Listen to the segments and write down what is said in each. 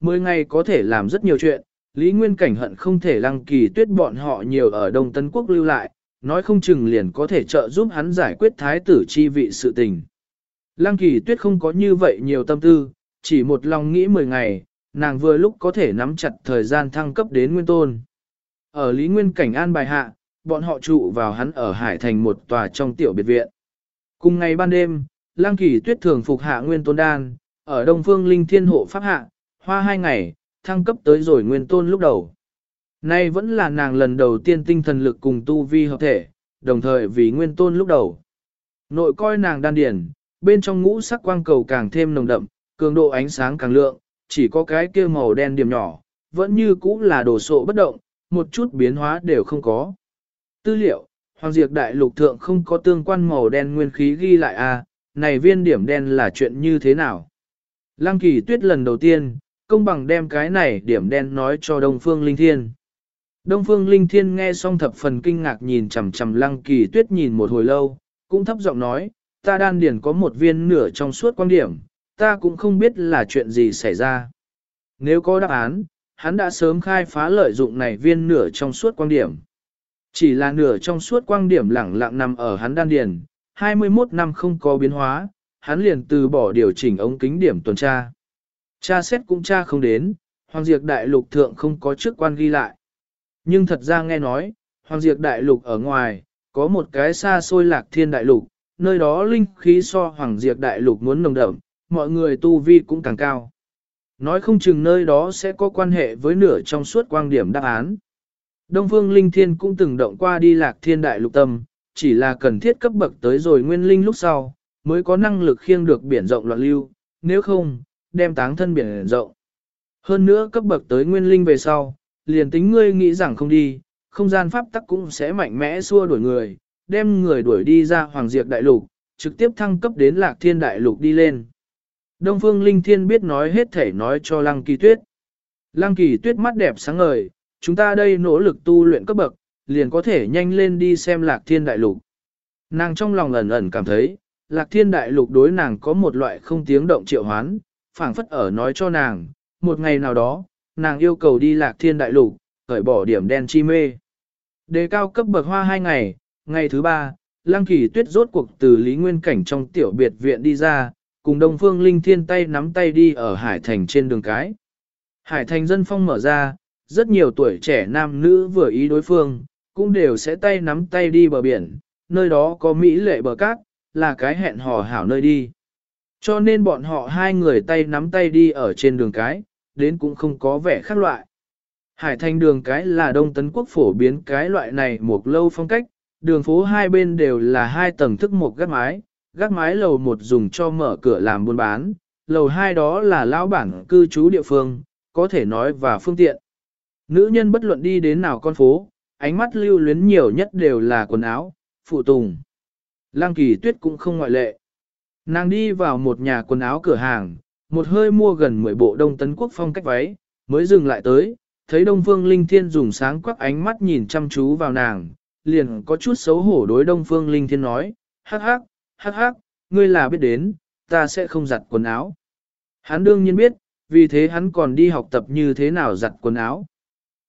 Mười ngày có thể làm rất nhiều chuyện, Lý Nguyên Cảnh hận không thể lăng kỳ tuyết bọn họ nhiều ở Đông Tân Quốc lưu lại, nói không chừng liền có thể trợ giúp hắn giải quyết thái tử chi vị sự tình. Lăng kỳ tuyết không có như vậy nhiều tâm tư, chỉ một lòng nghĩ 10 ngày, nàng vừa lúc có thể nắm chặt thời gian thăng cấp đến nguyên tôn. Ở Lý Nguyên Cảnh an bài hạ, bọn họ trụ vào hắn ở Hải Thành một tòa trong tiểu biệt viện. Cùng ngày ban đêm, Lăng kỳ tuyết thường phục hạ nguyên tôn đan, ở Đông Phương Linh Thiên Hộ Pháp hạ, hoa hai ngày, thăng cấp tới rồi nguyên tôn lúc đầu. Nay vẫn là nàng lần đầu tiên tinh thần lực cùng tu vi hợp thể, đồng thời vì nguyên tôn lúc đầu. Nội coi nàng đan điển, bên trong ngũ sắc quang cầu càng thêm nồng đậm, cường độ ánh sáng càng lượng, chỉ có cái kia màu đen điểm nhỏ, vẫn như cũ là đồ sộ bất động, một chút biến hóa đều không có. Tư liệu, Hoàng Diệp Đại Lục Thượng không có tương quan màu đen nguyên khí ghi lại a à, này viên điểm đen là chuyện như thế nào? Lăng kỳ tuyết lần đầu tiên, công bằng đem cái này điểm đen nói cho Đông Phương Linh Thiên. Đông Phương Linh Thiên nghe xong thập phần kinh ngạc nhìn chằm chằm Lăng Kỳ Tuyết nhìn một hồi lâu, cũng thấp giọng nói, ta đan điển có một viên nửa trong suốt quan điểm, ta cũng không biết là chuyện gì xảy ra. Nếu có đáp án, hắn đã sớm khai phá lợi dụng này viên nửa trong suốt quan điểm. Chỉ là nửa trong suốt quang điểm lẳng lặng nằm ở hắn đan điền, 21 năm không có biến hóa, hắn liền từ bỏ điều chỉnh ống kính điểm tuần tra. Cha xét cũng cha không đến, Hoàng Diệp Đại Lục Thượng không có chức quan ghi lại. Nhưng thật ra nghe nói, Hoàng Diệp Đại Lục ở ngoài, có một cái xa xôi lạc thiên đại lục, nơi đó linh khí so Hoàng Diệp Đại Lục muốn nồng đậm, mọi người tu vi cũng càng cao. Nói không chừng nơi đó sẽ có quan hệ với nửa trong suốt quang điểm đáp án. Đông Phương Linh Thiên cũng từng động qua đi lạc thiên đại lục tâm, chỉ là cần thiết cấp bậc tới rồi nguyên linh lúc sau, mới có năng lực khiêng được biển rộng loạn lưu, nếu không, đem táng thân biển rộng. Hơn nữa cấp bậc tới nguyên linh về sau, liền tính ngươi nghĩ rằng không đi, không gian pháp tắc cũng sẽ mạnh mẽ xua đuổi người, đem người đuổi đi ra hoàng diệt đại lục, trực tiếp thăng cấp đến lạc thiên đại lục đi lên. Đông phương linh thiên biết nói hết thể nói cho lăng kỳ tuyết. Lăng kỳ tuyết mắt đẹp sáng ngời, chúng ta đây nỗ lực tu luyện cấp bậc, liền có thể nhanh lên đi xem lạc thiên đại lục. Nàng trong lòng ẩn ẩn cảm thấy, lạc thiên đại lục đối nàng có một loại không tiếng động triệu hoán, phảng phất ở nói cho nàng, một ngày nào đó, nàng yêu cầu đi lạc thiên đại lục, khởi bỏ điểm đen chi mê. Đề cao cấp bậc hoa hai ngày, ngày thứ ba, Lăng Kỳ Tuyết rốt cuộc từ Lý Nguyên Cảnh trong tiểu biệt viện đi ra, cùng Đông Phương Linh Thiên tay nắm tay đi ở Hải Thành trên đường cái. Hải Thành dân phong mở ra, rất nhiều tuổi trẻ nam nữ vừa ý đối phương, cũng đều sẽ tay nắm tay đi bờ biển, nơi đó có Mỹ lệ bờ cát, là cái hẹn hò hảo nơi đi. Cho nên bọn họ hai người tay nắm tay đi ở trên đường cái, đến cũng không có vẻ khác loại. Hải thành đường cái là đông tấn quốc phổ biến cái loại này một lâu phong cách, đường phố hai bên đều là hai tầng thức một gác mái, gác mái lầu một dùng cho mở cửa làm buôn bán, lầu hai đó là lão bản cư trú địa phương, có thể nói và phương tiện. Nữ nhân bất luận đi đến nào con phố, ánh mắt lưu luyến nhiều nhất đều là quần áo, phụ tùng. Lăng kỳ tuyết cũng không ngoại lệ. Nàng đi vào một nhà quần áo cửa hàng, một hơi mua gần 10 bộ đông tấn quốc phong cách váy, mới dừng lại tới, thấy Đông Phương Linh Thiên dùng sáng quắc ánh mắt nhìn chăm chú vào nàng, liền có chút xấu hổ đối Đông Phương Linh Thiên nói, hắc hắc, hắc hắc, ngươi là biết đến, ta sẽ không giặt quần áo. Hắn đương nhiên biết, vì thế hắn còn đi học tập như thế nào giặt quần áo.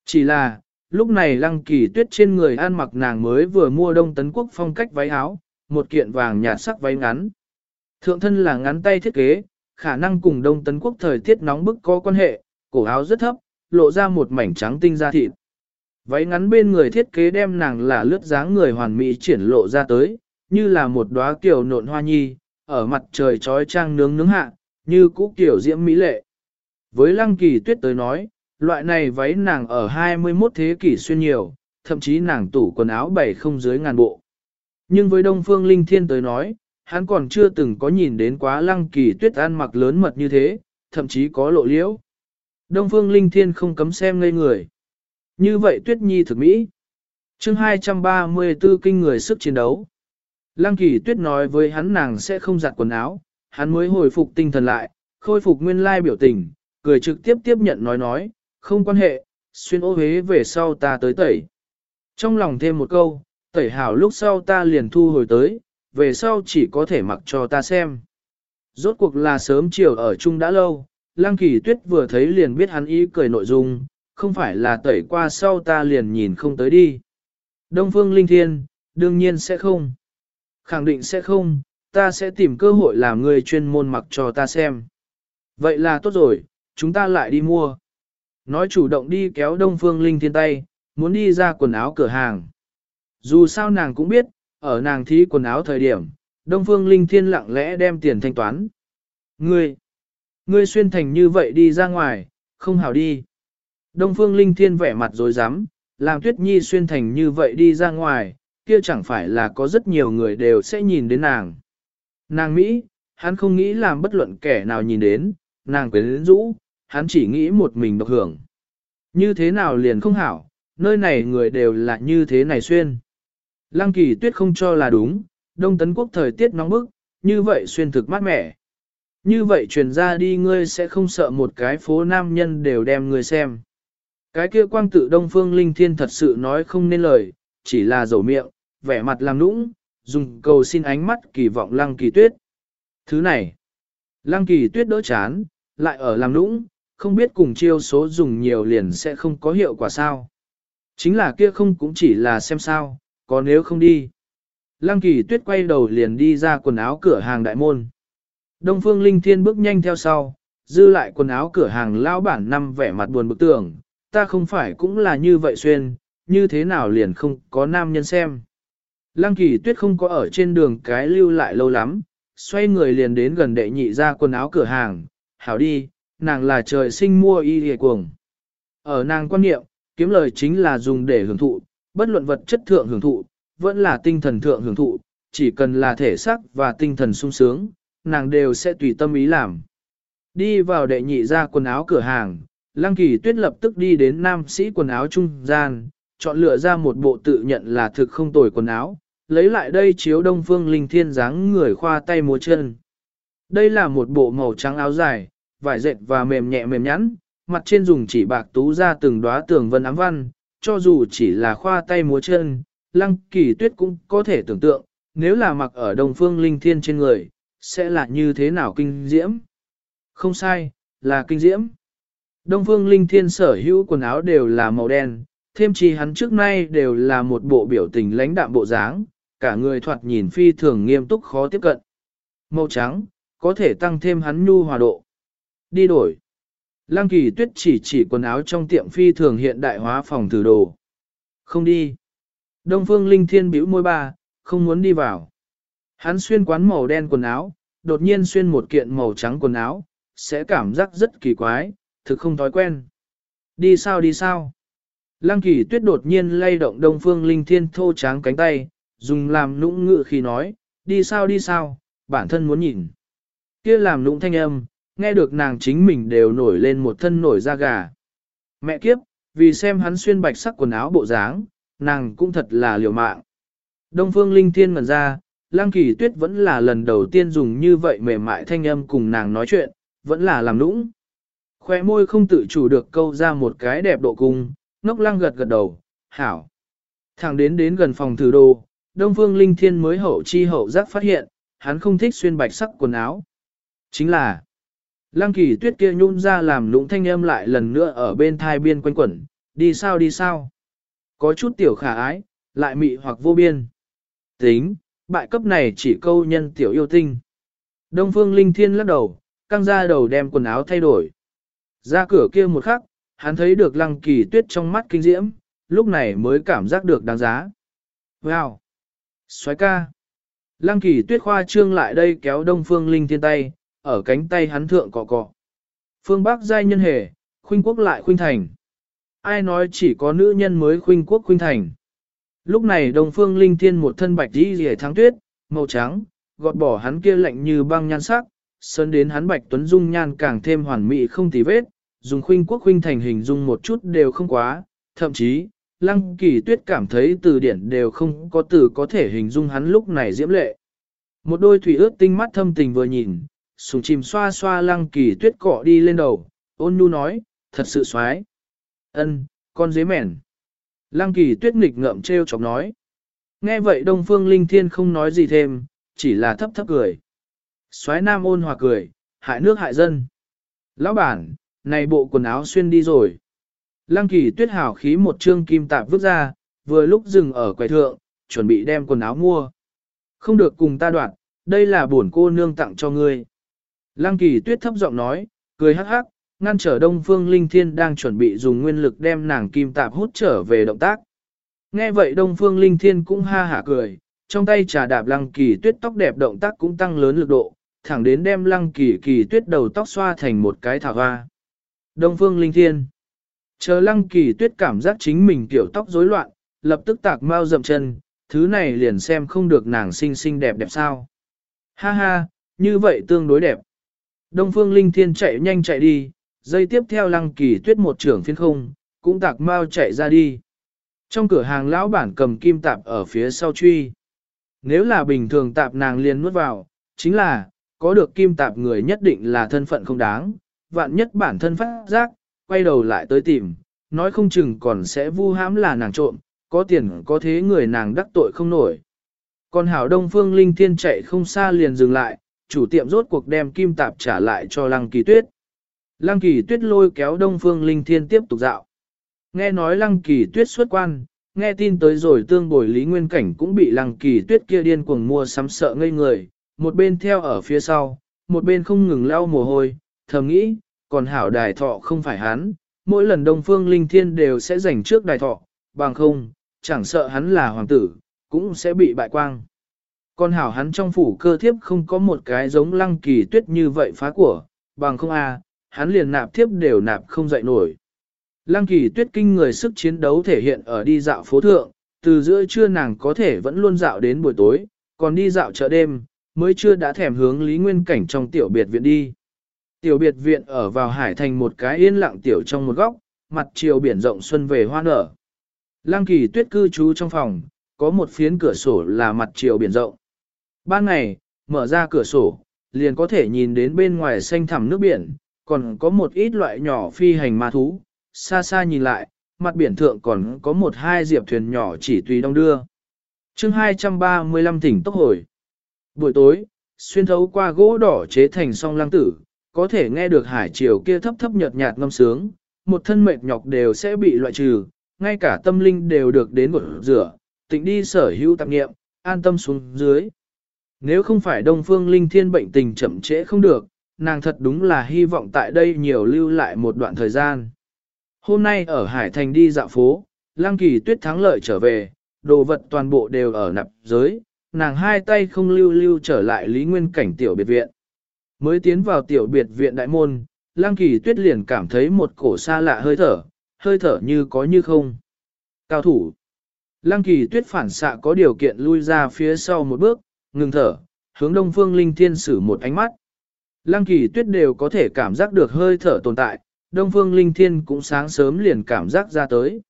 Chỉ là, lúc này lăng kỳ tuyết trên người ăn mặc nàng mới vừa mua đông tấn quốc phong cách váy áo, một kiện vàng nhạt sắc váy ngắn. Thượng thân là ngắn tay thiết kế, khả năng cùng đông tấn quốc thời tiết nóng bức có quan hệ, cổ áo rất thấp, lộ ra một mảnh trắng tinh da thịt. Váy ngắn bên người thiết kế đem nàng là lướt dáng người hoàn mỹ triển lộ ra tới, như là một đóa kiểu nộn hoa nhi, ở mặt trời trói trang nướng nướng hạ, như cũ kiểu diễm mỹ lệ. Với lăng kỳ tuyết tới nói, loại này váy nàng ở 21 thế kỷ xuyên nhiều, thậm chí nàng tủ quần áo bảy không dưới ngàn bộ. Nhưng với Đông Phương Linh Thiên tới nói, hắn còn chưa từng có nhìn đến quá lăng kỳ tuyết ăn mặc lớn mật như thế, thậm chí có lộ liễu. Đông Phương Linh Thiên không cấm xem ngây người. Như vậy Tuyết Nhi thực mỹ. chương 234 kinh người sức chiến đấu. Lăng kỳ Tuyết nói với hắn nàng sẽ không giặt quần áo, hắn mới hồi phục tinh thần lại, khôi phục nguyên lai biểu tình, cười trực tiếp tiếp nhận nói nói, không quan hệ, xuyên ô hế về sau ta tới tẩy. Trong lòng thêm một câu, tẩy hảo lúc sau ta liền thu hồi tới, về sau chỉ có thể mặc cho ta xem. Rốt cuộc là sớm chiều ở chung đã lâu, Lăng kỳ tuyết vừa thấy liền biết hắn ý cười nội dung, không phải là tẩy qua sau ta liền nhìn không tới đi. Đông phương linh thiên, đương nhiên sẽ không. Khẳng định sẽ không, ta sẽ tìm cơ hội làm người chuyên môn mặc cho ta xem. Vậy là tốt rồi, chúng ta lại đi mua. Nói chủ động đi kéo đông phương linh thiên tay, muốn đi ra quần áo cửa hàng. Dù sao nàng cũng biết, ở nàng thí quần áo thời điểm, đông phương linh thiên lặng lẽ đem tiền thanh toán. Ngươi, ngươi xuyên thành như vậy đi ra ngoài, không hảo đi. Đông phương linh thiên vẻ mặt dối rắm làm tuyết nhi xuyên thành như vậy đi ra ngoài, kia chẳng phải là có rất nhiều người đều sẽ nhìn đến nàng. Nàng Mỹ, hắn không nghĩ làm bất luận kẻ nào nhìn đến, nàng quyến rũ, hắn chỉ nghĩ một mình độc hưởng. Như thế nào liền không hảo, nơi này người đều là như thế này xuyên. Lăng kỳ tuyết không cho là đúng, đông tấn quốc thời tiết nóng bức, như vậy xuyên thực mát mẻ. Như vậy truyền ra đi ngươi sẽ không sợ một cái phố nam nhân đều đem ngươi xem. Cái kia quang tự đông phương linh thiên thật sự nói không nên lời, chỉ là dầu miệng, vẻ mặt làm nũng, dùng cầu xin ánh mắt kỳ vọng lăng kỳ tuyết. Thứ này, lăng kỳ tuyết đỡ chán, lại ở làm nũng, không biết cùng chiêu số dùng nhiều liền sẽ không có hiệu quả sao. Chính là kia không cũng chỉ là xem sao, có nếu không đi. Lăng kỳ tuyết quay đầu liền đi ra quần áo cửa hàng đại môn. Đông phương linh thiên bước nhanh theo sau, dư lại quần áo cửa hàng lao bản năm vẻ mặt buồn bực tưởng, ta không phải cũng là như vậy xuyên, như thế nào liền không có nam nhân xem. Lăng kỳ tuyết không có ở trên đường cái lưu lại lâu lắm, xoay người liền đến gần đệ nhị ra quần áo cửa hàng, hảo đi, nàng là trời sinh mua y hề cuồng. Ở nàng quan niệm, kiếm lời chính là dùng để hưởng thụ, bất luận vật chất thượng hưởng thụ, vẫn là tinh thần thượng hưởng thụ, chỉ cần là thể xác và tinh thần sung sướng, nàng đều sẽ tùy tâm ý làm. Đi vào đệ nhị ra quần áo cửa hàng, Lăng Kỳ Tuyết lập tức đi đến nam sĩ quần áo trung gian, chọn lựa ra một bộ tự nhận là thực không tồi quần áo, lấy lại đây chiếu đông phương linh thiên dáng người khoa tay múa chân. Đây là một bộ màu trắng áo dài, vải dệt và mềm nhẹ mềm nhẵn, mặt trên dùng chỉ bạc tú ra từng đóa tường vân ám văn, cho dù chỉ là khoa tay múa chân, lăng kỳ tuyết cũng có thể tưởng tượng, nếu là mặc ở đông phương linh thiên trên người, sẽ là như thế nào kinh diễm. Không sai, là kinh diễm. Đông phương linh thiên sở hữu quần áo đều là màu đen, thêm chi hắn trước nay đều là một bộ biểu tình lãnh đạm bộ dáng, cả người thoạt nhìn phi thường nghiêm túc khó tiếp cận. Màu trắng, có thể tăng thêm hắn nhu hòa độ. Đi đổi. Lăng kỳ tuyết chỉ chỉ quần áo trong tiệm phi thường hiện đại hóa phòng thử đồ. Không đi. Đông phương linh thiên bĩu môi ba, không muốn đi vào. Hắn xuyên quán màu đen quần áo, đột nhiên xuyên một kiện màu trắng quần áo, sẽ cảm giác rất kỳ quái, thực không thói quen. Đi sao đi sao? Lăng kỳ tuyết đột nhiên lay động đông phương linh thiên thô tráng cánh tay, dùng làm nũng ngự khi nói, đi sao đi sao, bản thân muốn nhìn. kia làm nũng thanh âm, nghe được nàng chính mình đều nổi lên một thân nổi da gà. Mẹ kiếp, vì xem hắn xuyên bạch sắc quần áo bộ dáng, nàng cũng thật là liều mạng. Đông phương linh thiên ngần ra, lang kỳ tuyết vẫn là lần đầu tiên dùng như vậy mềm mại thanh âm cùng nàng nói chuyện, vẫn là làm nũng. Khoe môi không tự chủ được câu ra một cái đẹp độ cung, ngốc lăng gật gật đầu, hảo. Thẳng đến đến gần phòng thử đồ, Đông Phương Linh Thiên mới hậu chi hậu giác phát hiện, hắn không thích xuyên bạch sắc quần áo. Chính là, Lăng kỳ tuyết kia nhún ra làm lũng thanh âm lại lần nữa ở bên thai biên quanh quẩn, đi sao đi sao. Có chút tiểu khả ái, lại mị hoặc vô biên. Tính, bại cấp này chỉ câu nhân tiểu yêu tinh. Đông phương linh thiên lắc đầu, căng ra đầu đem quần áo thay đổi. Ra cửa kia một khắc, hắn thấy được lăng kỳ tuyết trong mắt kinh diễm, lúc này mới cảm giác được đáng giá. Wow! xoáy ca! Lăng kỳ tuyết khoa trương lại đây kéo đông phương linh thiên tay, ở cánh tay hắn thượng cọ cọ. Phương Bắc giai nhân hề, khuynh quốc lại khuynh thành. Ai nói chỉ có nữ nhân mới khuynh quốc khuynh thành. Lúc này Đông Phương Linh Thiên một thân bạch đi rìa tháng tuyết, màu trắng, gọt bỏ hắn kia lạnh như băng nhan sắc, sơn đến hắn bạch tuấn dung nhan càng thêm hoàn mỹ không tì vết, dùng khuynh quốc khuynh thành hình dung một chút đều không quá, thậm chí, lăng kỳ tuyết cảm thấy từ điển đều không có từ có thể hình dung hắn lúc này diễm lệ. Một đôi thủy ướt tinh mắt thâm tình vừa nhìn, sùng chìm xoa xoa lăng kỳ tuyết cọ đi lên đầu, ôn nhu nói, thật sự xoái. ân con dế mèn. Lăng kỳ tuyết nghịch ngợm treo chọc nói. Nghe vậy Đông Phương Linh Thiên không nói gì thêm, chỉ là thấp thấp cười. Xoái nam ôn hòa cười, hại nước hại dân. Lão bản, này bộ quần áo xuyên đi rồi. Lăng kỳ tuyết hào khí một trương kim tạp vứt ra, vừa lúc dừng ở quầy thượng, chuẩn bị đem quần áo mua. Không được cùng ta đoạn, đây là bổn cô nương tặng cho ngươi. Lăng kỳ tuyết thấp giọng nói, cười hắc hắc, ngăn trở Đông Phương Linh Thiên đang chuẩn bị dùng nguyên lực đem nàng kim tạp hút trở về động tác. Nghe vậy Đông Phương Linh Thiên cũng ha hả cười, trong tay trà đạp lăng kỳ tuyết tóc đẹp động tác cũng tăng lớn lực độ, thẳng đến đem lăng kỳ kỳ tuyết đầu tóc xoa thành một cái thảo hoa. Đông Phương Linh Thiên Chờ lăng kỳ tuyết cảm giác chính mình kiểu tóc rối loạn, lập tức tạc mau dậm chân, thứ này liền xem không được nàng xinh xinh đẹp đẹp sao. Ha ha, như vậy tương đối đẹp. Đông Phương Linh Thiên chạy nhanh chạy đi, dây tiếp theo lăng kỳ tuyết một trưởng phiên không, cũng tạc mau chạy ra đi. Trong cửa hàng lão bản cầm kim tạp ở phía sau truy. Nếu là bình thường tạp nàng liền nuốt vào, chính là, có được kim tạp người nhất định là thân phận không đáng, vạn nhất bản thân phát giác, quay đầu lại tới tìm, nói không chừng còn sẽ vu hãm là nàng trộm, có tiền có thế người nàng đắc tội không nổi. Còn hảo đông phương linh thiên chạy không xa liền dừng lại, chủ tiệm rốt cuộc đem kim tạp trả lại cho lăng kỳ tuyết. Lăng kỳ tuyết lôi kéo đông phương linh thiên tiếp tục dạo. Nghe nói lăng kỳ tuyết xuất quan, nghe tin tới rồi tương bồi lý nguyên cảnh cũng bị lăng kỳ tuyết kia điên cuồng mua sắm sợ ngây người, một bên theo ở phía sau, một bên không ngừng lau mồ hôi, thầm nghĩ, còn hảo đài thọ không phải hắn, mỗi lần đông phương linh thiên đều sẽ giành trước đài thọ, bằng không, chẳng sợ hắn là hoàng tử, cũng sẽ bị bại quang. Còn hảo hắn trong phủ cơ thiếp không có một cái giống lăng kỳ tuyết như vậy phá của, bằng không a, à, hắn liền nạp thiếp đều nạp không dậy nổi. Lăng kỳ tuyết kinh người sức chiến đấu thể hiện ở đi dạo phố thượng, từ giữa trưa nàng có thể vẫn luôn dạo đến buổi tối, còn đi dạo chợ đêm, mới chưa đã thèm hướng Lý Nguyên Cảnh trong tiểu biệt viện đi. Tiểu biệt viện ở vào hải thành một cái yên lặng tiểu trong một góc, mặt chiều biển rộng xuân về hoa nở. Lăng kỳ tuyết cư trú trong phòng, có một phiến cửa sổ là mặt chiều biển rộng. Ban ngày, mở ra cửa sổ, liền có thể nhìn đến bên ngoài xanh thẳm nước biển, còn có một ít loại nhỏ phi hành ma thú, xa xa nhìn lại, mặt biển thượng còn có một hai diệp thuyền nhỏ chỉ tùy đông đưa. chương 235 thỉnh tốc hồi. Buổi tối, xuyên thấu qua gỗ đỏ chế thành song lăng tử, có thể nghe được hải chiều kia thấp thấp nhợt nhạt ngâm sướng, một thân mệt nhọc đều sẽ bị loại trừ, ngay cả tâm linh đều được đến một rửa, tịnh đi sở hữu tạp nghiệm, an tâm xuống dưới. Nếu không phải Đông Phương Linh Thiên bệnh tình chậm trễ không được, nàng thật đúng là hy vọng tại đây nhiều lưu lại một đoạn thời gian. Hôm nay ở Hải Thành đi dạo phố, Lăng Kỳ Tuyết thắng lợi trở về, đồ vật toàn bộ đều ở nạp giới, nàng hai tay không lưu lưu trở lại Lý Nguyên Cảnh tiểu biệt viện. Mới tiến vào tiểu biệt viện đại môn, Lăng Kỳ Tuyết liền cảm thấy một cổ xa lạ hơi thở, hơi thở như có như không. Cao thủ. Lăng Kỳ Tuyết phản xạ có điều kiện lui ra phía sau một bước, ngừng thở, hướng Đông Phương Linh Thiên sử một ánh mắt. Lăng Kỳ Tuyết đều có thể cảm giác được hơi thở tồn tại, Đông Phương Linh Thiên cũng sáng sớm liền cảm giác ra tới.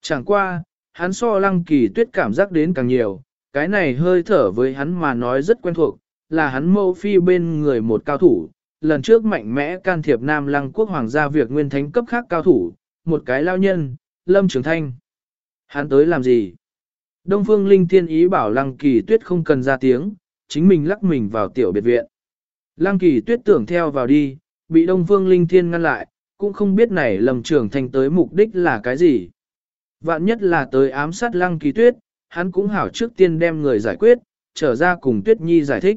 Chẳng qua, hắn so Lăng Kỳ Tuyết cảm giác đến càng nhiều, cái này hơi thở với hắn mà nói rất quen thuộc, là hắn mâu phi bên người một cao thủ, lần trước mạnh mẽ can thiệp Nam Lăng quốc hoàng gia việc nguyên thánh cấp khác cao thủ, một cái lao nhân, Lâm Trường Thanh. Hắn tới làm gì? Đông Phương Linh Thiên ý bảo Lăng Kỳ Tuyết không cần ra tiếng, chính mình lắc mình vào tiểu biệt viện. Lăng Kỳ Tuyết tưởng theo vào đi, bị Đông Phương Linh Thiên ngăn lại, cũng không biết này lầm trưởng thành tới mục đích là cái gì. Vạn nhất là tới ám sát Lăng Kỳ Tuyết, hắn cũng hảo trước tiên đem người giải quyết, trở ra cùng Tuyết Nhi giải thích.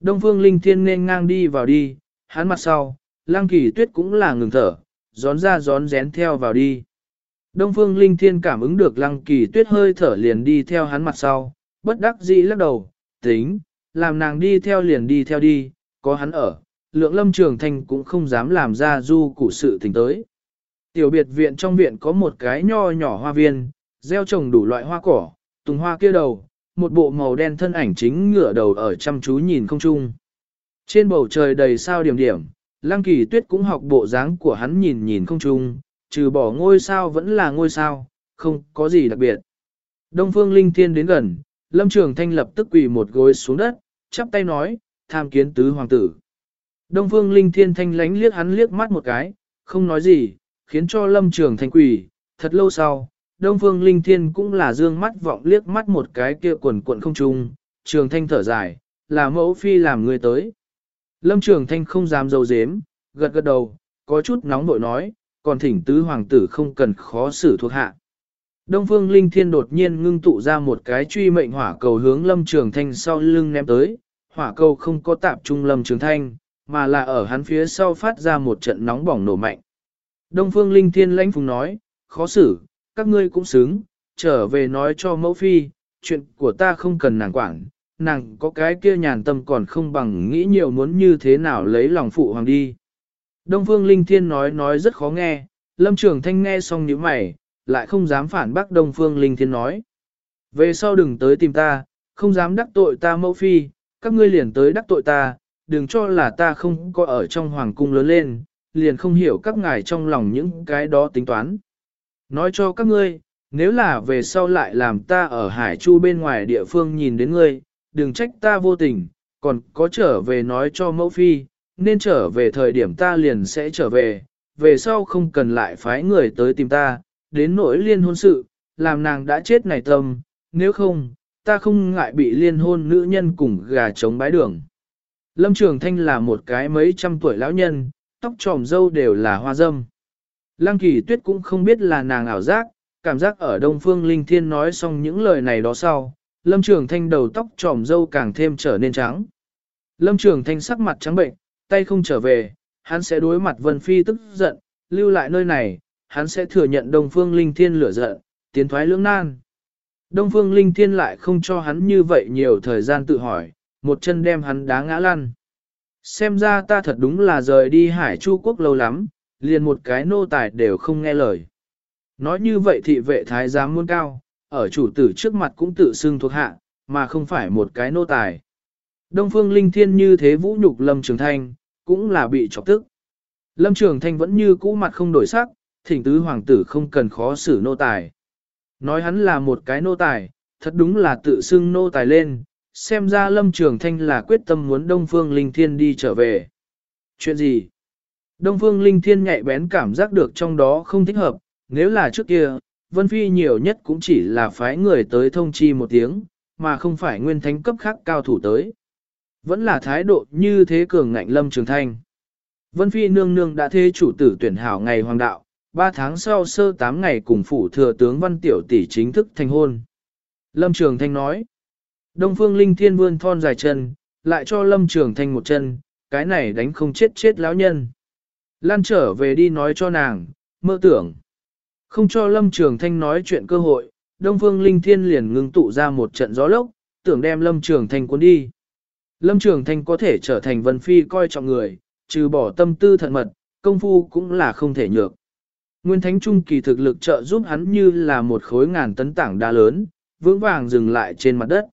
Đông Phương Linh Thiên nên ngang đi vào đi, hắn mặt sau, Lăng Kỳ Tuyết cũng là ngừng thở, gión ra gión rén theo vào đi. Đông Phương Linh Thiên cảm ứng được Lăng Kỳ Tuyết hơi thở liền đi theo hắn mặt sau, bất đắc dĩ lắc đầu, tính, làm nàng đi theo liền đi theo đi, có hắn ở, lượng lâm trường thành cũng không dám làm ra du cụ sự tình tới. Tiểu biệt viện trong viện có một cái nho nhỏ hoa viên, gieo trồng đủ loại hoa cỏ, tùng hoa kia đầu, một bộ màu đen thân ảnh chính ngửa đầu ở chăm chú nhìn không chung. Trên bầu trời đầy sao điểm điểm, Lăng Kỳ Tuyết cũng học bộ dáng của hắn nhìn nhìn không chung, trừ bỏ ngôi sao vẫn là ngôi sao, không có gì đặc biệt. Đông Phương Linh Thiên đến gần, Lâm Trường Thanh lập tức quỳ một gối xuống đất, chắp tay nói, tham kiến tứ hoàng tử. Đông Phương Linh Thiên Thanh lánh liếc hắn liếc mắt một cái, không nói gì, khiến cho Lâm Trường Thanh quỳ, thật lâu sau, Đông Phương Linh Thiên cũng là dương mắt vọng liếc mắt một cái kia quần cuộn không trung, Trường Thanh thở dài, là mẫu phi làm người tới. Lâm Trường Thanh không dám dầu dếm, gật gật đầu, có chút nóng bội nói, còn thỉnh tứ hoàng tử không cần khó xử thuộc hạ. Đông Phương Linh Thiên đột nhiên ngưng tụ ra một cái truy mệnh hỏa cầu hướng Lâm Trường Thanh sau lưng ném tới, hỏa cầu không có tạp trung Lâm Trường Thanh, mà là ở hắn phía sau phát ra một trận nóng bỏng nổ mạnh. Đông Phương Linh Thiên lãnh phùng nói, khó xử, các ngươi cũng xứng, trở về nói cho mẫu phi, chuyện của ta không cần nàng quản, nàng có cái kia nhàn tâm còn không bằng nghĩ nhiều muốn như thế nào lấy lòng phụ hoàng đi. Đông Phương Linh Thiên nói nói rất khó nghe, Lâm Trường Thanh nghe xong nhíu mày, lại không dám phản bác Đông Phương Linh Thiên nói. Về sau đừng tới tìm ta, không dám đắc tội ta mẫu phi, các ngươi liền tới đắc tội ta, đừng cho là ta không có ở trong hoàng cung lớn lên, liền không hiểu các ngài trong lòng những cái đó tính toán. Nói cho các ngươi, nếu là về sau lại làm ta ở Hải Chu bên ngoài địa phương nhìn đến ngươi, đừng trách ta vô tình, còn có trở về nói cho mẫu phi, nên trở về thời điểm ta liền sẽ trở về, về sau không cần lại phái người tới tìm ta, đến nỗi liên hôn sự, làm nàng đã chết này tâm, nếu không, ta không ngại bị liên hôn nữ nhân cùng gà chống bái đường. Lâm Trường Thanh là một cái mấy trăm tuổi lão nhân, tóc tròm dâu đều là hoa dâm. Lăng kỳ tuyết cũng không biết là nàng ảo giác, cảm giác ở Đông Phương Linh Thiên nói xong những lời này đó sau, Lâm Trường Thanh đầu tóc tròm dâu càng thêm trở nên trắng. Lâm Trường Thanh sắc mặt trắng bệnh, tay không trở về, hắn sẽ đối mặt Vân Phi tức giận, lưu lại nơi này, hắn sẽ thừa nhận Đông Phương Linh Thiên lửa giận, tiến thoái lưỡng nan. Đông Phương Linh Thiên lại không cho hắn như vậy nhiều thời gian tự hỏi, một chân đem hắn đá ngã lăn. Xem ra ta thật đúng là rời đi Hải Chu Quốc lâu lắm, liền một cái nô tài đều không nghe lời. Nói như vậy thị vệ thái giám muôn cao, ở chủ tử trước mặt cũng tự xưng thuộc hạ, mà không phải một cái nô tài. Đông Phương Linh Thiên như thế vũ nhục Lâm Trường Thanh, cũng là bị chọc tức. Lâm Trường Thanh vẫn như cũ mặt không đổi sắc, thỉnh tứ hoàng tử không cần khó xử nô tài. Nói hắn là một cái nô tài, thật đúng là tự xưng nô tài lên, xem ra Lâm Trường Thanh là quyết tâm muốn Đông Phương Linh Thiên đi trở về. Chuyện gì? Đông Phương Linh Thiên nhạy bén cảm giác được trong đó không thích hợp, nếu là trước kia, Vân Phi nhiều nhất cũng chỉ là phái người tới thông chi một tiếng, mà không phải nguyên thánh cấp khác cao thủ tới. Vẫn là thái độ như thế cường ngạnh Lâm Trường Thanh. Vân Phi nương nương đã thê chủ tử tuyển hảo ngày hoàng đạo, 3 tháng sau sơ 8 ngày cùng phủ thừa tướng Văn Tiểu Tỷ chính thức thành hôn. Lâm Trường Thanh nói, Đông Phương Linh Thiên vươn thon dài chân, lại cho Lâm Trường Thanh một chân, cái này đánh không chết chết lão nhân. Lan trở về đi nói cho nàng, mơ tưởng. Không cho Lâm Trường Thanh nói chuyện cơ hội, Đông Phương Linh Thiên liền ngưng tụ ra một trận gió lốc, tưởng đem Lâm Trường Thanh cuốn đi. Lâm Trường Thanh có thể trở thành Vân Phi coi trọng người, trừ bỏ tâm tư thận mật, công phu cũng là không thể nhược. Nguyên Thánh Trung kỳ thực lực trợ giúp hắn như là một khối ngàn tấn tảng đá lớn, vững vàng dừng lại trên mặt đất.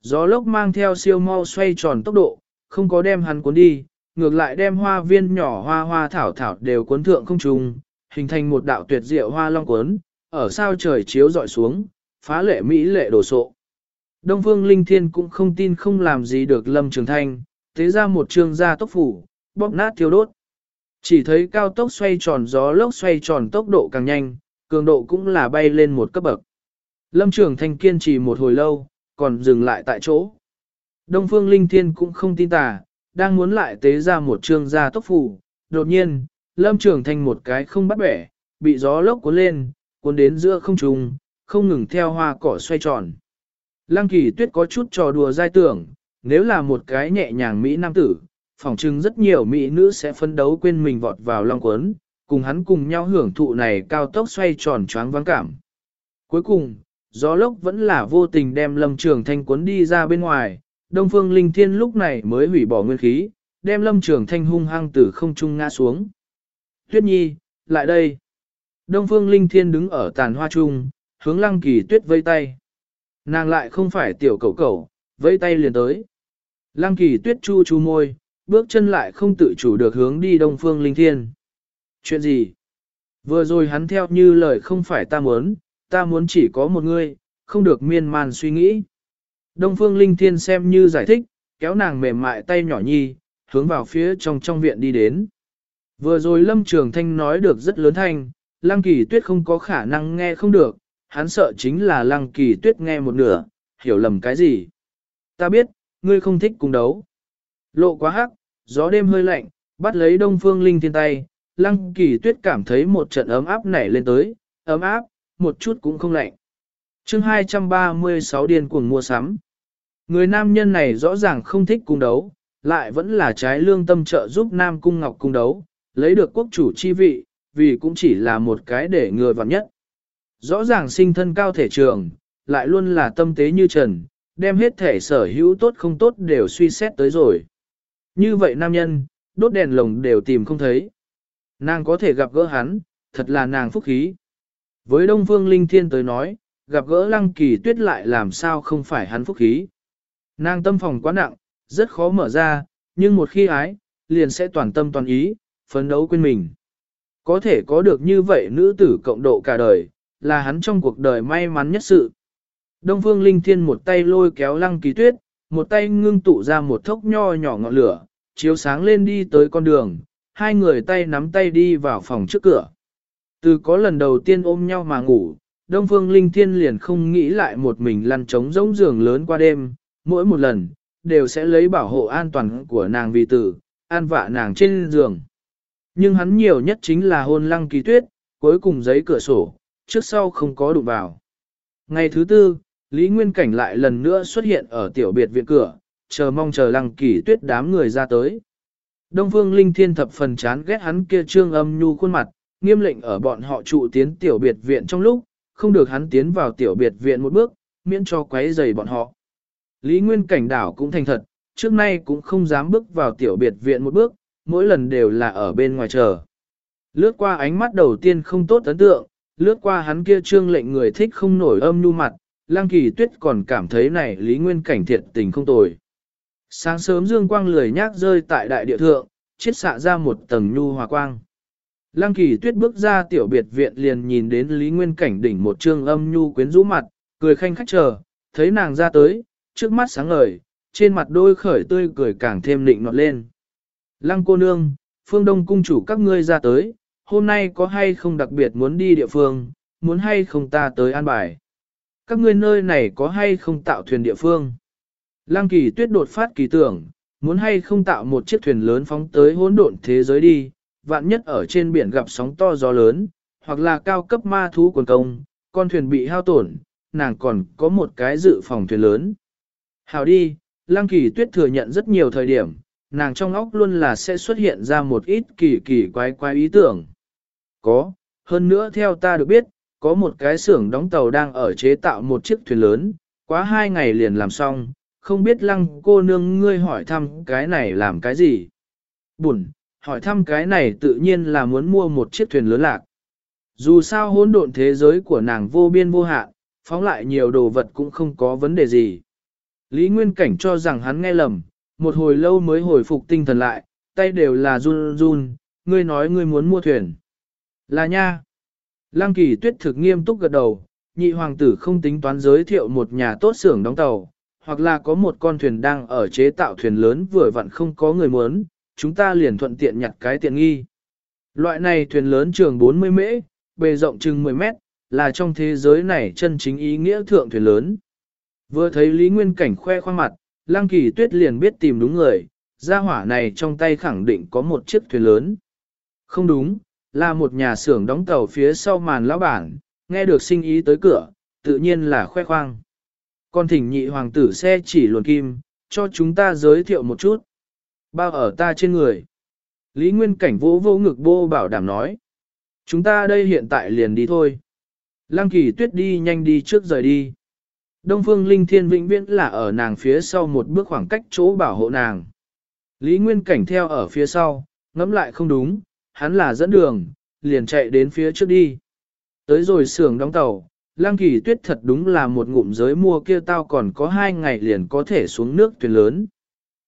Gió lốc mang theo siêu mau xoay tròn tốc độ, không có đem hắn cuốn đi, ngược lại đem hoa viên nhỏ hoa hoa thảo thảo đều cuốn thượng không trùng, hình thành một đạo tuyệt diệu hoa long cuốn, ở sao trời chiếu dọi xuống, phá lệ mỹ lệ đồ sộ. Đông Phương Linh Thiên cũng không tin không làm gì được Lâm Trường Thanh, thế ra một trường gia tốc phủ, bóp nát thiêu đốt. Chỉ thấy cao tốc xoay tròn gió lốc xoay tròn tốc độ càng nhanh, cường độ cũng là bay lên một cấp bậc. Lâm Trường Thanh kiên trì một hồi lâu, còn dừng lại tại chỗ. Đông Phương Linh Thiên cũng không tin tà, đang muốn lại tế ra một trường gia tốc phủ, đột nhiên, Lâm Trường Thanh một cái không bắt bẻ, bị gió lốc cuốn lên, cuốn đến giữa không trung, không ngừng theo hoa cỏ xoay tròn. Lăng kỳ tuyết có chút trò đùa dai tưởng, nếu là một cái nhẹ nhàng Mỹ nam tử, phỏng chừng rất nhiều Mỹ nữ sẽ phân đấu quên mình vọt vào long quấn, cùng hắn cùng nhau hưởng thụ này cao tốc xoay tròn choáng vắng cảm. Cuối cùng, gió lốc vẫn là vô tình đem lâm trường thanh cuốn đi ra bên ngoài, Đông Phương Linh Thiên lúc này mới hủy bỏ nguyên khí, đem lâm trường thanh hung hăng từ không trung ngã xuống. Tuyết Nhi, lại đây. Đông Phương Linh Thiên đứng ở tàn hoa trung, hướng lăng kỳ tuyết vây tay. Nàng lại không phải tiểu cầu cầu, vẫy tay liền tới. Lăng kỳ tuyết chu chu môi, bước chân lại không tự chủ được hướng đi Đông Phương Linh Thiên. Chuyện gì? Vừa rồi hắn theo như lời không phải ta muốn, ta muốn chỉ có một người, không được miên man suy nghĩ. Đông Phương Linh Thiên xem như giải thích, kéo nàng mềm mại tay nhỏ nhi, hướng vào phía trong trong viện đi đến. Vừa rồi Lâm Trường Thanh nói được rất lớn thanh, Lăng Kỳ Tuyết không có khả năng nghe không được, hắn sợ chính là Lăng Kỳ Tuyết nghe một nửa, hiểu lầm cái gì. Ta biết, ngươi không thích cùng đấu. Lộ quá hắc, gió đêm hơi lạnh, bắt lấy đông phương linh thiên tay, lăng kỳ tuyết cảm thấy một trận ấm áp nảy lên tới, ấm áp, một chút cũng không lạnh. chương 236 điên cuồng mua sắm. Người nam nhân này rõ ràng không thích cung đấu, lại vẫn là trái lương tâm trợ giúp Nam Cung Ngọc cung đấu, lấy được quốc chủ chi vị, vì cũng chỉ là một cái để người vặn nhất. Rõ ràng sinh thân cao thể trường, lại luôn là tâm tế như trần, đem hết thể sở hữu tốt không tốt đều suy xét tới rồi. Như vậy nam nhân, đốt đèn lồng đều tìm không thấy. Nàng có thể gặp gỡ hắn, thật là nàng phúc khí. Với Đông Phương Linh Thiên tới nói, gặp gỡ Lăng Kỳ Tuyết lại làm sao không phải hắn phúc khí. Nàng tâm phòng quá nặng, rất khó mở ra, nhưng một khi ái, liền sẽ toàn tâm toàn ý, phấn đấu quên mình. Có thể có được như vậy nữ tử cộng độ cả đời, là hắn trong cuộc đời may mắn nhất sự. Đông Phương Linh Thiên một tay lôi kéo Lăng Kỳ Tuyết, một tay ngưng tụ ra một thốc nho nhỏ ngọn lửa, chiếu sáng lên đi tới con đường, hai người tay nắm tay đi vào phòng trước cửa. Từ có lần đầu tiên ôm nhau mà ngủ, Đông Phương Linh Thiên liền không nghĩ lại một mình lăn trống rỗng giường lớn qua đêm, mỗi một lần, đều sẽ lấy bảo hộ an toàn của nàng vì tử, an vạ nàng trên giường. Nhưng hắn nhiều nhất chính là hôn lăng kỳ tuyết, cuối cùng giấy cửa sổ, trước sau không có đụng vào. Ngày thứ tư, Lý Nguyên Cảnh lại lần nữa xuất hiện ở tiểu biệt viện cửa, chờ mong chờ lăng kỳ tuyết đám người ra tới. Đông Phương Linh Thiên thập phần chán ghét hắn kia trương âm nhu khuôn mặt, nghiêm lệnh ở bọn họ trụ tiến tiểu biệt viện trong lúc, không được hắn tiến vào tiểu biệt viện một bước, miễn cho quấy rầy bọn họ. Lý Nguyên Cảnh đảo cũng thành thật, trước nay cũng không dám bước vào tiểu biệt viện một bước, mỗi lần đều là ở bên ngoài chờ. Lướt qua ánh mắt đầu tiên không tốt ấn tượng, lướt qua hắn kia trương lệnh người thích không nổi âm nhu mặt, lang Kỳ Tuyết còn cảm thấy này Lý Nguyên Cảnh thiệt tình không tồi. Sáng sớm dương quang lười nhác rơi tại đại địa thượng, chiết xạ ra một tầng nhu hòa quang. Lăng kỳ tuyết bước ra tiểu biệt viện liền nhìn đến Lý Nguyên Cảnh đỉnh một trương âm nhu quyến rũ mặt, cười khanh khách chờ, thấy nàng ra tới, trước mắt sáng ngời, trên mặt đôi khởi tươi cười càng thêm nịnh nọt lên. Lăng cô nương, phương đông cung chủ các ngươi ra tới, hôm nay có hay không đặc biệt muốn đi địa phương, muốn hay không ta tới an bài. Các ngươi nơi này có hay không tạo thuyền địa phương. Lăng kỳ tuyết đột phát kỳ tưởng, muốn hay không tạo một chiếc thuyền lớn phóng tới hỗn độn thế giới đi, vạn nhất ở trên biển gặp sóng to gió lớn, hoặc là cao cấp ma thú quần công, con thuyền bị hao tổn, nàng còn có một cái dự phòng thuyền lớn. Hào đi, Lăng Kỳ Tuyết thừa nhận rất nhiều thời điểm, nàng trong óc luôn là sẽ xuất hiện ra một ít kỳ kỳ quái quái ý tưởng. Có, hơn nữa theo ta được biết, có một cái xưởng đóng tàu đang ở chế tạo một chiếc thuyền lớn, quá hai ngày liền làm xong, không biết lăng cô nương ngươi hỏi thăm cái này làm cái gì. Bùn, hỏi thăm cái này tự nhiên là muốn mua một chiếc thuyền lớn lạc. Dù sao hỗn độn thế giới của nàng vô biên vô hạn, phóng lại nhiều đồ vật cũng không có vấn đề gì. Lý Nguyên Cảnh cho rằng hắn nghe lầm, một hồi lâu mới hồi phục tinh thần lại, tay đều là run run, ngươi nói ngươi muốn mua thuyền. Là nha. Lăng kỳ tuyết thực nghiêm túc gật đầu, nhị hoàng tử không tính toán giới thiệu một nhà tốt xưởng đóng tàu, hoặc là có một con thuyền đang ở chế tạo thuyền lớn vừa vặn không có người muốn, chúng ta liền thuận tiện nhặt cái tiện nghi. Loại này thuyền lớn trường 40 mễ, bề rộng chừng 10 mét, là trong thế giới này chân chính ý nghĩa thượng thuyền lớn. Vừa thấy Lý Nguyên Cảnh khoe khoang mặt, Lăng Kỳ Tuyết liền biết tìm đúng người, gia hỏa này trong tay khẳng định có một chiếc thuyền lớn. Không đúng, là một nhà xưởng đóng tàu phía sau màn lão bản, nghe được sinh ý tới cửa, tự nhiên là khoe khoang. Con thỉnh nhị hoàng tử xe chỉ luồn kim, cho chúng ta giới thiệu một chút. Bao ở ta trên người. Lý Nguyên Cảnh vỗ vô ngực bô bảo đảm nói. Chúng ta đây hiện tại liền đi thôi. Lăng kỳ tuyết đi nhanh đi trước rời đi. Đông phương linh thiên vĩnh viễn là ở nàng phía sau một bước khoảng cách chỗ bảo hộ nàng. Lý Nguyên Cảnh theo ở phía sau, ngẫm lại không đúng, hắn là dẫn đường, liền chạy đến phía trước đi. Tới rồi xưởng đóng tàu, Lăng kỳ tuyết thật đúng là một ngụm giới mua kia tao còn có hai ngày liền có thể xuống nước thuyền lớn.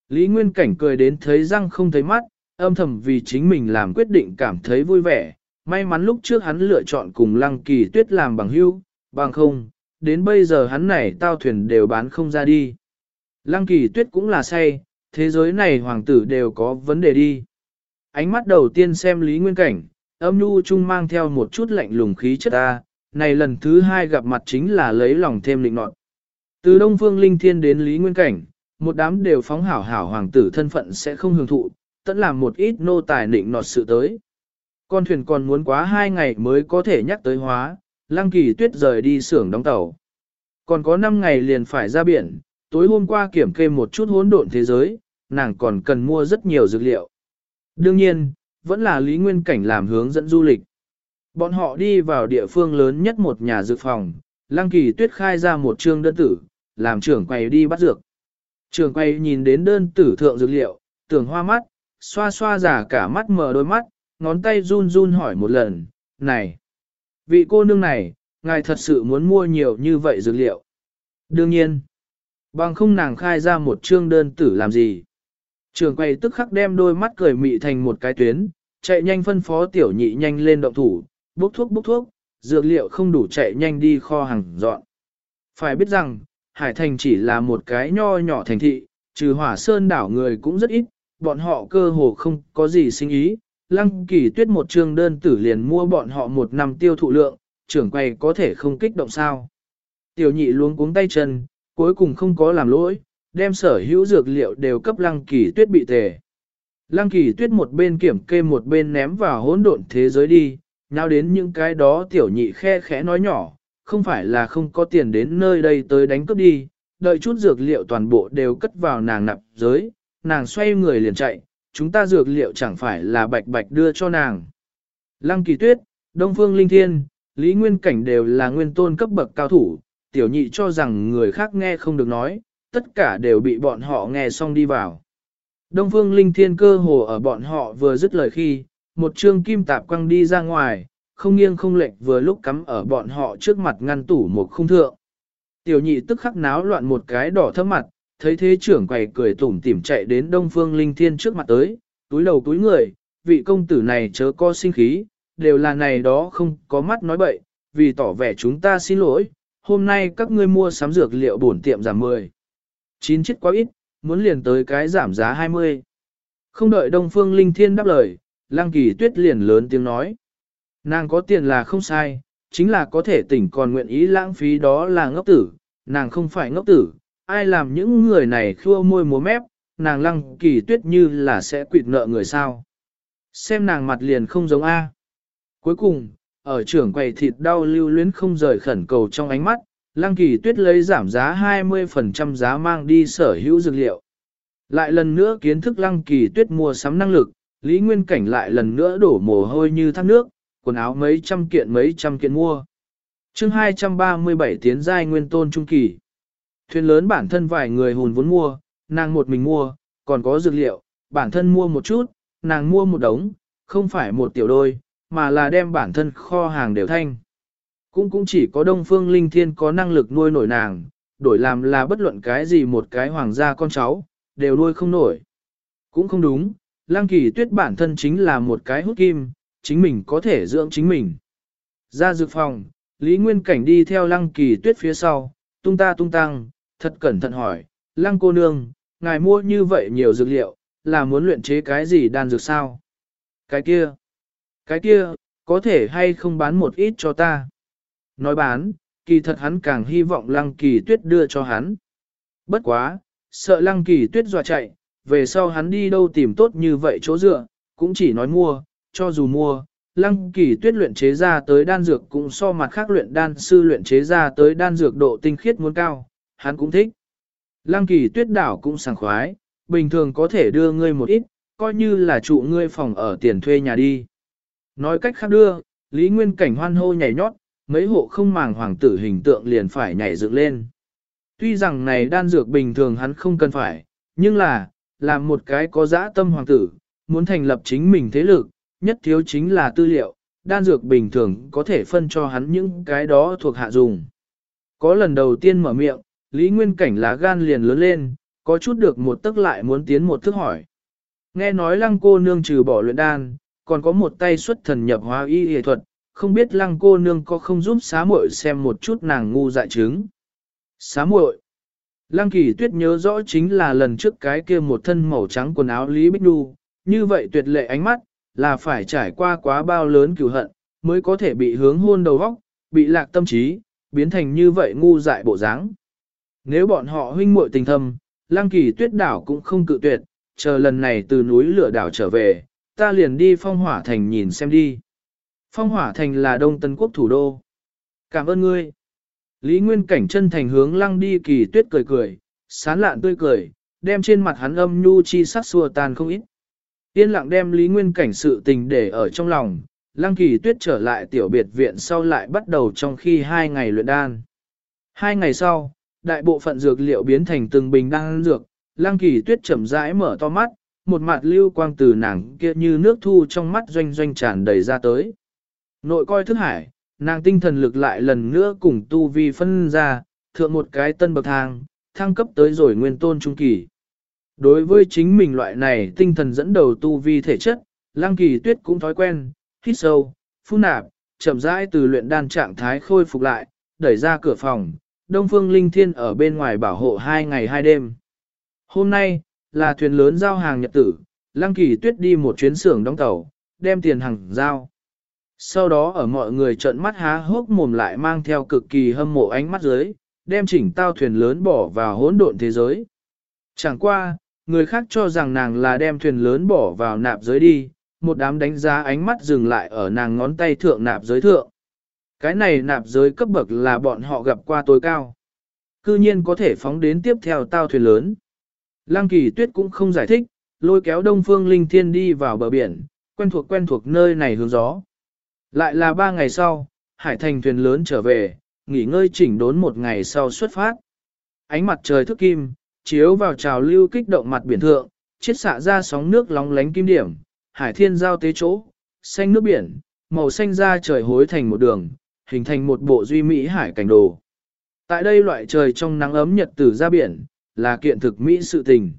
Lý Nguyên Cảnh cười đến thấy răng không thấy mắt, âm thầm vì chính mình làm quyết định cảm thấy vui vẻ. May mắn lúc trước hắn lựa chọn cùng lăng kỳ tuyết làm bằng hưu, bằng không, đến bây giờ hắn này tao thuyền đều bán không ra đi. Lăng kỳ tuyết cũng là say, thế giới này hoàng tử đều có vấn đề đi. Ánh mắt đầu tiên xem Lý Nguyên Cảnh, âm nhu chung mang theo một chút lạnh lùng khí chất ta, này lần thứ hai gặp mặt chính là lấy lòng thêm lịnh nọt. Từ Đông Phương Linh Thiên đến Lý Nguyên Cảnh, một đám đều phóng hảo hảo hoàng tử thân phận sẽ không hưởng thụ, tận làm một ít nô tài định nọt sự tới. Con thuyền còn muốn quá hai ngày mới có thể nhắc tới hóa, lăng kỳ tuyết rời đi xưởng đóng tàu. Còn có 5 ngày liền phải ra biển, tối hôm qua kiểm kê một chút hỗn độn thế giới, nàng còn cần mua rất nhiều dược liệu. Đương nhiên, vẫn là Lý Nguyên Cảnh làm hướng dẫn du lịch. Bọn họ đi vào địa phương lớn nhất một nhà dược phòng, Lăng Kỳ Tuyết khai ra một chương đơn tử, làm trưởng quầy đi bắt dược. Trưởng quầy nhìn đến đơn tử thượng dược liệu, tưởng hoa mắt, xoa xoa giả cả mắt mở đôi mắt, ngón tay run run hỏi một lần, này, vị cô nương này, ngài thật sự muốn mua nhiều như vậy dược liệu. Đương nhiên, bằng không nàng khai ra một chương đơn tử làm gì. Trường quay tức khắc đem đôi mắt cười mị thành một cái tuyến, chạy nhanh phân phó tiểu nhị nhanh lên động thủ, bốc thuốc bốc thuốc, dược liệu không đủ chạy nhanh đi kho hàng dọn. Phải biết rằng, Hải Thành chỉ là một cái nho nhỏ thành thị, trừ hỏa sơn đảo người cũng rất ít, bọn họ cơ hồ không có gì sinh ý. Lăng kỳ tuyết một trường đơn tử liền mua bọn họ một năm tiêu thụ lượng, trưởng quầy có thể không kích động sao. Tiểu nhị luống cuống tay chân, cuối cùng không có làm lỗi, đem sở hữu dược liệu đều cấp lăng kỳ tuyết bị tề. Lăng kỳ tuyết một bên kiểm kê một bên ném vào hỗn độn thế giới đi, nào đến những cái đó tiểu nhị khe khẽ nói nhỏ, không phải là không có tiền đến nơi đây tới đánh cướp đi, đợi chút dược liệu toàn bộ đều cất vào nàng nạp giới, nàng xoay người liền chạy, chúng ta dược liệu chẳng phải là bạch bạch đưa cho nàng. Lăng kỳ tuyết, Đông Phương Linh Thiên, Lý Nguyên Cảnh đều là nguyên tôn cấp bậc cao thủ, tiểu nhị cho rằng người khác nghe không được nói, tất cả đều bị bọn họ nghe xong đi vào. Đông Phương Linh Thiên cơ hồ ở bọn họ vừa dứt lời khi, một chương kim tạp quăng đi ra ngoài, không nghiêng không lệch vừa lúc cắm ở bọn họ trước mặt ngăn tủ một khung thượng. Tiểu nhị tức khắc náo loạn một cái đỏ thấp mặt, thấy thế trưởng quầy cười tủm tỉm chạy đến Đông Phương Linh Thiên trước mặt tới, túi đầu túi người, vị công tử này chớ co sinh khí, đều là này đó không có mắt nói bậy, vì tỏ vẻ chúng ta xin lỗi, hôm nay các ngươi mua sắm dược liệu bổn tiệm giảm 10. Chín chiếc quá ít, muốn liền tới cái giảm giá 20. Không đợi Đông Phương Linh Thiên đáp lời, Lăng Kỳ Tuyết liền lớn tiếng nói. Nàng có tiền là không sai, chính là có thể tỉnh còn nguyện ý lãng phí đó là ngốc tử, nàng không phải ngốc tử, ai làm những người này khua môi múa mép, nàng Lăng Kỳ Tuyết như là sẽ quỵt nợ người sao. Xem nàng mặt liền không giống A. Cuối cùng, ở trưởng quầy thịt đau lưu luyến không rời khẩn cầu trong ánh mắt, Lăng Kỳ Tuyết lấy giảm giá 20% giá mang đi sở hữu dược liệu. Lại lần nữa kiến thức Lăng Kỳ Tuyết mua sắm năng lực, Lý Nguyên Cảnh lại lần nữa đổ mồ hôi như thác nước, quần áo mấy trăm kiện mấy trăm kiện mua. chương 237 tiến giai nguyên tôn trung kỳ. Thuyền lớn bản thân vài người hùn vốn mua, nàng một mình mua, còn có dược liệu, bản thân mua một chút, nàng mua một đống, không phải một tiểu đôi, mà là đem bản thân kho hàng đều thanh. Cũng cũng chỉ có Đông Phương Linh Thiên có năng lực nuôi nổi nàng, đổi làm là bất luận cái gì một cái hoàng gia con cháu, đều nuôi không nổi. Cũng không đúng, Lăng Kỳ Tuyết bản thân chính là một cái hút kim, chính mình có thể dưỡng chính mình. Ra dược phòng, Lý Nguyên Cảnh đi theo Lăng Kỳ Tuyết phía sau, tung ta tung tăng, thật cẩn thận hỏi, Lăng cô nương, ngài mua như vậy nhiều dược liệu, là muốn luyện chế cái gì đan dược sao? Cái kia, cái kia, có thể hay không bán một ít cho ta? Nói bán, kỳ thật hắn càng hy vọng lăng kỳ tuyết đưa cho hắn. Bất quá, sợ lăng kỳ tuyết dọa chạy, về sau hắn đi đâu tìm tốt như vậy chỗ dựa, cũng chỉ nói mua, cho dù mua, lăng kỳ tuyết luyện chế ra tới đan dược cũng so mặt khác luyện đan sư luyện chế ra tới đan dược độ tinh khiết muốn cao, hắn cũng thích. Lăng kỳ tuyết đảo cũng sảng khoái, bình thường có thể đưa ngươi một ít, coi như là trụ ngươi phòng ở tiền thuê nhà đi. Nói cách khác đưa, Lý Nguyên Cảnh hoan hô nhảy nhót, mấy hộ không màng hoàng tử hình tượng liền phải nhảy dựng lên. Tuy rằng này đan dược bình thường hắn không cần phải, nhưng là, làm một cái có dã tâm hoàng tử, muốn thành lập chính mình thế lực, nhất thiếu chính là tư liệu, đan dược bình thường có thể phân cho hắn những cái đó thuộc hạ dùng. Có lần đầu tiên mở miệng, Lý Nguyên Cảnh lá gan liền lớn lên, có chút được một tức lại muốn tiến một thức hỏi. Nghe nói lăng cô nương trừ bỏ luyện đan, còn có một tay xuất thần nhập hóa y y thuật, không biết lăng cô nương có không giúp xá muội xem một chút nàng ngu dại chứng. Xá muội. Lăng kỳ tuyết nhớ rõ chính là lần trước cái kia một thân màu trắng quần áo Lý Bích Nhu, như vậy tuyệt lệ ánh mắt, là phải trải qua quá bao lớn cửu hận, mới có thể bị hướng hôn đầu góc, bị lạc tâm trí, biến thành như vậy ngu dại bộ dáng. Nếu bọn họ huynh muội tình thâm, Lăng kỳ tuyết đảo cũng không cự tuyệt, chờ lần này từ núi lửa đảo trở về, ta liền đi phong hỏa thành nhìn xem đi. Phong hỏa thành là đông tân quốc thủ đô. Cảm ơn ngươi. Lý Nguyên Cảnh chân thành hướng lăng đi kỳ tuyết cười cười, sán lạn tươi cười, đem trên mặt hắn âm nhu chi sắc xua tan không ít. Yên lặng đem Lý Nguyên Cảnh sự tình để ở trong lòng, lăng kỳ tuyết trở lại tiểu biệt viện sau lại bắt đầu trong khi hai ngày luyện đan. Hai ngày sau, đại bộ phận dược liệu biến thành từng bình đan dược, lăng kỳ tuyết chậm rãi mở to mắt, một mặt lưu quang từ nàng kia như nước thu trong mắt doanh doanh tràn đầy ra tới. Nội coi thức hải, nàng tinh thần lực lại lần nữa cùng tu vi phân ra, thượng một cái tân bậc thang, thăng cấp tới rồi nguyên tôn trung kỳ. Đối với chính mình loại này tinh thần dẫn đầu tu vi thể chất, lang kỳ tuyết cũng thói quen, hít sâu, phun nạp, chậm rãi từ luyện đan trạng thái khôi phục lại, đẩy ra cửa phòng, Đông Phương Linh Thiên ở bên ngoài bảo hộ hai ngày hai đêm. Hôm nay, là thuyền lớn giao hàng nhật tử, Lăng Kỳ Tuyết đi một chuyến xưởng đóng tàu, đem tiền hàng giao. Sau đó ở mọi người trợn mắt há hốc mồm lại mang theo cực kỳ hâm mộ ánh mắt dưới, đem chỉnh tao thuyền lớn bỏ vào hỗn độn thế giới. Chẳng qua, người khác cho rằng nàng là đem thuyền lớn bỏ vào nạp giới đi, một đám đánh giá ánh mắt dừng lại ở nàng ngón tay thượng nạp giới thượng. Cái này nạp giới cấp bậc là bọn họ gặp qua tối cao. Cư nhiên có thể phóng đến tiếp theo tao thuyền lớn. Lăng kỳ tuyết cũng không giải thích, lôi kéo đông phương linh thiên đi vào bờ biển, quen thuộc quen thuộc nơi này hướng gió. Lại là ba ngày sau, hải thành thuyền lớn trở về, nghỉ ngơi chỉnh đốn một ngày sau xuất phát. Ánh mặt trời thức kim, chiếu vào trào lưu kích động mặt biển thượng, chiết xạ ra sóng nước lóng lánh kim điểm, hải thiên giao tế chỗ, xanh nước biển, màu xanh da trời hối thành một đường, hình thành một bộ duy mỹ hải cảnh đồ. Tại đây loại trời trong nắng ấm nhật tử ra biển, là kiện thực mỹ sự tình.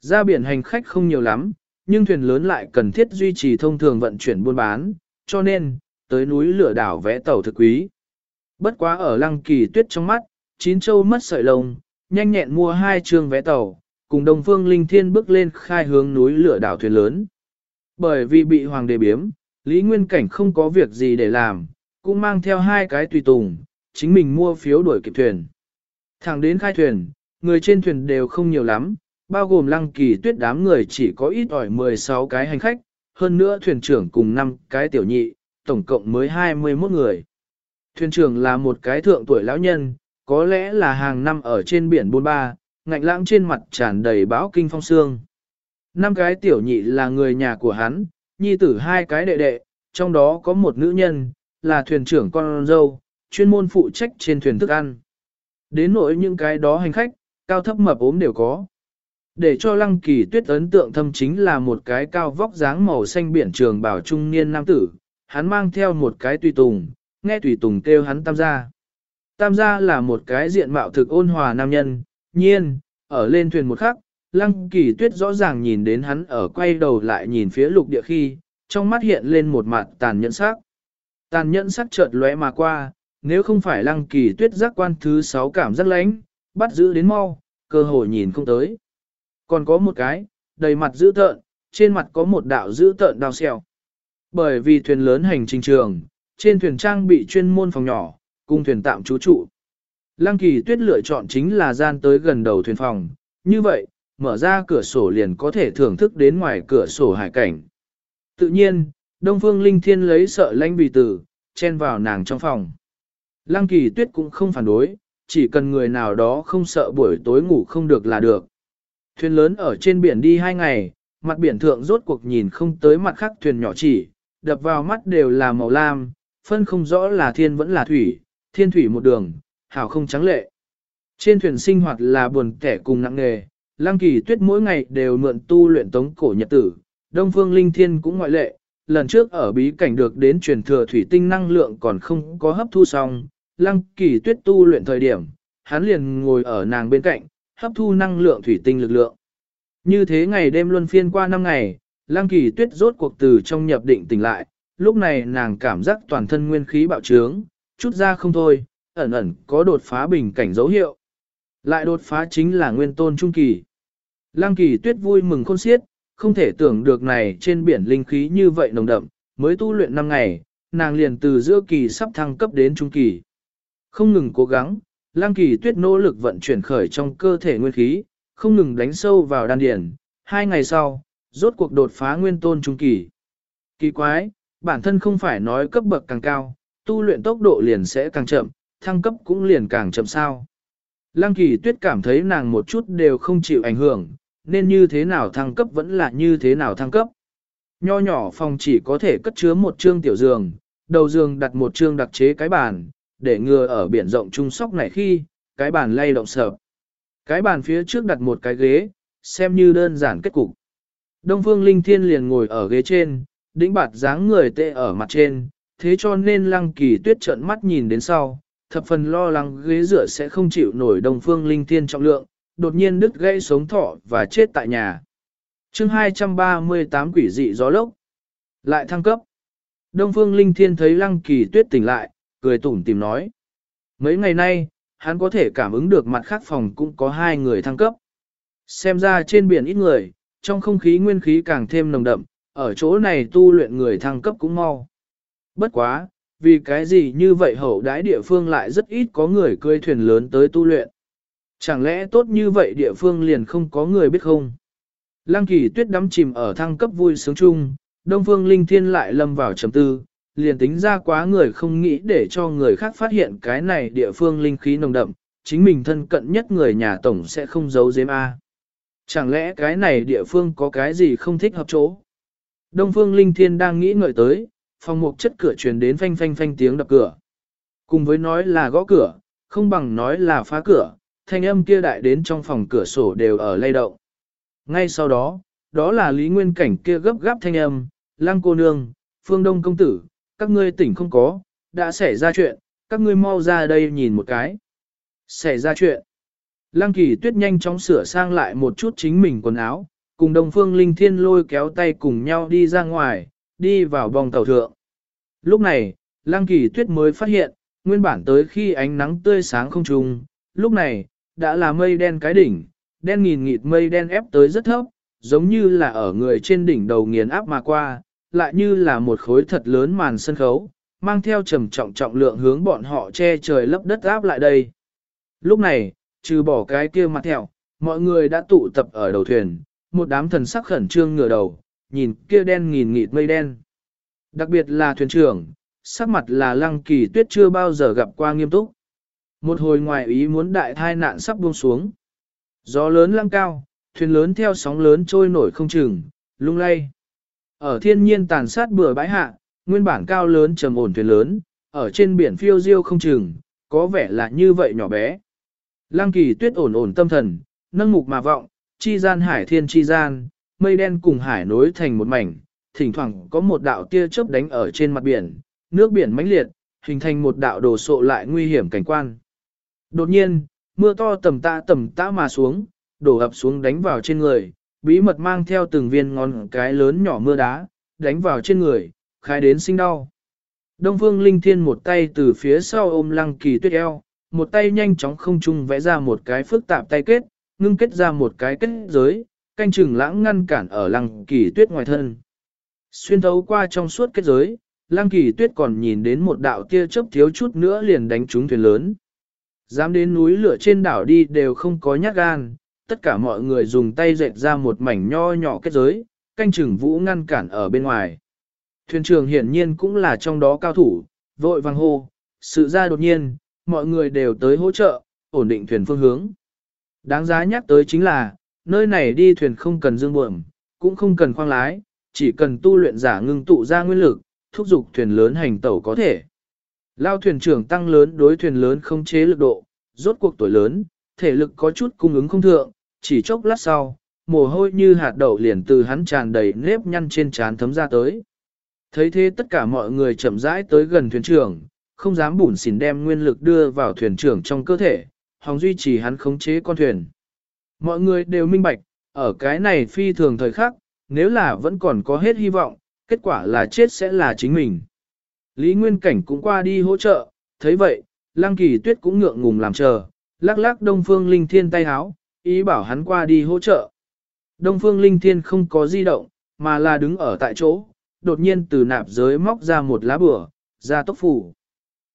Ra biển hành khách không nhiều lắm, nhưng thuyền lớn lại cần thiết duy trì thông thường vận chuyển buôn bán, cho nên, tới núi lửa đảo vẽ tàu thực quý. Bất quá ở lăng kỳ tuyết trong mắt, chín châu mất sợi lông, nhanh nhẹn mua hai trường vé tàu, cùng đồng phương linh thiên bước lên khai hướng núi lửa đảo thuyền lớn. Bởi vì bị hoàng đế biếm, Lý Nguyên Cảnh không có việc gì để làm, cũng mang theo hai cái tùy tùng, chính mình mua phiếu đuổi kịp thuyền. Thẳng đến khai thuyền, người trên thuyền đều không nhiều lắm, bao gồm lăng kỳ tuyết đám người chỉ có ít ỏi 16 cái hành khách, hơn nữa thuyền trưởng cùng 5 cái tiểu nhị, tổng cộng mới 21 người. Thuyền trưởng là một cái thượng tuổi lão nhân, có lẽ là hàng năm ở trên biển buôn ba, ngạnh lãng trên mặt tràn đầy bão kinh phong sương. Năm cái tiểu nhị là người nhà của hắn, nhi tử hai cái đệ đệ, trong đó có một nữ nhân, là thuyền trưởng con dâu, chuyên môn phụ trách trên thuyền thức ăn. Đến nỗi những cái đó hành khách, cao thấp mập ốm đều có. Để cho lăng kỳ tuyết ấn tượng thâm chính là một cái cao vóc dáng màu xanh biển trường bảo trung niên nam tử, hắn mang theo một cái tùy tùng, nghe tùy tùng kêu hắn tam gia. Tam gia là một cái diện mạo thực ôn hòa nam nhân, nhiên, ở lên thuyền một khắc, lăng kỳ tuyết rõ ràng nhìn đến hắn ở quay đầu lại nhìn phía lục địa khi, trong mắt hiện lên một mặt tàn nhẫn sắc. Tàn nhẫn sắc chợt lóe mà qua, nếu không phải lăng kỳ tuyết giác quan thứ sáu cảm giác lánh, bắt giữ đến mau, cơ hội nhìn không tới. Còn có một cái, đầy mặt dữ tợn, trên mặt có một đạo dữ tợn đào xèo. Bởi vì thuyền lớn hành trình trường, trên thuyền trang bị chuyên môn phòng nhỏ, cung thuyền tạm trú trụ. Lăng kỳ tuyết lựa chọn chính là gian tới gần đầu thuyền phòng, như vậy, mở ra cửa sổ liền có thể thưởng thức đến ngoài cửa sổ hải cảnh. Tự nhiên, Đông Phương Linh Thiên lấy sợ lanh bì tử, chen vào nàng trong phòng. Lăng kỳ tuyết cũng không phản đối, chỉ cần người nào đó không sợ buổi tối ngủ không được là được. Thuyền lớn ở trên biển đi hai ngày, mặt biển thượng rốt cuộc nhìn không tới mặt khác thuyền nhỏ chỉ, đập vào mắt đều là màu lam, phân không rõ là thiên vẫn là thủy, thiên thủy một đường, hảo không trắng lệ. Trên thuyền sinh hoạt là buồn kẻ cùng nặng nghề, lăng kỳ tuyết mỗi ngày đều mượn tu luyện tống cổ nhật tử, đông phương linh thiên cũng ngoại lệ, lần trước ở bí cảnh được đến truyền thừa thủy tinh năng lượng còn không có hấp thu xong, lăng kỳ tuyết tu luyện thời điểm, hắn liền ngồi ở nàng bên cạnh, hấp thu năng lượng thủy tinh lực lượng. Như thế ngày đêm luân phiên qua năm ngày, lăng kỳ tuyết rốt cuộc từ trong nhập định tỉnh lại, lúc này nàng cảm giác toàn thân nguyên khí bạo trướng, chút ra không thôi, ẩn ẩn có đột phá bình cảnh dấu hiệu. Lại đột phá chính là nguyên tôn trung kỳ. Lăng kỳ tuyết vui mừng khôn xiết, không thể tưởng được này trên biển linh khí như vậy nồng đậm, mới tu luyện 5 ngày, nàng liền từ giữa kỳ sắp thăng cấp đến trung kỳ. Không ngừng cố gắng, lang kỳ tuyết nỗ lực vận chuyển khởi trong cơ thể nguyên khí, không ngừng đánh sâu vào đan điền, hai ngày sau, rốt cuộc đột phá nguyên tôn trung kỳ. Kỳ quái, bản thân không phải nói cấp bậc càng cao, tu luyện tốc độ liền sẽ càng chậm, thăng cấp cũng liền càng chậm sao. Lăng kỳ tuyết cảm thấy nàng một chút đều không chịu ảnh hưởng, nên như thế nào thăng cấp vẫn là như thế nào thăng cấp. Nho nhỏ phòng chỉ có thể cất chứa một chương tiểu giường, đầu giường đặt một chương đặc chế cái bàn, để ngừa ở biển rộng trung sóc này khi, cái bàn lay động sợp. Cái bàn phía trước đặt một cái ghế, xem như đơn giản kết cục. Đông Phương Linh Thiên liền ngồi ở ghế trên, đĩnh bạt dáng người tê ở mặt trên, thế cho nên lăng kỳ tuyết trợn mắt nhìn đến sau, thập phần lo lắng ghế dựa sẽ không chịu nổi Đông Phương Linh Thiên trọng lượng, đột nhiên đứt gãy sống thọ và chết tại nhà. chương 238 quỷ dị gió lốc. Lại thăng cấp. Đông Phương Linh Thiên thấy lăng kỳ tuyết tỉnh lại, cười tủm tìm nói. Mấy ngày nay, hắn có thể cảm ứng được mặt khác phòng cũng có hai người thăng cấp. Xem ra trên biển ít người, trong không khí nguyên khí càng thêm nồng đậm, ở chỗ này tu luyện người thăng cấp cũng mau. Bất quá, vì cái gì như vậy hậu đái địa phương lại rất ít có người cưỡi thuyền lớn tới tu luyện. Chẳng lẽ tốt như vậy địa phương liền không có người biết không? Lăng kỳ tuyết đắm chìm ở thăng cấp vui sướng chung, Đông Phương Linh Thiên lại lâm vào trầm tư, liền tính ra quá người không nghĩ để cho người khác phát hiện cái này địa phương linh khí nồng đậm, chính mình thân cận nhất người nhà tổng sẽ không giấu giếm A. Chẳng lẽ cái này địa phương có cái gì không thích hợp chỗ? Đông Phương Linh Thiên đang nghĩ ngợi tới, phòng mục chất cửa truyền đến phanh phanh phanh tiếng đập cửa. Cùng với nói là gõ cửa, không bằng nói là phá cửa, thanh âm kia đại đến trong phòng cửa sổ đều ở lay động. Ngay sau đó, đó là Lý Nguyên Cảnh kia gấp gáp thanh âm, Lăng cô nương, Phương Đông công tử, các ngươi tỉnh không có, đã xảy ra chuyện, các ngươi mau ra đây nhìn một cái. Xảy ra chuyện. Lăng kỳ tuyết nhanh chóng sửa sang lại một chút chính mình quần áo, cùng đồng phương linh thiên lôi kéo tay cùng nhau đi ra ngoài, đi vào bong tàu thượng. Lúc này, lăng kỳ tuyết mới phát hiện, nguyên bản tới khi ánh nắng tươi sáng không trùng, lúc này, đã là mây đen cái đỉnh, đen nghìn nghịt mây đen ép tới rất thấp, giống như là ở người trên đỉnh đầu nghiền áp mà qua, lại như là một khối thật lớn màn sân khấu, mang theo trầm trọng trọng lượng hướng bọn họ che trời lấp đất áp lại đây. Lúc này, trừ bỏ cái kia mặt thẹo, mọi người đã tụ tập ở đầu thuyền, một đám thần sắc khẩn trương ngửa đầu, nhìn kia đen nghìn nghịt mây đen. Đặc biệt là thuyền trưởng, sắc mặt là lăng kỳ tuyết chưa bao giờ gặp qua nghiêm túc. Một hồi ngoài ý muốn đại thai nạn sắp buông xuống. Gió lớn lăng cao, thuyền lớn theo sóng lớn trôi nổi không chừng, lung lay. Ở thiên nhiên tàn sát bừa bãi hạ, nguyên bản cao lớn trầm ổn thuyền lớn, ở trên biển phiêu diêu không chừng, có vẻ là như vậy nhỏ bé. Lăng kỳ tuyết ổn ổn tâm thần, nâng mục mà vọng, chi gian hải thiên chi gian, mây đen cùng hải nối thành một mảnh, thỉnh thoảng có một đạo tia chớp đánh ở trên mặt biển, nước biển mãnh liệt, hình thành một đạo đồ sộ lại nguy hiểm cảnh quan. Đột nhiên, mưa to tầm tạ tầm tã mà xuống, đổ ập xuống đánh vào trên người, bí mật mang theo từng viên ngón cái lớn nhỏ mưa đá, đánh vào trên người, khai đến sinh đau. Đông Phương Linh Thiên một tay từ phía sau ôm Lăng Kỳ Tuyết eo, một tay nhanh chóng không trung vẽ ra một cái phức tạp tay kết, ngưng kết ra một cái kết giới, canh chừng lãng ngăn cản ở Lăng Kỳ Tuyết ngoài thân. Xuyên thấu qua trong suốt kết giới, Lăng Kỳ Tuyết còn nhìn đến một đạo tia chớp thiếu chút nữa liền đánh trúng thuyền lớn. Dám đến núi lửa trên đảo đi đều không có nhát gan, tất cả mọi người dùng tay dệt ra một mảnh nho nhỏ kết giới, canh chừng vũ ngăn cản ở bên ngoài. Thuyền trưởng hiển nhiên cũng là trong đó cao thủ, vội vàng hô, sự ra đột nhiên, mọi người đều tới hỗ trợ, ổn định thuyền phương hướng. Đáng giá nhắc tới chính là, nơi này đi thuyền không cần dương buồm, cũng không cần khoang lái, chỉ cần tu luyện giả ngưng tụ ra nguyên lực, thúc giục thuyền lớn hành tẩu có thể. Lao thuyền trưởng tăng lớn đối thuyền lớn không chế lực độ, rốt cuộc tuổi lớn, thể lực có chút cung ứng không thượng, chỉ chốc lát sau, mồ hôi như hạt đậu liền từ hắn tràn đầy nếp nhăn trên trán thấm ra tới. Thấy thế tất cả mọi người chậm rãi tới gần thuyền trưởng, không dám bủn xỉn đem nguyên lực đưa vào thuyền trưởng trong cơ thể, hòng duy trì hắn khống chế con thuyền. Mọi người đều minh bạch, ở cái này phi thường thời khắc, nếu là vẫn còn có hết hy vọng, kết quả là chết sẽ là chính mình. Lý Nguyên Cảnh cũng qua đi hỗ trợ, thấy vậy, Lăng Kỳ Tuyết cũng ngượng ngùng làm chờ, lắc lắc Đông Phương Linh Thiên tay háo, ý bảo hắn qua đi hỗ trợ. Đông Phương Linh Thiên không có di động, mà là đứng ở tại chỗ, đột nhiên từ nạp giới móc ra một lá bửa, ra tốc phủ.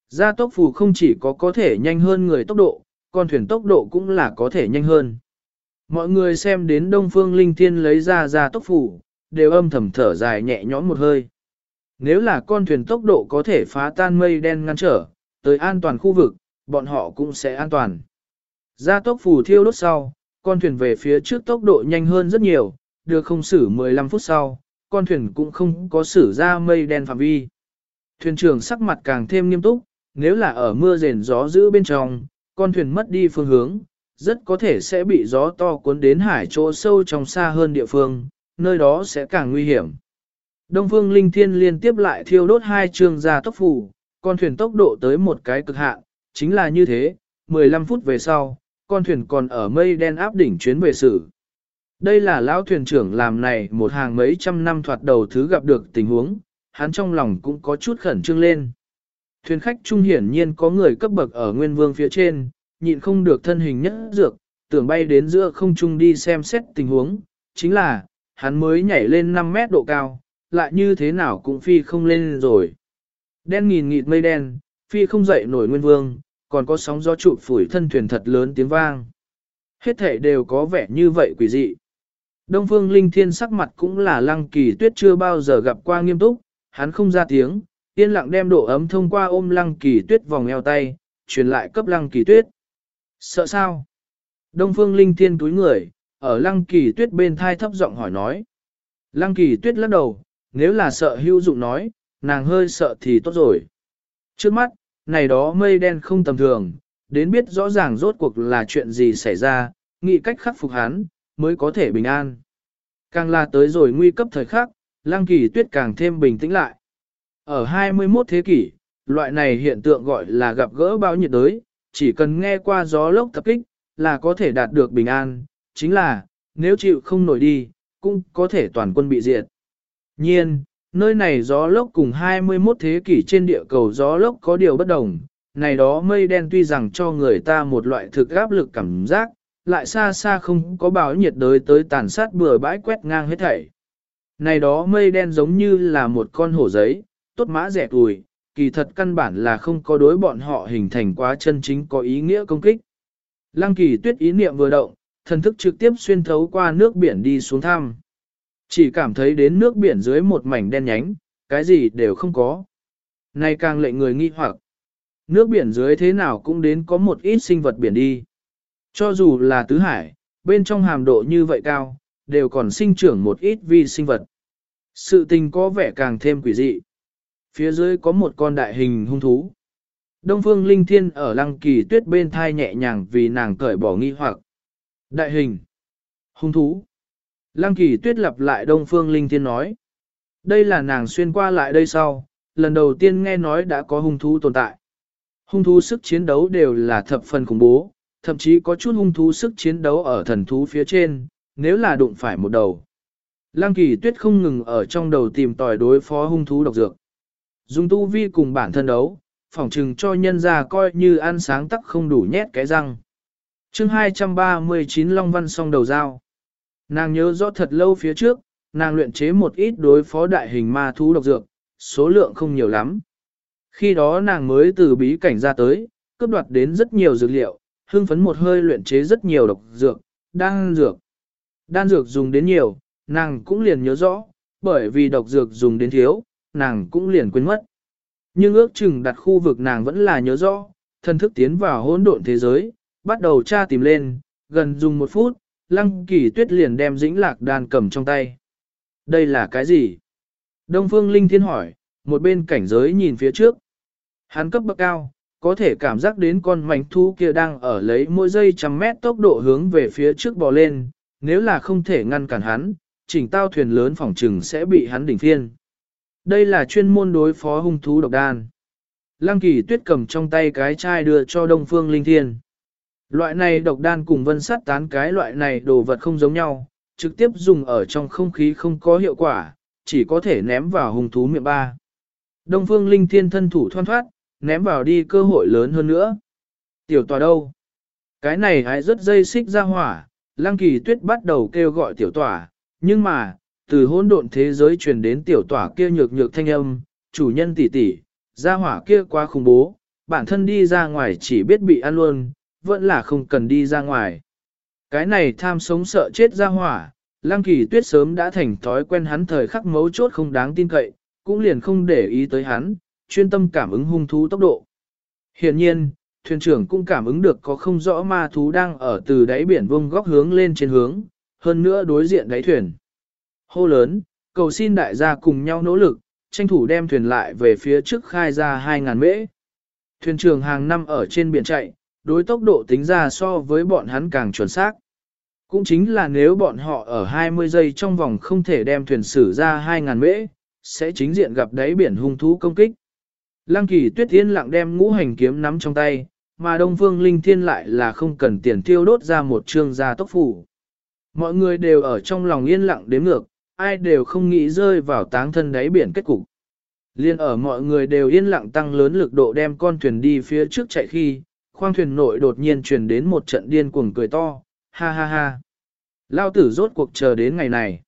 Gia tốc phù không chỉ có có thể nhanh hơn người tốc độ, con thuyền tốc độ cũng là có thể nhanh hơn. Mọi người xem đến Đông Phương Linh Thiên lấy ra ra tốc phù, đều âm thầm thở dài nhẹ nhõm một hơi. Nếu là con thuyền tốc độ có thể phá tan mây đen ngăn trở, tới an toàn khu vực, bọn họ cũng sẽ an toàn. Ra tốc phù thiêu đốt sau, con thuyền về phía trước tốc độ nhanh hơn rất nhiều, được không xử 15 phút sau, con thuyền cũng không có xử ra mây đen phạm vi. Thuyền trưởng sắc mặt càng thêm nghiêm túc, nếu là ở mưa rền gió giữ bên trong, con thuyền mất đi phương hướng, rất có thể sẽ bị gió to cuốn đến hải chỗ sâu trong xa hơn địa phương, nơi đó sẽ càng nguy hiểm. Đông phương linh thiên liên tiếp lại thiêu đốt hai trường ra tốc phủ, con thuyền tốc độ tới một cái cực hạn, chính là như thế, 15 phút về sau, con thuyền còn ở mây đen áp đỉnh chuyến về sự. Đây là lão thuyền trưởng làm này một hàng mấy trăm năm thoạt đầu thứ gặp được tình huống, hắn trong lòng cũng có chút khẩn trương lên. Thuyền khách trung hiển nhiên có người cấp bậc ở nguyên vương phía trên, nhịn không được thân hình nhất dược, tưởng bay đến giữa không trung đi xem xét tình huống, chính là, hắn mới nhảy lên 5 mét độ cao, lại như thế nào cũng phi không lên rồi. Đen nghìn nghịt mây đen, phi không dậy nổi nguyên vương, còn có sóng gió trụ phủi thân thuyền thật lớn tiếng vang. Hết thể đều có vẻ như vậy quỷ dị. Đông phương linh thiên sắc mặt cũng là lăng kỳ tuyết chưa bao giờ gặp qua nghiêm túc, hắn không ra tiếng, yên lặng đem độ ấm thông qua ôm lăng kỳ tuyết vòng eo tay, truyền lại cấp lăng kỳ tuyết. Sợ sao? Đông phương linh thiên túi người, ở lăng kỳ tuyết bên thai thấp giọng hỏi nói. Lăng kỳ tuyết lắc đầu, nếu là sợ hưu dụng nói, nàng hơi sợ thì tốt rồi. Trước mắt, này đó mây đen không tầm thường, đến biết rõ ràng rốt cuộc là chuyện gì xảy ra, nghĩ cách khắc phục hắn, mới có thể bình an. Càng là tới rồi nguy cấp thời khắc, lăng kỳ tuyết càng thêm bình tĩnh lại. Ở 21 thế kỷ, loại này hiện tượng gọi là gặp gỡ bão nhiệt đới, chỉ cần nghe qua gió lốc tập kích, là có thể đạt được bình an, chính là, nếu chịu không nổi đi, cũng có thể toàn quân bị diệt. Nhiên, nơi này gió lốc cùng 21 thế kỷ trên địa cầu gió lốc có điều bất đồng, này đó mây đen tuy rằng cho người ta một loại thực áp lực cảm giác, lại xa xa không có báo nhiệt đới tới tàn sát bừa bãi quét ngang hết thảy. Này đó mây đen giống như là một con hổ giấy, tốt mã rẻ tùi, kỳ thật căn bản là không có đối bọn họ hình thành quá chân chính có ý nghĩa công kích. Lăng kỳ tuyết ý niệm vừa động, thần thức trực tiếp xuyên thấu qua nước biển đi xuống thăm. Chỉ cảm thấy đến nước biển dưới một mảnh đen nhánh, cái gì đều không có. nay càng lệnh người nghi hoặc. Nước biển dưới thế nào cũng đến có một ít sinh vật biển đi. Cho dù là tứ hải, bên trong hàm độ như vậy cao, đều còn sinh trưởng một ít vi sinh vật. Sự tình có vẻ càng thêm quỷ dị. Phía dưới có một con đại hình hung thú. Đông phương linh thiên ở lăng kỳ tuyết bên thai nhẹ nhàng vì nàng cởi bỏ nghi hoặc. Đại hình. Hung thú. Lăng kỳ tuyết lặp lại đông phương linh thiên nói. Đây là nàng xuyên qua lại đây sau, lần đầu tiên nghe nói đã có hung thú tồn tại. Hung thú sức chiến đấu đều là thập phần khủng bố, thậm chí có chút hung thú sức chiến đấu ở thần thú phía trên, nếu là đụng phải một đầu. Lăng kỳ tuyết không ngừng ở trong đầu tìm tòi đối phó hung thú độc dược. Dùng tu vi cùng bản thân đấu, phỏng trừng cho nhân ra coi như ăn sáng tắc không đủ nhét cái răng. chương 239 Long Văn song đầu dao. Nàng nhớ rõ thật lâu phía trước, nàng luyện chế một ít đối phó đại hình ma thú độc dược, số lượng không nhiều lắm. Khi đó nàng mới từ bí cảnh ra tới, cướp đoạt đến rất nhiều dược liệu, hưng phấn một hơi luyện chế rất nhiều độc dược, đan dược. Đan dược dùng đến nhiều, nàng cũng liền nhớ rõ, bởi vì độc dược dùng đến thiếu, nàng cũng liền quên mất. Nhưng ước chừng đặt khu vực nàng vẫn là nhớ rõ, thân thức tiến vào hỗn độn thế giới, bắt đầu tra tìm lên, gần dùng một phút, lăng kỳ tuyết liền đem dĩnh lạc đan cầm trong tay. Đây là cái gì? Đông Phương Linh Thiên hỏi, một bên cảnh giới nhìn phía trước. Hắn cấp bậc cao, có thể cảm giác đến con mảnh thú kia đang ở lấy mỗi giây trăm mét tốc độ hướng về phía trước bò lên, nếu là không thể ngăn cản hắn, chỉnh tao thuyền lớn phòng trừng sẽ bị hắn đỉnh phiên. Đây là chuyên môn đối phó hung thú độc đan. Lăng kỳ tuyết cầm trong tay cái chai đưa cho Đông Phương Linh Thiên. Loại này độc đan cùng vân sát tán cái loại này đồ vật không giống nhau, trực tiếp dùng ở trong không khí không có hiệu quả, chỉ có thể ném vào hung thú miệng ba. Đông Phương Linh Thiên thân thủ thoăn thoát, ném vào đi cơ hội lớn hơn nữa. Tiểu tòa đâu? Cái này hãy rất dây xích ra hỏa, Lăng Kỳ Tuyết bắt đầu kêu gọi tiểu tòa, nhưng mà, từ hỗn độn thế giới truyền đến tiểu tỏa kia nhược nhược thanh âm, chủ nhân tỷ tỷ, ra hỏa kia quá khủng bố, bản thân đi ra ngoài chỉ biết bị ăn luôn, vẫn là không cần đi ra ngoài. Cái này tham sống sợ chết ra hỏa, Lăng Kỳ Tuyết sớm đã thành thói quen hắn thời khắc mấu chốt không đáng tin cậy, cũng liền không để ý tới hắn, chuyên tâm cảm ứng hung thú tốc độ. Hiện nhiên, thuyền trưởng cũng cảm ứng được có không rõ ma thú đang ở từ đáy biển vông góc hướng lên trên hướng, hơn nữa đối diện đáy thuyền. Hô lớn, cầu xin đại gia cùng nhau nỗ lực, tranh thủ đem thuyền lại về phía trước khai ra 2.000 mễ. Thuyền trưởng hàng năm ở trên biển chạy, đối tốc độ tính ra so với bọn hắn càng chuẩn xác. Cũng chính là nếu bọn họ ở 20 giây trong vòng không thể đem thuyền sử ra 2.000 mễ, sẽ chính diện gặp đáy biển hung thú công kích. Lăng kỳ tuyết yên lặng đem ngũ hành kiếm nắm trong tay, mà Đông Phương Linh Thiên lại là không cần tiền tiêu đốt ra một trương gia tốc phủ. Mọi người đều ở trong lòng yên lặng đếm ngược, ai đều không nghĩ rơi vào táng thân đáy biển kết cục. Liên ở mọi người đều yên lặng tăng lớn lực độ đem con thuyền đi phía trước chạy khi, khoang thuyền nội đột nhiên truyền đến một trận điên cuồng cười to, ha ha ha. Lao tử rốt cuộc chờ đến ngày này.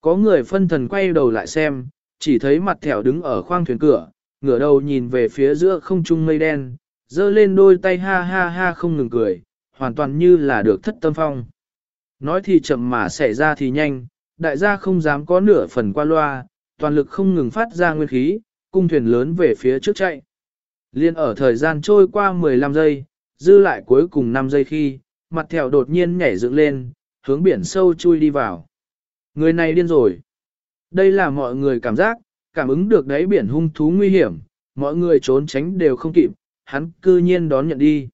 Có người phân thần quay đầu lại xem, chỉ thấy mặt thẻo đứng ở khoang thuyền cửa, ngửa đầu nhìn về phía giữa không trung mây đen, giơ lên đôi tay ha ha ha không ngừng cười, hoàn toàn như là được thất tâm phong. Nói thì chậm mà xảy ra thì nhanh, đại gia không dám có nửa phần qua loa, toàn lực không ngừng phát ra nguyên khí, cung thuyền lớn về phía trước chạy. Liên ở thời gian trôi qua 15 giây, dư lại cuối cùng 5 giây khi, mặt thèo đột nhiên nhảy dựng lên, hướng biển sâu chui đi vào. Người này điên rồi. Đây là mọi người cảm giác, cảm ứng được đáy biển hung thú nguy hiểm, mọi người trốn tránh đều không kịp, hắn cư nhiên đón nhận đi.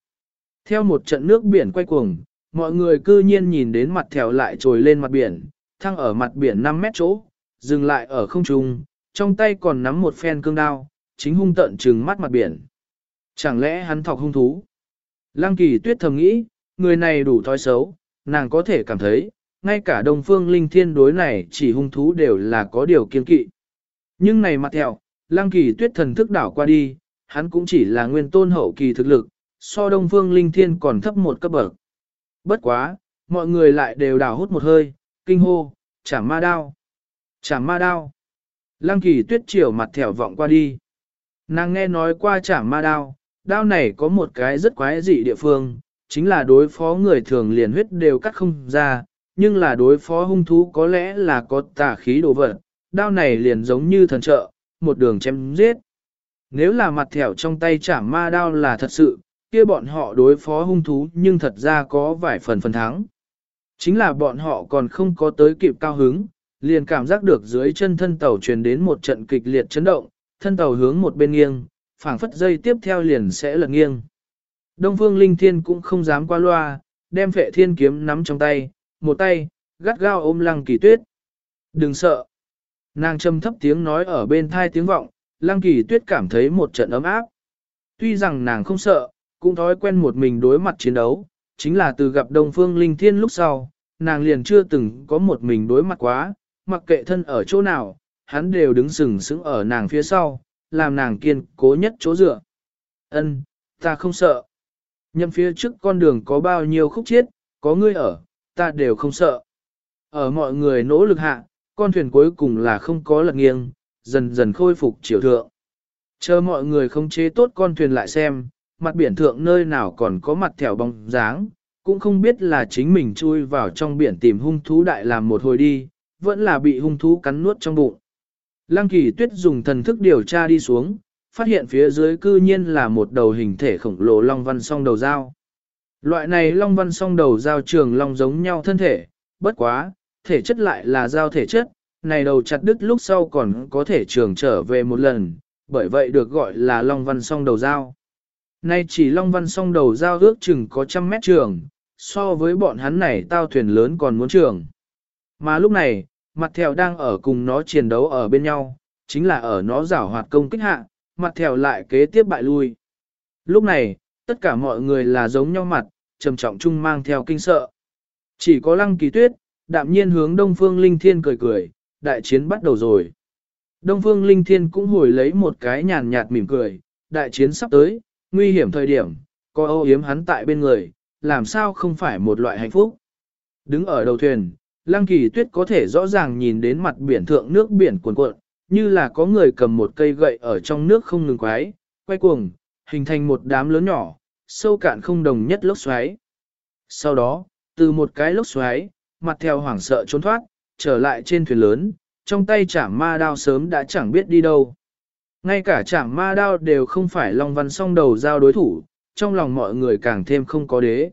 Theo một trận nước biển quay cuồng, mọi người cư nhiên nhìn đến mặt thèo lại trồi lên mặt biển, thăng ở mặt biển 5 mét chỗ, dừng lại ở không trung, trong tay còn nắm một phen cương đao, chính hung tận trừng mắt mặt biển. Chẳng lẽ hắn thọc hung thú? Lăng kỳ tuyết thầm nghĩ, người này đủ thói xấu, nàng có thể cảm thấy, ngay cả đông phương linh thiên đối này chỉ hung thú đều là có điều kiên kỵ. Nhưng này mặt theo, lăng kỳ tuyết thần thức đảo qua đi, hắn cũng chỉ là nguyên tôn hậu kỳ thực lực, so đông phương linh thiên còn thấp một cấp bậc. Bất quá, mọi người lại đều đảo hút một hơi, kinh hô, chảm ma đao, chảm ma đao. Lăng kỳ tuyết chiều mặt thẻo vọng qua đi. Nàng nghe nói qua chảm ma đao, đao này có một cái rất quái dị địa phương, chính là đối phó người thường liền huyết đều cắt không ra, nhưng là đối phó hung thú có lẽ là có tà khí đồ vật, đao này liền giống như thần trợ, một đường chém giết. Nếu là mặt thẻo trong tay chảm ma đao là thật sự, kia bọn họ đối phó hung thú nhưng thật ra có vài phần phần thắng. Chính là bọn họ còn không có tới kịp cao hứng, liền cảm giác được dưới chân thân tàu truyền đến một trận kịch liệt chấn động, thân tàu hướng một bên nghiêng, phảng phất dây tiếp theo liền sẽ lật nghiêng. Đông Phương Linh Thiên cũng không dám qua loa, đem phệ thiên kiếm nắm trong tay, một tay, gắt gao ôm lăng kỳ tuyết. Đừng sợ. Nàng trầm thấp tiếng nói ở bên thai tiếng vọng, lăng kỳ tuyết cảm thấy một trận ấm áp. Tuy rằng nàng không sợ, cũng thói quen một mình đối mặt chiến đấu, chính là từ gặp Đông Phương Linh Thiên lúc sau, nàng liền chưa từng có một mình đối mặt quá, mặc kệ thân ở chỗ nào, hắn đều đứng sừng sững ở nàng phía sau, làm nàng kiên cố nhất chỗ dựa. Ân, ta không sợ. Nhậm phía trước con đường có bao nhiêu khúc chiết, có ngươi ở, ta đều không sợ. Ở mọi người nỗ lực hạ, con thuyền cuối cùng là không có lật nghiêng, dần dần khôi phục chiều thượng. Chờ mọi người không chế tốt con thuyền lại xem, mặt biển thượng nơi nào còn có mặt thẻo bóng dáng, cũng không biết là chính mình chui vào trong biển tìm hung thú đại làm một hồi đi, vẫn là bị hung thú cắn nuốt trong bụng. Lăng kỳ tuyết dùng thần thức điều tra đi xuống, phát hiện phía dưới cư nhiên là một đầu hình thể khổng lồ long văn song đầu dao. Loại này long văn song đầu dao trường long giống nhau thân thể, bất quá, thể chất lại là dao thể chất, này đầu chặt đứt lúc sau còn có thể trường trở về một lần, bởi vậy được gọi là long văn song đầu dao. Nay chỉ long văn song đầu dao ước chừng có trăm mét trường, so với bọn hắn này tao thuyền lớn còn muốn trường. Mà lúc này, mặt thèo đang ở cùng nó chiến đấu ở bên nhau, chính là ở nó giảo hoạt công kích hạ, mặt thèo lại kế tiếp bại lui. Lúc này, tất cả mọi người là giống nhau mặt, trầm trọng chung mang theo kinh sợ. Chỉ có lăng kỳ tuyết, đạm nhiên hướng Đông Phương Linh Thiên cười cười, đại chiến bắt đầu rồi. Đông Phương Linh Thiên cũng hồi lấy một cái nhàn nhạt mỉm cười, đại chiến sắp tới, nguy hiểm thời điểm, có âu yếm hắn tại bên người, làm sao không phải một loại hạnh phúc. Đứng ở đầu thuyền, Lăng Kỳ Tuyết có thể rõ ràng nhìn đến mặt biển thượng nước biển cuồn cuộn, như là có người cầm một cây gậy ở trong nước không ngừng quái, quay cuồng, hình thành một đám lớn nhỏ, sâu cạn không đồng nhất lốc xoáy. Sau đó, từ một cái lốc xoáy, mặt theo hoảng sợ trốn thoát, trở lại trên thuyền lớn, trong tay chảm ma đao sớm đã chẳng biết đi đâu. Ngay cả chảm ma đao đều không phải Long Văn song đầu giao đối thủ, trong lòng mọi người càng thêm không có đế.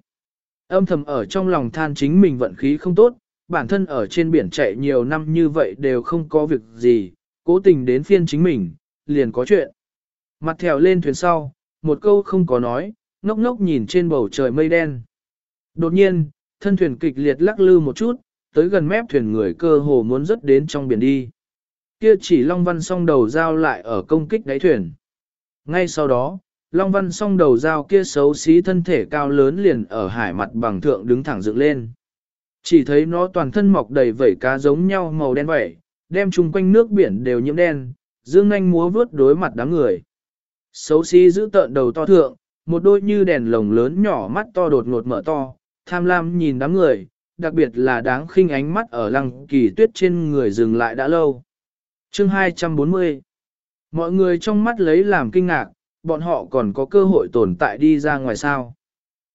Âm thầm ở trong lòng than chính mình vận khí không tốt, bản thân ở trên biển chạy nhiều năm như vậy đều không có việc gì, cố tình đến phiên chính mình, liền có chuyện. Mặt thèo lên thuyền sau, một câu không có nói, ngốc ngốc nhìn trên bầu trời mây đen. Đột nhiên, thân thuyền kịch liệt lắc lư một chút, tới gần mép thuyền người cơ hồ muốn rớt đến trong biển đi. Kia chỉ Long Văn song đầu dao lại ở công kích đáy thuyền. Ngay sau đó, Long Văn song đầu dao kia xấu xí thân thể cao lớn liền ở hải mặt bằng thượng đứng thẳng dựng lên. Chỉ thấy nó toàn thân mọc đầy vảy cá giống nhau màu đen vảy, đem chung quanh nước biển đều nhiễm đen, dương nhanh múa vướt đối mặt đám người. Xấu xí giữ tợn đầu to thượng, một đôi như đèn lồng lớn nhỏ mắt to đột ngột mở to, tham lam nhìn đám người, đặc biệt là đáng khinh ánh mắt ở lăng kỳ tuyết trên người dừng lại đã lâu. Chương 240 Mọi người trong mắt lấy làm kinh ngạc, bọn họ còn có cơ hội tồn tại đi ra ngoài sao.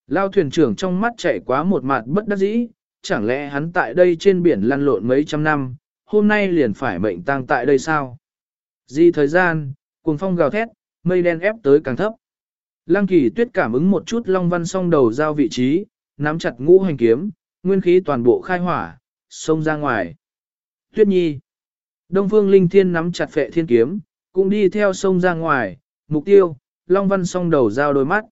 Lao thuyền trưởng trong mắt chạy quá một mặt bất đắc dĩ, chẳng lẽ hắn tại đây trên biển lăn lộn mấy trăm năm, hôm nay liền phải mệnh tang tại đây sao? Di thời gian, cuồng phong gào thét, mây đen ép tới càng thấp. Lăng kỳ tuyết cảm ứng một chút long văn song đầu giao vị trí, nắm chặt ngũ hành kiếm, nguyên khí toàn bộ khai hỏa, xông ra ngoài. Tuyết nhi. Đông phương linh thiên nắm chặt phệ thiên kiếm, cũng đi theo sông ra ngoài, mục tiêu, long văn song đầu giao đôi mắt.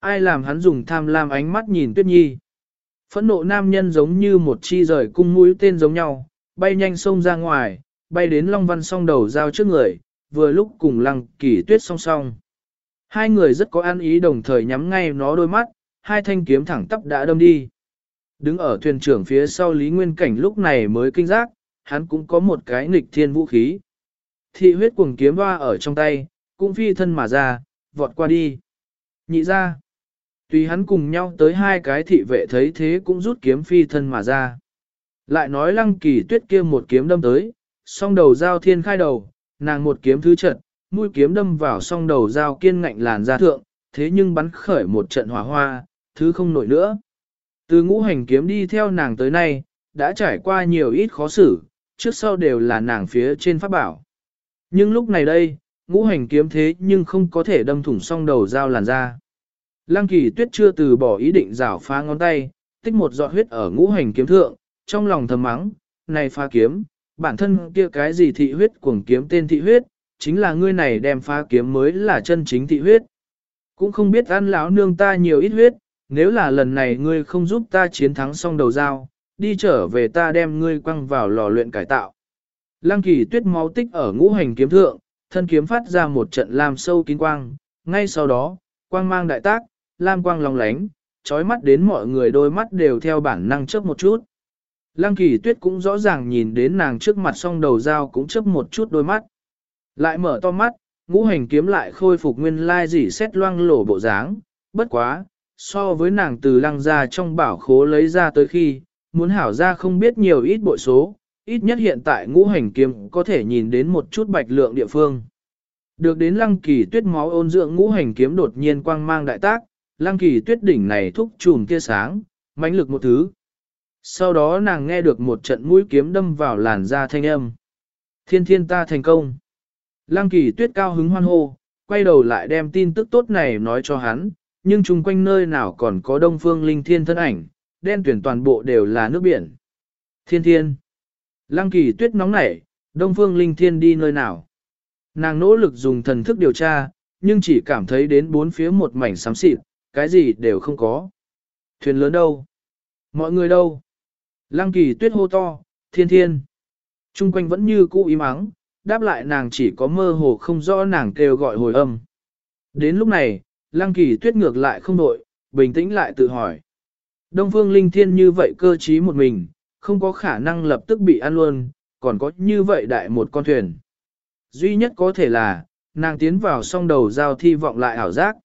Ai làm hắn dùng tham lam ánh mắt nhìn tuyết nhi. Phẫn nộ nam nhân giống như một chi rời cung mũi tên giống nhau, bay nhanh sông ra ngoài, bay đến long văn song đầu giao trước người, vừa lúc cùng lăng kỳ tuyết song song. Hai người rất có an ý đồng thời nhắm ngay nó đôi mắt, hai thanh kiếm thẳng tắp đã đâm đi. Đứng ở thuyền trưởng phía sau Lý Nguyên Cảnh lúc này mới kinh giác, hắn cũng có một cái nghịch thiên vũ khí. Thị huyết cuồng kiếm hoa ở trong tay, cũng phi thân mà ra, vọt qua đi. Nhị ra. Tùy hắn cùng nhau tới hai cái thị vệ thấy thế cũng rút kiếm phi thân mà ra. Lại nói lăng kỳ tuyết kia một kiếm đâm tới, song đầu giao thiên khai đầu, nàng một kiếm thứ trận, mũi kiếm đâm vào song đầu dao kiên ngạnh làn ra thượng, thế nhưng bắn khởi một trận hỏa hoa, thứ không nổi nữa. Từ ngũ hành kiếm đi theo nàng tới nay, đã trải qua nhiều ít khó xử, trước sau đều là nàng phía trên pháp bảo. Nhưng lúc này đây, ngũ hành kiếm thế nhưng không có thể đâm thủng song đầu dao làn ra. Lăng kỳ tuyết chưa từ bỏ ý định rảo phá ngón tay, tích một giọt huyết ở ngũ hành kiếm thượng, trong lòng thầm mắng, này phá kiếm, bản thân kia cái gì thị huyết cuồng kiếm tên thị huyết, chính là ngươi này đem phá kiếm mới là chân chính thị huyết. Cũng không biết ăn lão nương ta nhiều ít huyết, nếu là lần này ngươi không giúp ta chiến thắng xong đầu dao, đi trở về ta đem ngươi quăng vào lò luyện cải tạo. Lăng kỳ tuyết máu tích ở ngũ hành kiếm thượng, thân kiếm phát ra một trận lam sâu kín quang, ngay sau đó, quang mang đại tác, lam quang long lánh, trói mắt đến mọi người đôi mắt đều theo bản năng chớp một chút. Lăng kỳ tuyết cũng rõ ràng nhìn đến nàng trước mặt song đầu dao cũng chớp một chút đôi mắt. Lại mở to mắt, ngũ hành kiếm lại khôi phục nguyên lai dỉ xét loang lổ bộ dáng, bất quá, so với nàng từ lăng ra trong bảo khố lấy ra tới khi, muốn hảo ra không biết nhiều ít bội số, ít nhất hiện tại ngũ hành kiếm có thể nhìn đến một chút bạch lượng địa phương. Được đến lăng kỳ tuyết máu ôn dưỡng ngũ hành kiếm đột nhiên quang mang đại tác, lăng kỳ tuyết đỉnh này thúc trùm tia sáng, mãnh lực một thứ. Sau đó nàng nghe được một trận mũi kiếm đâm vào làn da thanh âm. Thiên thiên ta thành công. Lăng kỳ tuyết cao hứng hoan hô, quay đầu lại đem tin tức tốt này nói cho hắn, nhưng chung quanh nơi nào còn có đông phương linh thiên thân ảnh, đen tuyển toàn bộ đều là nước biển. Thiên thiên. Lăng kỳ tuyết nóng nảy, đông phương linh thiên đi nơi nào. Nàng nỗ lực dùng thần thức điều tra, nhưng chỉ cảm thấy đến bốn phía một mảnh xám xịt, cái gì đều không có. Thuyền lớn đâu? Mọi người đâu? Lăng kỳ tuyết hô to, thiên thiên. Trung quanh vẫn như cũ im ắng, đáp lại nàng chỉ có mơ hồ không rõ nàng kêu gọi hồi âm. Đến lúc này, lăng kỳ tuyết ngược lại không đội, bình tĩnh lại tự hỏi. Đông phương linh thiên như vậy cơ trí một mình, không có khả năng lập tức bị ăn luôn, còn có như vậy đại một con thuyền. Duy nhất có thể là, nàng tiến vào song đầu giao thi vọng lại ảo giác.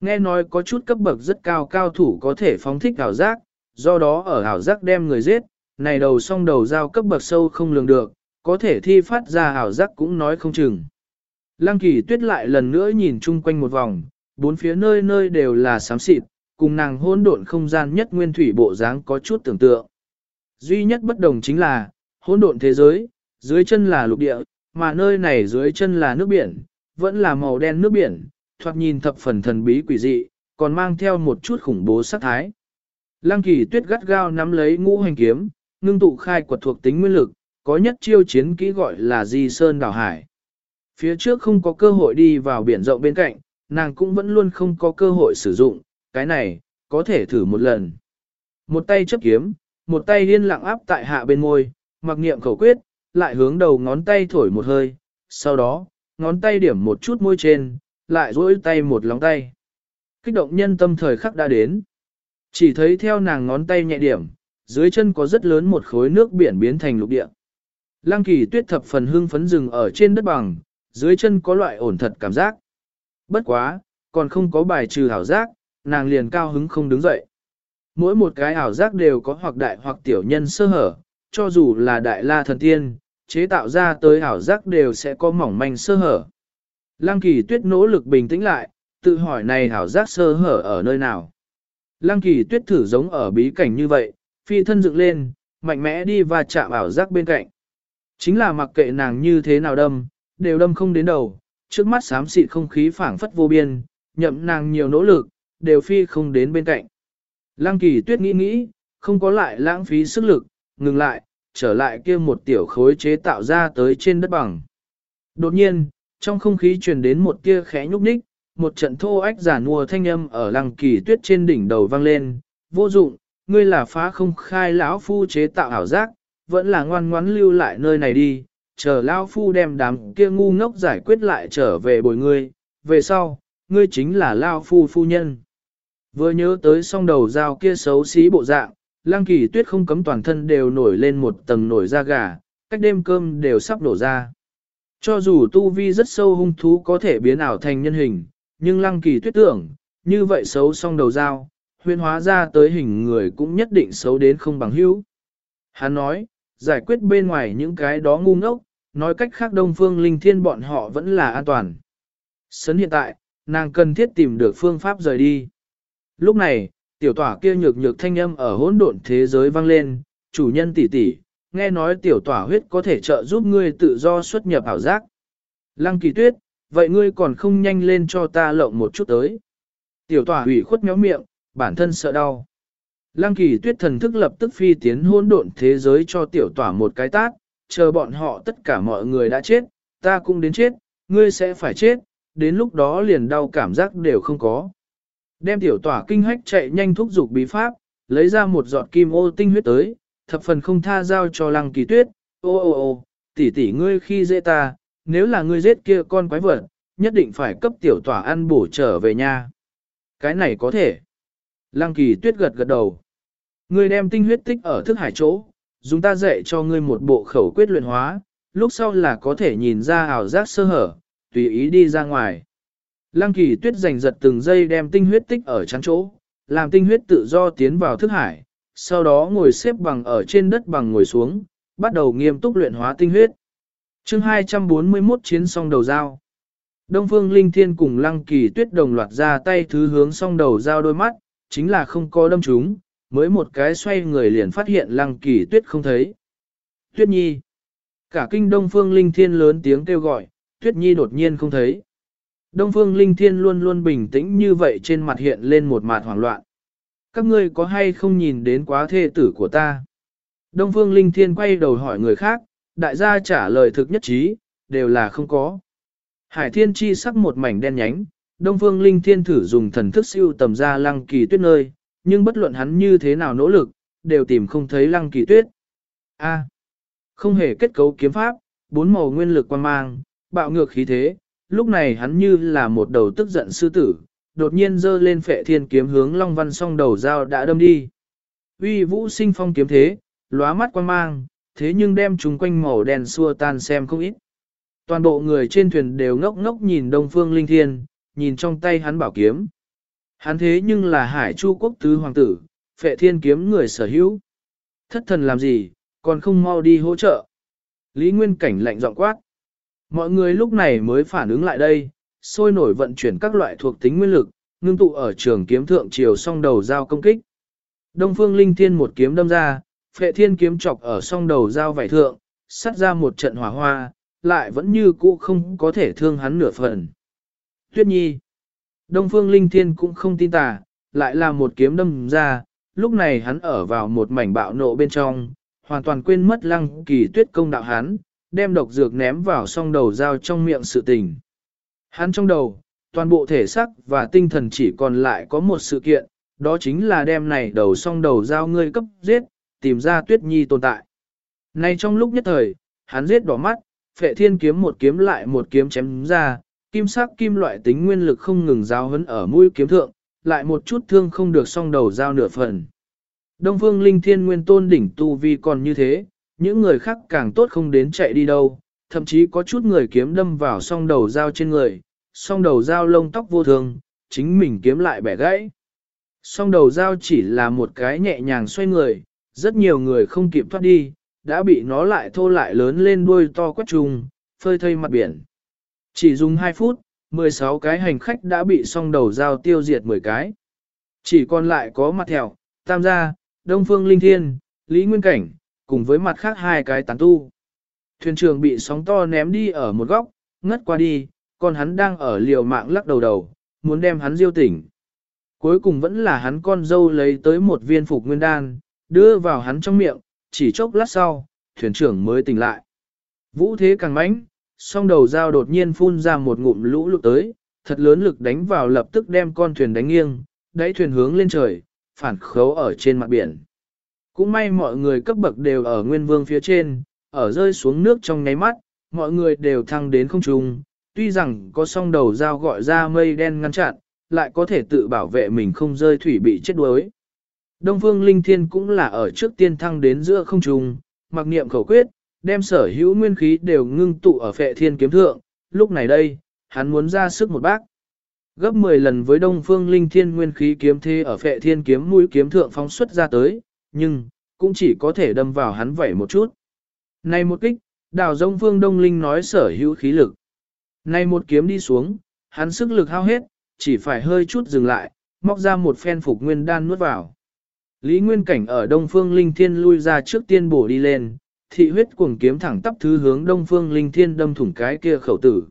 Nghe nói có chút cấp bậc rất cao cao thủ có thể phóng thích ảo giác, do đó ở ảo giác đem người giết, này đầu song đầu giao cấp bậc sâu không lường được, có thể thi phát ra ảo giác cũng nói không chừng. Lăng kỳ tuyết lại lần nữa nhìn chung quanh một vòng, bốn phía nơi nơi đều là xám xịt, cùng nàng hỗn độn không gian nhất nguyên thủy bộ dáng có chút tưởng tượng. Duy nhất bất đồng chính là, hỗn độn thế giới, dưới chân là lục địa, mà nơi này dưới chân là nước biển, vẫn là màu đen nước biển, thoạt nhìn thập phần thần bí quỷ dị, còn mang theo một chút khủng bố sát thái. Lăng kỳ tuyết gắt gao nắm lấy ngũ hành kiếm, ngưng tụ khai quật thuộc tính nguyên lực, có nhất chiêu chiến kỹ gọi là di sơn đảo hải. Phía trước không có cơ hội đi vào biển rộng bên cạnh, nàng cũng vẫn luôn không có cơ hội sử dụng, cái này, có thể thử một lần. Một tay chấp kiếm, một tay liên lặng áp tại hạ bên môi, mặc niệm khẩu quyết, lại hướng đầu ngón tay thổi một hơi, sau đó, ngón tay điểm một chút môi trên, lại duỗi tay một lóng tay. Kích động nhân tâm thời khắc đã đến. Chỉ thấy theo nàng ngón tay nhẹ điểm, dưới chân có rất lớn một khối nước biển biến thành lục địa. Lăng kỳ tuyết thập phần hưng phấn rừng ở trên đất bằng, dưới chân có loại ổn thật cảm giác. Bất quá, còn không có bài trừ hảo giác, nàng liền cao hứng không đứng dậy. Mỗi một cái ảo giác đều có hoặc đại hoặc tiểu nhân sơ hở, cho dù là đại la thần tiên, chế tạo ra tới ảo giác đều sẽ có mỏng manh sơ hở. Lăng kỳ tuyết nỗ lực bình tĩnh lại, tự hỏi này ảo giác sơ hở ở nơi nào. Lăng kỳ tuyết thử giống ở bí cảnh như vậy, phi thân dựng lên, mạnh mẽ đi và chạm ảo giác bên cạnh. Chính là mặc kệ nàng như thế nào đâm, đều đâm không đến đầu, trước mắt xám xịt không khí phảng phất vô biên, nhậm nàng nhiều nỗ lực, đều phi không đến bên cạnh. Lăng kỳ tuyết nghĩ nghĩ, không có lại lãng phí sức lực, ngừng lại, trở lại kia một tiểu khối chế tạo ra tới trên đất bằng. Đột nhiên, trong không khí truyền đến một tia khẽ nhúc nhích, một trận thô ách giả mùa thanh âm ở lăng kỳ tuyết trên đỉnh đầu vang lên, vô dụng, ngươi là phá không khai lão phu chế tạo ảo giác, vẫn là ngoan ngoãn lưu lại nơi này đi, chờ lão phu đem đám kia ngu ngốc giải quyết lại trở về bồi ngươi, về sau, ngươi chính là lão phu phu nhân. Vừa nhớ tới song đầu dao kia xấu xí bộ dạng, lăng kỳ tuyết không cấm toàn thân đều nổi lên một tầng nổi da gà, cách đêm cơm đều sắp nổ ra. Cho dù tu vi rất sâu hung thú có thể biến ảo thành nhân hình, nhưng lăng kỳ tuyết tưởng, như vậy xấu song đầu dao, huyên hóa ra tới hình người cũng nhất định xấu đến không bằng hữu. Hắn nói, giải quyết bên ngoài những cái đó ngu ngốc, nói cách khác đông phương linh thiên bọn họ vẫn là an toàn. Sấn hiện tại, nàng cần thiết tìm được phương pháp rời đi. Lúc này, tiểu tỏa kia nhược nhược thanh âm ở hỗn độn thế giới vang lên, chủ nhân tỷ tỷ, nghe nói tiểu tỏa huyết có thể trợ giúp ngươi tự do xuất nhập ảo giác. Lăng kỳ tuyết, vậy ngươi còn không nhanh lên cho ta lộng một chút tới. Tiểu tỏa ủy khuất méo miệng, bản thân sợ đau. Lăng kỳ tuyết thần thức lập tức phi tiến hỗn độn thế giới cho tiểu tỏa một cái tát, chờ bọn họ tất cả mọi người đã chết, ta cũng đến chết, ngươi sẽ phải chết, đến lúc đó liền đau cảm giác đều không có. Đem tiểu tỏa kinh hách chạy nhanh thúc giục bí pháp, lấy ra một giọt kim ô tinh huyết tới, thập phần không tha giao cho lăng kỳ tuyết, ô ô ô, tỷ tỷ ngươi khi dễ ta, nếu là ngươi giết kia con quái vật, nhất định phải cấp tiểu tỏa ăn bổ trở về nhà. Cái này có thể. Lăng kỳ tuyết gật gật đầu. Ngươi đem tinh huyết tích ở thức hải chỗ, dùng ta dạy cho ngươi một bộ khẩu quyết luyện hóa, lúc sau là có thể nhìn ra ảo giác sơ hở, tùy ý đi ra ngoài. Lăng kỳ tuyết giành giật từng giây đem tinh huyết tích ở chắn chỗ, làm tinh huyết tự do tiến vào thức hải, sau đó ngồi xếp bằng ở trên đất bằng ngồi xuống, bắt đầu nghiêm túc luyện hóa tinh huyết. chương 241 chiến song đầu dao. Đông Phương Linh Thiên cùng Lăng Kỳ Tuyết đồng loạt ra tay thứ hướng song đầu dao đôi mắt, chính là không có đâm chúng, mới một cái xoay người liền phát hiện Lăng Kỳ Tuyết không thấy. Tuyết Nhi. Cả kinh Đông Phương Linh Thiên lớn tiếng kêu gọi, Tuyết Nhi đột nhiên không thấy. Đông Phương Linh Thiên luôn luôn bình tĩnh như vậy trên mặt hiện lên một mặt hoảng loạn. Các ngươi có hay không nhìn đến quá thê tử của ta? Đông Phương Linh Thiên quay đầu hỏi người khác, đại gia trả lời thực nhất trí, đều là không có. Hải Thiên chi sắc một mảnh đen nhánh, Đông Phương Linh Thiên thử dùng thần thức siêu tầm ra lăng kỳ tuyết nơi, nhưng bất luận hắn như thế nào nỗ lực, đều tìm không thấy lăng kỳ tuyết. A. À, không hề kết cấu kiếm pháp, bốn màu nguyên lực quan mang, bạo ngược khí thế, lúc này hắn như là một đầu tức giận sư tử, đột nhiên giơ lên phệ thiên kiếm hướng Long Văn song đầu dao đã đâm đi. Uy vũ sinh phong kiếm thế, lóa mắt quan mang, thế nhưng đem chúng quanh màu đen xua tan xem không ít. Toàn bộ người trên thuyền đều ngốc ngốc nhìn Đông Phương Linh Thiên, nhìn trong tay hắn bảo kiếm. Hắn thế nhưng là hải chu quốc tứ hoàng tử, phệ thiên kiếm người sở hữu. Thất thần làm gì, còn không mau đi hỗ trợ. Lý Nguyên Cảnh lạnh giọng quát. Mọi người lúc này mới phản ứng lại đây, sôi nổi vận chuyển các loại thuộc tính nguyên lực, ngưng tụ ở trường kiếm thượng chiều song đầu dao công kích. Đông phương linh thiên một kiếm đâm ra, phệ thiên kiếm chọc ở song đầu dao vải thượng, sắt ra một trận hỏa hoa, lại vẫn như cũ không có thể thương hắn nửa phần. Tuyết nhi, Đông phương linh thiên cũng không tin tà, lại là một kiếm đâm ra, lúc này hắn ở vào một mảnh bạo nộ bên trong, hoàn toàn quên mất lăng kỳ tuyết công đạo hắn, đem độc dược ném vào song đầu dao trong miệng sự tình. Hắn trong đầu, toàn bộ thể xác và tinh thần chỉ còn lại có một sự kiện, đó chính là đem này đầu song đầu giao ngươi cấp giết, tìm ra tuyết nhi tồn tại. Nay trong lúc nhất thời, hắn giết đỏ mắt, phệ thiên kiếm một kiếm lại một kiếm chém ra, kim sắc kim loại tính nguyên lực không ngừng giao hấn ở mũi kiếm thượng, lại một chút thương không được song đầu giao nửa phần. Đông phương linh thiên nguyên tôn đỉnh tu vi còn như thế, những người khác càng tốt không đến chạy đi đâu, thậm chí có chút người kiếm đâm vào song đầu dao trên người, song đầu dao lông tóc vô thường, chính mình kiếm lại bẻ gãy. Song đầu dao chỉ là một cái nhẹ nhàng xoay người, rất nhiều người không kịp thoát đi, đã bị nó lại thô lại lớn lên đuôi to quét trùng, phơi thây mặt biển. Chỉ dùng 2 phút, 16 cái hành khách đã bị song đầu dao tiêu diệt 10 cái. Chỉ còn lại có mặt thèo, tam gia, đông phương linh thiên, lý nguyên cảnh, cùng với mặt khác hai cái tán tu. Thuyền trưởng bị sóng to ném đi ở một góc, ngất qua đi, còn hắn đang ở liều mạng lắc đầu đầu, muốn đem hắn diêu tỉnh. Cuối cùng vẫn là hắn con dâu lấy tới một viên phục nguyên đan, đưa vào hắn trong miệng, chỉ chốc lát sau, thuyền trưởng mới tỉnh lại. Vũ thế càng mãnh, song đầu dao đột nhiên phun ra một ngụm lũ lụt tới, thật lớn lực đánh vào lập tức đem con thuyền đánh nghiêng, đáy thuyền hướng lên trời, phản khấu ở trên mặt biển. Cũng may mọi người cấp bậc đều ở nguyên vương phía trên, ở rơi xuống nước trong nháy mắt, mọi người đều thăng đến không trung, tuy rằng có song đầu dao gọi ra mây đen ngăn chặn, lại có thể tự bảo vệ mình không rơi thủy bị chết đuối. Đông Phương Linh Thiên cũng là ở trước tiên thăng đến giữa không trung, mặc niệm khẩu quyết, đem sở hữu nguyên khí đều ngưng tụ ở phệ thiên kiếm thượng, lúc này đây, hắn muốn ra sức một bác. Gấp 10 lần với Đông Phương Linh Thiên nguyên khí kiếm thế ở phệ thiên kiếm mũi kiếm thượng phóng xuất ra tới, nhưng, cũng chỉ có thể đâm vào hắn vẩy một chút. Này một kích, đào rông Phương Đông Linh nói sở hữu khí lực. Này một kiếm đi xuống, hắn sức lực hao hết, chỉ phải hơi chút dừng lại, móc ra một phen phục nguyên đan nuốt vào. Lý Nguyên Cảnh ở Đông Phương Linh Thiên lui ra trước tiên bổ đi lên, thị huyết cuồng kiếm thẳng tắp thứ hướng Đông Phương Linh Thiên đâm thủng cái kia khẩu tử.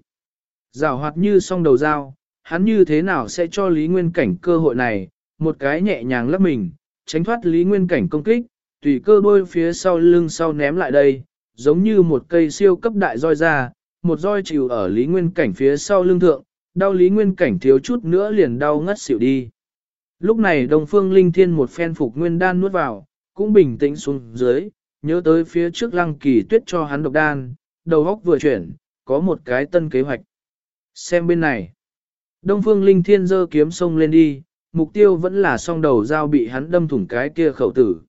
Giảo hoạt như song đầu dao, hắn như thế nào sẽ cho Lý Nguyên Cảnh cơ hội này, một cái nhẹ nhàng lấp mình, tránh thoát Lý Nguyên Cảnh công kích, tùy cơ đôi phía sau lưng sau ném lại đây, giống như một cây siêu cấp đại roi ra, một roi chịu ở Lý Nguyên Cảnh phía sau lưng thượng, đau Lý Nguyên Cảnh thiếu chút nữa liền đau ngất xỉu đi. Lúc này Đông Phương Linh Thiên một phen phục nguyên đan nuốt vào, cũng bình tĩnh xuống dưới, nhớ tới phía trước lăng kỳ tuyết cho hắn độc đan, đầu góc vừa chuyển, có một cái tân kế hoạch. Xem bên này. Đông Phương Linh Thiên giơ kiếm sông lên đi, mục tiêu vẫn là song đầu dao bị hắn đâm thủng cái kia khẩu tử.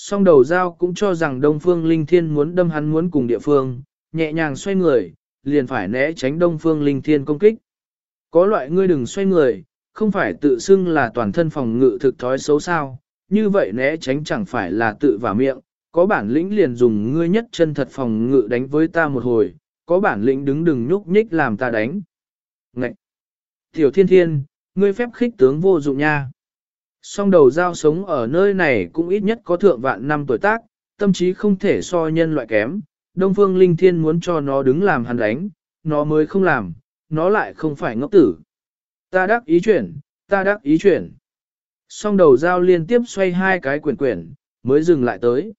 Song đầu dao cũng cho rằng Đông Phương Linh Thiên muốn đâm hắn muốn cùng địa phương, nhẹ nhàng xoay người, liền phải né tránh Đông Phương Linh Thiên công kích. Có loại ngươi đừng xoay người, không phải tự xưng là toàn thân phòng ngự thực thói xấu sao, như vậy né tránh chẳng phải là tự vả miệng, có bản lĩnh liền dùng ngươi nhất chân thật phòng ngự đánh với ta một hồi, có bản lĩnh đứng đừng nhúc nhích làm ta đánh. Ngậy! Tiểu thiên thiên, ngươi phép khích tướng vô dụng nha. Song đầu dao sống ở nơi này cũng ít nhất có thượng vạn năm tuổi tác, tâm trí không thể so nhân loại kém. Đông Phương Linh Thiên muốn cho nó đứng làm hắn đánh, nó mới không làm, nó lại không phải ngốc tử. Ta đắc ý chuyển, ta đắc ý chuyển. Song đầu dao liên tiếp xoay hai cái quyển quyển, mới dừng lại tới.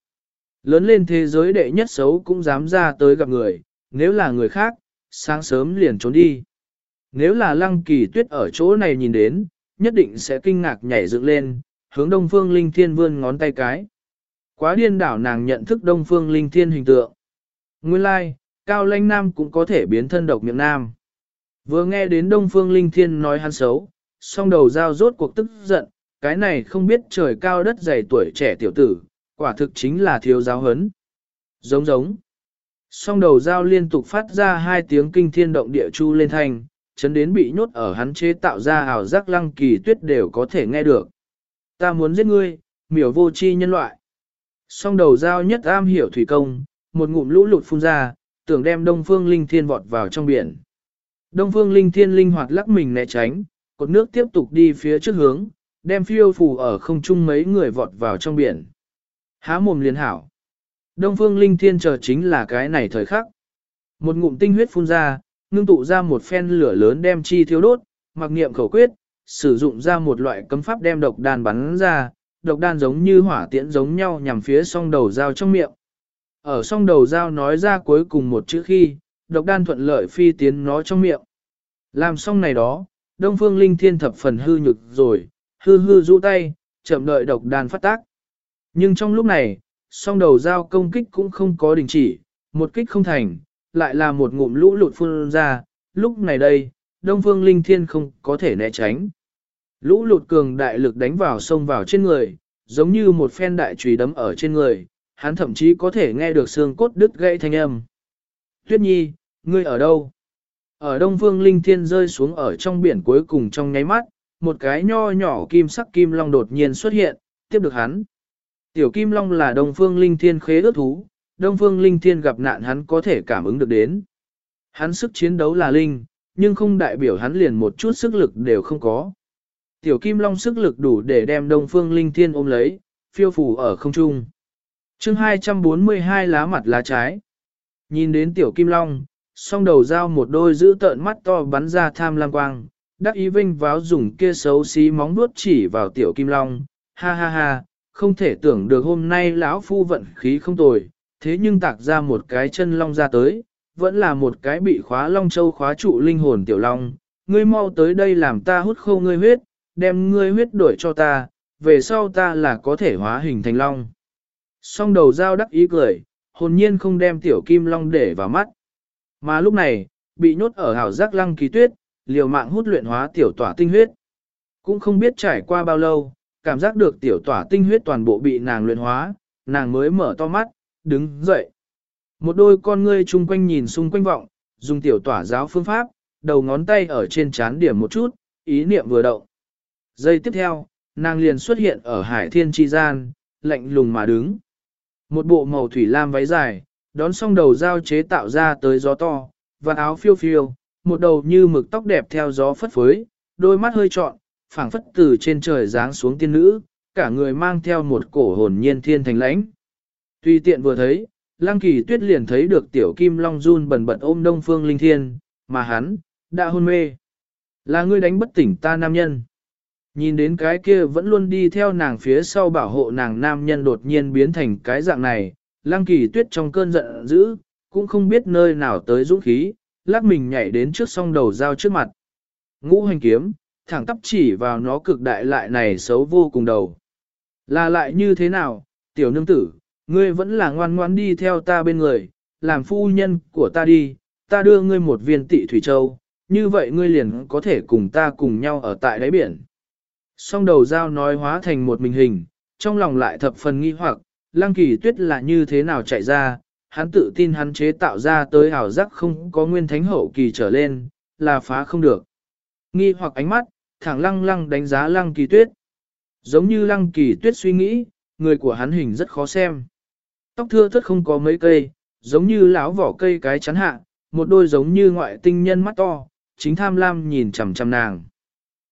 Lớn lên thế giới đệ nhất xấu cũng dám ra tới gặp người, nếu là người khác, sáng sớm liền trốn đi. Nếu là lăng kỳ tuyết ở chỗ này nhìn đến, nhất định sẽ kinh ngạc nhảy dựng lên, hướng đông phương linh thiên vươn ngón tay cái. Quá điên đảo nàng nhận thức đông phương linh thiên hình tượng. Nguyên lai, like, cao Lanh nam cũng có thể biến thân độc miệng nam. Vừa nghe đến đông phương linh thiên nói hắn xấu, song đầu giao rốt cuộc tức giận, cái này không biết trời cao đất dày tuổi trẻ tiểu tử, quả thực chính là thiếu giáo hấn. Giống giống. Song đầu giao liên tục phát ra hai tiếng kinh thiên động địa chu lên thành chấn đến bị nhốt ở hắn chế tạo ra ảo giác lăng kỳ tuyết đều có thể nghe được. Ta muốn giết ngươi, miểu vô chi nhân loại. Song đầu dao nhất am hiểu thủy công, một ngụm lũ lụt phun ra, tưởng đem đông phương linh thiên vọt vào trong biển. Đông phương linh thiên linh hoạt lắc mình né tránh, cột nước tiếp tục đi phía trước hướng, đem phiêu phù ở không trung mấy người vọt vào trong biển. Há mồm liền hảo. Đông phương linh thiên chờ chính là cái này thời khắc. Một ngụm tinh huyết phun ra, ngưng tụ ra một phen lửa lớn đem chi thiêu đốt, mặc niệm khẩu quyết, sử dụng ra một loại cấm pháp đem độc đan bắn ra, độc đan giống như hỏa tiễn giống nhau nhằm phía song đầu dao trong miệng. Ở song đầu dao nói ra cuối cùng một chữ khi, độc đan thuận lợi phi tiến nó trong miệng. Làm xong này đó, Đông Phương Linh Thiên thập phần hư nhược rồi, hư hư rũ tay, chậm đợi độc đan phát tác. Nhưng trong lúc này, song đầu dao công kích cũng không có đình chỉ, một kích không thành, lại là một ngụm lũ lụt phun ra, lúc này đây, Đông Phương Linh Thiên không có thể né tránh. Lũ lụt cường đại lực đánh vào sông vào trên người, giống như một phen đại chùy đấm ở trên người, hắn thậm chí có thể nghe được xương cốt đứt gãy thanh âm. Tuyết Nhi, ngươi ở đâu? Ở Đông Phương Linh Thiên rơi xuống ở trong biển cuối cùng trong nháy mắt, một cái nho nhỏ kim sắc kim long đột nhiên xuất hiện, tiếp được hắn. Tiểu kim long là Đông Phương Linh Thiên khế ước thú, Đông Phương Linh Thiên gặp nạn hắn có thể cảm ứng được đến. Hắn sức chiến đấu là linh, nhưng không đại biểu hắn liền một chút sức lực đều không có. Tiểu Kim Long sức lực đủ để đem Đông Phương Linh Thiên ôm lấy, phiêu phù ở không trung. chương 242 lá mặt lá trái. Nhìn đến Tiểu Kim Long, song đầu dao một đôi giữ tợn mắt to bắn ra tham lam quang, đắc ý vinh váo dùng kia xấu xí móng vuốt chỉ vào Tiểu Kim Long, ha ha ha, không thể tưởng được hôm nay lão phu vận khí không tồi, thế nhưng tạc ra một cái chân long ra tới, vẫn là một cái bị khóa long châu khóa trụ linh hồn tiểu long, ngươi mau tới đây làm ta hút khô ngươi huyết, đem ngươi huyết đổi cho ta, về sau ta là có thể hóa hình thành long. Song đầu dao đắc ý cười, hồn nhiên không đem tiểu kim long để vào mắt. Mà lúc này, bị nhốt ở hảo giác lăng kỳ tuyết, liều mạng hút luyện hóa tiểu tỏa tinh huyết. Cũng không biết trải qua bao lâu, cảm giác được tiểu tỏa tinh huyết toàn bộ bị nàng luyện hóa, nàng mới mở to mắt, đứng dậy. Một đôi con ngươi chung quanh nhìn xung quanh vọng, dùng tiểu tỏa giáo phương pháp, đầu ngón tay ở trên chán điểm một chút, ý niệm vừa động. Giây tiếp theo, nàng liền xuất hiện ở hải thiên chi gian, lạnh lùng mà đứng. Một bộ màu thủy lam váy dài, đón xong đầu dao chế tạo ra tới gió to, và áo phiêu phiêu, một đầu như mực tóc đẹp theo gió phất phới, đôi mắt hơi trọn, phảng phất từ trên trời giáng xuống tiên nữ, cả người mang theo một cổ hồn nhiên thiên thành lãnh. Tùy tiện vừa thấy, Lăng Kỳ Tuyết liền thấy được tiểu kim long run bẩn bật ôm Đông Phương Linh Thiên, mà hắn đã hôn mê. Là ngươi đánh bất tỉnh ta nam nhân. Nhìn đến cái kia vẫn luôn đi theo nàng phía sau bảo hộ nàng nam nhân đột nhiên biến thành cái dạng này, Lăng Kỳ Tuyết trong cơn giận dữ, cũng không biết nơi nào tới dũng khí, lắc mình nhảy đến trước song đầu dao trước mặt. Ngũ hành kiếm, thẳng tắp chỉ vào nó cực đại lại này xấu vô cùng đầu. Là lại như thế nào, tiểu nương tử, ngươi vẫn là ngoan ngoan đi theo ta bên người, làm phu nhân của ta đi, ta đưa ngươi một viên tị thủy châu, như vậy ngươi liền có thể cùng ta cùng nhau ở tại đáy biển. Song đầu dao nói hóa thành một mình hình, trong lòng lại thập phần nghi hoặc, lăng kỳ tuyết là như thế nào chạy ra, hắn tự tin hắn chế tạo ra tới hảo giác không có nguyên thánh hậu kỳ trở lên, là phá không được. Nghi hoặc ánh mắt, thẳng lăng lăng đánh giá lăng kỳ tuyết. Giống như lăng kỳ tuyết suy nghĩ, người của hắn hình rất khó xem. Tóc thưa thất không có mấy cây, giống như lão vỏ cây cái chắn hạ, một đôi giống như ngoại tinh nhân mắt to, chính tham lam nhìn chằm chằm nàng.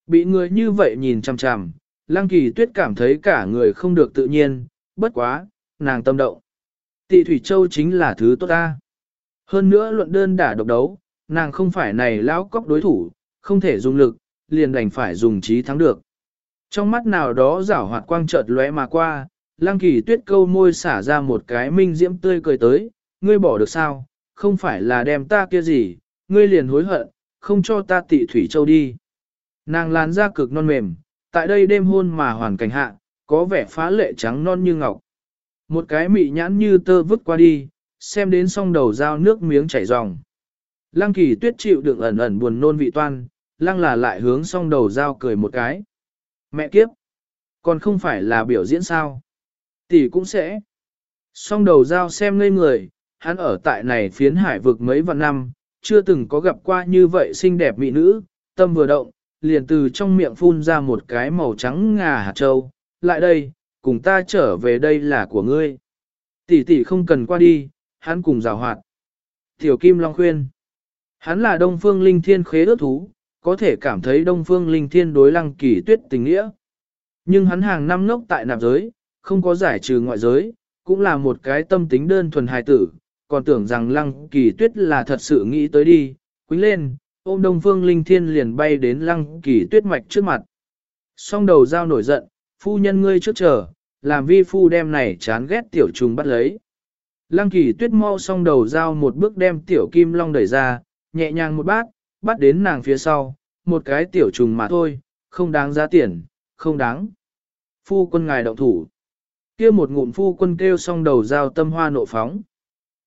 Bị người như vậy nhìn chằm chằm, lăng kỳ tuyết cảm thấy cả người không được tự nhiên, bất quá, nàng tâm động. Tị Thủy Châu chính là thứ tốt ta. Hơn nữa luận đơn đả độc đấu, nàng không phải này lão cóc đối thủ, không thể dùng lực, liền đành phải dùng trí thắng được. Trong mắt nào đó rảo hoạt quang chợt lóe mà qua, Lăng kỳ tuyết câu môi xả ra một cái minh diễm tươi cười tới, ngươi bỏ được sao, không phải là đem ta kia gì, ngươi liền hối hận, không cho ta tị thủy châu đi. Nàng làn da cực non mềm, tại đây đêm hôn mà hoàn cảnh hạ, có vẻ phá lệ trắng non như ngọc. Một cái mị nhãn như tơ vứt qua đi, xem đến song đầu dao nước miếng chảy ròng. Lăng kỳ tuyết chịu đựng ẩn ẩn buồn nôn vị toan, lăng là lại hướng song đầu dao cười một cái. Mẹ kiếp! Còn không phải là biểu diễn sao? Tỷ cũng sẽ. Song đầu dao xem ngây người, hắn ở tại này phiến hải vực mấy vạn năm, chưa từng có gặp qua như vậy xinh đẹp mỹ nữ, tâm vừa động, liền từ trong miệng phun ra một cái màu trắng ngà hạt châu, lại đây, cùng ta trở về đây là của ngươi. Tỷ tỷ không cần qua đi, hắn cùng rào hoạt. Tiểu Kim Long khuyên, hắn là đông phương linh thiên khế ước thú, có thể cảm thấy Đông Phương Linh Thiên đối lăng kỳ tuyết tình nghĩa. Nhưng hắn hàng năm ngốc tại nạp giới, không có giải trừ ngoại giới, cũng là một cái tâm tính đơn thuần hài tử, còn tưởng rằng lăng kỳ tuyết là thật sự nghĩ tới đi, quýnh lên, ôm Đông Phương Linh Thiên liền bay đến lăng kỳ tuyết mạch trước mặt. Song đầu dao nổi giận, phu nhân ngươi trước chờ, làm vi phu đem này chán ghét tiểu trùng bắt lấy. Lăng kỳ tuyết mau song đầu dao một bước đem tiểu kim long đẩy ra, nhẹ nhàng một bát, bắt đến nàng phía sau, một cái tiểu trùng mà thôi, không đáng giá tiền, không đáng. Phu quân ngài động thủ kia một ngụm phu quân kêu song đầu dao tâm hoa nộ phóng.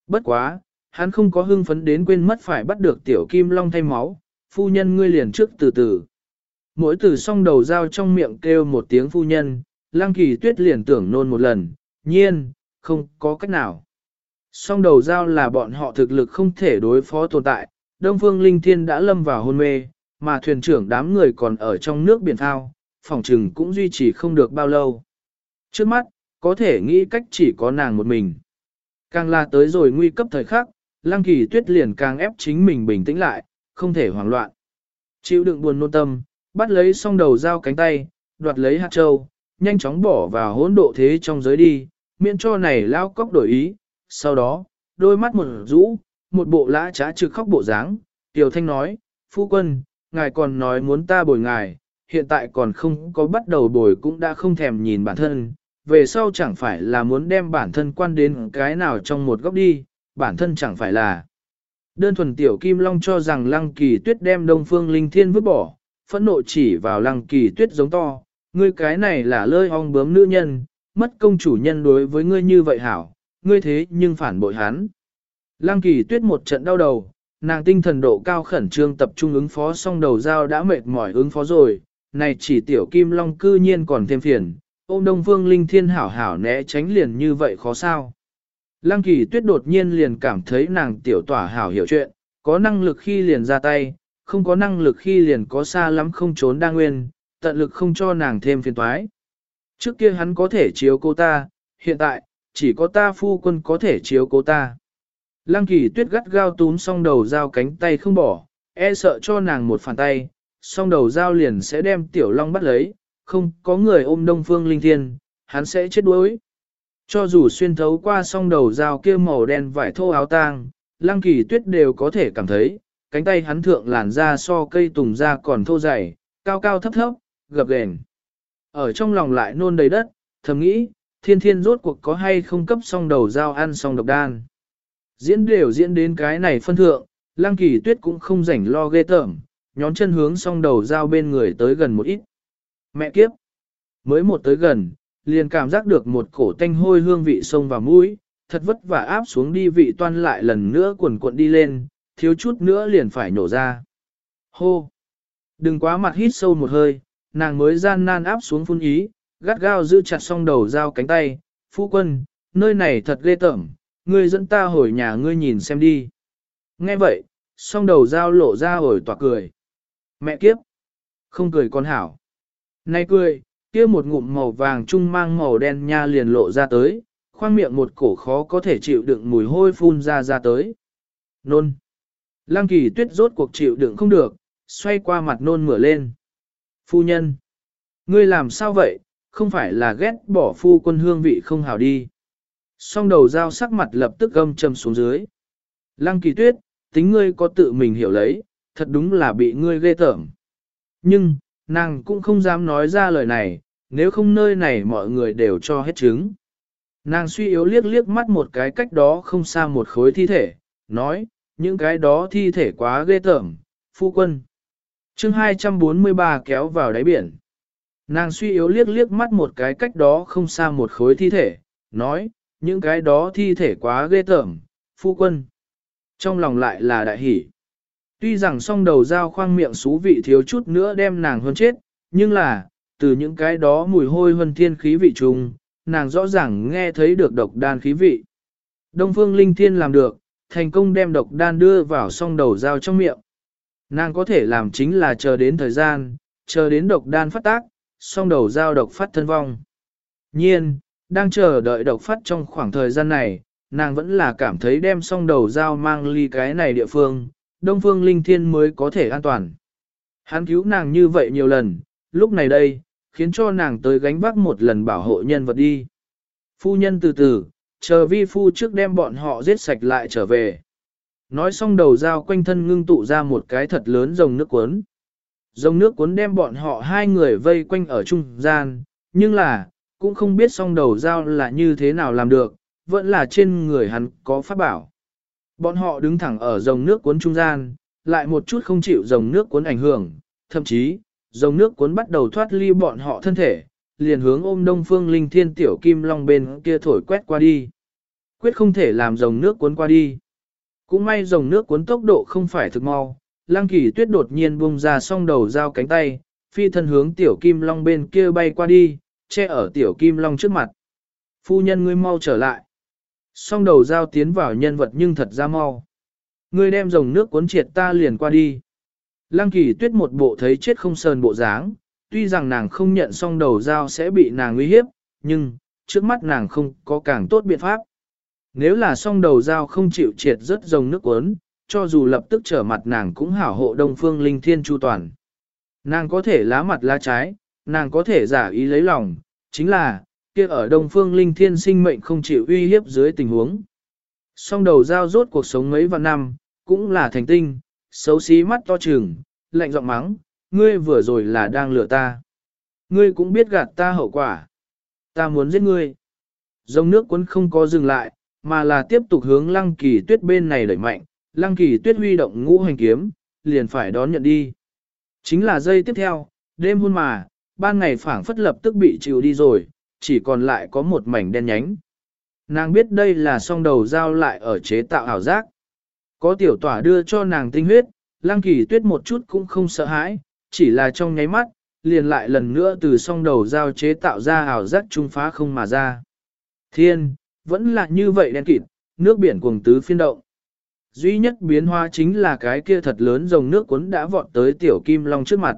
Bất quá, hắn không có hưng phấn đến quên mất phải bắt được tiểu kim long thay máu, phu nhân ngươi liền trước từ từ. Mỗi từ song đầu dao trong miệng kêu một tiếng phu nhân, lang kỳ tuyết liền tưởng nôn một lần, nhiên, không có cách nào. Song đầu dao là bọn họ thực lực không thể đối phó tồn tại, Đông Phương Linh Thiên đã lâm vào hôn mê, mà thuyền trưởng đám người còn ở trong nước biển thao, phòng trừng cũng duy trì không được bao lâu. Trước mắt, có thể nghĩ cách chỉ có nàng một mình. Càng là tới rồi nguy cấp thời khắc, Lăng Kỳ Tuyết liền càng ép chính mình bình tĩnh lại, không thể hoảng loạn. Chịu đựng buồn nôn tâm, bắt lấy song đầu dao cánh tay, đoạt lấy hạt châu, nhanh chóng bỏ vào hỗn độ thế trong giới đi, miễn cho này lao cóc đổi ý. Sau đó, đôi mắt một rũ, một bộ lã trá trực khóc bộ dáng, Tiểu Thanh nói, Phu quân, ngài còn nói muốn ta bồi ngài, hiện tại còn không có bắt đầu bồi cũng đã không thèm nhìn bản thân, về sau chẳng phải là muốn đem bản thân quan đến cái nào trong một góc đi, bản thân chẳng phải là. Đơn thuần tiểu kim long cho rằng lăng kỳ tuyết đem đông phương linh thiên vứt bỏ, phẫn nộ chỉ vào lăng kỳ tuyết giống to, ngươi cái này là lơi ong bướm nữ nhân, mất công chủ nhân đối với ngươi như vậy hảo, ngươi thế nhưng phản bội hắn. Lăng kỳ tuyết một trận đau đầu, nàng tinh thần độ cao khẩn trương tập trung ứng phó xong đầu dao đã mệt mỏi ứng phó rồi, này chỉ tiểu kim long cư nhiên còn thêm phiền, ôm đông phương linh thiên hảo hảo né tránh liền như vậy khó sao. Lăng kỳ tuyết đột nhiên liền cảm thấy nàng tiểu tỏa hảo hiểu chuyện, có năng lực khi liền ra tay, không có năng lực khi liền có xa lắm không trốn đa nguyên, tận lực không cho nàng thêm phiền toái. Trước kia hắn có thể chiếu cô ta, hiện tại, chỉ có ta phu quân có thể chiếu cô ta. Lăng kỳ tuyết gắt gao túm song đầu dao cánh tay không bỏ, e sợ cho nàng một phản tay, song đầu dao liền sẽ đem tiểu long bắt lấy, không có người ôm đông phương linh thiên, hắn sẽ chết đuối. Cho dù xuyên thấu qua song đầu dao kia màu đen vải thô áo tang, lăng kỳ tuyết đều có thể cảm thấy, cánh tay hắn thượng làn da so cây tùng da còn thô dày, cao cao thấp thấp, gập ghềnh. Ở trong lòng lại nôn đầy đất, thầm nghĩ, thiên thiên rốt cuộc có hay không cấp song đầu dao ăn song độc đan. Diễn đều diễn đến cái này phân thượng, lăng kỳ tuyết cũng không rảnh lo ghê tởm, nhón chân hướng song đầu dao bên người tới gần một ít. Mẹ kiếp! Mới một tới gần, liền cảm giác được một cổ tanh hôi hương vị sông vào mũi, thật vất vả áp xuống đi vị toan lại lần nữa cuộn cuộn đi lên, thiếu chút nữa liền phải nổ ra. Hô! Đừng quá mặt hít sâu một hơi, nàng mới gian nan áp xuống phun ý, gắt gao giữ chặt song đầu dao cánh tay, phu quân, nơi này thật ghê tởm, ngươi dẫn ta hồi nhà ngươi nhìn xem đi. Nghe vậy, song đầu dao lộ ra hồi tỏa cười. Mẹ kiếp! Không cười con hảo. Nay cười, kia một ngụm màu vàng trung mang màu đen nha liền lộ ra tới, khoang miệng một cổ khó có thể chịu đựng mùi hôi phun ra ra tới. Nôn. Lăng kỳ tuyết rốt cuộc chịu đựng không được, xoay qua mặt nôn mửa lên. Phu nhân. Ngươi làm sao vậy, không phải là ghét bỏ phu quân hương vị không hảo đi. Song đầu dao sắc mặt lập tức gâm châm xuống dưới. Lăng kỳ tuyết, tính ngươi có tự mình hiểu lấy, thật đúng là bị ngươi ghê tởm. Nhưng, nàng cũng không dám nói ra lời này, nếu không nơi này mọi người đều cho hết chứng. Nàng suy yếu liếc liếc mắt một cái cách đó không xa một khối thi thể, nói, những cái đó thi thể quá ghê tởm, phu quân. chương 243 kéo vào đáy biển. Nàng suy yếu liếc liếc mắt một cái cách đó không xa một khối thi thể, nói, những cái đó thi thể quá ghê tởm, phu quân. Trong lòng lại là đại hỷ. Tuy rằng song đầu dao khoang miệng xú vị thiếu chút nữa đem nàng hơn chết, nhưng là, từ những cái đó mùi hôi hơn thiên khí vị trùng, nàng rõ ràng nghe thấy được độc đan khí vị. Đông phương linh thiên làm được, thành công đem độc đan đưa vào song đầu dao trong miệng. Nàng có thể làm chính là chờ đến thời gian, chờ đến độc đan phát tác, song đầu dao độc phát thân vong. Nhiên, đang chờ đợi độc phát trong khoảng thời gian này, nàng vẫn là cảm thấy đem song đầu dao mang ly cái này địa phương, Đông Phương Linh Thiên mới có thể an toàn. Hắn cứu nàng như vậy nhiều lần, lúc này đây, khiến cho nàng tới gánh vác một lần bảo hộ nhân vật đi. Phu nhân từ từ, chờ vi phu trước đem bọn họ giết sạch lại trở về. Nói xong đầu dao quanh thân ngưng tụ ra một cái thật lớn rồng nước cuốn. Rồng nước cuốn đem bọn họ hai người vây quanh ở trung gian, nhưng là, cũng không biết song đầu dao là như thế nào làm được, vẫn là trên người hắn có pháp bảo. Bọn họ đứng thẳng ở dòng nước cuốn trung gian, lại một chút không chịu dòng nước cuốn ảnh hưởng, thậm chí, dòng nước cuốn bắt đầu thoát ly bọn họ thân thể, liền hướng ôm đông phương linh thiên tiểu kim long bên kia thổi quét qua đi. Quyết không thể làm dòng nước cuốn qua đi. Cũng may dòng nước cuốn tốc độ không phải thực mau, lang kỳ tuyết đột nhiên buông ra song đầu dao cánh tay, phi thân hướng tiểu kim long bên kia bay qua đi, che ở tiểu kim long trước mặt. Phu nhân ngươi mau trở lại. Song đầu dao tiến vào nhân vật nhưng thật ra mau. Ngươi đem dòng nước cuốn triệt ta liền qua đi. Lăng kỳ tuyết một bộ thấy chết không sờn bộ dáng, tuy rằng nàng không nhận song đầu dao sẽ bị nàng uy hiếp, nhưng, trước mắt nàng không có càng tốt biện pháp. Nếu là song đầu dao không chịu triệt rất dòng nước cuốn, cho dù lập tức trở mặt nàng cũng hảo hộ đông phương linh thiên chu toàn. Nàng có thể lá mặt lá trái, nàng có thể giả ý lấy lòng, chính là, kia ở đông phương linh thiên sinh mệnh không chịu uy hiếp dưới tình huống. Song đầu giao rốt cuộc sống mấy vạn năm, cũng là thành tinh, xấu xí mắt to trừng, lạnh giọng mắng, ngươi vừa rồi là đang lừa ta. Ngươi cũng biết gạt ta hậu quả. Ta muốn giết ngươi. Dòng nước cuốn không có dừng lại, mà là tiếp tục hướng lăng kỳ tuyết bên này đẩy mạnh, lăng kỳ tuyết huy động ngũ hành kiếm, liền phải đón nhận đi. Chính là giây tiếp theo, đêm hôn mà, ban ngày phảng phất lập tức bị chịu đi rồi, chỉ còn lại có một mảnh đen nhánh. Nàng biết đây là song đầu dao lại ở chế tạo ảo giác. Có tiểu tỏa đưa cho nàng tinh huyết, lăng kỳ tuyết một chút cũng không sợ hãi, chỉ là trong nháy mắt, liền lại lần nữa từ song đầu dao chế tạo ra ảo giác trung phá không mà ra. Thiên, vẫn là như vậy đen kịt, nước biển cuồng tứ phiên động. Duy nhất biến hóa chính là cái kia thật lớn dòng nước cuốn đã vọt tới tiểu kim long trước mặt.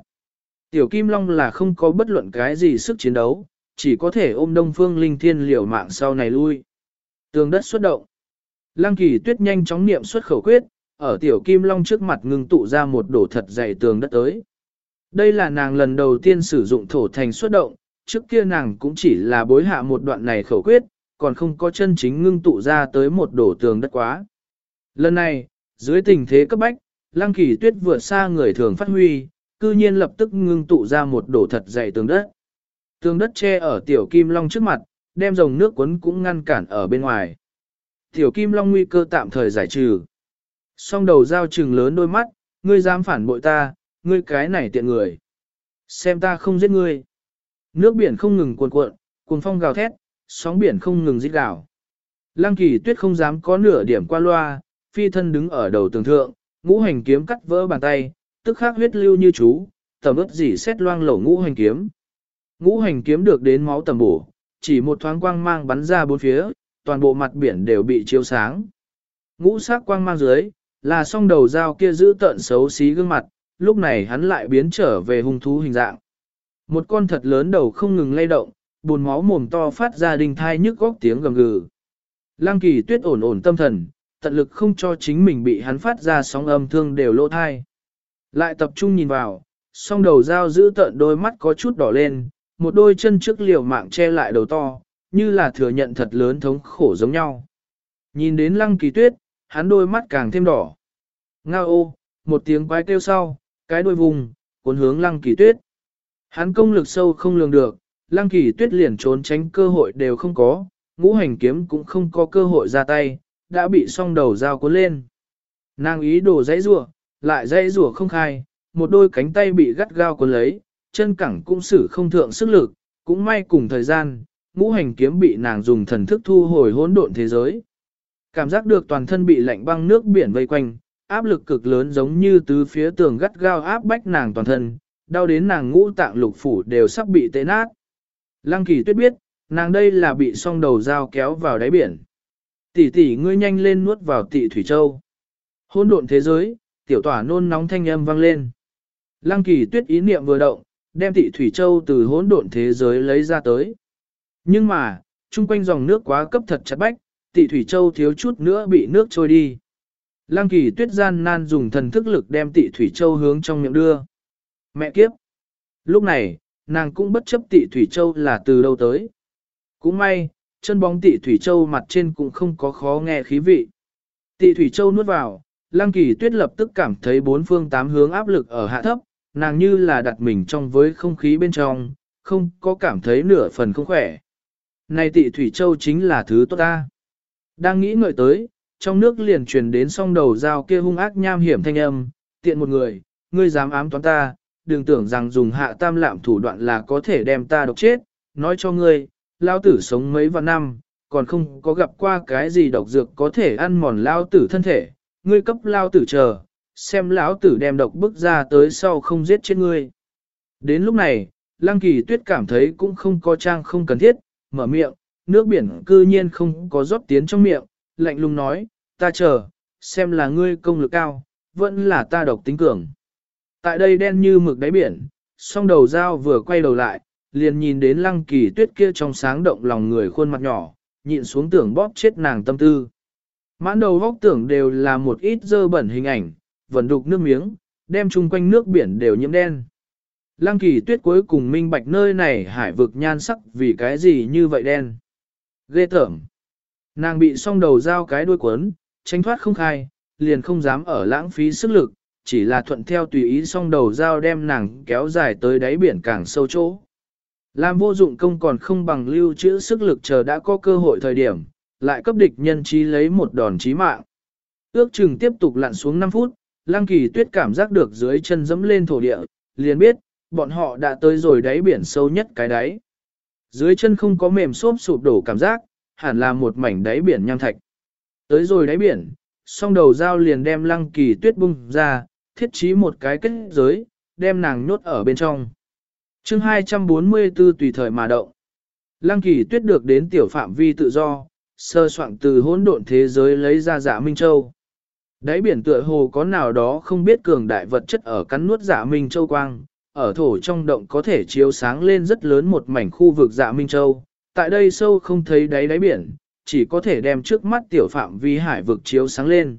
Tiểu kim long là không có bất luận cái gì sức chiến đấu, chỉ có thể ôm đông phương linh thiên liều mạng sau này lui. Tường đất xuất động. Lăng kỳ tuyết nhanh chóng niệm xuất khẩu quyết, ở tiểu kim long trước mặt ngưng tụ ra một đổ thật dày tường đất tới. Đây là nàng lần đầu tiên sử dụng thổ thành xuất động, trước kia nàng cũng chỉ là bối hạ một đoạn này khẩu quyết, còn không có chân chính ngưng tụ ra tới một đổ tường đất quá. Lần này, dưới tình thế cấp bách, lăng kỳ tuyết vượt xa người thường phát huy, cư nhiên lập tức ngưng tụ ra một đổ thật dày tường đất. Tường đất che ở tiểu kim long trước mặt, đem dòng nước cuốn cũng ngăn cản ở bên ngoài. Tiểu kim long nguy cơ tạm thời giải trừ. Song đầu dao trừng lớn đôi mắt, ngươi dám phản bội ta, ngươi cái này tiện người. Xem ta không giết ngươi. Nước biển không ngừng cuồn cuộn, cuồng phong gào thét, sóng biển không ngừng rít gào. Lăng kỳ tuyết không dám có nửa điểm qua loa, phi thân đứng ở đầu tường thượng, ngũ hành kiếm cắt vỡ bàn tay, tức khắc huyết lưu như chú, tầm ướp dỉ xét loang lổ ngũ hành kiếm. Ngũ hành kiếm được đến máu tầm bổ, chỉ một thoáng quang mang bắn ra bốn phía, toàn bộ mặt biển đều bị chiếu sáng. Ngũ sắc quang mang dưới, là song đầu dao kia giữ tợn xấu xí gương mặt, lúc này hắn lại biến trở về hung thú hình dạng. Một con thật lớn đầu không ngừng lay động, buồn máu mồm to phát ra đình thai nhức góc tiếng gầm gừ. Lăng kỳ tuyết ổn ổn tâm thần, tận lực không cho chính mình bị hắn phát ra sóng âm thương đều lỗ thai. Lại tập trung nhìn vào, song đầu dao giữ tợn đôi mắt có chút đỏ lên, một đôi chân trước liều mạng che lại đầu to, như là thừa nhận thật lớn thống khổ giống nhau. Nhìn đến lăng kỳ tuyết, hắn đôi mắt càng thêm đỏ. Ngao ô, một tiếng quái kêu sau, cái đôi vùng, cuốn hướng lăng kỳ tuyết. Hắn công lực sâu không lường được, lăng kỳ tuyết liền trốn tránh cơ hội đều không có, ngũ hành kiếm cũng không có cơ hội ra tay, đã bị song đầu dao cuốn lên. Nàng ý đồ dãy rủa, lại dãy rủa không khai, một đôi cánh tay bị gắt gao cuốn lấy, chân cẳng cũng sử không thượng sức lực, cũng may cùng thời gian, ngũ hành kiếm bị nàng dùng thần thức thu hồi hỗn độn thế giới. Cảm giác được toàn thân bị lạnh băng nước biển vây quanh, áp lực cực lớn giống như tứ phía tường gắt gao áp bách nàng toàn thân, đau đến nàng ngũ tạng lục phủ đều sắp bị tê nát. Lăng kỳ tuyết biết, nàng đây là bị song đầu dao kéo vào đáy biển. Tỷ tỷ ngươi nhanh lên nuốt vào tỷ thủy châu. Hôn độn thế giới, tiểu tỏa nôn nóng thanh âm vang lên. Lăng kỳ tuyết ý niệm vừa động, đem tị thủy châu từ hỗn độn thế giới lấy ra tới. Nhưng mà, chung quanh dòng nước quá cấp thật chặt bách, tị thủy châu thiếu chút nữa bị nước trôi đi. Lăng kỳ tuyết gian nan dùng thần thức lực đem tị thủy châu hướng trong miệng đưa. Mẹ kiếp! Lúc này, nàng cũng bất chấp tị Thủy Châu là từ đâu tới. Cũng may, chân bóng tị Thủy Châu mặt trên cũng không có khó nghe khí vị. Tị Thủy Châu nuốt vào, Lăng Kỳ Tuyết lập tức cảm thấy bốn phương tám hướng áp lực ở hạ thấp, nàng như là đặt mình trong với không khí bên trong, không có cảm thấy nửa phần không khỏe. Này tị Thủy Châu chính là thứ tốt ta. Đang nghĩ ngợi tới, trong nước liền truyền đến song đầu dao kia hung ác nham hiểm thanh âm, tiện một người, ngươi dám ám toán ta, đừng tưởng rằng dùng hạ tam lạm thủ đoạn là có thể đem ta độc chết, nói cho ngươi, lao tử sống mấy vạn năm, còn không có gặp qua cái gì độc dược có thể ăn mòn lao tử thân thể, ngươi cấp lao tử chờ, xem lão tử đem độc bức ra tới sau không giết chết ngươi. Đến lúc này, Lăng Kỳ Tuyết cảm thấy cũng không có trang không cần thiết, mở miệng, nước biển cư nhiên không có rót tiến trong miệng, lạnh lùng nói, ta chờ, xem là ngươi công lực cao, vẫn là ta độc tính cường. Tại đây đen như mực đáy biển, song đầu dao vừa quay đầu lại, liền nhìn đến lăng kỳ tuyết kia trong sáng động lòng người khuôn mặt nhỏ, nhịn xuống tưởng bóp chết nàng tâm tư. Mãn đầu góc tưởng đều là một ít dơ bẩn hình ảnh, vẫn đục nước miếng, đem chung quanh nước biển đều nhiễm đen. Lăng kỳ tuyết cuối cùng minh bạch nơi này hải vực nhan sắc vì cái gì như vậy đen. Ghê tởm. Nàng bị song đầu dao cái đuôi cuốn, tránh thoát không khai, liền không dám ở lãng phí sức lực, chỉ là thuận theo tùy ý song đầu dao đem nàng kéo dài tới đáy biển càng sâu chỗ. Làm vô dụng công còn không bằng lưu trữ sức lực chờ đã có cơ hội thời điểm, lại cấp địch nhân trí lấy một đòn chí mạng. Ước chừng tiếp tục lặn xuống 5 phút, Lăng Kỳ Tuyết cảm giác được dưới chân dẫm lên thổ địa, liền biết, bọn họ đã tới rồi đáy biển sâu nhất cái đáy. Dưới chân không có mềm xốp sụp đổ cảm giác, hẳn là một mảnh đáy biển nham thạch. Tới rồi đáy biển, song đầu dao liền đem Lăng Kỳ Tuyết bung ra, thiết trí một cái kết giới, đem nàng nhốt ở bên trong. chương 244 tùy thời mà động. Lăng kỳ tuyết được đến tiểu phạm vi tự do, sơ soạn từ hỗn độn thế giới lấy ra dạ Minh Châu. Đáy biển tựa hồ có nào đó không biết cường đại vật chất ở cắn nuốt dạ Minh Châu quang, ở thổ trong động có thể chiếu sáng lên rất lớn một mảnh khu vực dạ Minh Châu. Tại đây sâu không thấy đáy đáy biển, chỉ có thể đem trước mắt tiểu phạm vi hải vực chiếu sáng lên.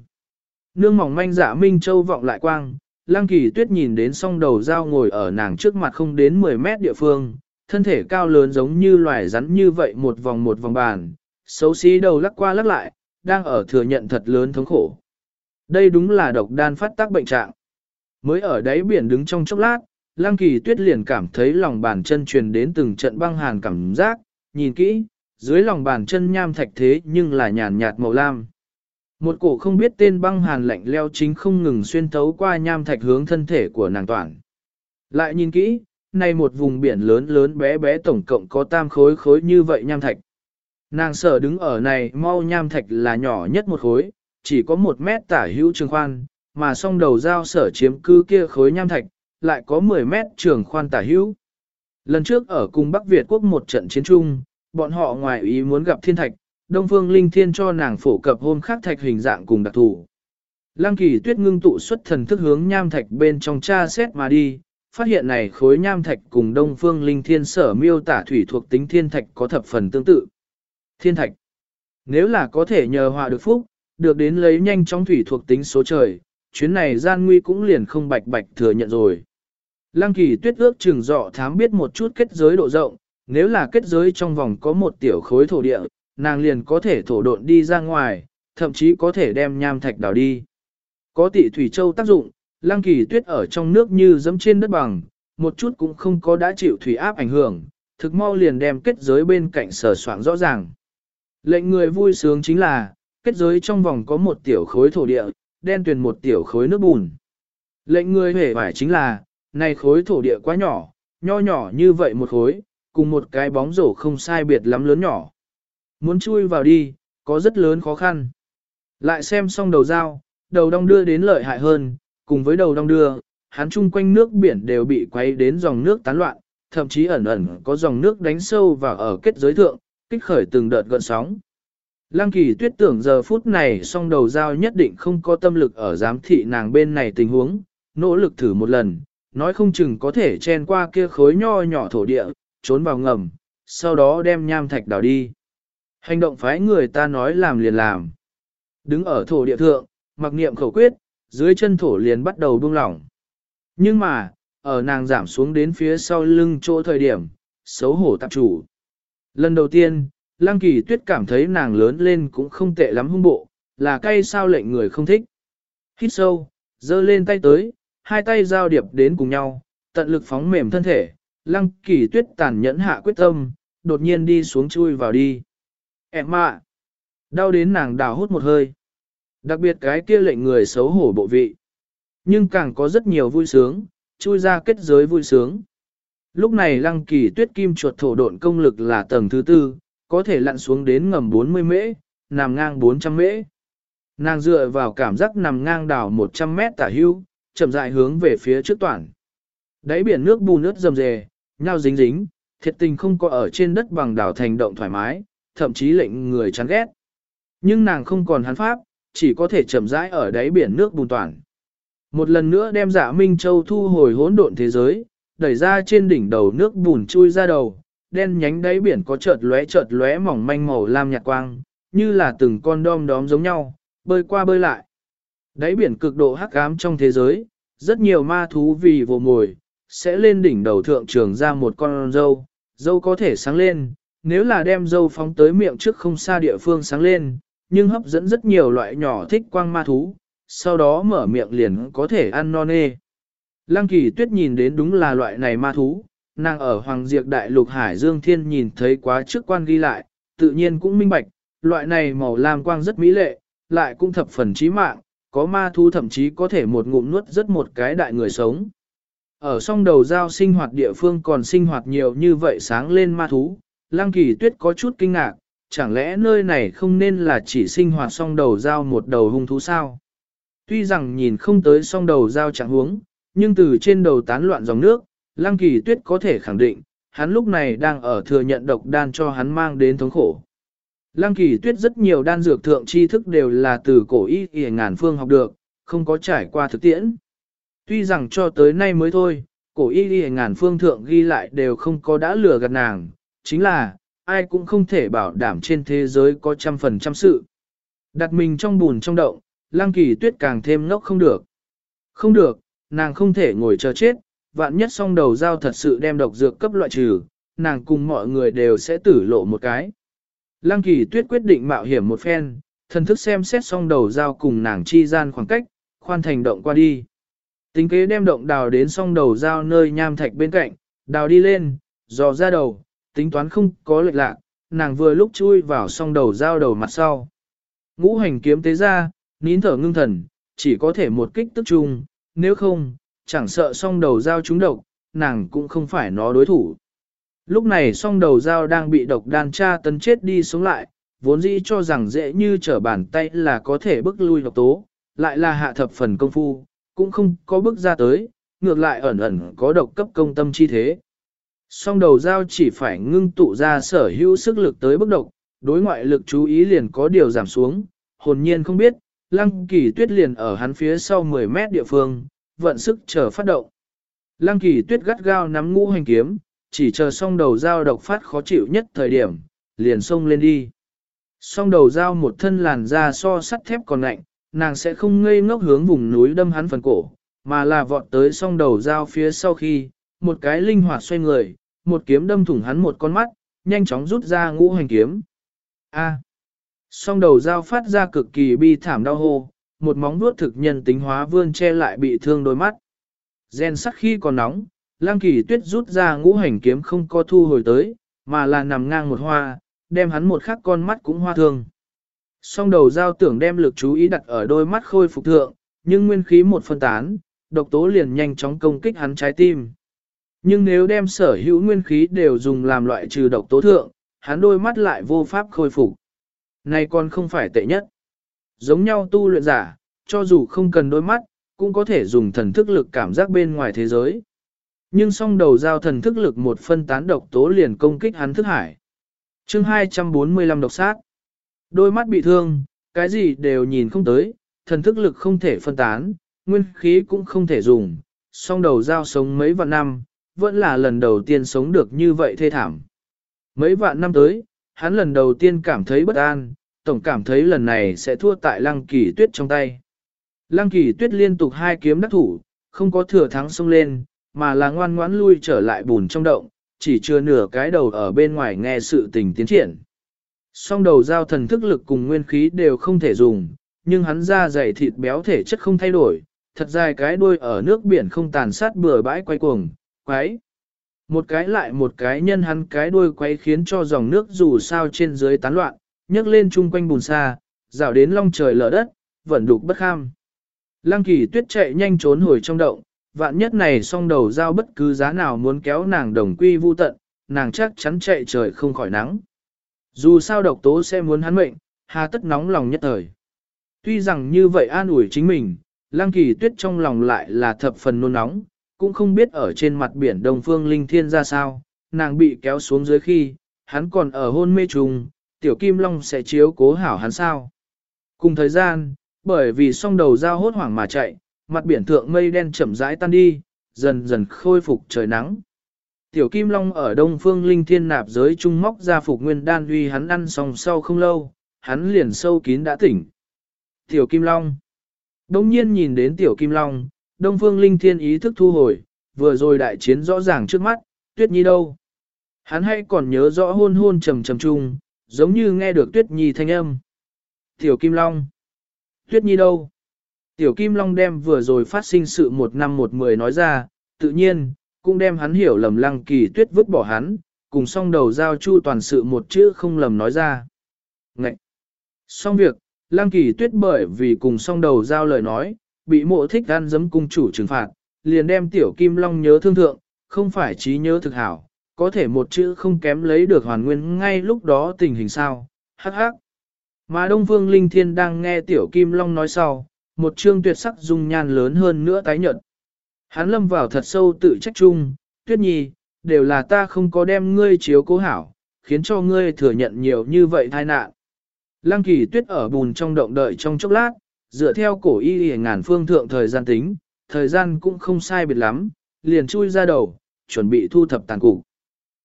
Nương mỏng manh dạ Minh Châu vọng lại quang, Lăng Kỳ Tuyết nhìn đến song đầu dao ngồi ở nàng trước mặt không đến 10 mét địa phương, thân thể cao lớn giống như loài rắn như vậy một vòng một vòng bàn, xấu xí đầu lắc qua lắc lại, đang ở thừa nhận thật lớn thống khổ. Đây đúng là độc đan phát tác bệnh trạng. Mới ở đáy biển đứng trong chốc lát, Lăng Kỳ Tuyết liền cảm thấy lòng bàn chân truyền đến từng trận băng hàn cảm giác, nhìn kỹ, dưới lòng bàn chân nham thạch thế nhưng là nhàn nhạt màu lam. Một cổ không biết tên băng hàn lạnh leo chính không ngừng xuyên thấu qua nham thạch hướng thân thể của nàng toàn. Lại nhìn kỹ, này một vùng biển lớn lớn bé bé tổng cộng có tam khối khối như vậy nham thạch. Nàng sở đứng ở này mau nham thạch là nhỏ nhất một khối, chỉ có một mét tả hữu trường khoan, mà song đầu dao sở chiếm cư kia khối nham thạch, lại có 10 mét trường khoan tả hữu. Lần trước ở cùng Bắc Việt quốc một trận chiến chung, bọn họ ngoài ý muốn gặp thiên thạch, Đông Phương Linh Thiên cho nàng phổ cập hôm khác thạch hình dạng cùng đặc thù. Lăng kỳ tuyết ngưng tụ xuất thần thức hướng nham thạch bên trong cha xét mà đi, phát hiện này khối nham thạch cùng Đông Phương Linh Thiên sở miêu tả thủy thuộc tính thiên thạch có thập phần tương tự. Thiên thạch. Nếu là có thể nhờ hòa được phúc, được đến lấy nhanh chóng thủy thuộc tính số trời, chuyến này gian nguy cũng liền không bạch bạch thừa nhận rồi. Lăng kỳ tuyết ước trường dọ thám biết một chút kết giới độ rộng, nếu là kết giới trong vòng có một tiểu khối thổ địa, nàng liền có thể thổ độn đi ra ngoài, thậm chí có thể đem nham thạch đào đi. Có tỷ thủy châu tác dụng, lăng kỳ tuyết ở trong nước như dẫm trên đất bằng, một chút cũng không có đã chịu thủy áp ảnh hưởng, thực mau liền đem kết giới bên cạnh sở soạn rõ ràng. Lệnh người vui sướng chính là, kết giới trong vòng có một tiểu khối thổ địa, đen tuyền một tiểu khối nước bùn. Lệnh người hề phải chính là, này khối thổ địa quá nhỏ, nho nhỏ như vậy một khối, cùng một cái bóng rổ không sai biệt lắm lớn nhỏ. Muốn chui vào đi, có rất lớn khó khăn. Lại xem xong đầu dao, đầu đong đưa đến lợi hại hơn, cùng với đầu đong đưa, hắn chung quanh nước biển đều bị quay đến dòng nước tán loạn, thậm chí ẩn ẩn có dòng nước đánh sâu vào ở kết giới thượng, kích khởi từng đợt gợn sóng. Lăng kỳ tuyết tưởng giờ phút này song đầu dao nhất định không có tâm lực ở giám thị nàng bên này tình huống, nỗ lực thử một lần, nói không chừng có thể chen qua kia khối nho nhỏ thổ địa, trốn vào ngầm, sau đó đem nham thạch đào đi. Hành động phái người ta nói làm liền làm. Đứng ở thổ địa thượng, mặc niệm khẩu quyết, dưới chân thổ liền bắt đầu buông lỏng. Nhưng mà, ở nàng giảm xuống đến phía sau lưng chỗ thời điểm, xấu hổ tạp chủ. Lần đầu tiên, Lăng Kỳ Tuyết cảm thấy nàng lớn lên cũng không tệ lắm hung bộ, là cay sao lệnh người không thích. Hít sâu, giơ lên tay tới, hai tay giao điệp đến cùng nhau, tận lực phóng mềm thân thể, Lăng Kỳ Tuyết tàn nhẫn hạ quyết tâm, đột nhiên đi xuống chui vào đi. Em ạ! Đau đến nàng đào hút một hơi. Đặc biệt cái kia lệnh người xấu hổ bộ vị. Nhưng càng có rất nhiều vui sướng, chui ra kết giới vui sướng. Lúc này lăng kỳ tuyết kim chuột thổ độn công lực là tầng thứ tư, có thể lặn xuống đến ngầm 40 mễ, nằm ngang 400 mễ. Nàng dựa vào cảm giác nằm ngang đảo 100 mét tả hưu, chậm rãi hướng về phía trước toàn. Đáy biển nước bùn nước rầm rề, nhau dính dính, thiệt tình không có ở trên đất bằng đảo thành động thoải mái, thậm chí lệnh người chán ghét. Nhưng nàng không còn hắn pháp, chỉ có thể chậm rãi ở đáy biển nước bùn toàn. Một lần nữa đem dạ Minh Châu thu hồi hỗn độn thế giới, đẩy ra trên đỉnh đầu nước bùn chui ra đầu, đen nhánh đáy biển có chợt lóe chợt lóe mỏng manh màu lam nhạt quang, như là từng con đom đóm giống nhau, bơi qua bơi lại. Đáy biển cực độ hắc ám trong thế giới, rất nhiều ma thú vì vô mồi, sẽ lên đỉnh đầu thượng trường ra một con dâu, dâu có thể sáng lên, nếu là đem dâu phóng tới miệng trước không xa địa phương sáng lên, nhưng hấp dẫn rất nhiều loại nhỏ thích quang ma thú, sau đó mở miệng liền có thể ăn non nê. Lăng kỳ tuyết nhìn đến đúng là loại này ma thú, nàng ở Hoàng Diệp Đại Lục Hải Dương Thiên nhìn thấy quá trước quan ghi lại, tự nhiên cũng minh bạch, loại này màu lam quang rất mỹ lệ, lại cũng thập phần chí mạng, có ma thú thậm chí có thể một ngụm nuốt rất một cái đại người sống. Ở song đầu giao sinh hoạt địa phương còn sinh hoạt nhiều như vậy sáng lên ma thú, Lăng Kỳ Tuyết có chút kinh ngạc, chẳng lẽ nơi này không nên là chỉ sinh hoạt song đầu giao một đầu hung thú sao? Tuy rằng nhìn không tới song đầu giao chẳng huống, nhưng từ trên đầu tán loạn dòng nước, Lăng Kỳ Tuyết có thể khẳng định, hắn lúc này đang ở thừa nhận độc đan cho hắn mang đến thống khổ. Lăng Kỳ Tuyết rất nhiều đan dược thượng tri thức đều là từ cổ y y ngàn phương học được, không có trải qua thực tiễn. Tuy rằng cho tới nay mới thôi, cổ y y ngàn phương thượng ghi lại đều không có đã lừa gạt nàng, chính là, ai cũng không thể bảo đảm trên thế giới có trăm phần trăm sự. Đặt mình trong bùn trong động, Lăng Kỳ Tuyết càng thêm ngốc không được. Không được, nàng không thể ngồi chờ chết, vạn nhất song đầu dao thật sự đem độc dược cấp loại trừ, nàng cùng mọi người đều sẽ tử lộ một cái. Lăng kỳ tuyết quyết định mạo hiểm một phen, thần thức xem xét song đầu dao cùng nàng chi gian khoảng cách, khoan thành động qua đi. Tính kế đem động đào đến song đầu dao nơi nham thạch bên cạnh, đào đi lên, dò ra đầu, tính toán không có lệch lạc, nàng vừa lúc chui vào song đầu dao đầu mặt sau. Ngũ hành kiếm tế ra, nín thở ngưng thần, chỉ có thể một kích tức chung, nếu không, chẳng sợ song đầu dao trúng độc, nàng cũng không phải nó đối thủ. Lúc này song đầu dao đang bị độc đan tra tấn chết đi sống lại, vốn dĩ cho rằng dễ như trở bàn tay là có thể bức lui độc tố, lại là hạ thập phần công phu, cũng không có bước ra tới, ngược lại ẩn ẩn có độc cấp công tâm chi thế. Song đầu dao chỉ phải ngưng tụ ra sở hữu sức lực tới bức độc, đối ngoại lực chú ý liền có điều giảm xuống, hồn nhiên không biết, lăng kỳ tuyết liền ở hắn phía sau 10 mét địa phương, vận sức chờ phát động. Lăng kỳ tuyết gắt gao nắm ngũ hành kiếm, chỉ chờ xong đầu dao độc phát khó chịu nhất thời điểm, liền xông lên đi. Song đầu dao một thân làn da so sắt thép còn lạnh, nàng sẽ không ngây ngốc hướng vùng núi đâm hắn phần cổ, mà là vọt tới song đầu dao phía sau khi, một cái linh hoạt xoay người, một kiếm đâm thủng hắn một con mắt, nhanh chóng rút ra ngũ hành kiếm. A. Song đầu dao phát ra cực kỳ bi thảm đau hô, một móng vuốt thực nhân tính hóa vươn che lại bị thương đôi mắt. Gen sắc khi còn nóng, lang kỳ tuyết rút ra ngũ hành kiếm không có thu hồi tới, mà là nằm ngang một hoa, đem hắn một khắc con mắt cũng hoa thương. Song đầu dao tưởng đem lực chú ý đặt ở đôi mắt khôi phục thượng, nhưng nguyên khí một phân tán, độc tố liền nhanh chóng công kích hắn trái tim. Nhưng nếu đem sở hữu nguyên khí đều dùng làm loại trừ độc tố thượng, hắn đôi mắt lại vô pháp khôi phục. Này còn không phải tệ nhất. Giống nhau tu luyện giả, cho dù không cần đôi mắt, cũng có thể dùng thần thức lực cảm giác bên ngoài thế giới. Nhưng song đầu giao thần thức lực một phân tán độc tố liền công kích hắn thức hải. chương 245 độc sát. Đôi mắt bị thương, cái gì đều nhìn không tới, thần thức lực không thể phân tán, nguyên khí cũng không thể dùng. Song đầu giao sống mấy vạn năm, vẫn là lần đầu tiên sống được như vậy thê thảm. Mấy vạn năm tới, hắn lần đầu tiên cảm thấy bất an, tổng cảm thấy lần này sẽ thua tại lăng kỳ tuyết trong tay. Lăng kỳ tuyết liên tục hai kiếm đắc thủ, không có thừa thắng xông lên, mà là ngoan ngoãn lui trở lại bùn trong động, chỉ chưa nửa cái đầu ở bên ngoài nghe sự tình tiến triển. Song đầu giao thần thức lực cùng nguyên khí đều không thể dùng, nhưng hắn da dày thịt béo thể chất không thay đổi, thật dài cái đuôi ở nước biển không tàn sát bừa bãi quay cuồng, quái. Một cái lại một cái nhân hắn cái đuôi quay khiến cho dòng nước dù sao trên dưới tán loạn, nhấc lên chung quanh bùn xa, rào đến long trời lở đất, vẫn đục bất kham. Lăng kỳ tuyết chạy nhanh trốn hồi trong động, vạn nhất này song đầu giao bất cứ giá nào muốn kéo nàng đồng quy vu tận, nàng chắc chắn chạy trời không khỏi nắng. Dù sao độc tố sẽ muốn hắn mệnh, hà tất nóng lòng nhất thời. Tuy rằng như vậy an ủi chính mình, Lăng kỳ tuyết trong lòng lại là thập phần nôn nóng, cũng không biết ở trên mặt biển Đông Phương Linh Thiên ra sao, nàng bị kéo xuống dưới khi, hắn còn ở hôn mê trùng, tiểu kim long sẽ chiếu cố hảo hắn sao. Cùng thời gian, bởi vì song đầu dao hốt hoảng mà chạy, mặt biển thượng mây đen chậm rãi tan đi, dần dần khôi phục trời nắng. Tiểu Kim Long ở Đông Phương Linh Thiên nạp giới trung móc ra phục nguyên đan uy hắn ăn xong sau không lâu, hắn liền sâu kín đã tỉnh. Tiểu Kim Long Đông nhiên nhìn đến Tiểu Kim Long, Đông Phương Linh Thiên ý thức thu hồi, vừa rồi đại chiến rõ ràng trước mắt, Tuyết Nhi đâu? Hắn hay còn nhớ rõ hôn hôn trầm trầm chung, giống như nghe được Tuyết Nhi thanh âm. Tiểu Kim Long Tuyết Nhi đâu? Tiểu Kim Long đem vừa rồi phát sinh sự một năm một mười nói ra, tự nhiên, cũng đem hắn hiểu lầm lăng kỳ tuyết vứt bỏ hắn, cùng song đầu giao chu toàn sự một chữ không lầm nói ra. Ngậy! Xong việc, lăng kỳ tuyết bởi vì cùng song đầu giao lời nói, bị mộ thích ăn dấm cung chủ trừng phạt, liền đem tiểu Kim Long nhớ thương thượng, không phải trí nhớ thực hảo, có thể một chữ không kém lấy được hoàn nguyên ngay lúc đó tình hình sao, hắc hắc. Mà Đông Phương Linh Thiên đang nghe Tiểu Kim Long nói sau, một chương tuyệt sắc dung nhan lớn hơn nữa tái nhận. Hắn lâm vào thật sâu tự trách chung, tuyết nhi, đều là ta không có đem ngươi chiếu cố hảo, khiến cho ngươi thừa nhận nhiều như vậy tai nạn. Lăng kỳ tuyết ở bùn trong động đợi trong chốc lát, dựa theo cổ y y ngàn phương thượng thời gian tính, thời gian cũng không sai biệt lắm, liền chui ra đầu, chuẩn bị thu thập tàn cục.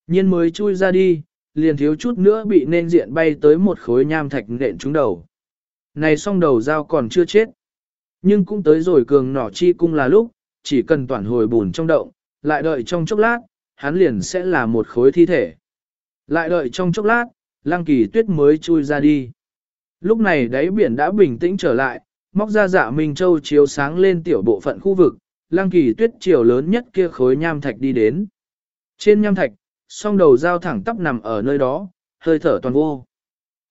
Nhiên mới chui ra đi, liền thiếu chút nữa bị nên diện bay tới một khối nham thạch nện trúng đầu. Này song đầu dao còn chưa chết. Nhưng cũng tới rồi cường nỏ chi cung là lúc, chỉ cần toàn hồi bùn trong động, lại đợi trong chốc lát, hắn liền sẽ là một khối thi thể. Lại đợi trong chốc lát, lăng kỳ tuyết mới chui ra đi. Lúc này đáy biển đã bình tĩnh trở lại, móc ra dạ Minh Châu chiếu sáng lên tiểu bộ phận khu vực, lăng kỳ tuyết chiều lớn nhất kia khối nham thạch đi đến. Trên nham thạch, song đầu dao thẳng tắp nằm ở nơi đó, hơi thở toàn vô.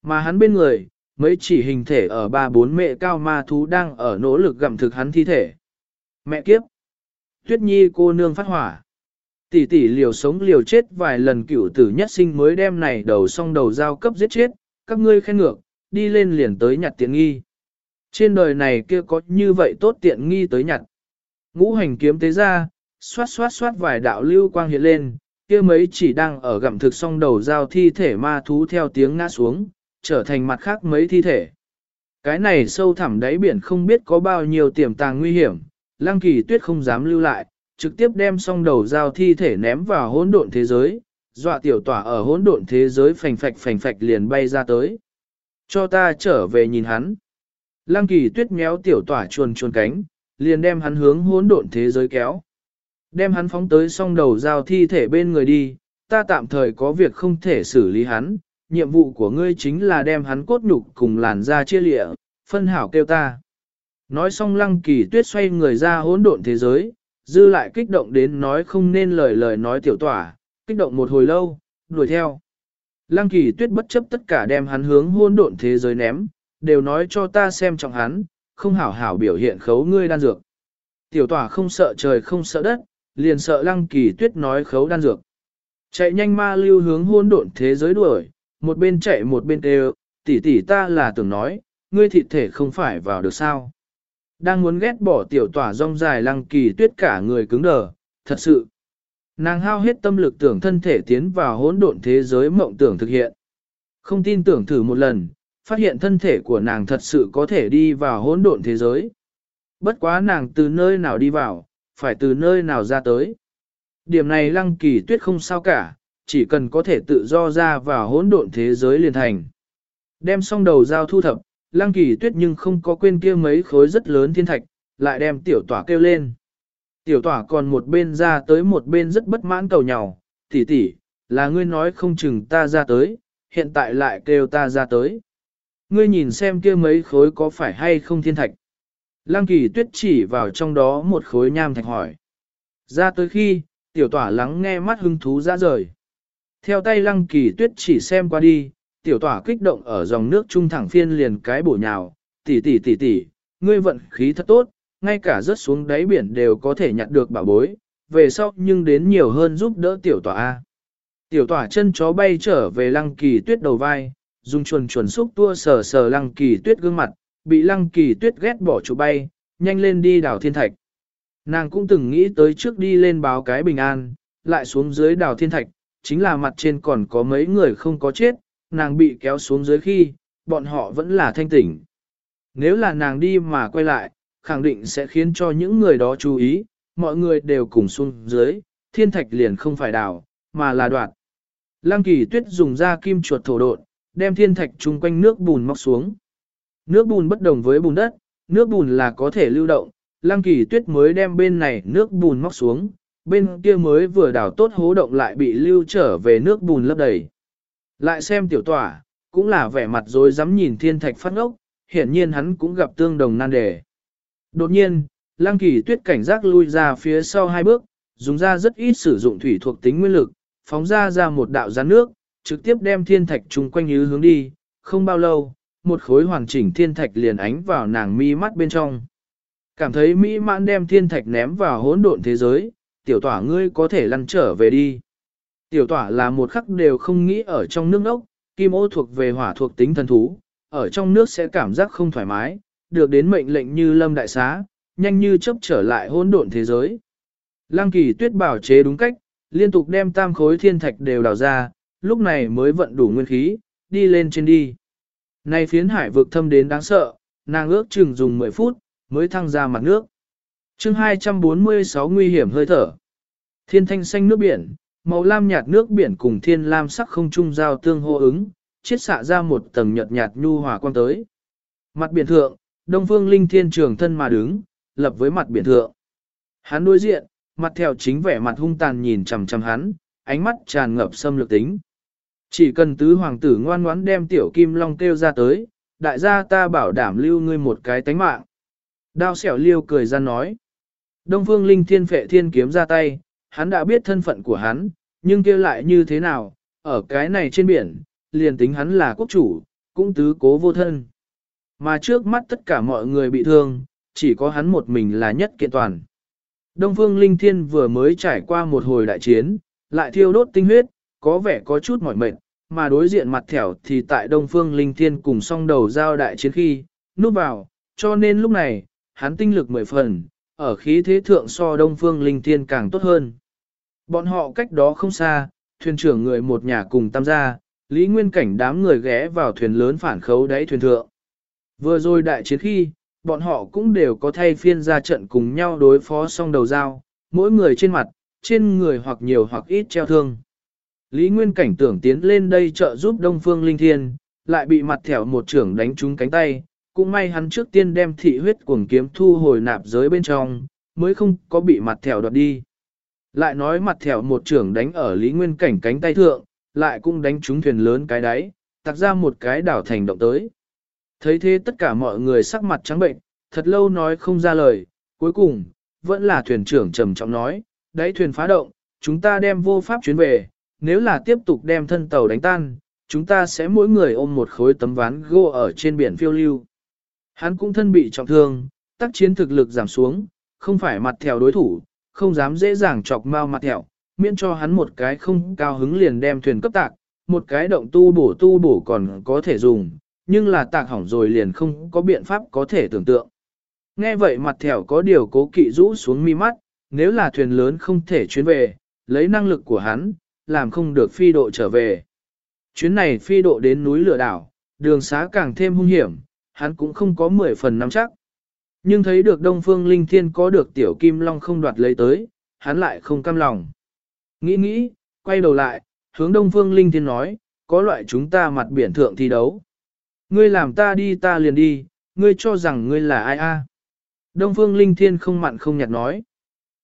Mà hắn bên người, mấy chỉ hình thể ở ba bốn mẹ cao ma thú đang ở nỗ lực gặm thực hắn thi thể. Mẹ kiếp! Tuyết nhi cô nương phát hỏa. Tỷ tỷ liều sống liều chết vài lần cửu tử nhất sinh mới đem này đầu song đầu dao cấp giết chết, các ngươi khen ngược, đi lên liền tới nhặt tiện nghi. Trên đời này kia có như vậy tốt tiện nghi tới nhặt. Ngũ hành kiếm tế ra, xoát xoát xoát vài đạo lưu quang hiện lên, kia mấy chỉ đang ở gặm thực song đầu dao thi thể ma thú theo tiếng ngã xuống, trở thành mặt khác mấy thi thể. Cái này sâu thẳm đáy biển không biết có bao nhiêu tiềm tàng nguy hiểm, lăng kỳ tuyết không dám lưu lại, trực tiếp đem song đầu dao thi thể ném vào hỗn độn thế giới, dọa tiểu tỏa ở hỗn độn thế giới phành phạch phành phạch liền bay ra tới. Cho ta trở về nhìn hắn. Lăng kỳ tuyết méo tiểu tỏa chuồn chuồn cánh, liền đem hắn hướng hỗn độn thế giới kéo. Đem hắn phóng tới song đầu giao thi thể bên người đi, ta tạm thời có việc không thể xử lý hắn, nhiệm vụ của ngươi chính là đem hắn cốt nhục cùng làn da chia lịa, phân hảo kêu ta. Nói xong lăng kỳ tuyết xoay người ra hỗn độn thế giới, dư lại kích động đến nói không nên lời lời nói tiểu tỏa, kích động một hồi lâu, đuổi theo. Lăng kỳ tuyết bất chấp tất cả đem hắn hướng hỗn độn thế giới ném, đều nói cho ta xem trọng hắn, không hảo hảo biểu hiện khấu ngươi đan dược. Tiểu tỏa không sợ trời không sợ đất, liền sợ lăng kỳ tuyết nói khấu đan dược. Chạy nhanh ma lưu hướng hôn độn thế giới đuổi, một bên chạy một bên đều, tỷ tỷ ta là tưởng nói, ngươi thị thể không phải vào được sao. Đang muốn ghét bỏ tiểu tỏa rong dài lăng kỳ tuyết cả người cứng đờ, thật sự. Nàng hao hết tâm lực tưởng thân thể tiến vào hỗn độn thế giới mộng tưởng thực hiện. Không tin tưởng thử một lần, phát hiện thân thể của nàng thật sự có thể đi vào hỗn độn thế giới. Bất quá nàng từ nơi nào đi vào, phải từ nơi nào ra tới. Điểm này lăng kỳ tuyết không sao cả, chỉ cần có thể tự do ra vào hỗn độn thế giới liền thành. Đem xong đầu dao thu thập, lăng kỳ tuyết nhưng không có quên kia mấy khối rất lớn thiên thạch, lại đem tiểu tỏa kêu lên. Tiểu tỏa còn một bên ra tới một bên rất bất mãn cầu nhau, tỷ tỷ, là ngươi nói không chừng ta ra tới, hiện tại lại kêu ta ra tới. Ngươi nhìn xem kia mấy khối có phải hay không thiên thạch. Lăng kỳ tuyết chỉ vào trong đó một khối nham thạch hỏi. Ra tới khi, tiểu tỏa lắng nghe mắt hứng thú ra rời. Theo tay lăng kỳ tuyết chỉ xem qua đi, tiểu tỏa kích động ở dòng nước trung thẳng phiên liền cái bổ nhào, tỷ tỷ tỷ tỷ, ngươi vận khí thật tốt, ngay cả rớt xuống đáy biển đều có thể nhặt được bảo bối, về sau nhưng đến nhiều hơn giúp đỡ tiểu tỏa A. Tiểu tỏa chân chó bay trở về lăng kỳ tuyết đầu vai, dùng chuồn chuồn xúc tua sờ sờ lăng kỳ tuyết gương mặt, bị lăng kỳ tuyết ghét bỏ chủ bay, nhanh lên đi đảo thiên thạch. Nàng cũng từng nghĩ tới trước đi lên báo cái bình an, lại xuống dưới đảo thiên thạch, chính là mặt trên còn có mấy người không có chết, nàng bị kéo xuống dưới khi, bọn họ vẫn là thanh tỉnh. Nếu là nàng đi mà quay lại, khẳng định sẽ khiến cho những người đó chú ý, mọi người đều cùng xuống dưới, thiên thạch liền không phải đảo, mà là đoạt. Lăng kỳ tuyết dùng ra kim chuột thổ độn, đem thiên thạch chung quanh nước bùn móc xuống. Nước bùn bất đồng với bùn đất, nước bùn là có thể lưu động, lăng kỳ tuyết mới đem bên này nước bùn móc xuống, bên kia mới vừa đào tốt hố động lại bị lưu trở về nước bùn lấp đầy. Lại xem tiểu tỏa, cũng là vẻ mặt rồi dám nhìn thiên thạch phát ngốc, hiển nhiên hắn cũng gặp tương đồng nan đề. Đột nhiên, lăng kỳ tuyết cảnh giác lui ra phía sau hai bước, dùng ra rất ít sử dụng thủy thuộc tính nguyên lực, phóng ra ra một đạo gián nước, trực tiếp đem thiên thạch chung quanh như hướng đi, không bao lâu, một khối hoàn chỉnh thiên thạch liền ánh vào nàng mi mắt bên trong. Cảm thấy mỹ mãn đem thiên thạch ném vào hỗn độn thế giới, tiểu tỏa ngươi có thể lăn trở về đi. Tiểu tỏa là một khắc đều không nghĩ ở trong nước nốc, kim ô thuộc về hỏa thuộc tính thần thú, ở trong nước sẽ cảm giác không thoải mái, được đến mệnh lệnh như lâm đại xá, nhanh như chấp trở lại hỗn độn thế giới. Lăng kỳ tuyết bảo chế đúng cách, liên tục đem tam khối thiên thạch đều đào ra, lúc này mới vận đủ nguyên khí, đi lên trên đi. Này phiến hải vực thâm đến đáng sợ, nàng ước chừng dùng 10 phút, mới thăng ra mặt nước. chương 246 nguy hiểm hơi thở. Thiên thanh xanh nước biển, màu lam nhạt nước biển cùng thiên lam sắc không trung giao tương hô ứng, chiết xạ ra một tầng nhợt nhạt nhu hòa quang tới. Mặt biển thượng, Đông Phương Linh Thiên trường thân mà đứng, lập với mặt biển thượng. Hắn đối diện, mặt theo chính vẻ mặt hung tàn nhìn chằm chằm hắn, ánh mắt tràn ngập xâm lược tính. Chỉ cần tứ hoàng tử ngoan ngoãn đem tiểu kim long kêu ra tới, đại gia ta bảo đảm lưu ngươi một cái tánh mạng. Đao xẻo liêu cười ra nói. Đông phương linh thiên phệ thiên kiếm ra tay, hắn đã biết thân phận của hắn, nhưng kêu lại như thế nào, ở cái này trên biển, liền tính hắn là quốc chủ, cũng tứ cố vô thân. Mà trước mắt tất cả mọi người bị thương, chỉ có hắn một mình là nhất kiện toàn. Đông Phương Linh Thiên vừa mới trải qua một hồi đại chiến, lại thiêu đốt tinh huyết, có vẻ có chút mỏi mệt, mà đối diện mặt thẻo thì tại Đông Phương Linh Thiên cùng song đầu giao đại chiến khi, núp vào, cho nên lúc này, hắn tinh lực mười phần, ở khí thế thượng so Đông Phương Linh Thiên càng tốt hơn. Bọn họ cách đó không xa, thuyền trưởng người một nhà cùng tam gia, Lý Nguyên Cảnh đám người ghé vào thuyền lớn phản khấu đáy thuyền thượng. Vừa rồi đại chiến khi, bọn họ cũng đều có thay phiên ra trận cùng nhau đối phó song đầu dao, mỗi người trên mặt, trên người hoặc nhiều hoặc ít treo thương. Lý Nguyên Cảnh tưởng tiến lên đây trợ giúp Đông Phương Linh Thiên, lại bị mặt thẻo một trưởng đánh trúng cánh tay, cũng may hắn trước tiên đem thị huyết cuồng kiếm thu hồi nạp giới bên trong, mới không có bị mặt thẻo đoạt đi. Lại nói mặt thẻo một trưởng đánh ở Lý Nguyên Cảnh cánh tay thượng, lại cũng đánh trúng thuyền lớn cái đáy, tạc ra một cái đảo thành động tới. Thấy thế tất cả mọi người sắc mặt trắng bệnh, thật lâu nói không ra lời, cuối cùng, vẫn là thuyền trưởng trầm trọng nói, đáy thuyền phá động, chúng ta đem vô pháp chuyến về, nếu là tiếp tục đem thân tàu đánh tan, chúng ta sẽ mỗi người ôm một khối tấm ván gỗ ở trên biển phiêu lưu. Hắn cũng thân bị trọng thương, tác chiến thực lực giảm xuống, không phải mặt theo đối thủ, không dám dễ dàng chọc mau mặt theo, miễn cho hắn một cái không cao hứng liền đem thuyền cấp tạc, một cái động tu bổ tu bổ còn có thể dùng, nhưng là tạc hỏng rồi liền không có biện pháp có thể tưởng tượng. Nghe vậy mặt thẻo có điều cố kỵ rũ xuống mi mắt, nếu là thuyền lớn không thể chuyến về, lấy năng lực của hắn, làm không được phi độ trở về. Chuyến này phi độ đến núi lửa đảo, đường xá càng thêm hung hiểm, hắn cũng không có 10 phần nắm chắc. Nhưng thấy được Đông Phương Linh Thiên có được tiểu kim long không đoạt lấy tới, hắn lại không cam lòng. Nghĩ nghĩ, quay đầu lại, hướng Đông Phương Linh Thiên nói, có loại chúng ta mặt biển thượng thi đấu. Ngươi làm ta đi ta liền đi, ngươi cho rằng ngươi là ai a? Đông Phương Linh Thiên không mặn không nhạt nói.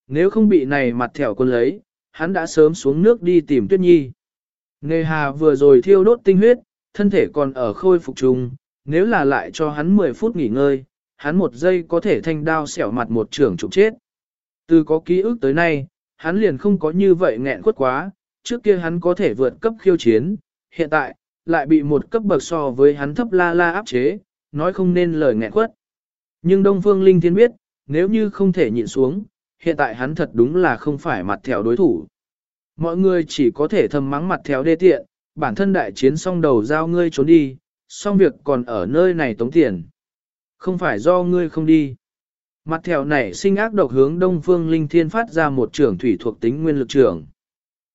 Nếu không bị này mặt thẻo quân lấy, hắn đã sớm xuống nước đi tìm Tuyết Nhi. Nề hà vừa rồi thiêu đốt tinh huyết, thân thể còn ở khôi phục trùng, nếu là lại cho hắn 10 phút nghỉ ngơi, hắn một giây có thể thanh đao xẻo mặt một trưởng trục chết. Từ có ký ức tới nay, hắn liền không có như vậy nghẹn quất quá, trước kia hắn có thể vượt cấp khiêu chiến, hiện tại, lại bị một cấp bậc so với hắn thấp la la áp chế, nói không nên lời nghẹn quất. Nhưng Đông Phương Linh Thiên biết, nếu như không thể nhịn xuống, hiện tại hắn thật đúng là không phải mặt theo đối thủ. Mọi người chỉ có thể thầm mắng mặt theo đê tiện, bản thân đại chiến xong đầu giao ngươi trốn đi, xong việc còn ở nơi này tống tiền. Không phải do ngươi không đi. Mặt theo này sinh ác độc hướng Đông Phương Linh Thiên phát ra một trưởng thủy thuộc tính nguyên lực trưởng.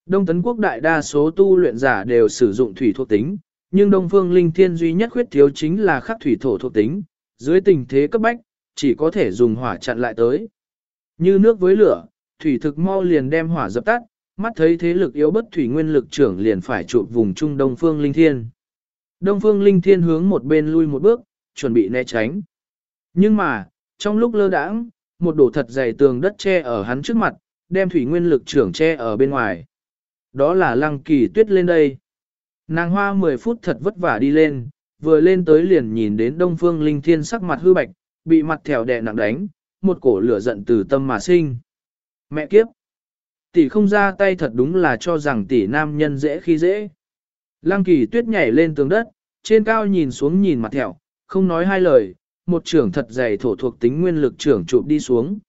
Đông Tấn Quốc đại đa số tu luyện giả đều sử dụng thủy thuộc tính, nhưng Đông Phương Linh Thiên duy nhất khuyết thiếu chính là khắc thủy thổ thuộc tính, dưới tình thế cấp bách, chỉ có thể dùng hỏa chặn lại tới. Như nước với lửa, thủy thực mau liền đem hỏa dập tắt, mắt thấy thế lực yếu bất thủy nguyên lực trưởng liền phải trụ vùng trung Đông Phương Linh Thiên. Đông Phương Linh Thiên hướng một bên lui một bước, chuẩn bị né tránh. Nhưng mà, trong lúc lơ đãng, một đổ thật dày tường đất che ở hắn trước mặt, đem thủy nguyên lực trưởng che ở bên ngoài. Đó là lăng kỳ tuyết lên đây. Nàng hoa 10 phút thật vất vả đi lên, vừa lên tới liền nhìn đến Đông Phương Linh Thiên sắc mặt hư bạch, bị mặt thèo đè nặng đánh, một cổ lửa giận từ tâm mà sinh. Mẹ kiếp! Tỷ không ra tay thật đúng là cho rằng tỷ nam nhân dễ khi dễ. Lăng kỳ tuyết nhảy lên tường đất, trên cao nhìn xuống nhìn mặt thẹo, không nói hai lời, một trưởng thật dày thổ thuộc tính nguyên lực trưởng chụp đi xuống.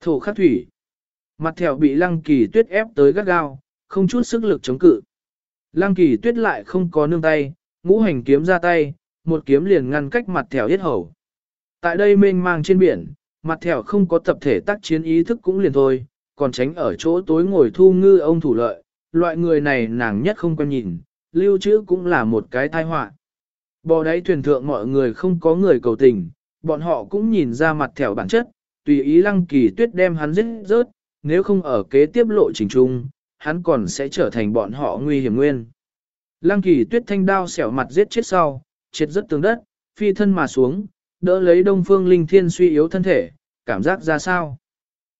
Thổ khắc thủy. Mặt thẹo bị lăng kỳ tuyết ép tới gắt gao, không chút sức lực chống cự. Lăng kỳ tuyết lại không có nương tay, ngũ hành kiếm ra tay, một kiếm liền ngăn cách mặt thẹo yết hầu. Tại đây mênh mang trên biển, mặt thẹo không có tập thể tác chiến ý thức cũng liền thôi, còn tránh ở chỗ tối ngồi thu ngư ông thủ lợi, loại người này nàng nhất không quen nhìn, lưu trữ cũng là một cái tai họa. Bò đáy thuyền thượng mọi người không có người cầu tình, bọn họ cũng nhìn ra mặt thẻo bản chất, tùy ý lăng kỳ tuyết đem hắn giết rớt, nếu không ở kế tiếp lộ trình trung, hắn còn sẽ trở thành bọn họ nguy hiểm nguyên. Lăng kỳ tuyết thanh đao xẻo mặt giết chết sau, chết rất tương đất, phi thân mà xuống, đỡ lấy đông phương linh thiên suy yếu thân thể, cảm giác ra sao?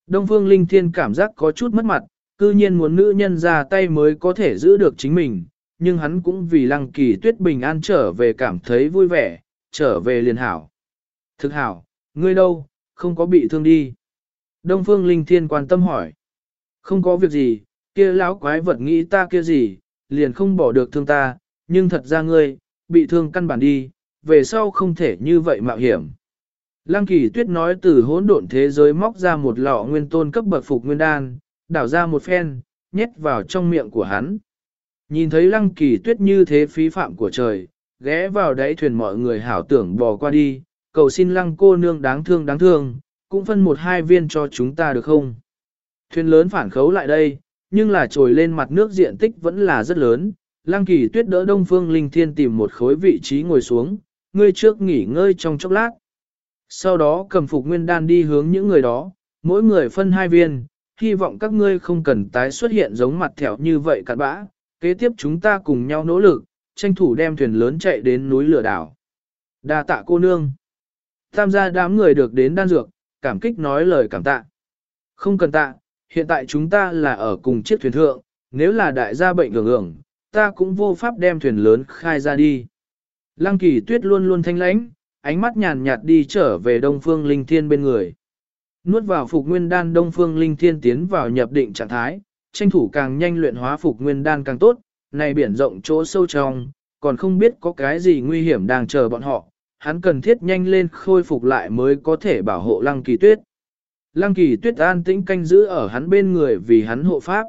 Đông phương linh thiên cảm giác có chút mất mặt, cư nhiên muốn nữ nhân ra tay mới có thể giữ được chính mình, nhưng hắn cũng vì lăng kỳ tuyết bình an trở về cảm thấy vui vẻ, trở về liền hảo. Thực hảo, ngươi đâu, không có bị thương đi. Đông phương linh thiên quan tâm hỏi. Không có việc gì, kia lão quái vật nghĩ ta kia gì, liền không bỏ được thương ta, nhưng thật ra ngươi, bị thương căn bản đi, về sau không thể như vậy mạo hiểm. Lăng kỳ tuyết nói từ hỗn độn thế giới móc ra một lọ nguyên tôn cấp bậc phục nguyên đan, đảo ra một phen, nhét vào trong miệng của hắn. Nhìn thấy lăng kỳ tuyết như thế phí phạm của trời, ghé vào đáy thuyền mọi người hảo tưởng bò qua đi, cầu xin lăng cô nương đáng thương đáng thương, cũng phân một hai viên cho chúng ta được không? Thuyền lớn phản khấu lại đây, nhưng là trồi lên mặt nước diện tích vẫn là rất lớn. Lăng kỳ tuyết đỡ Đông Phương Linh Thiên tìm một khối vị trí ngồi xuống, ngươi trước nghỉ ngơi trong chốc lát. Sau đó cầm phục nguyên đan đi hướng những người đó, mỗi người phân hai viên, hy vọng các ngươi không cần tái xuất hiện giống mặt thẹo như vậy cặn bã. Kế tiếp chúng ta cùng nhau nỗ lực, tranh thủ đem thuyền lớn chạy đến núi lửa đảo. Đa tạ cô nương. Tham gia đám người được đến đan dược, cảm kích nói lời cảm tạ. Không cần tạ, hiện tại chúng ta là ở cùng chiếc thuyền thượng, nếu là đại gia bệnh hưởng hưởng, ta cũng vô pháp đem thuyền lớn khai ra đi. Lăng kỳ tuyết luôn luôn thanh lãnh, ánh mắt nhàn nhạt đi trở về Đông Phương Linh Thiên bên người. Nuốt vào phục nguyên đan Đông Phương Linh Thiên tiến vào nhập định trạng thái, tranh thủ càng nhanh luyện hóa phục nguyên đan càng tốt, này biển rộng chỗ sâu trong, còn không biết có cái gì nguy hiểm đang chờ bọn họ, hắn cần thiết nhanh lên khôi phục lại mới có thể bảo hộ Lăng Kỳ Tuyết. Lăng Kỳ Tuyết an tĩnh canh giữ ở hắn bên người vì hắn hộ pháp.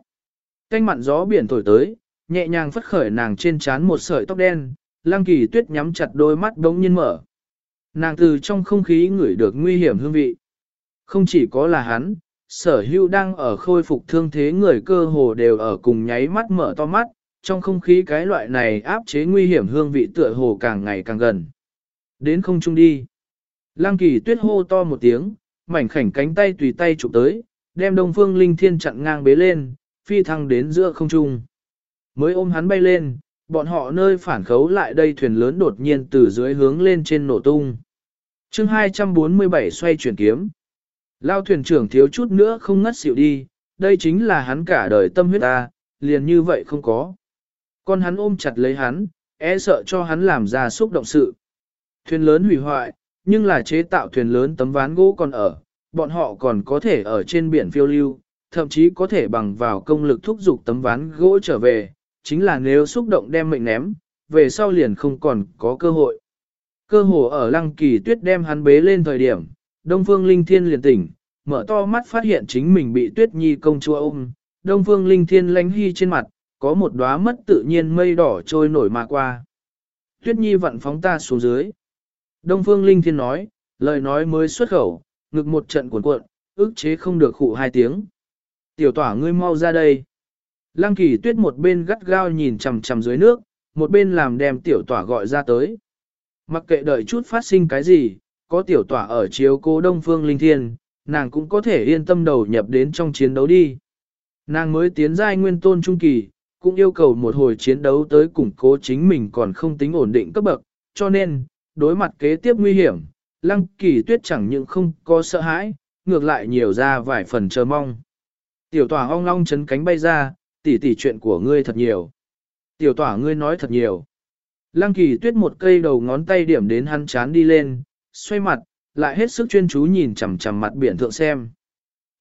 Canh mặn gió biển thổi tới, nhẹ nhàng phất khởi nàng trên trán một sợi tóc đen, Lăng Kỳ Tuyết nhắm chặt đôi mắt đống nhiên mở. Nàng từ trong không khí ngửi được nguy hiểm hương vị. Không chỉ có là hắn, sở hữu đang ở khôi phục thương thế người cơ hồ đều ở cùng nháy mắt mở to mắt, trong không khí cái loại này áp chế nguy hiểm hương vị tựa hồ càng ngày càng gần. Đến không trung đi. Lăng kỳ tuyết hô to một tiếng, mảnh khảnh cánh tay tùy tay chụp tới, đem đông phương linh thiên chặn ngang bế lên, phi thăng đến giữa không trung. Mới ôm hắn bay lên, bọn họ nơi phản khấu lại đây thuyền lớn đột nhiên từ dưới hướng lên trên nổ tung. chương 247 xoay chuyển kiếm. Lao thuyền trưởng thiếu chút nữa không ngất xỉu đi, đây chính là hắn cả đời tâm huyết ta, liền như vậy không có. Con hắn ôm chặt lấy hắn, e sợ cho hắn làm ra xúc động sự. Thuyền lớn hủy hoại, nhưng là chế tạo thuyền lớn tấm ván gỗ còn ở, bọn họ còn có thể ở trên biển phiêu lưu, thậm chí có thể bằng vào công lực thúc giục tấm ván gỗ trở về, chính là nếu xúc động đem mệnh ném, về sau liền không còn có cơ hội. Cơ hồ ở lăng kỳ tuyết đem hắn bế lên thời điểm, Đông Phương Linh Thiên liền tỉnh, mở to mắt phát hiện chính mình bị tuyết nhi công chúa ôm, Đông Phương Linh Thiên lánh hy trên mặt, có một đóa mất tự nhiên mây đỏ trôi nổi mà qua. Tuyết nhi vặn phóng ta xuống dưới. Đông Phương Linh Thiên nói, lời nói mới xuất khẩu, ngực một trận cuộn cuộn, ức chế không được khụ hai tiếng. Tiểu tỏa ngươi mau ra đây. Lăng kỳ tuyết một bên gắt gao nhìn chằm chằm dưới nước, một bên làm đem tiểu tỏa gọi ra tới. Mặc kệ đợi chút phát sinh cái gì, có tiểu tỏa ở chiếu cố Đông Phương Linh Thiên, nàng cũng có thể yên tâm đầu nhập đến trong chiến đấu đi. Nàng mới tiến giai nguyên tôn trung kỳ, cũng yêu cầu một hồi chiến đấu tới củng cố chính mình còn không tính ổn định cấp bậc, cho nên, đối mặt kế tiếp nguy hiểm, lăng kỳ tuyết chẳng những không có sợ hãi, ngược lại nhiều ra vài phần chờ mong. Tiểu tỏa ong long chấn cánh bay ra, tỉ tỉ chuyện của ngươi thật nhiều. Tiểu tỏa ngươi nói thật nhiều. Lăng kỳ tuyết một cây đầu ngón tay điểm đến hắn chán đi lên, xoay mặt, lại hết sức chuyên chú nhìn chằm chằm mặt biển thượng xem.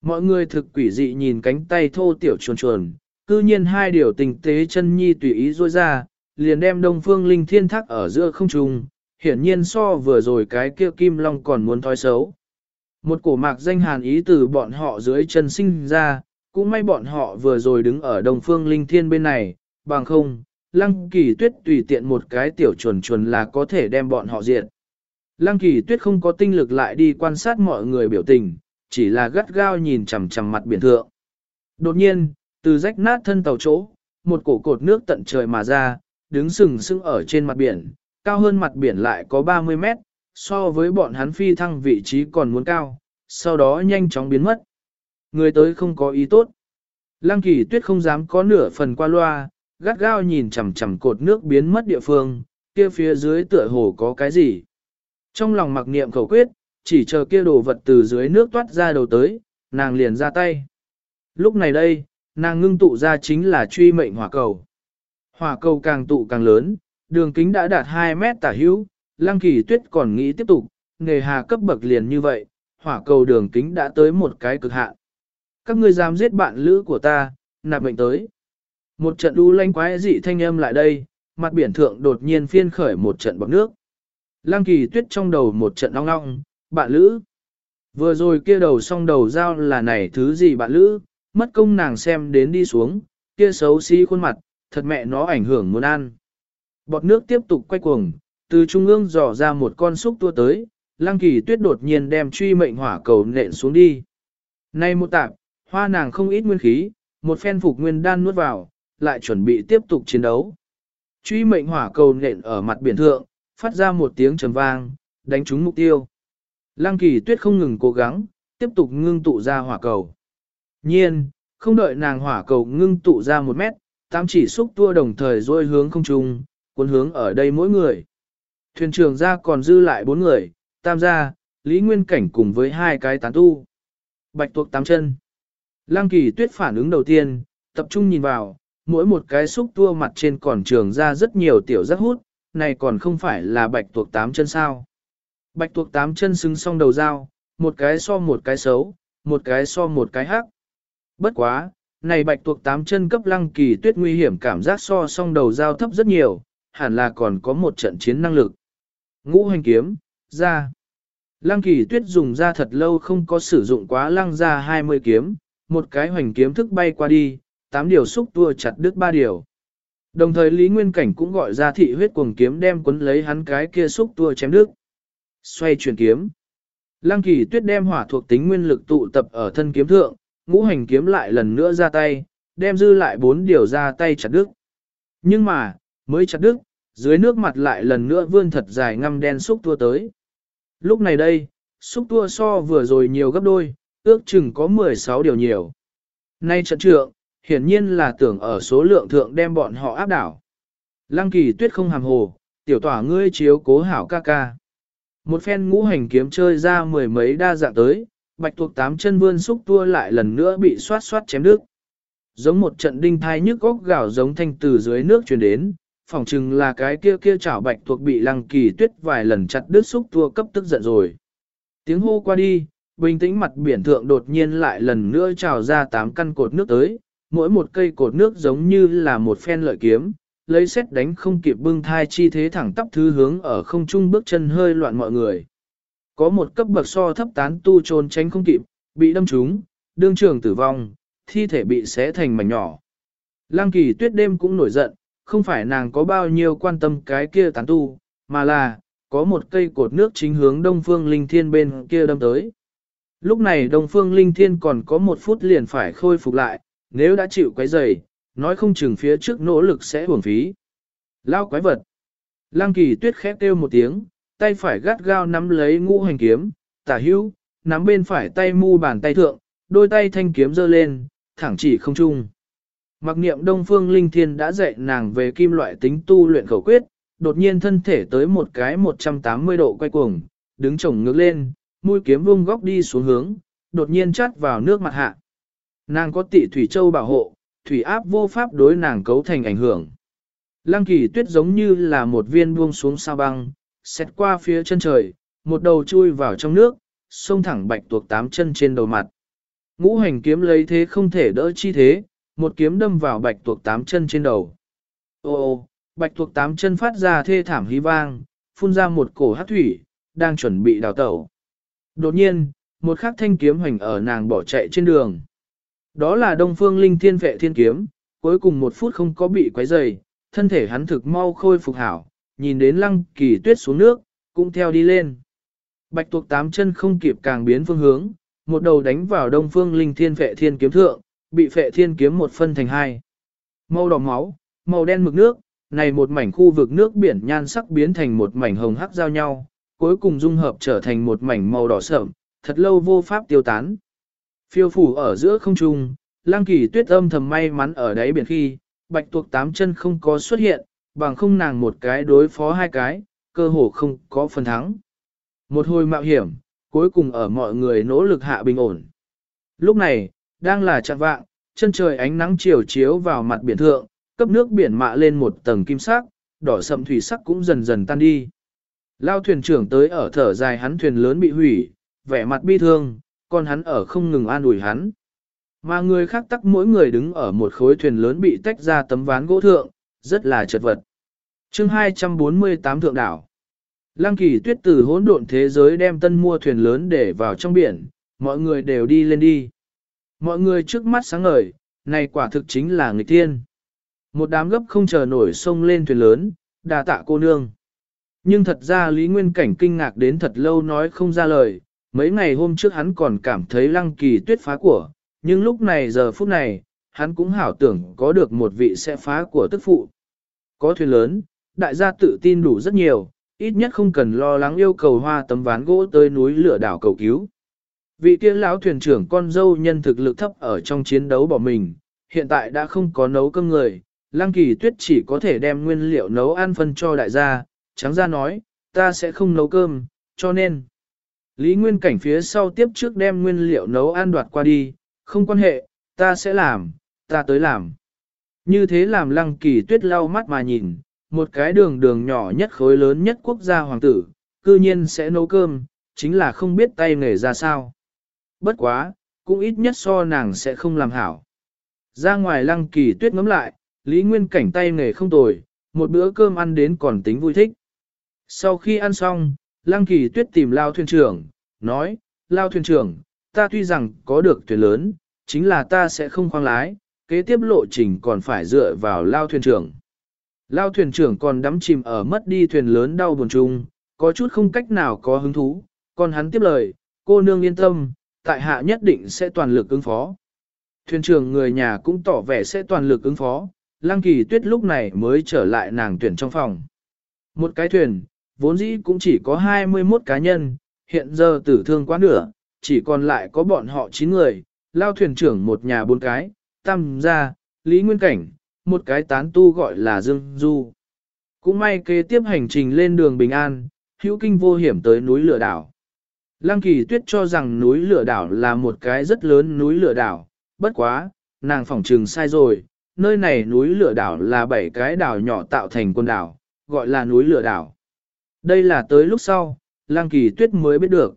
Mọi người thực quỷ dị nhìn cánh tay thô tiểu chuồn chuồn, cư nhiên hai điều tình tế chân nhi tùy ý rôi ra, liền đem đông phương linh thiên thác ở giữa không trung, hiển nhiên so vừa rồi cái kia kim long còn muốn thói xấu. Một cổ mạc danh hàn ý từ bọn họ dưới chân sinh ra, cũng may bọn họ vừa rồi đứng ở đông phương linh thiên bên này, bằng không, lăng kỳ tuyết tùy tiện một cái tiểu chuẩn chuẩn là có thể đem bọn họ diệt. Lăng kỳ tuyết không có tinh lực lại đi quan sát mọi người biểu tình, chỉ là gắt gao nhìn chằm chằm mặt biển thượng. Đột nhiên, từ rách nát thân tàu chỗ, một cổ cột nước tận trời mà ra, đứng sừng sững ở trên mặt biển, cao hơn mặt biển lại có 30 mét, so với bọn hắn phi thăng vị trí còn muốn cao, sau đó nhanh chóng biến mất. Người tới không có ý tốt. Lăng kỳ tuyết không dám có nửa phần qua loa, gắt gao nhìn chằm chằm cột nước biến mất địa phương, kia phía dưới tựa hồ có cái gì. Trong lòng mặc niệm khẩu quyết, chỉ chờ kia đồ vật từ dưới nước toát ra đầu tới, nàng liền ra tay. Lúc này đây, nàng ngưng tụ ra chính là truy mệnh hỏa cầu. Hỏa cầu càng tụ càng lớn, đường kính đã đạt 2 mét tả hữu, lăng kỳ tuyết còn nghĩ tiếp tục, nghề hà cấp bậc liền như vậy, hỏa cầu đường kính đã tới một cái cực hạn. Các ngươi dám giết bạn lữ của ta, nạp mệnh tới. Một trận đu lanh quái dị thanh âm lại đây, mặt biển thượng đột nhiên phiên khởi một trận bọc nước. Lăng kỳ tuyết trong đầu một trận ong ong, bạn lữ. Vừa rồi kia đầu song đầu dao là này thứ gì bạn lữ, mất công nàng xem đến đi xuống, kia xấu xí khuôn mặt, thật mẹ nó ảnh hưởng muốn ăn. Bọt nước tiếp tục quay cuồng, từ trung ương dò ra một con xúc tua tới, lăng kỳ tuyết đột nhiên đem truy mệnh hỏa cầu nện xuống đi. Nay một tạp, hoa nàng không ít nguyên khí, một phen phục nguyên đan nuốt vào, lại chuẩn bị tiếp tục chiến đấu. Truy mệnh hỏa cầu nện ở mặt biển thượng, phát ra một tiếng trầm vang, đánh trúng mục tiêu. Lăng kỳ tuyết không ngừng cố gắng, tiếp tục ngưng tụ ra hỏa cầu. Nhiên, không đợi nàng hỏa cầu ngưng tụ ra một mét, tám chỉ xúc tua đồng thời dôi hướng không trung, cuốn hướng ở đây mỗi người. Thuyền trưởng ra còn dư lại bốn người, tam gia, Lý Nguyên Cảnh cùng với hai cái tán tu. Bạch tuộc tám chân. Lăng kỳ tuyết phản ứng đầu tiên, tập trung nhìn vào, mỗi một cái xúc tua mặt trên còn trường ra rất nhiều tiểu rắc hút, này còn không phải là bạch tuộc tám chân sao. Bạch tuộc tám chân xứng song đầu dao, một cái so một cái xấu, một cái so một cái hắc. Bất quá, này bạch tuộc tám chân cấp lăng kỳ tuyết nguy hiểm cảm giác so song đầu dao thấp rất nhiều, hẳn là còn có một trận chiến năng lực. Ngũ hành kiếm, ra. Lăng kỳ tuyết dùng ra thật lâu không có sử dụng quá lăng ra 20 kiếm, một cái hoành kiếm thức bay qua đi, tám điều xúc tua chặt đứt ba điều. Đồng thời Lý Nguyên Cảnh cũng gọi ra thị huyết cuồng kiếm đem cuốn lấy hắn cái kia xúc tua chém đứt. Xoay chuyển kiếm. Lăng kỳ tuyết đem hỏa thuộc tính nguyên lực tụ tập ở thân kiếm thượng, ngũ hành kiếm lại lần nữa ra tay, đem dư lại bốn điều ra tay chặt đứt. Nhưng mà, mới chặt đứt, dưới nước mặt lại lần nữa vươn thật dài ngăm đen xúc tua tới. Lúc này đây, xúc tua so vừa rồi nhiều gấp đôi, ước chừng có 16 điều nhiều. Nay trận trượng, hiển nhiên là tưởng ở số lượng thượng đem bọn họ áp đảo. Lăng kỳ tuyết không hàm hồ, tiểu tỏa ngươi chiếu cố hảo ca ca. Một phen ngũ hành kiếm chơi ra mười mấy đa dạng tới, bạch tuộc tám chân vươn xúc tua lại lần nữa bị xoát xoát chém đứt. Giống một trận đinh thai nhức góc gạo giống thanh từ dưới nước truyền đến, phỏng chừng là cái kia kia chảo bạch tuộc bị lăng kỳ tuyết vài lần chặt đứt xúc tua cấp tức giận rồi. Tiếng hô qua đi, bình tĩnh mặt biển thượng đột nhiên lại lần nữa trào ra tám căn cột nước tới, mỗi một cây cột nước giống như là một phen lợi kiếm, lấy xét đánh không kịp bưng thai chi thế thẳng tắp thứ hướng ở không trung bước chân hơi loạn mọi người. Có một cấp bậc so thấp tán tu trốn tránh không kịp, bị đâm trúng, đương trường tử vong, thi thể bị xé thành mảnh nhỏ. Lăng kỳ tuyết đêm cũng nổi giận, không phải nàng có bao nhiêu quan tâm cái kia tán tu, mà là, có một cây cột nước chính hướng đông phương linh thiên bên kia đâm tới. Lúc này đông phương linh thiên còn có một phút liền phải khôi phục lại, nếu đã chịu quấy rầy, nói không chừng phía trước nỗ lực sẽ uổng phí. Lao quái vật. Lăng kỳ tuyết khép kêu một tiếng, tay phải gắt gao nắm lấy ngũ hành kiếm, tả hữu, nắm bên phải tay mu bàn tay thượng, đôi tay thanh kiếm giơ lên, thẳng chỉ không trung. Mặc niệm Đông Phương Linh Thiên đã dạy nàng về kim loại tính tu luyện khẩu quyết, đột nhiên thân thể tới một cái 180 độ quay cuồng, đứng chồng ngược lên, mũi kiếm vung góc đi xuống hướng, đột nhiên chát vào nước mặt hạ. Nàng có tị thủy châu bảo hộ, thủy áp vô pháp đối nàng cấu thành ảnh hưởng. Lăng kỳ tuyết giống như là một viên buông xuống sao băng, xét qua phía chân trời, một đầu chui vào trong nước, xông thẳng bạch tuộc tám chân trên đầu mặt. Ngũ hành kiếm lấy thế không thể đỡ chi thế, một kiếm đâm vào bạch tuộc tám chân trên đầu. Ô ô, bạch tuộc tám chân phát ra thê thảm hí vang, phun ra một cổ hát thủy, đang chuẩn bị đào tẩu. Đột nhiên, một khắc thanh kiếm hoành ở nàng bỏ chạy trên đường. Đó là Đông Phương Linh Thiên Vệ Thiên Kiếm, cuối cùng một phút không có bị quấy rầy, thân thể hắn thực mau khôi phục hảo, nhìn đến lăng kỳ tuyết xuống nước, cũng theo đi lên. Bạch tuộc tám chân không kịp càng biến phương hướng, một đầu đánh vào Đông Phương Linh Thiên Vệ Thiên Kiếm thượng, bị Vệ Thiên Kiếm một phân thành hai. Màu đỏ máu, màu đen mực nước, này một mảnh khu vực nước biển nhan sắc biến thành một mảnh hồng hắc giao nhau, cuối cùng dung hợp trở thành một mảnh màu đỏ sợm, thật lâu vô pháp tiêu tán. Phiêu phủ ở giữa không trung, lang kỳ tuyết âm thầm may mắn ở đáy biển khi, bạch tuộc tám chân không có xuất hiện, bằng không nàng một cái đối phó hai cái, cơ hồ không có phần thắng. Một hồi mạo hiểm, cuối cùng ở mọi người nỗ lực hạ bình ổn. Lúc này, đang là trạng vạng, chân trời ánh nắng chiều chiếu vào mặt biển thượng, cấp nước biển mạ lên một tầng kim sắc, đỏ sậm thủy sắc cũng dần dần tan đi. Lao thuyền trưởng tới ở thở dài hắn thuyền lớn bị hủy, vẻ mặt bi thương, còn hắn ở không ngừng an ủi hắn. Mà người khác tắc mỗi người đứng ở một khối thuyền lớn bị tách ra tấm ván gỗ thượng, rất là chật vật. chương 248 thượng đảo. Lăng kỳ tuyết từ hỗn độn thế giới đem tân mua thuyền lớn để vào trong biển, mọi người đều đi lên đi. Mọi người trước mắt sáng ngời, này quả thực chính là người tiên. Một đám gấp không chờ nổi sông lên thuyền lớn, đà tạ cô nương. Nhưng thật ra Lý Nguyên Cảnh kinh ngạc đến thật lâu nói không ra lời, mấy ngày hôm trước hắn còn cảm thấy lăng kỳ tuyết phá của, nhưng lúc này giờ phút này, hắn cũng hảo tưởng có được một vị sẽ phá của tức phụ. Có thuyền lớn, đại gia tự tin đủ rất nhiều, ít nhất không cần lo lắng yêu cầu hoa tấm ván gỗ tới núi lửa đảo cầu cứu. Vị kia lão thuyền trưởng con dâu nhân thực lực thấp ở trong chiến đấu bỏ mình, hiện tại đã không có nấu cơm người, Lăng Kỳ Tuyết chỉ có thể đem nguyên liệu nấu ăn phân cho đại gia, trắng ra nói, ta sẽ không nấu cơm, cho nên. Lý Nguyên Cảnh phía sau tiếp trước đem nguyên liệu nấu ăn đoạt qua đi, không quan hệ, ta sẽ làm, ta tới làm. Như thế làm Lăng Kỳ Tuyết lau mắt mà nhìn, một cái đường đường nhỏ nhất khối lớn nhất quốc gia hoàng tử, cư nhiên sẽ nấu cơm, chính là không biết tay nghề ra sao. Bất quá, cũng ít nhất so nàng sẽ không làm hảo. Ra ngoài lăng kỳ tuyết ngắm lại, Lý Nguyên cảnh tay nghề không tồi, một bữa cơm ăn đến còn tính vui thích. Sau khi ăn xong, lăng kỳ tuyết tìm lao thuyền trưởng, nói, lao thuyền trưởng, ta tuy rằng có được thuyền lớn, chính là ta sẽ không khoang lái, kế tiếp lộ trình còn phải dựa vào lao thuyền trưởng. Lao thuyền trưởng còn đắm chìm ở mất đi thuyền lớn đau buồn chung, có chút không cách nào có hứng thú, còn hắn tiếp lời, cô nương yên tâm, tại hạ nhất định sẽ toàn lực ứng phó. Thuyền trưởng người nhà cũng tỏ vẻ sẽ toàn lực ứng phó, Lăng Kỳ Tuyết lúc này mới trở lại nàng tuyển trong phòng. Một cái thuyền, vốn dĩ cũng chỉ có 21 cá nhân, hiện giờ tử thương quá nửa, chỉ còn lại có bọn họ 9 người, lao thuyền trưởng một nhà bốn cái, tam gia, Lý Nguyên Cảnh, một cái tán tu gọi là Dương Du. Cũng may kế tiếp hành trình lên đường Bình An, hữu kinh vô hiểm tới núi lửa đảo. Lăng kỳ tuyết cho rằng núi lửa đảo là một cái rất lớn núi lửa đảo, bất quá, nàng phỏng trừng sai rồi, nơi này núi lửa đảo là bảy cái đảo nhỏ tạo thành quần đảo, gọi là núi lửa đảo. Đây là tới lúc sau, Lang kỳ tuyết mới biết được.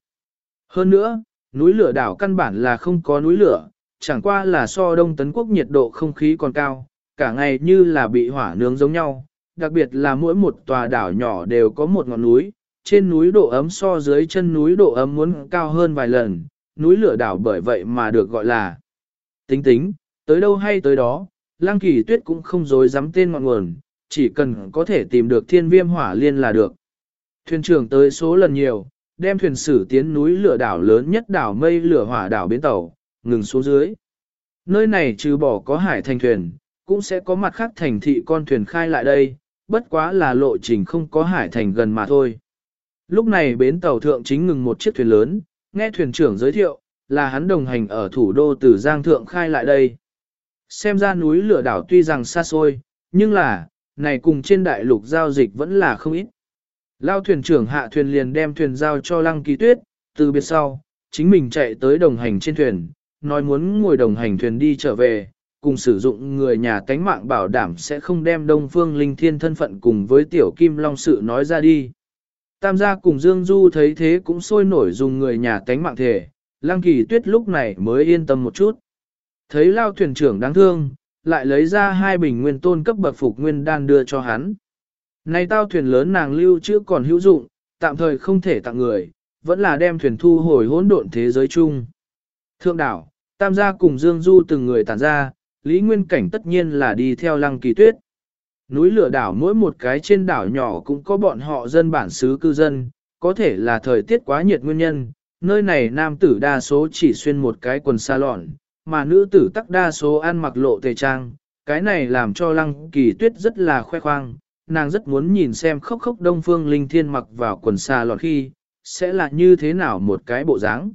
Hơn nữa, núi lửa đảo căn bản là không có núi lửa, chẳng qua là so đông tấn quốc nhiệt độ không khí còn cao, cả ngày như là bị hỏa nướng giống nhau, đặc biệt là mỗi một tòa đảo nhỏ đều có một ngọn núi, trên núi độ ấm so dưới chân núi độ ấm muốn cao hơn vài lần, núi lửa đảo bởi vậy mà được gọi là tính tính, tới đâu hay tới đó, lang kỳ tuyết cũng không dối dám tên ngọn nguồn, chỉ cần có thể tìm được thiên viêm hỏa liên là được. Thuyền trưởng tới số lần nhiều, đem thuyền sử tiến núi lửa đảo lớn nhất đảo mây lửa hỏa đảo bến tàu, ngừng xuống dưới. Nơi này trừ bỏ có hải thành thuyền, cũng sẽ có mặt khác thành thị con thuyền khai lại đây, bất quá là lộ trình không có hải thành gần mà thôi. Lúc này bến tàu thượng chính ngừng một chiếc thuyền lớn, nghe thuyền trưởng giới thiệu, là hắn đồng hành ở thủ đô từ Giang Thượng khai lại đây. Xem ra núi lửa đảo tuy rằng xa xôi, nhưng là, này cùng trên đại lục giao dịch vẫn là không ít. Lao thuyền trưởng hạ thuyền liền đem thuyền giao cho lăng kỳ tuyết, từ biệt sau, chính mình chạy tới đồng hành trên thuyền, nói muốn ngồi đồng hành thuyền đi trở về, cùng sử dụng người nhà cánh mạng bảo đảm sẽ không đem Đông Phương Linh Thiên thân phận cùng với Tiểu Kim Long sự nói ra đi. Tam gia cùng Dương Du thấy thế cũng sôi nổi dùng người nhà cánh mạng thể, Lăng Kỳ Tuyết lúc này mới yên tâm một chút. Thấy lao thuyền trưởng đáng thương, lại lấy ra hai bình nguyên tôn cấp bậc phục nguyên đan đưa cho hắn. Này tao thuyền lớn nàng lưu chưa còn hữu dụng, tạm thời không thể tặng người, vẫn là đem thuyền thu hồi hỗn độn thế giới chung. Thượng đảo, Tam gia cùng Dương Du từng người tản ra, Lý Nguyên Cảnh tất nhiên là đi theo lăng kỳ tuyết. Núi lửa đảo mỗi một cái trên đảo nhỏ cũng có bọn họ dân bản xứ cư dân, có thể là thời tiết quá nhiệt nguyên nhân, nơi này nam tử đa số chỉ xuyên một cái quần sa lọn, mà nữ tử tắc đa số ăn mặc lộ tề trang, cái này làm cho lăng kỳ tuyết rất là khoe khoang, nàng rất muốn nhìn xem khốc khốc đông phương linh thiên mặc vào quần xa lọn khi, sẽ là như thế nào một cái bộ dáng.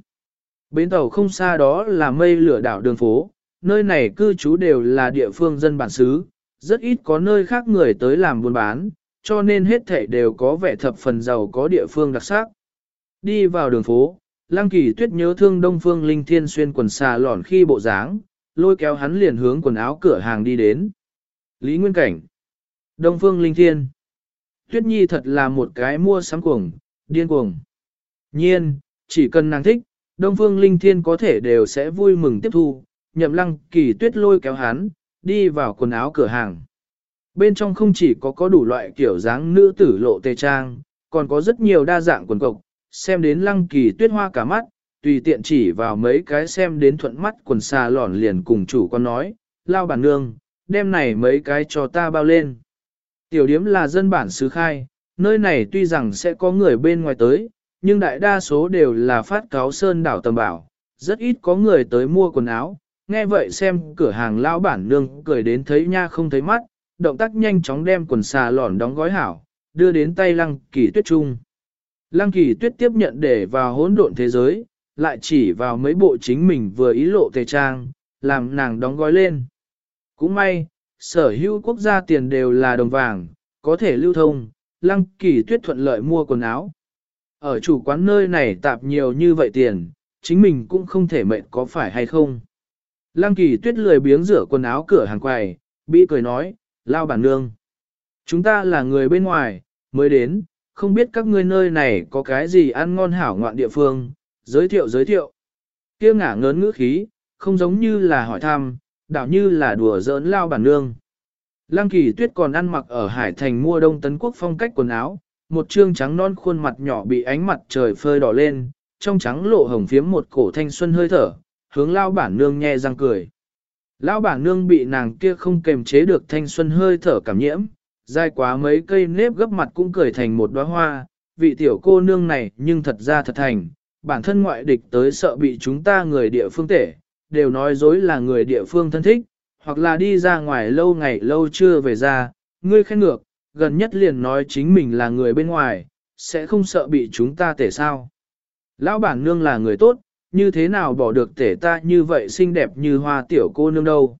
Bến tàu không xa đó là mây lửa đảo đường phố, nơi này cư trú đều là địa phương dân bản xứ, rất ít có nơi khác người tới làm buôn bán, cho nên hết thảy đều có vẻ thập phần giàu có địa phương đặc sắc. Đi vào đường phố, Lăng Kỳ Tuyết nhớ thương Đông Phương Linh Thiên xuyên quần xà lỏn khi bộ dáng, lôi kéo hắn liền hướng quần áo cửa hàng đi đến. Lý Nguyên Cảnh Đông Phương Linh Thiên Tuyết Nhi thật là một cái mua sắm cuồng, điên cuồng. Nhiên, chỉ cần nàng thích, Đông Phương Linh Thiên có thể đều sẽ vui mừng tiếp thu, nhậm lăng kỳ tuyết lôi kéo hắn, đi vào quần áo cửa hàng. Bên trong không chỉ có có đủ loại kiểu dáng nữ tử lộ tề trang, còn có rất nhiều đa dạng quần cộc, xem đến lăng kỳ tuyết hoa cả mắt, tùy tiện chỉ vào mấy cái xem đến thuận mắt quần xà lỏn liền cùng chủ con nói, lao bản nương, đem này mấy cái cho ta bao lên. Tiểu điếm là dân bản xứ khai, nơi này tuy rằng sẽ có người bên ngoài tới, nhưng đại đa số đều là phát cáo sơn đảo tầm bảo, rất ít có người tới mua quần áo. Nghe vậy xem cửa hàng lão bản nương cười đến thấy nha không thấy mắt, động tác nhanh chóng đem quần xà lỏn đóng gói hảo, đưa đến tay lăng kỳ tuyết trung. Lăng kỳ tuyết tiếp nhận để vào hỗn độn thế giới, lại chỉ vào mấy bộ chính mình vừa ý lộ tề trang, làm nàng đóng gói lên. Cũng may, sở hữu quốc gia tiền đều là đồng vàng, có thể lưu thông, lăng kỳ tuyết thuận lợi mua quần áo, ở chủ quán nơi này tạp nhiều như vậy tiền, chính mình cũng không thể mệnh có phải hay không. Lăng kỳ tuyết lười biếng rửa quần áo cửa hàng quầy, bị cười nói, lao bản nương. Chúng ta là người bên ngoài, mới đến, không biết các ngươi nơi này có cái gì ăn ngon hảo ngoạn địa phương, giới thiệu giới thiệu. Kia ngả ngớn ngữ khí, không giống như là hỏi thăm, đảo như là đùa giỡn lao bản nương. Lăng kỳ tuyết còn ăn mặc ở Hải Thành mua đông tấn quốc phong cách quần áo, một trương trắng non khuôn mặt nhỏ bị ánh mặt trời phơi đỏ lên, trong trắng lộ hồng phiếm một cổ thanh xuân hơi thở, hướng lao bản nương nhe răng cười. Lão bản nương bị nàng kia không kềm chế được thanh xuân hơi thở cảm nhiễm, dai quá mấy cây nếp gấp mặt cũng cười thành một đóa hoa, vị tiểu cô nương này nhưng thật ra thật thành, bản thân ngoại địch tới sợ bị chúng ta người địa phương tể, đều nói dối là người địa phương thân thích, hoặc là đi ra ngoài lâu ngày lâu chưa về ra, ngươi khen ngược, gần nhất liền nói chính mình là người bên ngoài, sẽ không sợ bị chúng ta tể sao. Lão bản nương là người tốt, như thế nào bỏ được tể ta như vậy xinh đẹp như hoa tiểu cô nương đâu.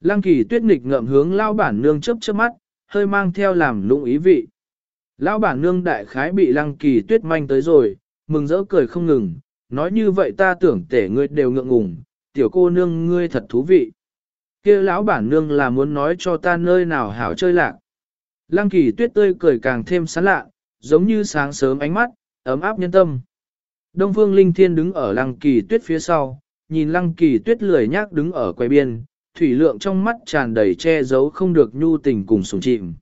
Lăng kỳ tuyết nghịch ngậm hướng lão bản nương chớp chớp mắt, hơi mang theo làm lũng ý vị. Lão bản nương đại khái bị lăng kỳ tuyết manh tới rồi, mừng rỡ cười không ngừng, nói như vậy ta tưởng tể ngươi đều ngượng ngùng, tiểu cô nương ngươi thật thú vị. kia lão bản nương là muốn nói cho ta nơi nào hảo chơi lạc. Lăng kỳ tuyết tươi cười càng thêm sán lạ, giống như sáng sớm ánh mắt, ấm áp nhân tâm. Đông phương linh thiên đứng ở lăng kỳ tuyết phía sau, nhìn lăng kỳ tuyết lười nhác đứng ở quay biên, thủy lượng trong mắt tràn đầy che giấu không được nhu tình cùng sùng chịm.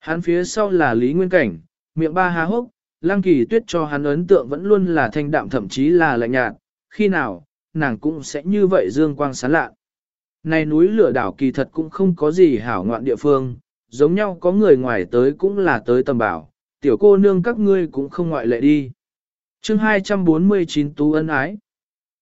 Hắn phía sau là Lý Nguyên Cảnh, miệng ba há hốc, lăng kỳ tuyết cho hắn ấn tượng vẫn luôn là thanh đạm thậm chí là lạnh nhạt, khi nào, nàng cũng sẽ như vậy dương quang sáng lạ. Này núi lửa đảo kỳ thật cũng không có gì hảo ngoạn địa phương, giống nhau có người ngoài tới cũng là tới tầm bảo, tiểu cô nương các ngươi cũng không ngoại lệ đi. chương 249 Tú ân ái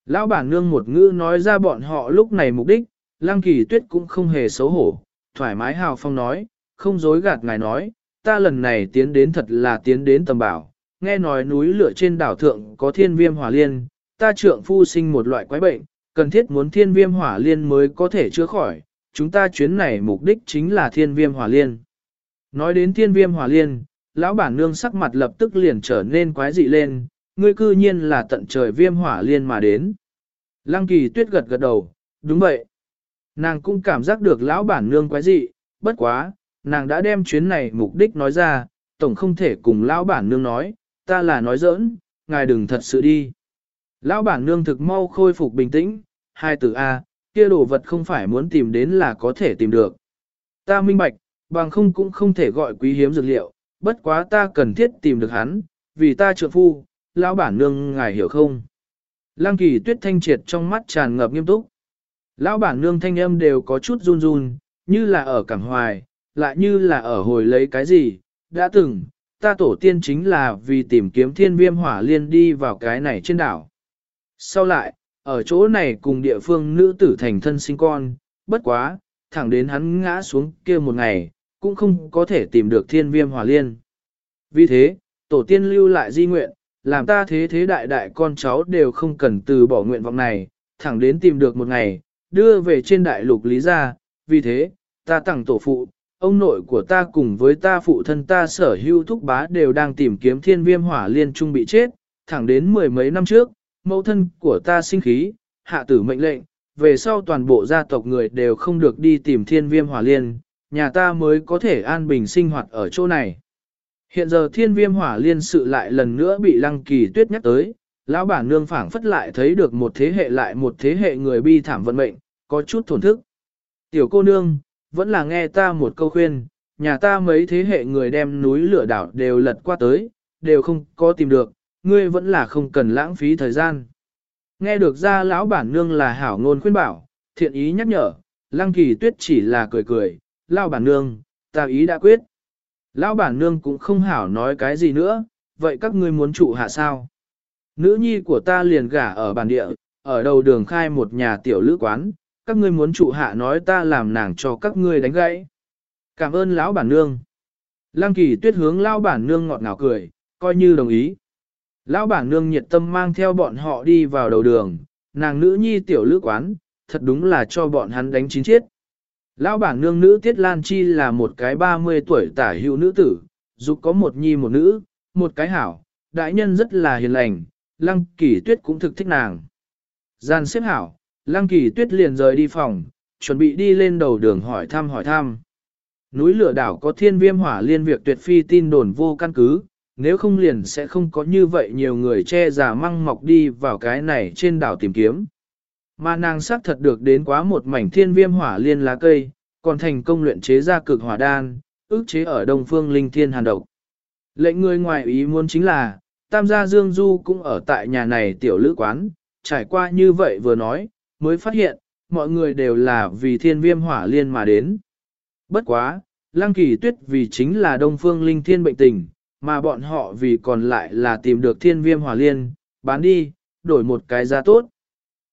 Lão bản nương một ngữ nói ra bọn họ lúc này mục đích, lăng kỳ tuyết cũng không hề xấu hổ, thoải mái hào phong nói, không dối gạt ngài nói, ta lần này tiến đến thật là tiến đến tầm bảo, nghe nói núi lửa trên đảo thượng có thiên viêm hỏa liên, ta trượng phu sinh một loại quái bệnh, cần thiết muốn thiên viêm hỏa liên mới có thể chữa khỏi, chúng ta chuyến này mục đích chính là thiên viêm hỏa liên. Nói đến thiên viêm hỏa liên, lão bản nương sắc mặt lập tức liền trở nên quái dị lên, ngươi cư nhiên là tận trời viêm hỏa liên mà đến. Lăng kỳ tuyết gật gật đầu, đúng vậy. Nàng cũng cảm giác được lão bản nương quái dị, bất quá, nàng đã đem chuyến này mục đích nói ra, tổng không thể cùng lão bản nương nói, ta là nói giỡn, ngài đừng thật sự đi. Lão bản nương thực mau khôi phục bình tĩnh, hai từ A, kia đồ vật không phải muốn tìm đến là có thể tìm được. Ta minh bạch, bằng không cũng không thể gọi quý hiếm dược liệu, bất quá ta cần thiết tìm được hắn, vì ta trượng phu, lão bản nương ngài hiểu không? Lăng kỳ tuyết thanh triệt trong mắt tràn ngập nghiêm túc. Lão bản nương thanh âm đều có chút run run, như là ở cảm hoài, lại như là ở hồi lấy cái gì, đã từng, ta tổ tiên chính là vì tìm kiếm thiên viêm hỏa liên đi vào cái này trên đảo. Sau lại, ở chỗ này cùng địa phương nữ tử thành thân sinh con, bất quá, thẳng đến hắn ngã xuống kia một ngày, cũng không có thể tìm được thiên viêm hỏa liên. Vì thế, tổ tiên lưu lại di nguyện, làm ta thế thế đại đại con cháu đều không cần từ bỏ nguyện vọng này, thẳng đến tìm được một ngày, đưa về trên đại lục lý gia, vì thế, ta tặng tổ phụ, ông nội của ta cùng với ta phụ thân ta sở hữu thúc bá đều đang tìm kiếm thiên viêm hỏa liên trung bị chết, thẳng đến mười mấy năm trước, mẫu thân của ta sinh khí, hạ tử mệnh lệnh, về sau toàn bộ gia tộc người đều không được đi tìm thiên viêm hỏa liên, nhà ta mới có thể an bình sinh hoạt ở chỗ này. Hiện giờ thiên viêm hỏa liên sự lại lần nữa bị lăng kỳ tuyết nhắc tới, lão bản nương phảng phất lại thấy được một thế hệ lại một thế hệ người bi thảm vận mệnh, có chút thổn thức. Tiểu cô nương, vẫn là nghe ta một câu khuyên, nhà ta mấy thế hệ người đem núi lửa đảo đều lật qua tới, đều không có tìm được, ngươi vẫn là không cần lãng phí thời gian. Nghe được ra lão bản nương là hảo ngôn khuyên bảo, thiện ý nhắc nhở, lăng kỳ tuyết chỉ là cười cười, lão bản nương, ta ý đã quyết. Lão bản nương cũng không hảo nói cái gì nữa, vậy các ngươi muốn trụ hạ sao? Nữ nhi của ta liền gả ở bản địa, ở đầu đường khai một nhà tiểu lữ quán, các ngươi muốn trụ hạ nói ta làm nàng cho các ngươi đánh gãy. Cảm ơn lão bản nương. Lăng kỳ tuyết hướng lão bản nương ngọt ngào cười, coi như đồng ý. Lão bản nương nhiệt tâm mang theo bọn họ đi vào đầu đường, nàng nữ nhi tiểu lữ quán, thật đúng là cho bọn hắn đánh chín chết. Lão bản nương nữ Tiết Lan Chi là một cái 30 tuổi tả hữu nữ tử, dục có một nhi một nữ, một cái hảo, đại nhân rất là hiền lành, lăng kỳ tuyết cũng thực thích nàng. Gian xếp hảo, lăng kỳ tuyết liền rời đi phòng, chuẩn bị đi lên đầu đường hỏi thăm hỏi thăm. Núi lửa đảo có thiên viêm hỏa liên việc tuyệt phi tin đồn vô căn cứ, nếu không liền sẽ không có như vậy nhiều người che giả măng mọc đi vào cái này trên đảo tìm kiếm. Mà nàng xác thật được đến quá một mảnh thiên viêm hỏa liên lá cây, còn thành công luyện chế ra cực hỏa đan, ước chế ở đông phương linh thiên hàn độc. Lệnh người ngoài ý muốn chính là, Tam gia Dương Du cũng ở tại nhà này tiểu lữ quán, trải qua như vậy vừa nói, mới phát hiện, mọi người đều là vì thiên viêm hỏa liên mà đến. Bất quá, Lăng Kỳ Tuyết vì chính là Đông Phương Linh Thiên bệnh tình, mà bọn họ vì còn lại là tìm được thiên viêm hỏa liên, bán đi, đổi một cái giá tốt.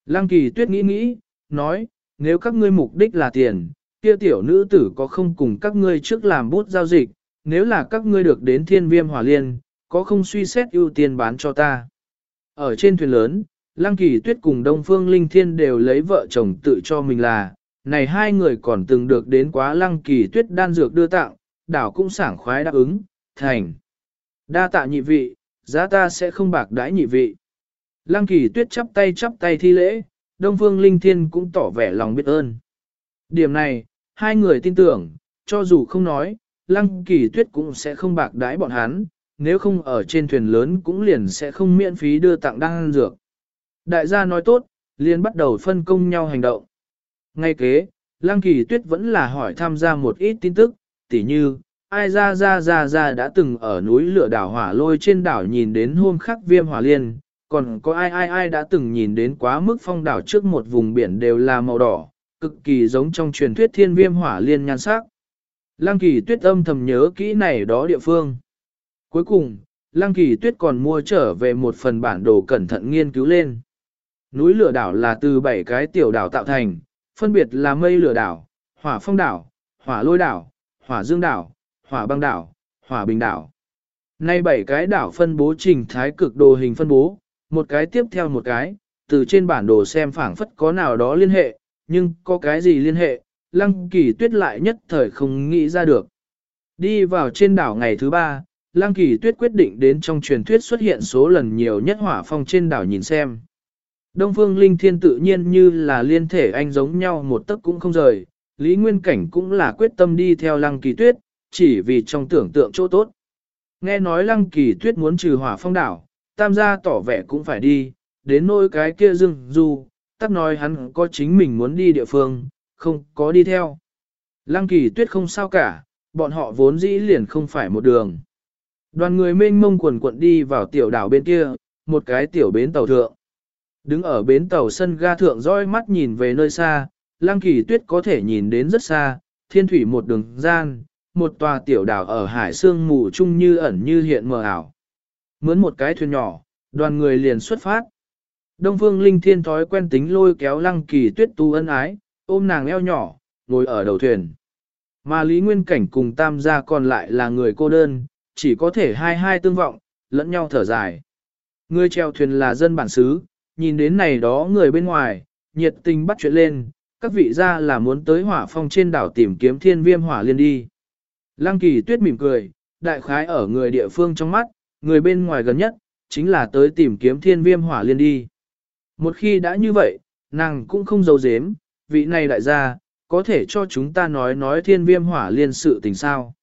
Lăng Kỳ Tuyết nghĩ nghĩ, nói, nếu các ngươi mục đích là tiền, kia tiểu nữ tử có không cùng các ngươi trước làm bút giao dịch, nếu là các ngươi được đến thiên viêm hỏa liên, có không suy xét ưu tiên bán cho ta. Ở trên thuyền lớn, Lăng Kỳ Tuyết cùng Đông Phương Linh Thiên đều lấy vợ chồng tự cho mình là, này hai người còn từng được đến quá Lăng Kỳ Tuyết đan dược đưa tặng, đảo cũng sảng khoái đáp ứng, thành. Đa tạ nhị vị, giá ta sẽ không bạc đãi nhị vị. Lăng kỳ tuyết chắp tay chắp tay thi lễ, Đông Phương Linh Thiên cũng tỏ vẻ lòng biết ơn. Điểm này, hai người tin tưởng, cho dù không nói, Lăng kỳ tuyết cũng sẽ không bạc đãi bọn hắn, nếu không ở trên thuyền lớn cũng liền sẽ không miễn phí đưa tặng đăng dược. Đại gia nói tốt, liền bắt đầu phân công nhau hành động. Ngay kế, Lăng Kỳ Tuyết vẫn là hỏi tham gia một ít tin tức, tỉ như, ai ra ra ra ra đã từng ở núi lửa đảo hỏa lôi trên đảo nhìn đến hôm khắc viêm hỏa liên, còn có ai ai ai đã từng nhìn đến quá mức phong đảo trước một vùng biển đều là màu đỏ, cực kỳ giống trong truyền thuyết thiên viêm hỏa liên nhan sắc. Lăng Kỳ Tuyết âm thầm nhớ kỹ này đó địa phương. Cuối cùng, Lăng Kỳ Tuyết còn mua trở về một phần bản đồ cẩn thận nghiên cứu lên. Núi lửa đảo là từ 7 cái tiểu đảo tạo thành, phân biệt là mây lửa đảo, hỏa phong đảo, hỏa lôi đảo, hỏa dương đảo, hỏa băng đảo, hỏa bình đảo. Nay bảy cái đảo phân bố trình thái cực đồ hình phân bố, một cái tiếp theo một cái, từ trên bản đồ xem phảng phất có nào đó liên hệ, nhưng có cái gì liên hệ, lăng kỳ tuyết lại nhất thời không nghĩ ra được. Đi vào trên đảo ngày thứ ba, lăng kỳ tuyết quyết định đến trong truyền thuyết xuất hiện số lần nhiều nhất hỏa phong trên đảo nhìn xem. Đông phương linh thiên tự nhiên như là liên thể anh giống nhau một tấc cũng không rời, Lý Nguyên Cảnh cũng là quyết tâm đi theo lăng kỳ tuyết, chỉ vì trong tưởng tượng chỗ tốt. Nghe nói lăng kỳ tuyết muốn trừ hỏa phong đảo, tam gia tỏ vẻ cũng phải đi, đến nỗi cái kia dưng du, tắc nói hắn có chính mình muốn đi địa phương, không có đi theo. Lăng kỳ tuyết không sao cả, bọn họ vốn dĩ liền không phải một đường. Đoàn người mênh mông quần quận đi vào tiểu đảo bên kia, một cái tiểu bến tàu thượng. Đứng ở bến tàu sân ga thượng dõi mắt nhìn về nơi xa, Lăng Kỳ Tuyết có thể nhìn đến rất xa, thiên thủy một đường gian, một tòa tiểu đảo ở hải sương mù chung như ẩn như hiện mờ ảo. Mướn một cái thuyền nhỏ, đoàn người liền xuất phát. Đông Phương Linh Thiên thói quen tính lôi kéo Lăng Kỳ Tuyết tu ân ái, ôm nàng eo nhỏ, ngồi ở đầu thuyền. Mà Lý Nguyên Cảnh cùng tam gia còn lại là người cô đơn, chỉ có thể hai hai tương vọng, lẫn nhau thở dài. Người treo thuyền là dân bản xứ, nhìn đến này đó người bên ngoài, nhiệt tình bắt chuyện lên, các vị gia là muốn tới hỏa phong trên đảo tìm kiếm thiên viêm hỏa liên đi. Lăng kỳ tuyết mỉm cười, đại khái ở người địa phương trong mắt, người bên ngoài gần nhất, chính là tới tìm kiếm thiên viêm hỏa liên đi. Một khi đã như vậy, nàng cũng không giấu giếm, vị này đại gia, có thể cho chúng ta nói nói thiên viêm hỏa liên sự tình sao.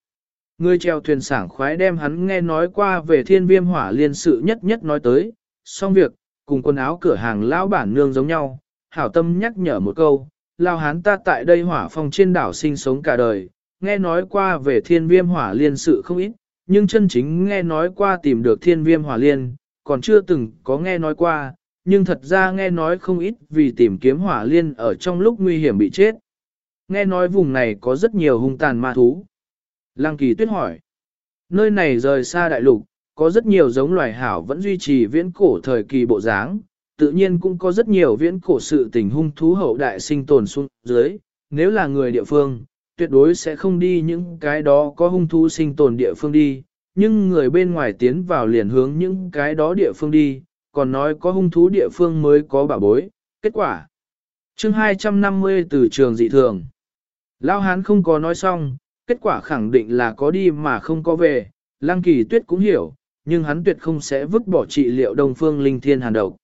Người treo thuyền sảng khoái đem hắn nghe nói qua về thiên viêm hỏa liên sự nhất nhất nói tới, xong việc, cùng quần áo cửa hàng lão bản nương giống nhau, hảo tâm nhắc nhở một câu, lao hán ta tại đây hỏa phong trên đảo sinh sống cả đời, nghe nói qua về thiên viêm hỏa liên sự không ít, nhưng chân chính nghe nói qua tìm được thiên viêm hỏa liên, còn chưa từng có nghe nói qua, nhưng thật ra nghe nói không ít vì tìm kiếm hỏa liên ở trong lúc nguy hiểm bị chết. Nghe nói vùng này có rất nhiều hung tàn ma thú. Lăng kỳ tuyết hỏi, nơi này rời xa đại lục, có rất nhiều giống loài hảo vẫn duy trì viễn cổ thời kỳ bộ dáng, tự nhiên cũng có rất nhiều viễn cổ sự tình hung thú hậu đại sinh tồn xuống dưới, nếu là người địa phương, tuyệt đối sẽ không đi những cái đó có hung thú sinh tồn địa phương đi, nhưng người bên ngoài tiến vào liền hướng những cái đó địa phương đi, còn nói có hung thú địa phương mới có bảo bối, kết quả. chương 250 từ trường dị thường. Lao Hán không có nói xong, kết quả khẳng định là có đi mà không có về, Lăng Kỳ Tuyết cũng hiểu, nhưng hắn tuyệt không sẽ vứt bỏ trị liệu Đông Phương Linh Thiên hàn độc.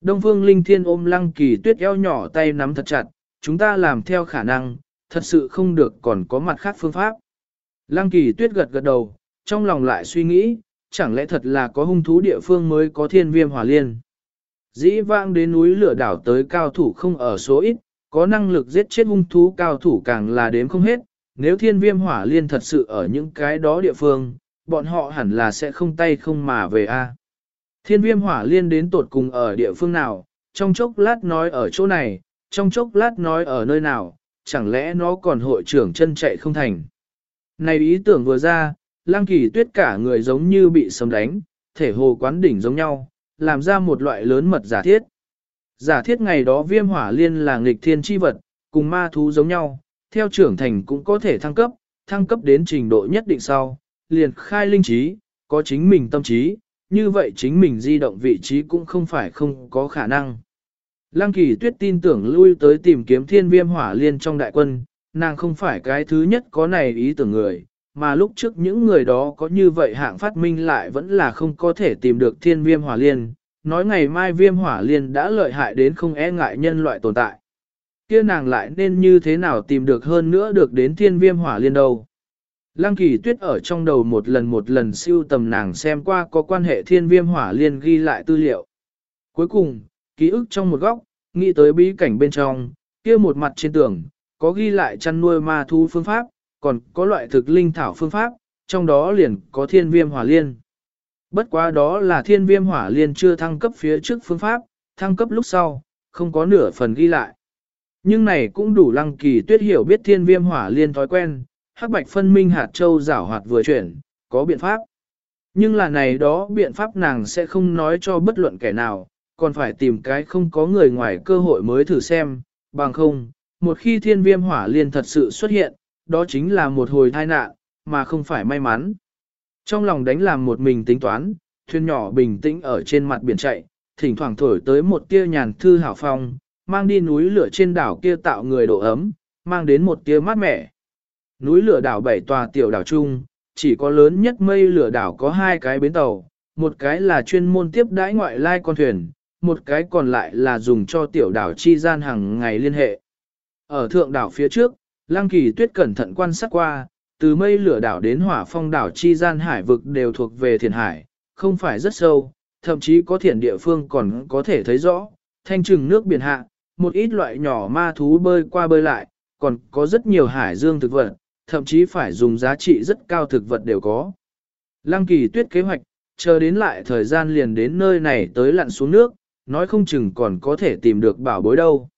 Đông Phương Linh Thiên ôm Lăng Kỳ Tuyết eo nhỏ tay nắm thật chặt, chúng ta làm theo khả năng, thật sự không được còn có mặt khác phương pháp. Lăng Kỳ Tuyết gật gật đầu, trong lòng lại suy nghĩ, chẳng lẽ thật là có hung thú địa phương mới có thiên viêm hỏa liên. Dĩ vãng đến núi lửa đảo tới cao thủ không ở số ít, có năng lực giết chết hung thú cao thủ càng là đếm không hết, nếu thiên viêm hỏa liên thật sự ở những cái đó địa phương, bọn họ hẳn là sẽ không tay không mà về a. Thiên viêm hỏa liên đến tột cùng ở địa phương nào, trong chốc lát nói ở chỗ này, trong chốc lát nói ở nơi nào, chẳng lẽ nó còn hội trưởng chân chạy không thành. Này ý tưởng vừa ra, lang kỳ tuyết cả người giống như bị sấm đánh, thể hồ quán đỉnh giống nhau, làm ra một loại lớn mật giả thiết. Giả thiết ngày đó viêm hỏa liên là nghịch thiên chi vật, cùng ma thú giống nhau, theo trưởng thành cũng có thể thăng cấp, thăng cấp đến trình độ nhất định sau, liền khai linh trí, có chính mình tâm trí, như vậy chính mình di động vị trí cũng không phải không có khả năng. Lăng kỳ tuyết tin tưởng lui tới tìm kiếm thiên viêm hỏa liên trong đại quân, nàng không phải cái thứ nhất có này ý tưởng người, mà lúc trước những người đó có như vậy hạng phát minh lại vẫn là không có thể tìm được thiên viêm hỏa liên, nói ngày mai viêm hỏa liên đã lợi hại đến không e ngại nhân loại tồn tại. kia nàng lại nên như thế nào tìm được hơn nữa được đến thiên viêm hỏa liên đâu. Lăng kỳ tuyết ở trong đầu một lần một lần siêu tầm nàng xem qua có quan hệ thiên viêm hỏa liên ghi lại tư liệu. Cuối cùng, ký ức trong một góc, nghĩ tới bí cảnh bên trong, kia một mặt trên tường, có ghi lại chăn nuôi ma thu phương pháp, còn có loại thực linh thảo phương pháp, trong đó liền có thiên viêm hỏa liên. Bất quá đó là thiên viêm hỏa liên chưa thăng cấp phía trước phương pháp, thăng cấp lúc sau, không có nửa phần ghi lại. Nhưng này cũng đủ lăng kỳ tuyết hiểu biết thiên viêm hỏa liên thói quen, hắc bạch phân minh hạt châu giảo hoạt vừa chuyển, có biện pháp. Nhưng là này đó biện pháp nàng sẽ không nói cho bất luận kẻ nào, còn phải tìm cái không có người ngoài cơ hội mới thử xem, bằng không, một khi thiên viêm hỏa liên thật sự xuất hiện, đó chính là một hồi tai nạn, mà không phải may mắn. Trong lòng đánh làm một mình tính toán, thuyền nhỏ bình tĩnh ở trên mặt biển chạy, thỉnh thoảng thổi tới một tia nhàn thư hảo phong, mang đi núi lửa trên đảo kia tạo người độ ấm, mang đến một tia mát mẻ. Núi lửa đảo bảy tòa tiểu đảo chung, chỉ có lớn nhất mây lửa đảo có hai cái bến tàu, một cái là chuyên môn tiếp đãi ngoại lai con thuyền, một cái còn lại là dùng cho tiểu đảo chi gian hàng ngày liên hệ. Ở thượng đảo phía trước, Lăng Kỳ Tuyết cẩn thận quan sát qua, từ mây lửa đảo đến hỏa phong đảo chi gian hải vực đều thuộc về thiền hải, không phải rất sâu, thậm chí có thiền địa phương còn có thể thấy rõ, thanh trừng nước biển hạ, một ít loại nhỏ ma thú bơi qua bơi lại, còn có rất nhiều hải dương thực vật, thậm chí phải dùng giá trị rất cao thực vật đều có. Lăng kỳ tuyết kế hoạch, chờ đến lại thời gian liền đến nơi này tới lặn xuống nước, nói không chừng còn có thể tìm được bảo bối đâu.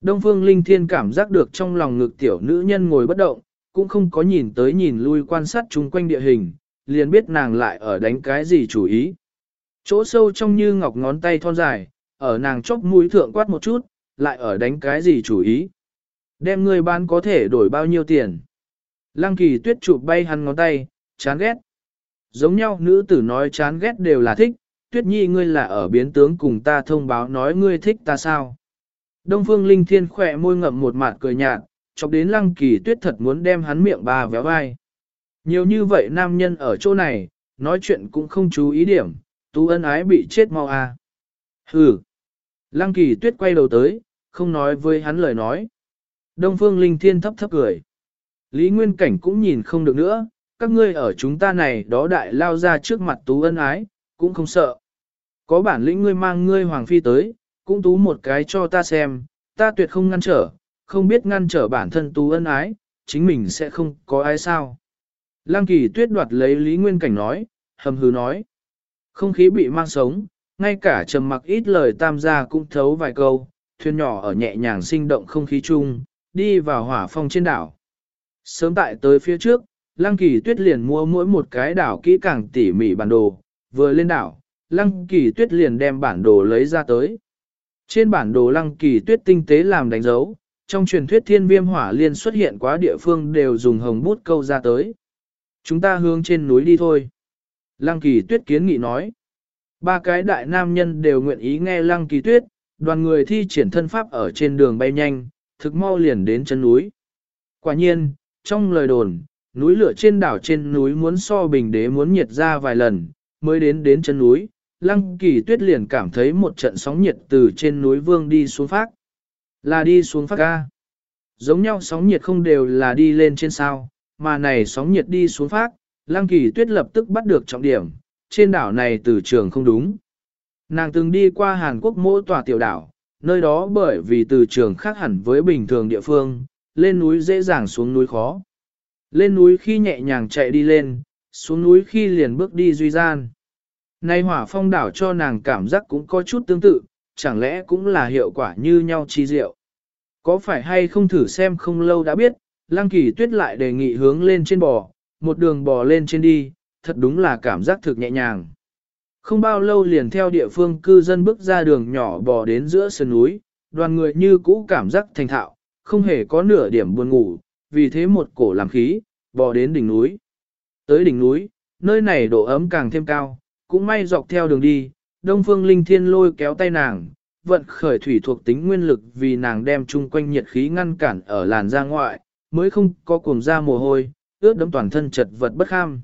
Đông Phương Linh Thiên cảm giác được trong lòng ngực tiểu nữ nhân ngồi bất động, cũng không có nhìn tới nhìn lui quan sát chung quanh địa hình, liền biết nàng lại ở đánh cái gì chủ ý. Chỗ sâu trong như ngọc ngón tay thon dài, ở nàng chốc mũi thượng quát một chút, lại ở đánh cái gì chủ ý. Đem người bán có thể đổi bao nhiêu tiền. Lăng kỳ tuyết chụp bay hắn ngón tay, chán ghét. Giống nhau nữ tử nói chán ghét đều là thích, tuyết nhi ngươi là ở biến tướng cùng ta thông báo nói ngươi thích ta sao. Đông phương linh thiên khỏe môi ngậm một mặt cười nhạt, chọc đến lăng kỳ tuyết thật muốn đem hắn miệng bà véo vai. Nhiều như vậy nam nhân ở chỗ này, nói chuyện cũng không chú ý điểm, tú ân ái bị chết mau à. Hừ. Lăng kỳ tuyết quay đầu tới, không nói với hắn lời nói. Đông phương linh thiên thấp thấp cười. Lý Nguyên Cảnh cũng nhìn không được nữa, các ngươi ở chúng ta này đó đại lao ra trước mặt tú ân ái, cũng không sợ. Có bản lĩnh ngươi mang ngươi hoàng phi tới, cũng tú một cái cho ta xem, ta tuyệt không ngăn trở, không biết ngăn trở bản thân tú ân ái, chính mình sẽ không có ai sao. Lăng kỳ tuyết đoạt lấy Lý Nguyên Cảnh nói, hầm hừ nói. Không khí bị mang sống, ngay cả trầm mặc ít lời tam gia cũng thấu vài câu, thuyền nhỏ ở nhẹ nhàng sinh động không khí chung, đi vào hỏa phong trên đảo. Sớm tại tới phía trước, Lăng Kỳ Tuyết liền mua mỗi một cái đảo kỹ càng tỉ mỉ bản đồ, vừa lên đảo, Lăng Kỳ Tuyết liền đem bản đồ lấy ra tới. Trên bản đồ Lăng Kỳ Tuyết tinh tế làm đánh dấu, trong truyền thuyết thiên viêm hỏa liên xuất hiện quá địa phương đều dùng hồng bút câu ra tới. Chúng ta hướng trên núi đi thôi. Lăng Kỳ Tuyết kiến nghị nói. Ba cái đại nam nhân đều nguyện ý nghe Lăng Kỳ Tuyết, đoàn người thi triển thân pháp ở trên đường bay nhanh, thực mau liền đến chân núi. Quả nhiên, trong lời đồn, núi lửa trên đảo trên núi muốn so bình đế muốn nhiệt ra vài lần, mới đến đến chân núi, lăng kỳ tuyết liền cảm thấy một trận sóng nhiệt từ trên núi vương đi xuống phát. Là đi xuống phát ca. Giống nhau sóng nhiệt không đều là đi lên trên sao, mà này sóng nhiệt đi xuống phát, lăng kỳ tuyết lập tức bắt được trọng điểm, trên đảo này từ trường không đúng. Nàng từng đi qua Hàn Quốc mỗi tòa tiểu đảo, nơi đó bởi vì từ trường khác hẳn với bình thường địa phương, lên núi dễ dàng xuống núi khó. Lên núi khi nhẹ nhàng chạy đi lên, xuống núi khi liền bước đi duy gian. Nay hỏa phong đảo cho nàng cảm giác cũng có chút tương tự, chẳng lẽ cũng là hiệu quả như nhau chi diệu. Có phải hay không thử xem không lâu đã biết, Lăng Kỳ Tuyết lại đề nghị hướng lên trên bò, một đường bò lên trên đi, thật đúng là cảm giác thực nhẹ nhàng. Không bao lâu liền theo địa phương cư dân bước ra đường nhỏ bò đến giữa sườn núi, đoàn người như cũ cảm giác thành thạo, không hề có nửa điểm buồn ngủ, vì thế một cổ làm khí, bò đến đỉnh núi. Tới đỉnh núi, nơi này độ ấm càng thêm cao, cũng may dọc theo đường đi, Đông Phương Linh Thiên lôi kéo tay nàng, vận khởi thủy thuộc tính nguyên lực vì nàng đem chung quanh nhiệt khí ngăn cản ở làn da ngoại, mới không có cuồng ra mồ hôi, ướt đẫm toàn thân chật vật bất kham.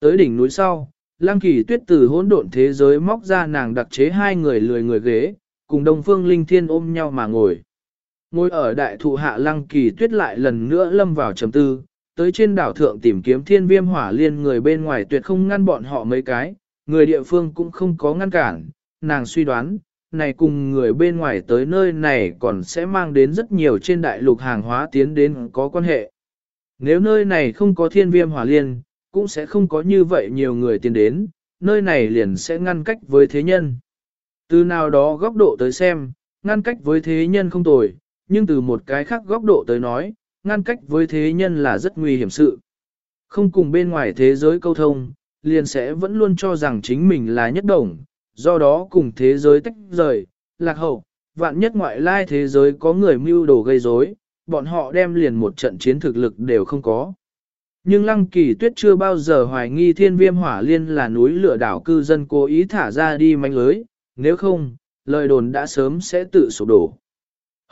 Tới đỉnh núi sau, Lăng Kỳ Tuyết từ hỗn độn thế giới móc ra nàng đặc chế hai người lười người ghế, cùng Đông Phương Linh Thiên ôm nhau mà ngồi. Ngồi ở đại thụ hạ Lăng Kỳ Tuyết lại lần nữa lâm vào trầm tư, tới trên đảo thượng tìm kiếm thiên viêm hỏa liên người bên ngoài tuyệt không ngăn bọn họ mấy cái, người địa phương cũng không có ngăn cản, nàng suy đoán, này cùng người bên ngoài tới nơi này còn sẽ mang đến rất nhiều trên đại lục hàng hóa tiến đến có quan hệ. Nếu nơi này không có thiên viêm hỏa liên, cũng sẽ không có như vậy nhiều người tiến đến, nơi này liền sẽ ngăn cách với thế nhân. Từ nào đó góc độ tới xem, ngăn cách với thế nhân không tồi, nhưng từ một cái khác góc độ tới nói, ngăn cách với thế nhân là rất nguy hiểm sự. Không cùng bên ngoài thế giới câu thông, liền sẽ vẫn luôn cho rằng chính mình là nhất đồng, do đó cùng thế giới tách rời, lạc hậu, vạn nhất ngoại lai thế giới có người mưu đồ gây rối, bọn họ đem liền một trận chiến thực lực đều không có. Nhưng Lăng Kỳ Tuyết chưa bao giờ hoài nghi thiên viêm hỏa liên là núi lửa đảo cư dân cố ý thả ra đi manh lưới, nếu không, lời đồn đã sớm sẽ tự sụp đổ.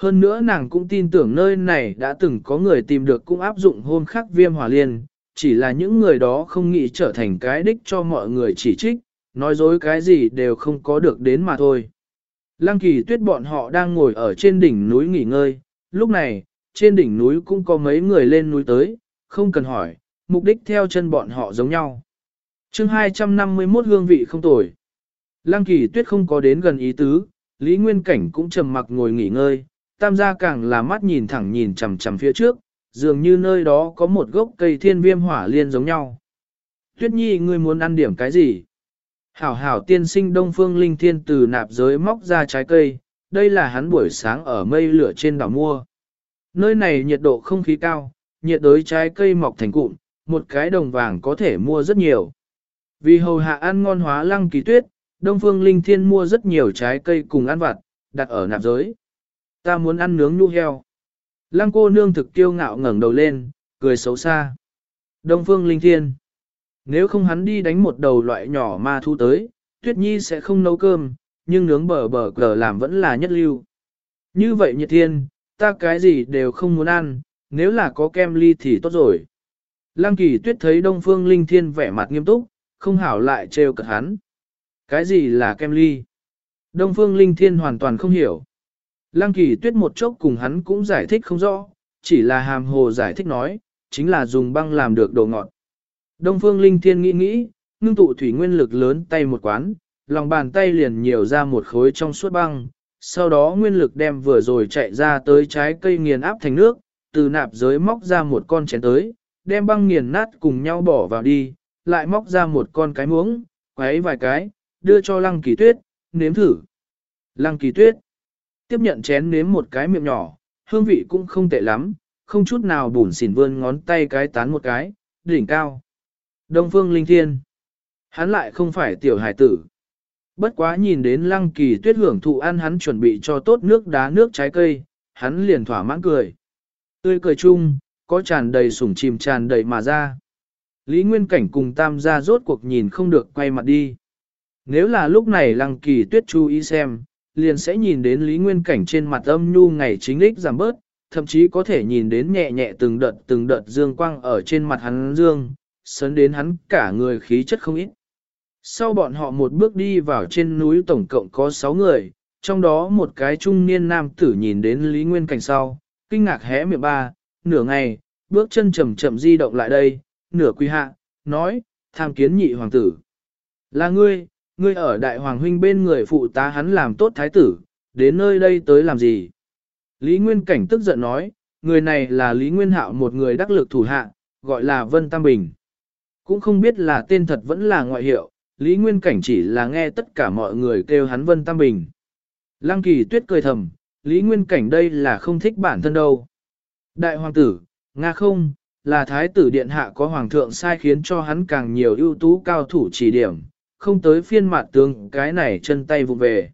Hơn nữa nàng cũng tin tưởng nơi này đã từng có người tìm được cũng áp dụng hôn khắc viêm hỏa liên, chỉ là những người đó không nghĩ trở thành cái đích cho mọi người chỉ trích, nói dối cái gì đều không có được đến mà thôi. Lăng kỳ tuyết bọn họ đang ngồi ở trên đỉnh núi nghỉ ngơi, lúc này, trên đỉnh núi cũng có mấy người lên núi tới, không cần hỏi, mục đích theo chân bọn họ giống nhau. chương 251 hương vị không tồi. Lăng kỳ tuyết không có đến gần ý tứ, Lý Nguyên Cảnh cũng trầm mặc ngồi nghỉ ngơi, tam gia càng là mắt nhìn thẳng nhìn chằm chằm phía trước, dường như nơi đó có một gốc cây thiên viêm hỏa liên giống nhau. Tuyết nhi ngươi muốn ăn điểm cái gì? Hảo hảo tiên sinh đông phương linh thiên từ nạp giới móc ra trái cây, đây là hắn buổi sáng ở mây lửa trên đảo mua. Nơi này nhiệt độ không khí cao, nhiệt đới trái cây mọc thành cụm, một cái đồng vàng có thể mua rất nhiều. Vì hầu hạ ăn ngon hóa lăng kỳ tuyết, Đông Phương Linh Thiên mua rất nhiều trái cây cùng ăn vặt, đặt ở nạp giới. Ta muốn ăn nướng nhu heo. Lăng cô nương thực tiêu ngạo ngẩng đầu lên, cười xấu xa. Đông Phương Linh Thiên. Nếu không hắn đi đánh một đầu loại nhỏ ma thu tới, Tuyết Nhi sẽ không nấu cơm, nhưng nướng bờ bờ cờ làm vẫn là nhất lưu. Như vậy nhiệt thiên, ta cái gì đều không muốn ăn, nếu là có kem ly thì tốt rồi. Lăng kỳ tuyết thấy Đông Phương Linh Thiên vẻ mặt nghiêm túc, không hảo lại trêu cợt hắn. Cái gì là kem ly? Đông Phương Linh Thiên hoàn toàn không hiểu. Lăng kỳ tuyết một chốc cùng hắn cũng giải thích không rõ, chỉ là hàm hồ giải thích nói, chính là dùng băng làm được đồ ngọt. Đông Phương Linh Thiên nghĩ nghĩ, ngưng tụ thủy nguyên lực lớn tay một quán, lòng bàn tay liền nhiều ra một khối trong suốt băng, sau đó nguyên lực đem vừa rồi chạy ra tới trái cây nghiền áp thành nước, từ nạp giới móc ra một con chén tới, đem băng nghiền nát cùng nhau bỏ vào đi, lại móc ra một con cái muỗng, quấy vài cái, đưa cho lăng kỳ tuyết, nếm thử. Lăng kỳ tuyết, tiếp nhận chén nếm một cái miệng nhỏ, hương vị cũng không tệ lắm, không chút nào bùn xỉn vươn ngón tay cái tán một cái, đỉnh cao. Đông phương linh thiên, hắn lại không phải tiểu hải tử. Bất quá nhìn đến lăng kỳ tuyết hưởng thụ ăn hắn chuẩn bị cho tốt nước đá nước trái cây, hắn liền thỏa mãn cười. Tươi cười chung, có tràn đầy sủng chìm tràn đầy mà ra. Lý Nguyên Cảnh cùng tam gia rốt cuộc nhìn không được quay mặt đi. Nếu là lúc này lăng kỳ tuyết chú ý xem, liền sẽ nhìn đến Lý Nguyên Cảnh trên mặt âm nhu ngày chính lích giảm bớt, thậm chí có thể nhìn đến nhẹ nhẹ từng đợt từng đợt dương quang ở trên mặt hắn dương, sấn đến hắn cả người khí chất không ít. Sau bọn họ một bước đi vào trên núi tổng cộng có 6 người, trong đó một cái trung niên nam tử nhìn đến Lý Nguyên Cảnh sau, kinh ngạc hé miệng ba, nửa ngày, bước chân chậm chậm di động lại đây, nửa quy hạ, nói, tham kiến nhị hoàng tử. Là ngươi, ngươi ở đại hoàng huynh bên người phụ tá hắn làm tốt thái tử, đến nơi đây tới làm gì? Lý Nguyên Cảnh tức giận nói, người này là Lý Nguyên Hạo một người đắc lực thủ hạ, gọi là Vân Tam Bình. Cũng không biết là tên thật vẫn là ngoại hiệu, Lý Nguyên Cảnh chỉ là nghe tất cả mọi người kêu hắn Vân Tam Bình. Lăng kỳ tuyết cười thầm, Lý Nguyên Cảnh đây là không thích bản thân đâu. Đại hoàng tử, Nga không, là thái tử điện hạ có hoàng thượng sai khiến cho hắn càng nhiều ưu tú cao thủ chỉ điểm, không tới phiên mặt tướng cái này chân tay vụ về.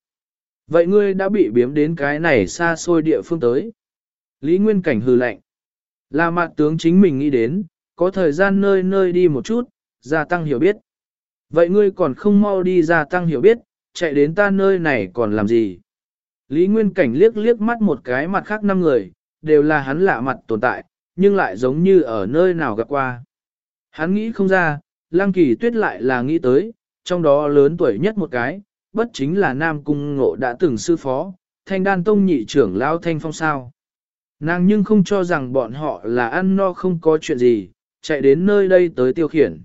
Vậy ngươi đã bị biếm đến cái này xa xôi địa phương tới. Lý Nguyên Cảnh hừ lạnh. Là mặt tướng chính mình nghĩ đến, có thời gian nơi nơi đi một chút, gia tăng hiểu biết. Vậy ngươi còn không mau đi gia tăng hiểu biết, chạy đến ta nơi này còn làm gì? Lý Nguyên Cảnh liếc liếc mắt một cái mặt khác năm người, đều là hắn lạ mặt tồn tại, nhưng lại giống như ở nơi nào gặp qua. Hắn nghĩ không ra, lăng kỳ tuyết lại là nghĩ tới, trong đó lớn tuổi nhất một cái, bất chính là Nam Cung Ngộ đã từng sư phó, thanh đan tông nhị trưởng lao thanh phong sao. Nàng nhưng không cho rằng bọn họ là ăn no không có chuyện gì, chạy đến nơi đây tới tiêu khiển.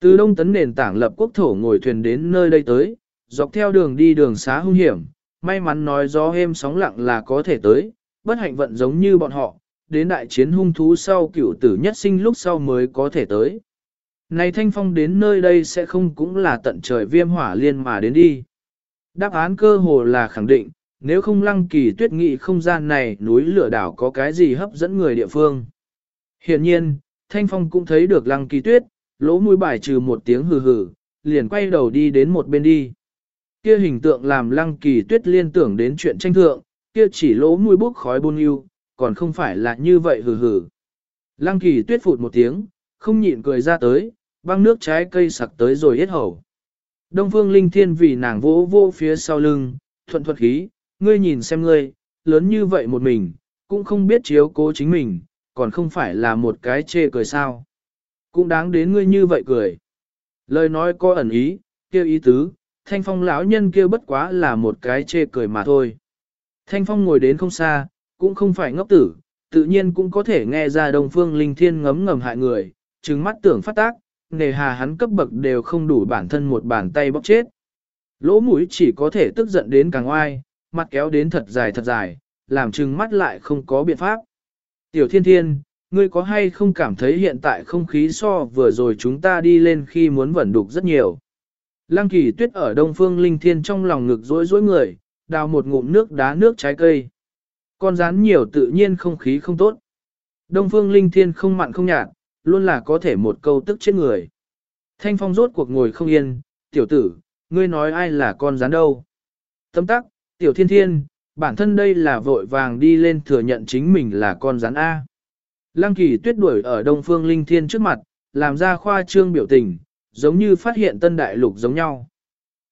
Từ đông tấn nền tảng lập quốc thổ ngồi thuyền đến nơi đây tới, dọc theo đường đi đường xá hung hiểm, may mắn nói gió êm sóng lặng là có thể tới, bất hạnh vận giống như bọn họ, đến đại chiến hung thú sau cựu tử nhất sinh lúc sau mới có thể tới. Này thanh phong đến nơi đây sẽ không cũng là tận trời viêm hỏa liên mà đến đi. Đáp án cơ hồ là khẳng định, nếu không lăng kỳ tuyết nghị không gian này núi lửa đảo có cái gì hấp dẫn người địa phương. Hiện nhiên, thanh phong cũng thấy được lăng kỳ tuyết, lỗ mũi bài trừ một tiếng hừ hừ, liền quay đầu đi đến một bên đi. Kia hình tượng làm lăng kỳ tuyết liên tưởng đến chuyện tranh thượng, kia chỉ lỗ mũi bốc khói bôn yêu, còn không phải là như vậy hừ hừ. Lăng kỳ tuyết phụt một tiếng, không nhịn cười ra tới, băng nước trái cây sặc tới rồi hết hầu. Đông phương linh thiên vì nàng vỗ vỗ phía sau lưng, thuận thuật khí, ngươi nhìn xem ngươi, lớn như vậy một mình, cũng không biết chiếu cố chính mình, còn không phải là một cái chê cười sao. Cũng đáng đến ngươi như vậy cười. Lời nói có ẩn ý, kêu ý tứ, thanh phong lão nhân kêu bất quá là một cái chê cười mà thôi. Thanh phong ngồi đến không xa, cũng không phải ngốc tử, tự nhiên cũng có thể nghe ra đông phương linh thiên ngấm ngầm hại người, trừng mắt tưởng phát tác, nề hà hắn cấp bậc đều không đủ bản thân một bàn tay bóc chết. Lỗ mũi chỉ có thể tức giận đến càng oai, mặt kéo đến thật dài thật dài, làm trừng mắt lại không có biện pháp. Tiểu thiên thiên, ngươi có hay không cảm thấy hiện tại không khí so vừa rồi chúng ta đi lên khi muốn vẩn đục rất nhiều. Lăng kỳ tuyết ở đông phương linh thiên trong lòng ngực rối rối người, đào một ngụm nước đá nước trái cây. Con rán nhiều tự nhiên không khí không tốt. Đông phương linh thiên không mặn không nhạt, luôn là có thể một câu tức chết người. Thanh phong rốt cuộc ngồi không yên, tiểu tử, ngươi nói ai là con rán đâu. Tâm tắc, tiểu thiên thiên, bản thân đây là vội vàng đi lên thừa nhận chính mình là con rắn A. Lăng kỳ tuyết đuổi ở đông phương linh thiên trước mặt, làm ra khoa trương biểu tình, giống như phát hiện tân đại lục giống nhau.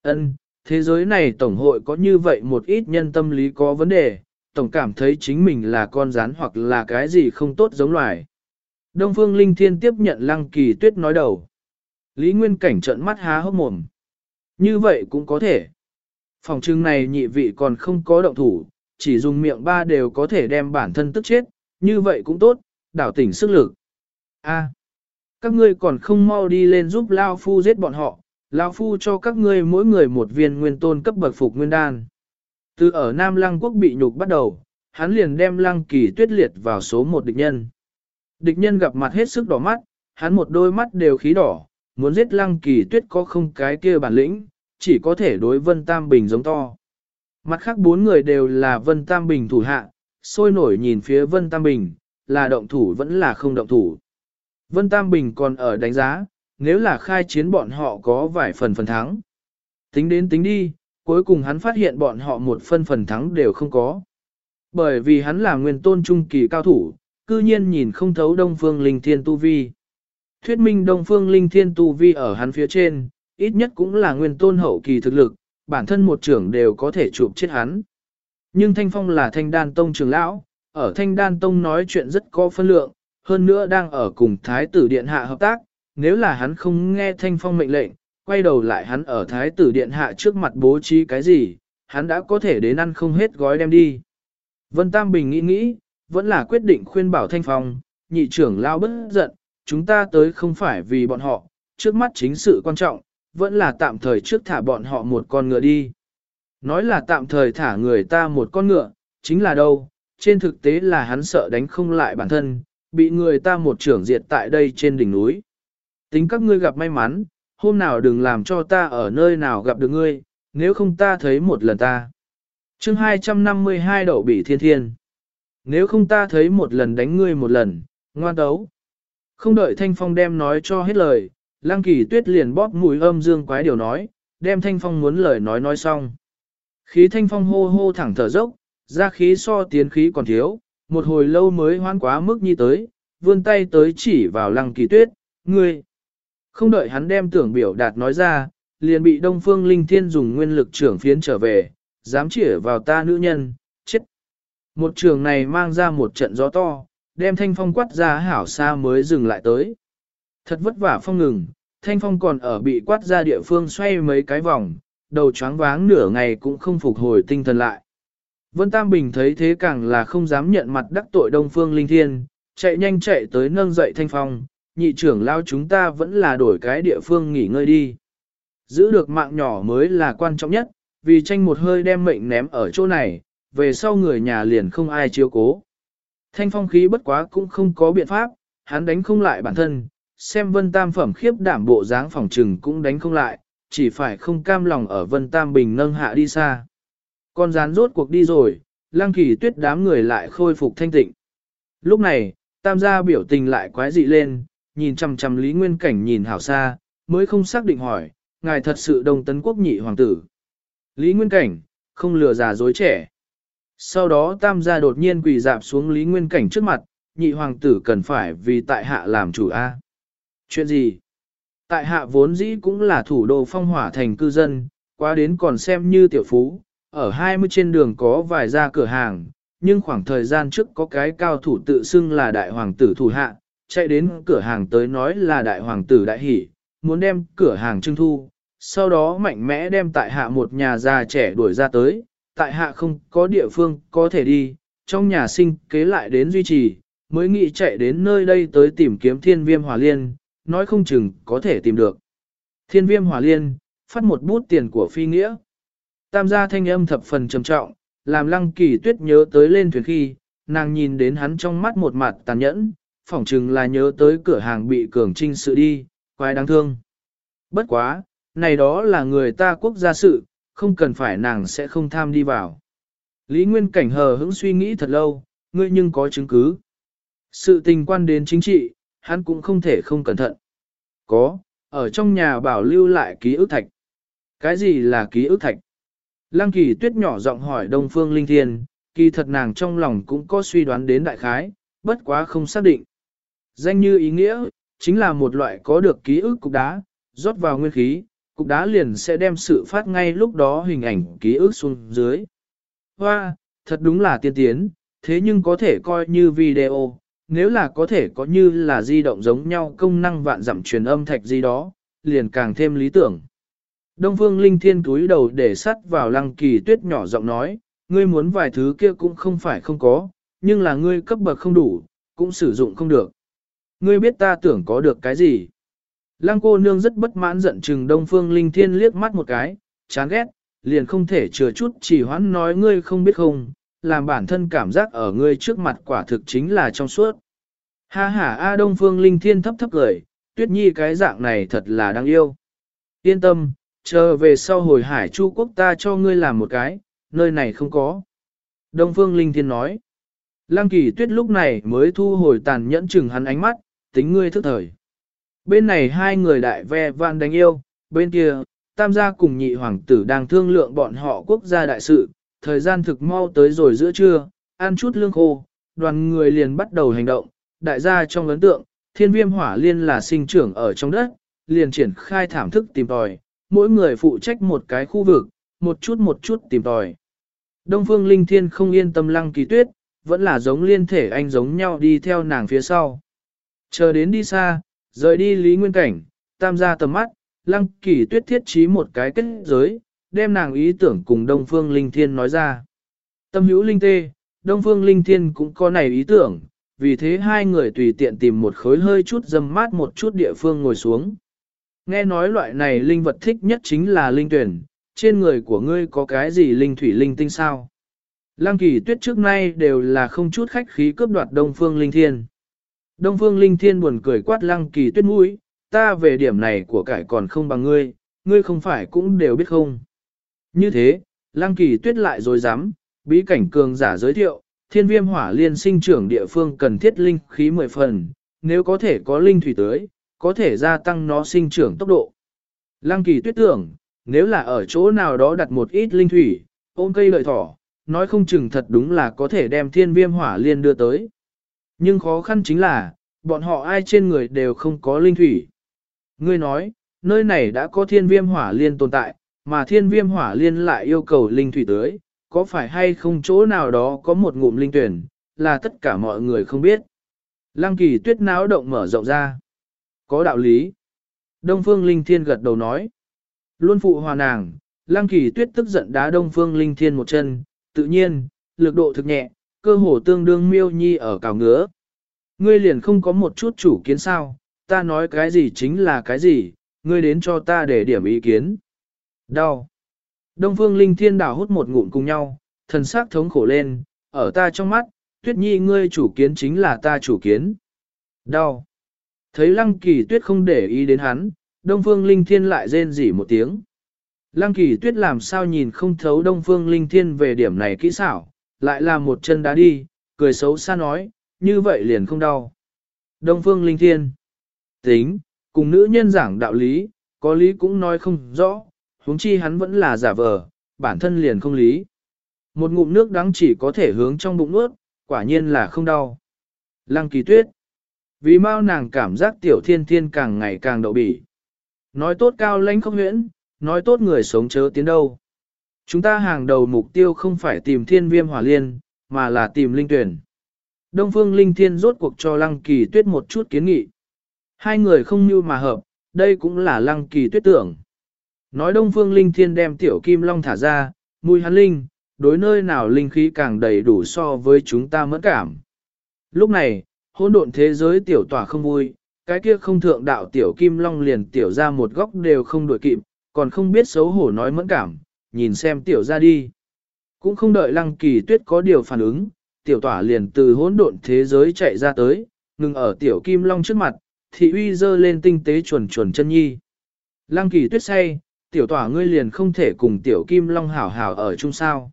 Ân, thế giới này tổng hội có như vậy một ít nhân tâm lý có vấn đề, tổng cảm thấy chính mình là con rắn hoặc là cái gì không tốt giống loài. Đông Phương Linh Thiên tiếp nhận Lăng Kỳ Tuyết nói đầu. Lý Nguyên Cảnh trợn mắt há hốc mồm. Như vậy cũng có thể. Phòng trưng này nhị vị còn không có động thủ, chỉ dùng miệng ba đều có thể đem bản thân tức chết, như vậy cũng tốt, đảo tỉnh sức lực. A, các ngươi còn không mau đi lên giúp Lao Phu giết bọn họ, Lao Phu cho các ngươi mỗi người một viên nguyên tôn cấp bậc phục nguyên đan. Từ ở Nam Lăng Quốc bị nhục bắt đầu, hắn liền đem Lăng Kỳ tuyết liệt vào số một địch nhân. Địch nhân gặp mặt hết sức đỏ mắt, hắn một đôi mắt đều khí đỏ, muốn giết Lăng Kỳ tuyết có không cái kia bản lĩnh, chỉ có thể đối Vân Tam Bình giống to. Mặt khác bốn người đều là Vân Tam Bình thủ hạ, sôi nổi nhìn phía Vân Tam Bình, là động thủ vẫn là không động thủ. Vân Tam Bình còn ở đánh giá, nếu là khai chiến bọn họ có vài phần phần thắng. Tính đến tính đi, cuối cùng hắn phát hiện bọn họ một phân phần thắng đều không có. Bởi vì hắn là nguyên tôn trung kỳ cao thủ, cư nhiên nhìn không thấu Đông Phương Linh Thiên Tu Vi. Thuyết minh Đông Phương Linh Thiên Tu Vi ở hắn phía trên, ít nhất cũng là nguyên tôn hậu kỳ thực lực, bản thân một trưởng đều có thể chụp chết hắn. Nhưng Thanh Phong là thanh đan tông trưởng lão, ở thanh đan tông nói chuyện rất có phân lượng, hơn nữa đang ở cùng Thái tử Điện Hạ hợp tác, nếu là hắn không nghe Thanh Phong mệnh lệnh, quay đầu lại hắn ở Thái tử Điện Hạ trước mặt bố trí cái gì, hắn đã có thể đến ăn không hết gói đem đi. Vân Tam Bình nghĩ nghĩ, vẫn là quyết định khuyên bảo Thanh Phong, nhị trưởng lao bất giận, chúng ta tới không phải vì bọn họ, trước mắt chính sự quan trọng, vẫn là tạm thời trước thả bọn họ một con ngựa đi. Nói là tạm thời thả người ta một con ngựa, chính là đâu, trên thực tế là hắn sợ đánh không lại bản thân, bị người ta một trưởng diệt tại đây trên đỉnh núi. Tính các ngươi gặp may mắn, hôm nào đừng làm cho ta ở nơi nào gặp được ngươi, nếu không ta thấy một lần ta. chương 252 đậu bị thiên thiên. Nếu không ta thấy một lần đánh ngươi một lần, ngoan đấu. Không đợi Thanh Phong đem nói cho hết lời, Lăng Kỳ Tuyết liền bóp mũi âm dương quái điều nói, đem Thanh Phong muốn lời nói nói xong. Khí Thanh Phong hô hô thẳng thở dốc, ra khí so tiến khí còn thiếu, một hồi lâu mới hoan quá mức nhi tới, vươn tay tới chỉ vào Lăng Kỳ Tuyết, ngươi. Không đợi hắn đem tưởng biểu đạt nói ra, liền bị Đông Phương Linh Thiên dùng nguyên lực trưởng phiến trở về, dám chỉ vào ta nữ nhân, chết. Một trường này mang ra một trận gió to, đem thanh phong quát ra hảo xa mới dừng lại tới. Thật vất vả phong ngừng, thanh phong còn ở bị quát ra địa phương xoay mấy cái vòng, đầu choáng váng nửa ngày cũng không phục hồi tinh thần lại. Vân Tam Bình thấy thế càng là không dám nhận mặt đắc tội Đông Phương Linh Thiên, chạy nhanh chạy tới nâng dậy thanh phong, nhị trưởng lao chúng ta vẫn là đổi cái địa phương nghỉ ngơi đi. Giữ được mạng nhỏ mới là quan trọng nhất, vì tranh một hơi đem mệnh ném ở chỗ này, về sau người nhà liền không ai chiếu cố. Thanh phong khí bất quá cũng không có biện pháp, hắn đánh không lại bản thân, xem vân tam phẩm khiếp đảm bộ dáng phòng trừng cũng đánh không lại, chỉ phải không cam lòng ở vân tam bình nâng hạ đi xa. Con rán rốt cuộc đi rồi, lăng kỳ tuyết đám người lại khôi phục thanh tịnh. Lúc này, tam gia biểu tình lại quái dị lên, nhìn chằm chằm Lý Nguyên Cảnh nhìn hảo xa, mới không xác định hỏi, ngài thật sự đồng tấn quốc nhị hoàng tử. Lý Nguyên Cảnh, không lừa già dối trẻ. Sau đó tam gia đột nhiên quỳ dạp xuống Lý Nguyên Cảnh trước mặt, nhị hoàng tử cần phải vì tại hạ làm chủ A. Chuyện gì? Tại hạ vốn dĩ cũng là thủ đô phong hỏa thành cư dân, qua đến còn xem như tiểu phú, ở 20 trên đường có vài gia cửa hàng, nhưng khoảng thời gian trước có cái cao thủ tự xưng là đại hoàng tử thủ hạ, chạy đến cửa hàng tới nói là đại hoàng tử đại hỷ, muốn đem cửa hàng trưng thu, sau đó mạnh mẽ đem tại hạ một nhà già trẻ đuổi ra tới, tại hạ không có địa phương có thể đi, trong nhà sinh kế lại đến duy trì, mới nghĩ chạy đến nơi đây tới tìm kiếm thiên viêm hỏa liên, nói không chừng có thể tìm được. Thiên viêm hỏa liên, phát một bút tiền của phi nghĩa. Tam gia thanh âm thập phần trầm trọng, làm lăng kỳ tuyết nhớ tới lên thuyền khi, nàng nhìn đến hắn trong mắt một mặt tàn nhẫn, phỏng chừng là nhớ tới cửa hàng bị cường trinh sự đi, quái đáng thương. Bất quá, này đó là người ta quốc gia sự, không cần phải nàng sẽ không tham đi vào. Lý Nguyên Cảnh hờ hững suy nghĩ thật lâu, ngươi nhưng có chứng cứ. Sự tình quan đến chính trị, hắn cũng không thể không cẩn thận. Có, ở trong nhà bảo lưu lại ký ức thạch. Cái gì là ký ức thạch? Lăng kỳ tuyết nhỏ giọng hỏi Đông Phương Linh Thiên, kỳ thật nàng trong lòng cũng có suy đoán đến đại khái, bất quá không xác định. Danh như ý nghĩa, chính là một loại có được ký ức cục đá, rót vào nguyên khí, cục đá liền sẽ đem sự phát ngay lúc đó hình ảnh ký ức xuống dưới. Hoa, thật đúng là tiên tiến, thế nhưng có thể coi như video, nếu là có thể có như là di động giống nhau công năng vạn dặm truyền âm thạch gì đó, liền càng thêm lý tưởng. Đông Phương Linh Thiên túi đầu để sắt vào lăng kỳ tuyết nhỏ giọng nói, ngươi muốn vài thứ kia cũng không phải không có, nhưng là ngươi cấp bậc không đủ, cũng sử dụng không được. Ngươi biết ta tưởng có được cái gì? Lăng cô nương rất bất mãn giận chừng Đông Phương Linh Thiên liếc mắt một cái, chán ghét, liền không thể chừa chút chỉ hoãn nói ngươi không biết không, làm bản thân cảm giác ở ngươi trước mặt quả thực chính là trong suốt. Ha ha A Đông Phương Linh Thiên thấp thấp cười, tuyết nhi cái dạng này thật là đáng yêu. Yên tâm, chờ về sau hồi hải chu quốc ta cho ngươi làm một cái, nơi này không có. Đông Phương Linh Thiên nói. Lăng kỳ tuyết lúc này mới thu hồi tàn nhẫn chừng hắn ánh mắt, tính ngươi thức thời. Bên này hai người đại ve van đánh yêu, bên kia, tam gia cùng nhị hoàng tử đang thương lượng bọn họ quốc gia đại sự, thời gian thực mau tới rồi giữa trưa, ăn chút lương khô, đoàn người liền bắt đầu hành động, đại gia trong ấn tượng, thiên viêm hỏa liên là sinh trưởng ở trong đất, liền triển khai thảm thức tìm tòi, mỗi người phụ trách một cái khu vực, một chút một chút tìm tòi. Đông phương linh thiên không yên tâm lăng kỳ tuyết, vẫn là giống liên thể anh giống nhau đi theo nàng phía sau. Chờ đến đi xa, rời đi lý nguyên cảnh, tam gia tầm mắt, lăng kỳ tuyết thiết trí một cái kết giới, đem nàng ý tưởng cùng Đông Phương Linh Thiên nói ra. Tâm hữu linh tê, Đông Phương Linh Thiên cũng có này ý tưởng, vì thế hai người tùy tiện tìm một khối hơi chút dâm mát một chút địa phương ngồi xuống. Nghe nói loại này linh vật thích nhất chính là linh tuyển, trên người của ngươi có cái gì linh thủy linh tinh sao? Lăng kỳ tuyết trước nay đều là không chút khách khí cướp đoạt Đông Phương Linh Thiên. Đông Phương Linh Thiên buồn cười quát lăng kỳ tuyết mũi, ta về điểm này của cải còn không bằng ngươi, ngươi không phải cũng đều biết không. Như thế, lăng kỳ tuyết lại rồi dám, bí cảnh cường giả giới thiệu, thiên viêm hỏa liên sinh trưởng địa phương cần thiết linh khí 10 phần, nếu có thể có linh thủy tới, có thể gia tăng nó sinh trưởng tốc độ. Lăng kỳ tuyết tưởng, nếu là ở chỗ nào đó đặt một ít linh thủy, ôm cây lợi thỏ, nói không chừng thật đúng là có thể đem thiên viêm hỏa liên đưa tới. Nhưng khó khăn chính là, bọn họ ai trên người đều không có linh thủy. Ngươi nói, nơi này đã có thiên viêm hỏa liên tồn tại, mà thiên viêm hỏa liên lại yêu cầu linh thủy tới, có phải hay không chỗ nào đó có một ngụm linh tuyển, là tất cả mọi người không biết. Lăng kỳ tuyết náo động mở rộng ra. có đạo lý. Đông Phương Linh Thiên gật đầu nói. Luôn phụ hòa nàng, Lăng Kỳ Tuyết tức giận đá Đông Phương Linh Thiên một chân, tự nhiên, lực độ thực nhẹ, cơ hồ tương đương miêu nhi ở cào ngứa. Ngươi liền không có một chút chủ kiến sao, ta nói cái gì chính là cái gì, ngươi đến cho ta để điểm ý kiến. Đau. Đông Phương Linh Thiên đảo hút một ngụm cùng nhau, thần sắc thống khổ lên, ở ta trong mắt, tuyết nhi ngươi chủ kiến chính là ta chủ kiến. Đau. Thấy Lăng Kỳ Tuyết không để ý đến hắn, Đông Phương Linh Thiên lại rên rỉ một tiếng. Lăng Kỳ Tuyết làm sao nhìn không thấu Đông Phương Linh Thiên về điểm này kỹ xảo, lại là một chân đá đi, cười xấu xa nói, như vậy liền không đau. Đông Phương Linh Thiên. Tính, cùng nữ nhân giảng đạo lý, có lý cũng nói không rõ, huống chi hắn vẫn là giả vờ, bản thân liền không lý. Một ngụm nước đắng chỉ có thể hướng trong bụng nuốt, quả nhiên là không đau. Lăng kỳ tuyết. Vì mau nàng cảm giác tiểu thiên thiên càng ngày càng đậu bỉ. Nói tốt cao lãnh không huyễn, nói tốt người sống chớ tiến đâu. Chúng ta hàng đầu mục tiêu không phải tìm thiên viêm hỏa liên, mà là tìm linh tuyển. Đông phương linh thiên rốt cuộc cho lăng kỳ tuyết một chút kiến nghị. Hai người không như mà hợp, đây cũng là lăng kỳ tuyết tưởng. Nói đông phương linh thiên đem tiểu kim long thả ra, mùi hắn linh, đối nơi nào linh khí càng đầy đủ so với chúng ta mẫn cảm. Lúc này, hỗn độn thế giới tiểu tỏa không vui, cái kia không thượng đạo tiểu kim long liền tiểu ra một góc đều không đổi kịp, còn không biết xấu hổ nói mẫn cảm, nhìn xem tiểu ra đi. Cũng không đợi lăng kỳ tuyết có điều phản ứng, tiểu tỏa liền từ hỗn độn thế giới chạy ra tới, ngừng ở tiểu kim long trước mặt, thị uy dơ lên tinh tế chuẩn chuẩn chân nhi. Lăng kỳ tuyết say, tiểu tỏa ngươi liền không thể cùng tiểu kim long hảo hảo ở chung sao.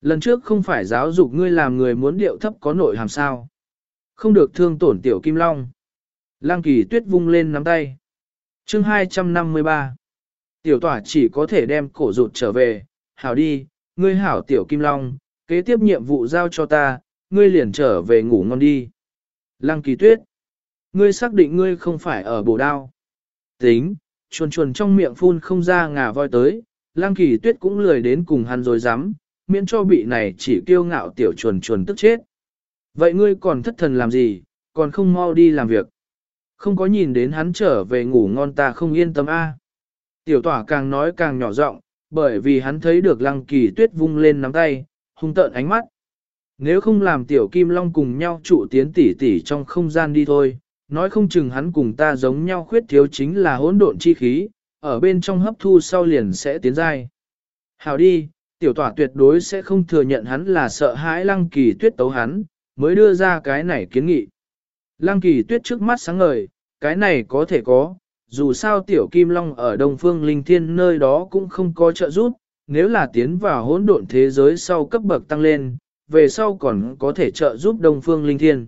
Lần trước không phải giáo dục ngươi làm người muốn điệu thấp có nội hàm sao. Không được thương tổn tiểu kim long. Lăng kỳ tuyết vung lên nắm tay. chương 253. Tiểu tỏa chỉ có thể đem cổ rụt trở về. Hảo đi, ngươi hảo tiểu kim long, kế tiếp nhiệm vụ giao cho ta, ngươi liền trở về ngủ ngon đi. Lăng kỳ tuyết. Ngươi xác định ngươi không phải ở bổ đao. Tính, chuồn chuồn trong miệng phun không ra ngà voi tới, lăng kỳ tuyết cũng lười đến cùng hắn rồi dám, miễn cho bị này chỉ kiêu ngạo tiểu chuồn chuồn tức chết. Vậy ngươi còn thất thần làm gì, còn không mau đi làm việc. Không có nhìn đến hắn trở về ngủ ngon ta không yên tâm a. Tiểu tỏa càng nói càng nhỏ giọng, bởi vì hắn thấy được lăng kỳ tuyết vung lên nắm tay, hung tợn ánh mắt. Nếu không làm tiểu kim long cùng nhau trụ tiến tỉ tỉ trong không gian đi thôi, nói không chừng hắn cùng ta giống nhau khuyết thiếu chính là hỗn độn chi khí, ở bên trong hấp thu sau liền sẽ tiến dai. Hào đi, tiểu tỏa tuyệt đối sẽ không thừa nhận hắn là sợ hãi lăng kỳ tuyết tấu hắn, mới đưa ra cái này kiến nghị. Lăng kỳ tuyết trước mắt sáng ngời, cái này có thể có, dù sao tiểu kim long ở đông phương linh thiên nơi đó cũng không có trợ giúp, nếu là tiến vào hỗn độn thế giới sau cấp bậc tăng lên, về sau còn có thể trợ giúp đông phương linh thiên.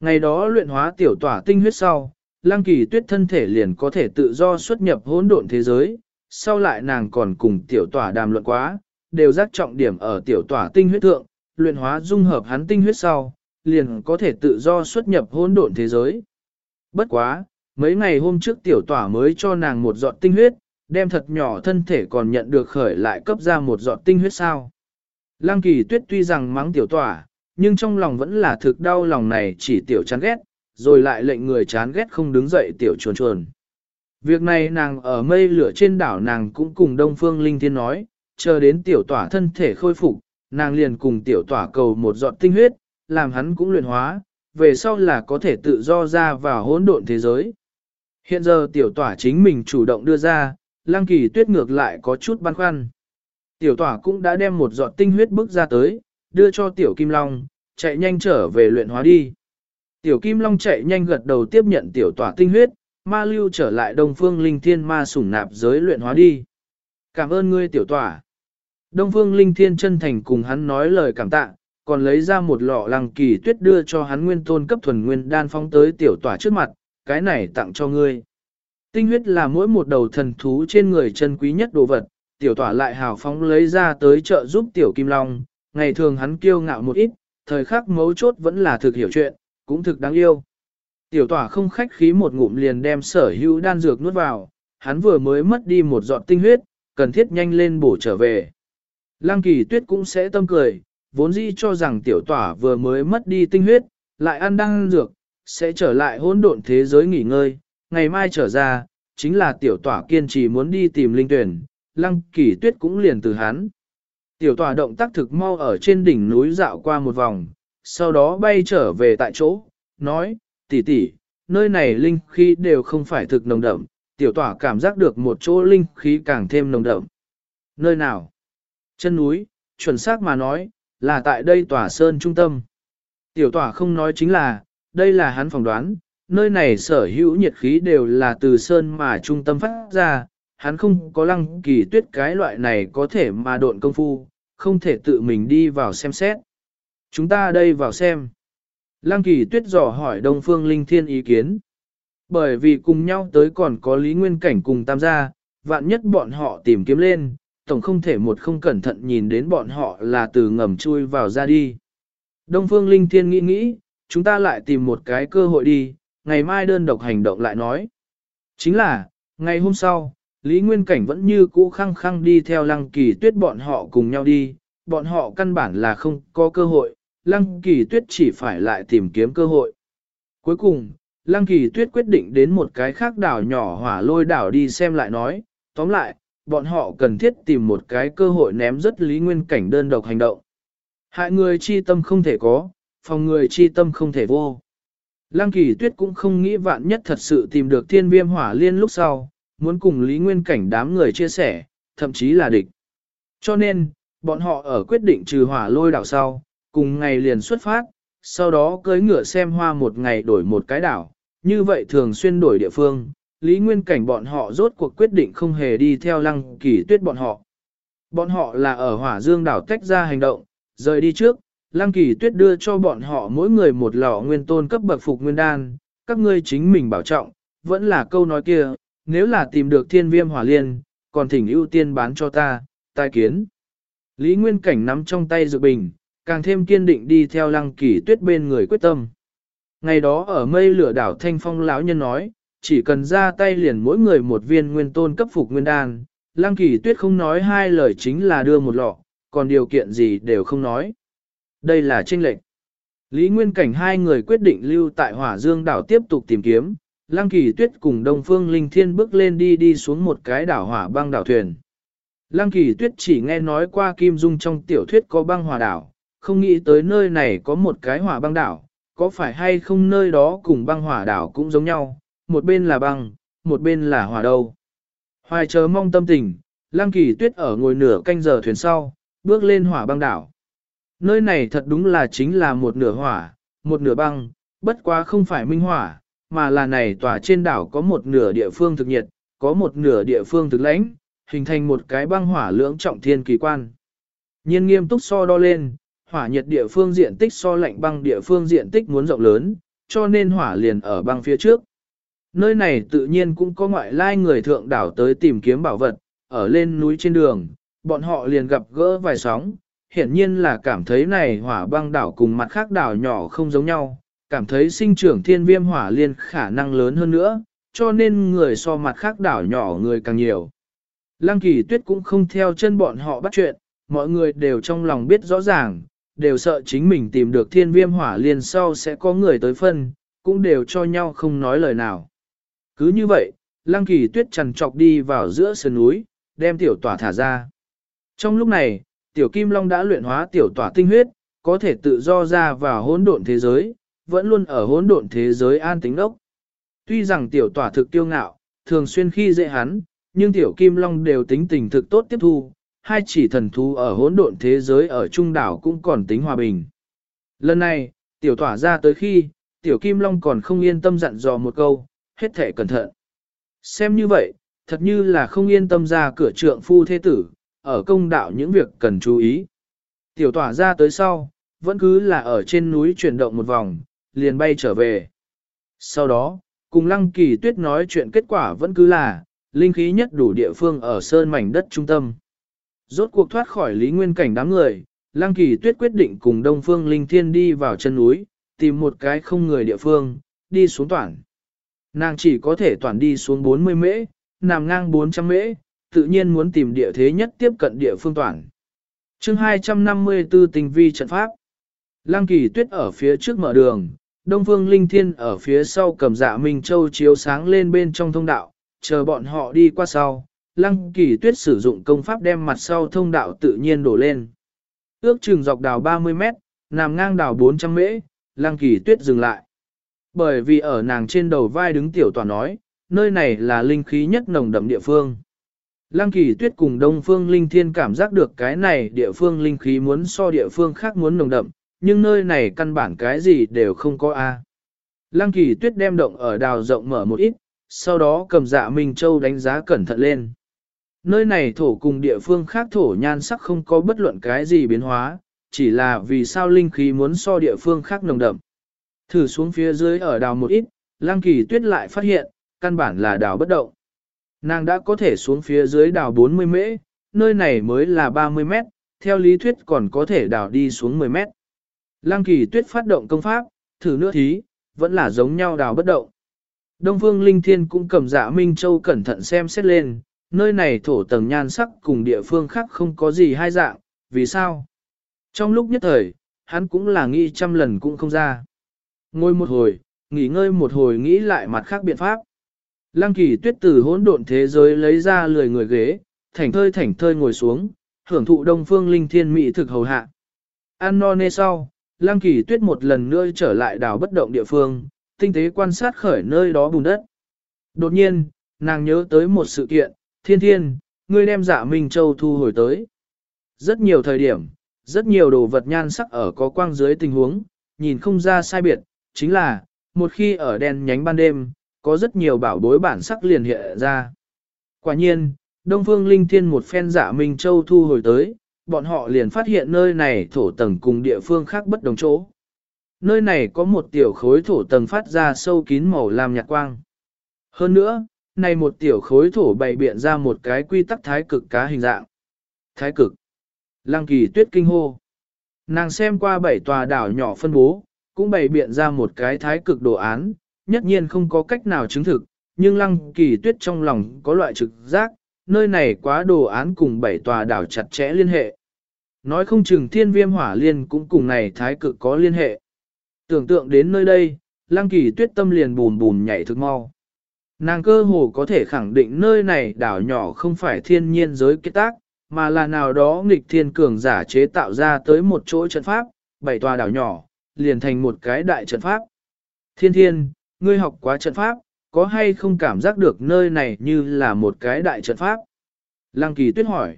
Ngày đó luyện hóa tiểu tỏa tinh huyết sau, lăng kỳ tuyết thân thể liền có thể tự do xuất nhập hỗn độn thế giới, sau lại nàng còn cùng tiểu tỏa đàm luận quá, đều giác trọng điểm ở tiểu tỏa tinh huyết thượng, luyện hóa dung hợp hắn tinh huyết sau, liền có thể tự do xuất nhập hỗn độn thế giới. Bất quá, mấy ngày hôm trước tiểu tỏa mới cho nàng một giọt tinh huyết, đem thật nhỏ thân thể còn nhận được khởi lại cấp ra một giọt tinh huyết sao. Lăng kỳ tuyết tuy rằng mắng tiểu tỏa, nhưng trong lòng vẫn là thực đau lòng này chỉ tiểu chán ghét, rồi lại lệnh người chán ghét không đứng dậy tiểu chuồn chuồn. Việc này nàng ở mây lửa trên đảo nàng cũng cùng Đông Phương Linh Thiên nói, chờ đến tiểu tỏa thân thể khôi phục, nàng liền cùng tiểu tỏa cầu một giọt tinh huyết, làm hắn cũng luyện hóa, về sau là có thể tự do ra vào hỗn độn thế giới. Hiện giờ tiểu tỏa chính mình chủ động đưa ra, lăng kỳ tuyết ngược lại có chút băn khoăn. Tiểu tỏa cũng đã đem một giọt tinh huyết bước ra tới, đưa cho tiểu kim long, chạy nhanh trở về luyện hóa đi. Tiểu kim long chạy nhanh gật đầu tiếp nhận tiểu tỏa tinh huyết, ma lưu trở lại đông phương linh thiên ma sủng nạp giới luyện hóa đi. Cảm ơn ngươi tiểu tỏa. Đông phương linh thiên chân thành cùng hắn nói lời cảm tạ, còn lấy ra một lọ lăng kỳ tuyết đưa cho hắn nguyên tôn cấp thuần nguyên đan phong tới tiểu tỏa trước mặt, cái này tặng cho ngươi. Tinh huyết là mỗi một đầu thần thú trên người chân quý nhất đồ vật, tiểu tỏa lại hào phóng lấy ra tới chợ giúp tiểu kim long, ngày thường hắn kiêu ngạo một ít, thời khắc mấu chốt vẫn là thực hiểu chuyện, cũng thực đáng yêu. Tiểu tỏa không khách khí một ngụm liền đem sở hữu đan dược nuốt vào, hắn vừa mới mất đi một giọt tinh huyết, cần thiết nhanh lên bổ trở về. Lăng kỳ tuyết cũng sẽ tâm cười, vốn dĩ cho rằng tiểu tỏa vừa mới mất đi tinh huyết, lại ăn đan dược, sẽ trở lại hỗn độn thế giới nghỉ ngơi, ngày mai trở ra, chính là tiểu tỏa kiên trì muốn đi tìm linh tuyển, lăng kỳ tuyết cũng liền từ hắn. Tiểu tỏa động tác thực mau ở trên đỉnh núi dạo qua một vòng, sau đó bay trở về tại chỗ, nói, tỷ tỷ, nơi này linh khí đều không phải thực nồng đậm, tiểu tỏa cảm giác được một chỗ linh khí càng thêm nồng đậm. Nơi nào? Chân núi, chuẩn xác mà nói, là tại đây tỏa sơn trung tâm. Tiểu tỏa không nói chính là, đây là hắn phỏng đoán, nơi này sở hữu nhiệt khí đều là từ sơn mà trung tâm phát ra, hắn không có lăng kỳ tuyết cái loại này có thể mà độn công phu, không thể tự mình đi vào xem xét. Chúng ta đây vào xem. Lăng kỳ tuyết dò hỏi Đông Phương Linh Thiên ý kiến. Bởi vì cùng nhau tới còn có Lý Nguyên Cảnh cùng tam gia, vạn nhất bọn họ tìm kiếm lên, tổng không thể một không cẩn thận nhìn đến bọn họ là từ ngầm chui vào ra đi. Đông Phương Linh Thiên nghĩ nghĩ, chúng ta lại tìm một cái cơ hội đi, ngày mai đơn độc hành động lại nói. Chính là, ngày hôm sau, Lý Nguyên Cảnh vẫn như cũ khăng khăng đi theo lăng kỳ tuyết bọn họ cùng nhau đi, bọn họ căn bản là không có cơ hội, lăng kỳ tuyết chỉ phải lại tìm kiếm cơ hội. Cuối cùng, lăng kỳ tuyết quyết định đến một cái khác đảo nhỏ hỏa lôi đảo đi xem lại nói, tóm lại, bọn họ cần thiết tìm một cái cơ hội ném rất Lý Nguyên Cảnh đơn độc hành động. Hại người chi tâm không thể có, phòng người chi tâm không thể vô. Lăng kỳ tuyết cũng không nghĩ vạn nhất thật sự tìm được thiên viêm hỏa liên lúc sau, muốn cùng Lý Nguyên Cảnh đám người chia sẻ, thậm chí là địch. Cho nên, bọn họ ở quyết định trừ hỏa lôi đảo sau, cùng ngày liền xuất phát, sau đó cưới ngựa xem hoa một ngày đổi một cái đảo, như vậy thường xuyên đổi địa phương, Lý Nguyên Cảnh bọn họ rốt cuộc quyết định không hề đi theo lăng kỳ tuyết bọn họ. Bọn họ là ở hỏa dương đảo tách ra hành động, rời đi trước, lăng kỳ tuyết đưa cho bọn họ mỗi người một lọ nguyên tôn cấp bậc phục nguyên đan, các ngươi chính mình bảo trọng, vẫn là câu nói kia, nếu là tìm được thiên viêm hỏa liên, còn thỉnh ưu tiên bán cho ta, tai kiến. Lý Nguyên Cảnh nắm trong tay dự bình, càng thêm kiên định đi theo lăng kỳ tuyết bên người quyết tâm. Ngày đó ở mây lửa đảo Thanh Phong lão nhân nói, chỉ cần ra tay liền mỗi người một viên nguyên tôn cấp phục nguyên đan, lăng kỳ tuyết không nói hai lời chính là đưa một lọ, còn điều kiện gì đều không nói. Đây là tranh lệnh. Lý Nguyên Cảnh hai người quyết định lưu tại Hỏa Dương đảo tiếp tục tìm kiếm, Lăng Kỳ Tuyết cùng Đông Phương Linh Thiên bước lên đi đi xuống một cái đảo hỏa băng đảo thuyền. Lăng Kỳ Tuyết chỉ nghe nói qua Kim Dung trong tiểu thuyết có băng hỏa đảo, không nghĩ tới nơi này có một cái hỏa băng đảo, có phải hay không nơi đó cùng băng hỏa đảo cũng giống nhau, một bên là băng, một bên là hỏa đâu. Hoài chờ mong tâm tình, Lăng Kỳ Tuyết ở ngồi nửa canh giờ thuyền sau, bước lên hỏa băng đảo. Nơi này thật đúng là chính là một nửa hỏa, một nửa băng, bất quá không phải minh hỏa, mà là này tỏa trên đảo có một nửa địa phương thực nhiệt, có một nửa địa phương thực lãnh, hình thành một cái băng hỏa lưỡng trọng thiên kỳ quan. Nhiên nghiêm túc so đo lên, hỏa nhiệt địa phương diện tích so lạnh băng địa phương diện tích muốn rộng lớn, cho nên hỏa liền ở băng phía trước. Nơi này tự nhiên cũng có ngoại lai người thượng đảo tới tìm kiếm bảo vật, ở lên núi trên đường, bọn họ liền gặp gỡ vài sóng, hiển nhiên là cảm thấy này hỏa băng đảo cùng mặt khác đảo nhỏ không giống nhau, cảm thấy sinh trưởng thiên viêm hỏa liên khả năng lớn hơn nữa, cho nên người so mặt khác đảo nhỏ người càng nhiều. Lăng kỳ tuyết cũng không theo chân bọn họ bắt chuyện, mọi người đều trong lòng biết rõ ràng, đều sợ chính mình tìm được thiên viêm hỏa liên sau sẽ có người tới phân, cũng đều cho nhau không nói lời nào. Cứ như vậy, lăng kỳ tuyết trằn trọc đi vào giữa sườn núi, đem tiểu tỏa thả ra. Trong lúc này, tiểu kim long đã luyện hóa tiểu tỏa tinh huyết, có thể tự do ra vào hỗn độn thế giới, vẫn luôn ở hỗn độn thế giới an tính đốc. Tuy rằng tiểu tỏa thực tiêu ngạo, thường xuyên khi dễ hắn, nhưng tiểu kim long đều tính tình thực tốt tiếp thu, hai chỉ thần thú ở hỗn độn thế giới ở trung đảo cũng còn tính hòa bình. Lần này, tiểu tỏa ra tới khi, tiểu kim long còn không yên tâm dặn dò một câu, hết thể cẩn thận. Xem như vậy, thật như là không yên tâm ra cửa trượng phu thế tử, ở công đạo những việc cần chú ý. Tiểu tỏa ra tới sau, vẫn cứ là ở trên núi chuyển động một vòng, liền bay trở về. Sau đó, cùng lăng kỳ tuyết nói chuyện kết quả vẫn cứ là, linh khí nhất đủ địa phương ở sơn mảnh đất trung tâm. Rốt cuộc thoát khỏi lý nguyên cảnh đám người, lăng kỳ tuyết quyết định cùng đông phương linh thiên đi vào chân núi, tìm một cái không người địa phương, đi xuống toàn. Nàng chỉ có thể toàn đi xuống 40 mễ, nằm ngang 400 mễ, tự nhiên muốn tìm địa thế nhất tiếp cận địa phương toàn. chương 254 tình vi trận pháp. Lăng kỳ tuyết ở phía trước mở đường, Đông Phương Linh Thiên ở phía sau cầm dạ Minh Châu chiếu sáng lên bên trong thông đạo, chờ bọn họ đi qua sau. Lăng kỳ tuyết sử dụng công pháp đem mặt sau thông đạo tự nhiên đổ lên. Ước chừng dọc đào 30 mét, nằm ngang đào 400 mễ, lăng kỳ tuyết dừng lại. Bởi vì ở nàng trên đầu vai đứng tiểu tòa nói, nơi này là linh khí nhất nồng đậm địa phương. Lăng kỳ tuyết cùng đông phương linh thiên cảm giác được cái này địa phương linh khí muốn so địa phương khác muốn nồng đậm, nhưng nơi này căn bản cái gì đều không có a. Lăng kỳ tuyết đem động ở đào rộng mở một ít, sau đó cầm dạ Minh Châu đánh giá cẩn thận lên. Nơi này thổ cùng địa phương khác thổ nhan sắc không có bất luận cái gì biến hóa, chỉ là vì sao linh khí muốn so địa phương khác nồng đậm. Thử xuống phía dưới ở đào một ít, Lăng Kỳ Tuyết lại phát hiện, căn bản là đào bất động. Nàng đã có thể xuống phía dưới đào 40 mễ, nơi này mới là 30 mét, theo lý thuyết còn có thể đào đi xuống 10 mét. Lăng Kỳ Tuyết phát động công pháp, thử nữa thí, vẫn là giống nhau đào bất động. Đông Phương Linh Thiên cũng cầm dạ Minh Châu cẩn thận xem xét lên, nơi này thổ tầng nhan sắc cùng địa phương khác không có gì hai dạng, vì sao? Trong lúc nhất thời, hắn cũng là nghĩ trăm lần cũng không ra. Ngồi một hồi, nghỉ ngơi một hồi nghĩ lại mặt khác biện pháp. Lăng kỳ tuyết từ hỗn độn thế giới lấy ra lười người ghế, thảnh thơi thảnh thơi ngồi xuống, hưởng thụ đông phương linh thiên mỹ thực hầu hạ. Ăn no nê sau, lăng kỳ tuyết một lần nữa trở lại đảo bất động địa phương, tinh tế quan sát khởi nơi đó bùn đất. Đột nhiên, nàng nhớ tới một sự kiện, thiên thiên, ngươi đem giả Minh Châu thu hồi tới. Rất nhiều thời điểm, rất nhiều đồ vật nhan sắc ở có quang dưới tình huống, nhìn không ra sai biệt, chính là, một khi ở đèn nhánh ban đêm, có rất nhiều bảo bối bản sắc liền hiện ra. Quả nhiên, Đông Phương Linh Thiên một phen giả Minh Châu thu hồi tới, bọn họ liền phát hiện nơi này thổ tầng cùng địa phương khác bất đồng chỗ. Nơi này có một tiểu khối thổ tầng phát ra sâu kín màu lam nhạt quang. Hơn nữa, này một tiểu khối thổ bày biện ra một cái quy tắc thái cực cá hình dạng. Thái cực. Lăng kỳ tuyết kinh hô. Nàng xem qua bảy tòa đảo nhỏ phân bố, cũng bày biện ra một cái thái cực đồ án, nhất nhiên không có cách nào chứng thực, nhưng lăng kỳ tuyết trong lòng có loại trực giác, nơi này quá đồ án cùng bảy tòa đảo chặt chẽ liên hệ. Nói không chừng thiên viêm hỏa liên cũng cùng này thái cực có liên hệ. Tưởng tượng đến nơi đây, lăng kỳ tuyết tâm liền bùn bùn nhảy thực mau. Nàng cơ hồ có thể khẳng định nơi này đảo nhỏ không phải thiên nhiên giới kết tác, mà là nào đó nghịch thiên cường giả chế tạo ra tới một chỗ trận pháp, bảy tòa đảo nhỏ, liền thành một cái đại trận pháp. Thiên thiên, ngươi học quá trận pháp, có hay không cảm giác được nơi này như là một cái đại trận pháp? Lăng kỳ tuyết hỏi.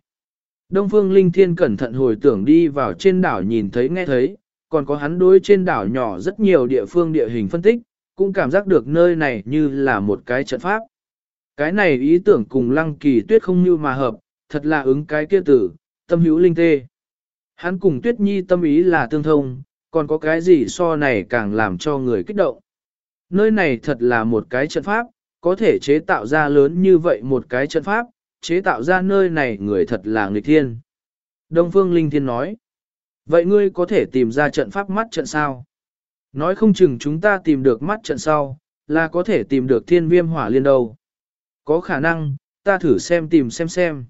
Đông phương linh thiên cẩn thận hồi tưởng đi vào trên đảo nhìn thấy nghe thấy, còn có hắn đối trên đảo nhỏ rất nhiều địa phương địa hình phân tích, cũng cảm giác được nơi này như là một cái trận pháp. Cái này ý tưởng cùng lăng kỳ tuyết không như mà hợp, thật là ứng cái kia tử, tâm hữu linh tê. Hắn cùng tuyết nhi tâm ý là tương thông, còn có cái gì so này càng làm cho người kích động. Nơi này thật là một cái trận pháp, có thể chế tạo ra lớn như vậy một cái trận pháp, chế tạo ra nơi này người thật là nghịch thiên. Đông Phương Linh Thiên nói, vậy ngươi có thể tìm ra trận pháp mắt trận sao? Nói không chừng chúng ta tìm được mắt trận sau, là có thể tìm được thiên viêm hỏa liên đâu. Có khả năng, ta thử xem tìm xem xem.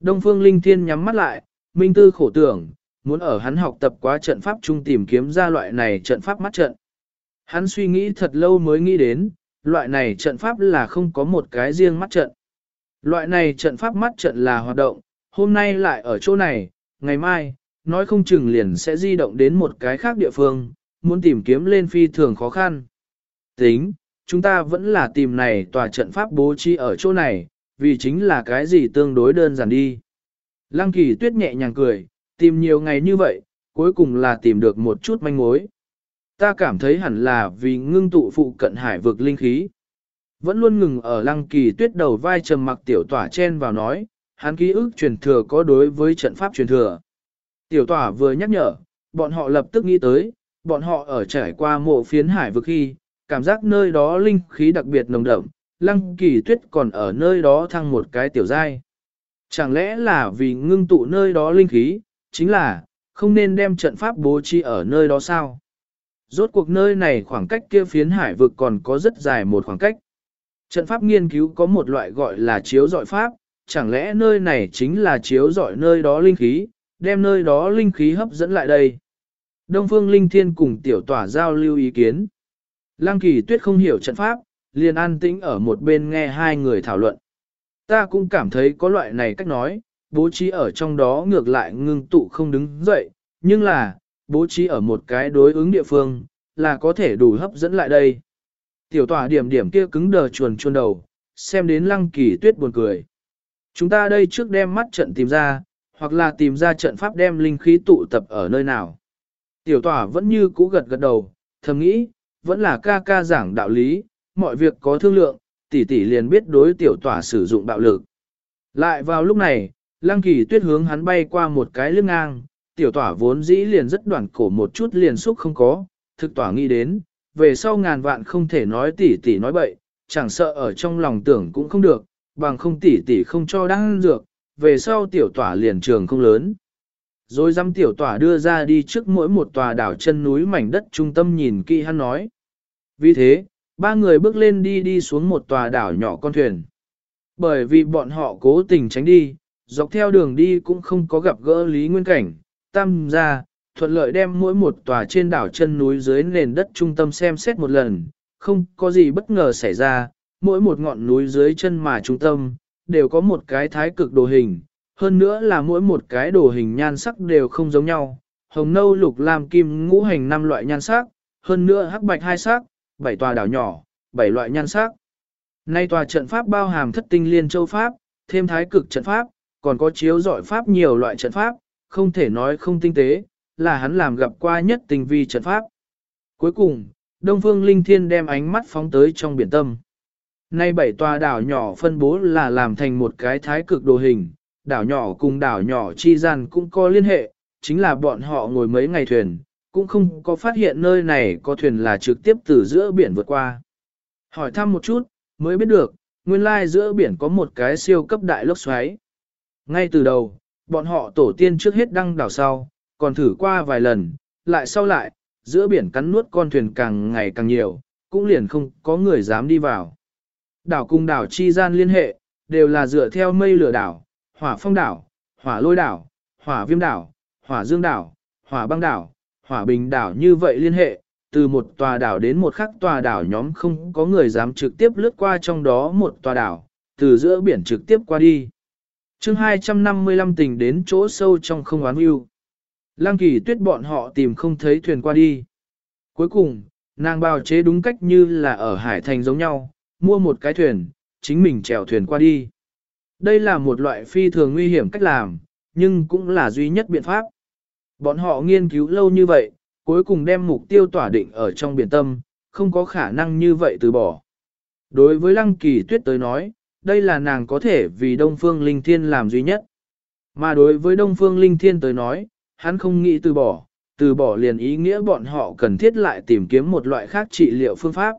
Đông Phương Linh Thiên nhắm mắt lại, minh tư khổ tưởng, muốn ở hắn học tập quá trận pháp chung tìm kiếm ra loại này trận pháp mắt trận. Hắn suy nghĩ thật lâu mới nghĩ đến, loại này trận pháp là không có một cái riêng mắt trận. Loại này trận pháp mắt trận là hoạt động, hôm nay lại ở chỗ này, ngày mai, nói không chừng liền sẽ di động đến một cái khác địa phương, muốn tìm kiếm lên phi thường khó khăn. Tính, chúng ta vẫn là tìm này tòa trận pháp bố trí ở chỗ này, vì chính là cái gì tương đối đơn giản đi. Lăng kỳ tuyết nhẹ nhàng cười, tìm nhiều ngày như vậy, cuối cùng là tìm được một chút manh mối. Ta cảm thấy hẳn là vì ngưng tụ phụ cận hải vực linh khí. Vẫn luôn ngừng ở lăng kỳ tuyết đầu vai trầm mặc tiểu tỏa chen vào nói, hắn ký ức truyền thừa có đối với trận pháp truyền thừa. Tiểu tỏa vừa nhắc nhở, bọn họ lập tức nghĩ tới, bọn họ ở trải qua mộ phiến hải vực khi, cảm giác nơi đó linh khí đặc biệt nồng đậm, lăng kỳ tuyết còn ở nơi đó thăng một cái tiểu giai. Chẳng lẽ là vì ngưng tụ nơi đó linh khí, chính là, không nên đem trận pháp bố trí ở nơi đó sao? Rốt cuộc nơi này khoảng cách kia phiến hải vực còn có rất dài một khoảng cách. Trận pháp nghiên cứu có một loại gọi là chiếu dọi pháp, chẳng lẽ nơi này chính là chiếu dọi nơi đó linh khí, đem nơi đó linh khí hấp dẫn lại đây. Đông Phương Linh Thiên cùng tiểu tỏa giao lưu ý kiến. Lăng kỳ tuyết không hiểu trận pháp, liền an tĩnh ở một bên nghe hai người thảo luận. Ta cũng cảm thấy có loại này cách nói, bố trí ở trong đó ngược lại ngưng tụ không đứng dậy, nhưng là, bố trí ở một cái đối ứng địa phương, là có thể đủ hấp dẫn lại đây. Tiểu tỏa điểm điểm kia cứng đờ chuồn chuồn đầu, xem đến lăng kỳ tuyết buồn cười. Chúng ta đây trước đem mắt trận tìm ra, hoặc là tìm ra trận pháp đem linh khí tụ tập ở nơi nào. Tiểu tỏa vẫn như cũ gật gật đầu, thầm nghĩ, vẫn là ca ca giảng đạo lý, mọi việc có thương lượng, tỷ tỷ liền biết đối tiểu tỏa sử dụng bạo lực. Lại vào lúc này, lăng kỳ tuyết hướng hắn bay qua một cái lưng ngang, tiểu tỏa vốn dĩ liền rất đoạn cổ một chút liền xúc không có, thực tỏa nghĩ đến, về sau ngàn vạn không thể nói tỉ tỷ nói bậy, chẳng sợ ở trong lòng tưởng cũng không được, bằng không tỉ tỷ không cho đăng dược, về sau tiểu tỏa liền trường không lớn. Rồi dăm tiểu tỏa đưa ra đi trước mỗi một tòa đảo chân núi mảnh đất trung tâm nhìn kỹ hắn nói. Vì thế, ba người bước lên đi đi xuống một tòa đảo nhỏ con thuyền. Bởi vì bọn họ cố tình tránh đi, dọc theo đường đi cũng không có gặp gỡ Lý Nguyên Cảnh, tam gia thuận lợi đem mỗi một tòa trên đảo chân núi dưới nền đất trung tâm xem xét một lần, không có gì bất ngờ xảy ra, mỗi một ngọn núi dưới chân mà trung tâm, đều có một cái thái cực đồ hình, hơn nữa là mỗi một cái đồ hình nhan sắc đều không giống nhau, hồng nâu lục lam kim ngũ hành năm loại nhan sắc, hơn nữa hắc bạch hai sắc, bảy tòa đảo nhỏ, bảy loại nhan sắc. Nay tòa trận pháp bao hàm thất tinh liên châu pháp, thêm thái cực trận pháp, còn có chiếu giỏi pháp nhiều loại trận pháp, không thể nói không tinh tế, là hắn làm gặp qua nhất tình vi trận pháp. Cuối cùng, Đông Phương Linh Thiên đem ánh mắt phóng tới trong biển tâm. Nay bảy tòa đảo nhỏ phân bố là làm thành một cái thái cực đồ hình, đảo nhỏ cùng đảo nhỏ chi gian cũng có liên hệ, chính là bọn họ ngồi mấy ngày thuyền, cũng không có phát hiện nơi này có thuyền là trực tiếp từ giữa biển vượt qua. Hỏi thăm một chút, mới biết được, nguyên lai giữa biển có một cái siêu cấp đại lốc xoáy. Ngay từ đầu, bọn họ tổ tiên trước hết đăng đảo sau, còn thử qua vài lần, lại sau lại, giữa biển cắn nuốt con thuyền càng ngày càng nhiều, cũng liền không có người dám đi vào. Đảo cùng đảo chi gian liên hệ, đều là dựa theo mây lửa đảo, hỏa phong đảo, hỏa lôi đảo, hỏa viêm đảo, hỏa dương đảo, hỏa băng đảo, hỏa bình đảo như vậy liên hệ, từ một tòa đảo đến một khác tòa đảo nhóm không có người dám trực tiếp lướt qua trong đó một tòa đảo, từ giữa biển trực tiếp qua đi chương 255 tình đến chỗ sâu trong không oán yêu. Lăng kỳ tuyết bọn họ tìm không thấy thuyền qua đi. Cuối cùng, nàng bào chế đúng cách như là ở Hải Thành giống nhau, mua một cái thuyền, chính mình chèo thuyền qua đi. Đây là một loại phi thường nguy hiểm cách làm, nhưng cũng là duy nhất biện pháp. Bọn họ nghiên cứu lâu như vậy, cuối cùng đem mục tiêu tỏa định ở trong biển tâm, không có khả năng như vậy từ bỏ. Đối với Lăng Kỳ Tuyết tới nói, đây là nàng có thể vì Đông Phương Linh Thiên làm duy nhất. Mà đối với Đông Phương Linh Thiên tới nói, hắn không nghĩ từ bỏ, từ bỏ liền ý nghĩa bọn họ cần thiết lại tìm kiếm một loại khác trị liệu phương pháp.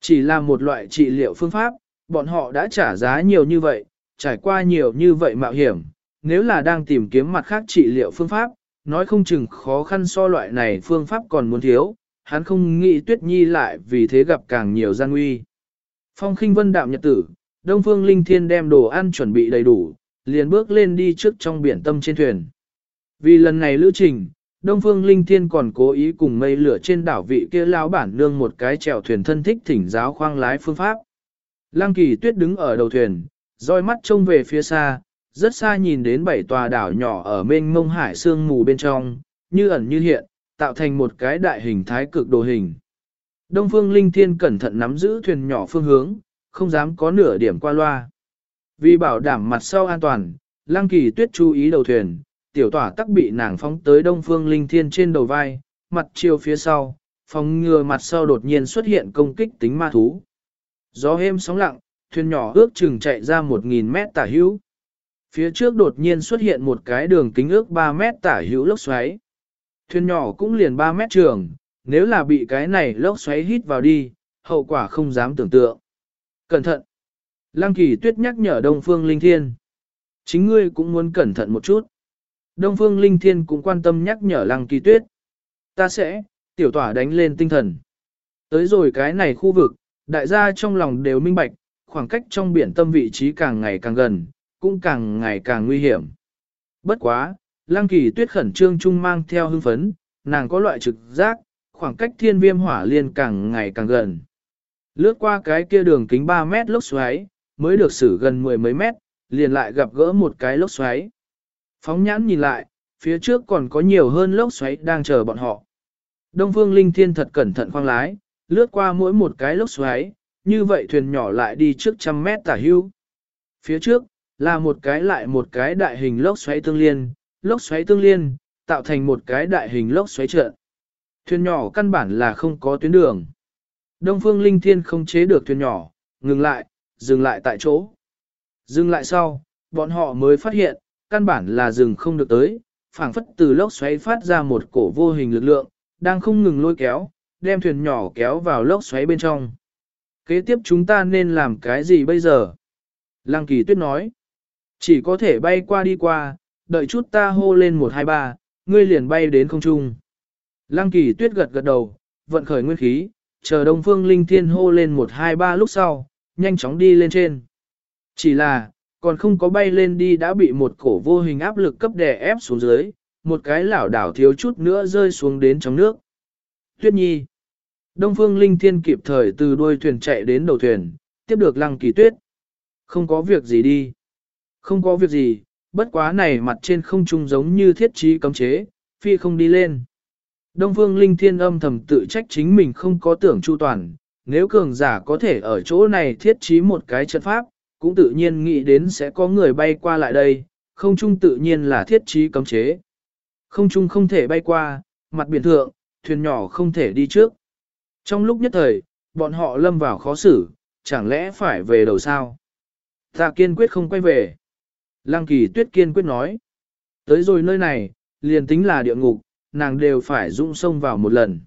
Chỉ là một loại trị liệu phương pháp, bọn họ đã trả giá nhiều như vậy, trải qua nhiều như vậy mạo hiểm, nếu là đang tìm kiếm mặt khác trị liệu phương pháp, nói không chừng khó khăn so loại này phương pháp còn muốn thiếu, hắn không nghĩ tuyết nhi lại vì thế gặp càng nhiều gian nguy. Phong khinh vân đạm nhật tử, Đông Phương Linh Thiên đem đồ ăn chuẩn bị đầy đủ, liền bước lên đi trước trong biển tâm trên thuyền. Vì lần này lữ trình, Đông Phương Linh Thiên còn cố ý cùng mây lửa trên đảo vị kia lão bản nương một cái chèo thuyền thân thích thỉnh giáo khoang lái phương pháp. Lăng kỳ tuyết đứng ở đầu thuyền, roi mắt trông về phía xa, rất xa nhìn đến bảy tòa đảo nhỏ ở mênh mông hải sương mù bên trong, như ẩn như hiện, tạo thành một cái đại hình thái cực đồ hình. Đông Phương Linh Thiên cẩn thận nắm giữ thuyền nhỏ phương hướng, không dám có nửa điểm qua loa. Vì bảo đảm mặt sau an toàn, Lăng Kỳ Tuyết chú ý đầu thuyền, tiểu tỏa tắc bị nàng phóng tới Đông Phương Linh Thiên trên đầu vai, mặt chiều phía sau, phòng ngừa mặt sau đột nhiên xuất hiện công kích tính ma thú. Gió êm sóng lặng, thuyền nhỏ ước chừng chạy ra 1.000 mét tả hữu. Phía trước đột nhiên xuất hiện một cái đường kính ước 3 mét tả hữu lốc xoáy. Thuyền nhỏ cũng liền 3 mét trường, nếu là bị cái này lốc xoáy hít vào đi, hậu quả không dám tưởng tượng. Cẩn thận! Lăng kỳ tuyết nhắc nhở Đông Phương Linh Thiên. Chính ngươi cũng muốn cẩn thận một chút. Đông Phương Linh Thiên cũng quan tâm nhắc nhở Lăng kỳ tuyết. Ta sẽ, tiểu tỏa đánh lên tinh thần. Tới rồi cái này khu vực, đại gia trong lòng đều minh bạch, khoảng cách trong biển tâm vị trí càng ngày càng gần, cũng càng ngày càng nguy hiểm. Bất quá, Lăng Kỳ Tuyết khẩn trương chung mang theo hưng phấn, nàng có loại trực giác, khoảng cách thiên viêm hỏa liên càng ngày càng gần. Lướt qua cái kia đường kính 3 mét lốc xoáy, mới được xử gần mười mấy mét, liền lại gặp gỡ một cái lốc xoáy. Phóng nhãn nhìn lại, phía trước còn có nhiều hơn lốc xoáy đang chờ bọn họ. Đông Phương Linh Thiên thật cẩn thận khoang lái, lướt qua mỗi một cái lốc xoáy, như vậy thuyền nhỏ lại đi trước trăm mét tả hưu. Phía trước, là một cái lại một cái đại hình lốc xoáy tương liên, lốc xoáy tương liên, tạo thành một cái đại hình lốc xoáy trợ Thuyền nhỏ căn bản là không có tuyến đường. Đông Phương Linh Thiên không chế được thuyền nhỏ, ngừng lại, dừng lại tại chỗ. Dừng lại sau, bọn họ mới phát hiện, căn bản là dừng không được tới, phảng phất từ lốc xoáy phát ra một cổ vô hình lực lượng, đang không ngừng lôi kéo, đem thuyền nhỏ kéo vào lốc xoáy bên trong. Kế tiếp chúng ta nên làm cái gì bây giờ? Lăng kỳ tuyết nói, chỉ có thể bay qua đi qua, đợi chút ta hô lên 123, ngươi liền bay đến không trung. Lăng kỳ tuyết gật gật đầu, vận khởi nguyên khí, chờ đông phương linh thiên hô lên 123 lúc sau, nhanh chóng đi lên trên. Chỉ là, còn không có bay lên đi đã bị một cổ vô hình áp lực cấp đè ép xuống dưới, một cái lảo đảo thiếu chút nữa rơi xuống đến trong nước. Tuyết nhi. Đông phương linh thiên kịp thời từ đuôi thuyền chạy đến đầu thuyền, tiếp được lăng kỳ tuyết. Không có việc gì đi. Không có việc gì, bất quá này mặt trên không trung giống như thiết trí cấm chế, phi không đi lên. Đông phương linh thiên âm thầm tự trách chính mình không có tưởng chu toàn, nếu cường giả có thể ở chỗ này thiết trí một cái trận pháp, cũng tự nhiên nghĩ đến sẽ có người bay qua lại đây, không trung tự nhiên là thiết trí cấm chế. Không trung không thể bay qua, mặt biển thượng, thuyền nhỏ không thể đi trước. Trong lúc nhất thời, bọn họ lâm vào khó xử, chẳng lẽ phải về đầu sao? Ta kiên quyết không quay về. Lăng kỳ tuyết kiên quyết nói. Tới rồi nơi này, liền tính là địa ngục, nàng đều phải rung sông vào một lần.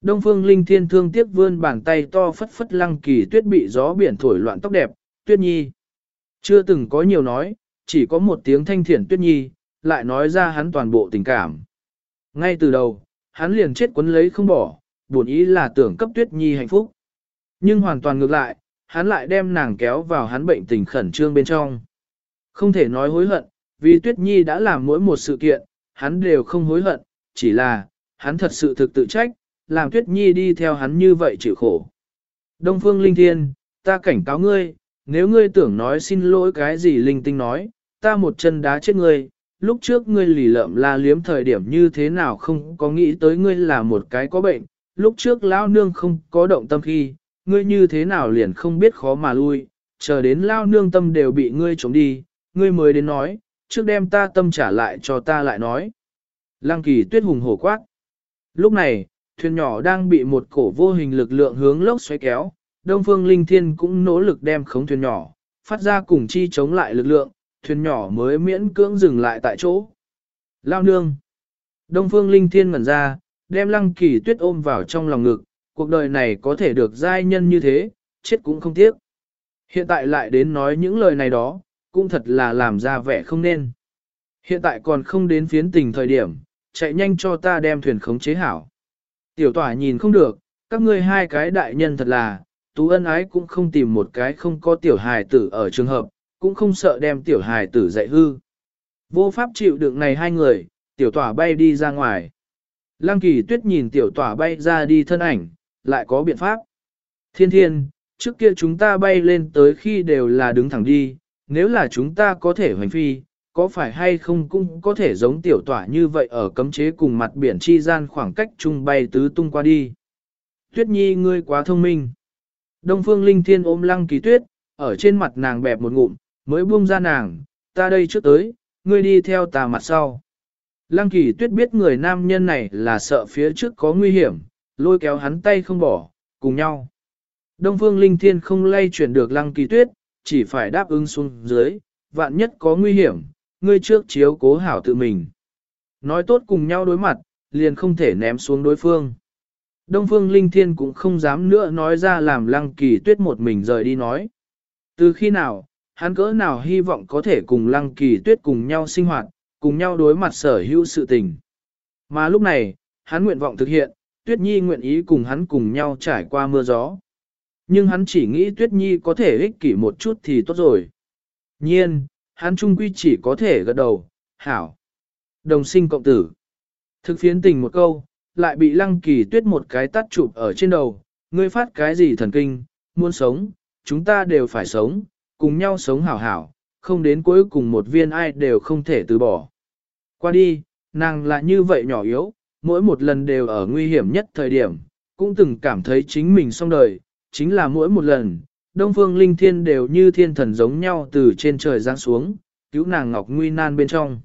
Đông phương linh thiên thương tiếc vươn bàn tay to phất phất lăng kỳ tuyết bị gió biển thổi loạn tóc đẹp, tuyết nhi. Chưa từng có nhiều nói, chỉ có một tiếng thanh thiển tuyết nhi, lại nói ra hắn toàn bộ tình cảm. Ngay từ đầu, hắn liền chết quấn lấy không bỏ, buồn ý là tưởng cấp tuyết nhi hạnh phúc. Nhưng hoàn toàn ngược lại, hắn lại đem nàng kéo vào hắn bệnh tình khẩn trương bên trong. Không thể nói hối hận, vì tuyết nhi đã làm mỗi một sự kiện, hắn đều không hối hận, chỉ là, hắn thật sự thực tự trách, làm tuyết nhi đi theo hắn như vậy chịu khổ. Đông phương linh thiên, ta cảnh cáo ngươi, nếu ngươi tưởng nói xin lỗi cái gì linh tinh nói, ta một chân đá chết ngươi, lúc trước ngươi lì lợm la liếm thời điểm như thế nào không có nghĩ tới ngươi là một cái có bệnh, lúc trước Lão nương không có động tâm khi, ngươi như thế nào liền không biết khó mà lui, chờ đến Lão nương tâm đều bị ngươi chống đi, ngươi mới đến nói, trước đem ta tâm trả lại cho ta lại nói. Lăng kỳ tuyết hùng hổ quát. Lúc này, thuyền nhỏ đang bị một cổ vô hình lực lượng hướng lốc xoáy kéo, Đông Phương Linh Thiên cũng nỗ lực đem khống thuyền nhỏ, phát ra cùng chi chống lại lực lượng, thuyền nhỏ mới miễn cưỡng dừng lại tại chỗ. Lao nương! Đông Phương Linh Thiên ngẩn ra, đem lăng kỳ tuyết ôm vào trong lòng ngực, cuộc đời này có thể được giai nhân như thế, chết cũng không tiếc. Hiện tại lại đến nói những lời này đó, cũng thật là làm ra vẻ không nên. Hiện tại còn không đến phiến tình thời điểm, chạy nhanh cho ta đem thuyền khống chế hảo. Tiểu tỏa nhìn không được, các ngươi hai cái đại nhân thật là, tú ân ái cũng không tìm một cái không có tiểu hài tử ở trường hợp, cũng không sợ đem tiểu hài tử dạy hư. Vô pháp chịu đựng này hai người, tiểu tỏa bay đi ra ngoài. Lăng kỳ tuyết nhìn tiểu tỏa bay ra đi thân ảnh, lại có biện pháp. Thiên thiên, trước kia chúng ta bay lên tới khi đều là đứng thẳng đi, nếu là chúng ta có thể hoành phi, có phải hay không cũng có thể giống tiểu tỏa như vậy ở cấm chế cùng mặt biển chi gian khoảng cách chung bay tứ tung qua đi. Tuyết nhi ngươi quá thông minh. Đông phương linh thiên ôm lăng kỳ tuyết, ở trên mặt nàng bẹp một ngụm, mới buông ra nàng, ta đây trước tới, ngươi đi theo ta mặt sau. Lăng kỳ tuyết biết người nam nhân này là sợ phía trước có nguy hiểm, lôi kéo hắn tay không bỏ, cùng nhau. Đông phương linh thiên không lay chuyển được lăng kỳ tuyết, chỉ phải đáp ứng xuống dưới, vạn nhất có nguy hiểm, ngươi trước chiếu cố hảo tự mình. Nói tốt cùng nhau đối mặt, liền không thể ném xuống đối phương. Đông phương linh thiên cũng không dám nữa nói ra làm lăng kỳ tuyết một mình rời đi nói. Từ khi nào, hắn cỡ nào hy vọng có thể cùng lăng kỳ tuyết cùng nhau sinh hoạt, cùng nhau đối mặt sở hữu sự tình. Mà lúc này, hắn nguyện vọng thực hiện, tuyết nhi nguyện ý cùng hắn cùng nhau trải qua mưa gió. Nhưng hắn chỉ nghĩ tuyết nhi có thể ích kỷ một chút thì tốt rồi. Nhiên, hắn trung quy chỉ có thể gật đầu, hảo. Đồng sinh cộng tử. Thực phiến tình một câu, lại bị lăng kỳ tuyết một cái tắt chụp ở trên đầu, ngươi phát cái gì thần kinh, muốn sống, chúng ta đều phải sống, cùng nhau sống hảo hảo, không đến cuối cùng một viên ai đều không thể từ bỏ. Qua đi, nàng là như vậy nhỏ yếu, mỗi một lần đều ở nguy hiểm nhất thời điểm, cũng từng cảm thấy chính mình xong đời, chính là mỗi một lần, Đông Phương Linh Thiên đều như thiên thần giống nhau từ trên trời giáng xuống, cứu nàng Ngọc Nguy nan bên trong.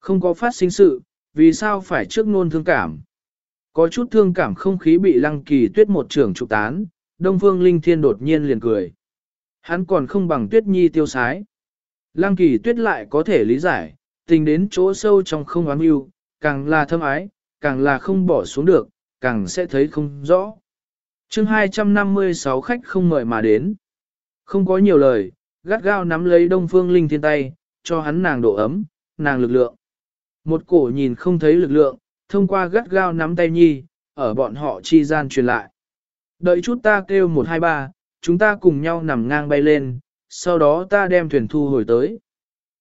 Không có phát sinh sự, vì sao phải trước nôn thương cảm. Có chút thương cảm không khí bị lăng kỳ tuyết một trường trục tán, Đông Phương Linh Thiên đột nhiên liền cười. Hắn còn không bằng tuyết nhi tiêu sái. Lăng kỳ tuyết lại có thể lý giải, tình đến chỗ sâu trong không oán yêu, càng là thâm ái, càng là không bỏ xuống được, càng sẽ thấy không rõ chương 256 khách không mời mà đến. Không có nhiều lời, gắt gao nắm lấy Đông Phương Linh Thiên tay, cho hắn nàng độ ấm, nàng lực lượng. Một cổ nhìn không thấy lực lượng, thông qua gắt gao nắm tay nhi, ở bọn họ chi gian truyền lại. Đợi chút ta kêu 123, chúng ta cùng nhau nằm ngang bay lên, sau đó ta đem thuyền thu hồi tới.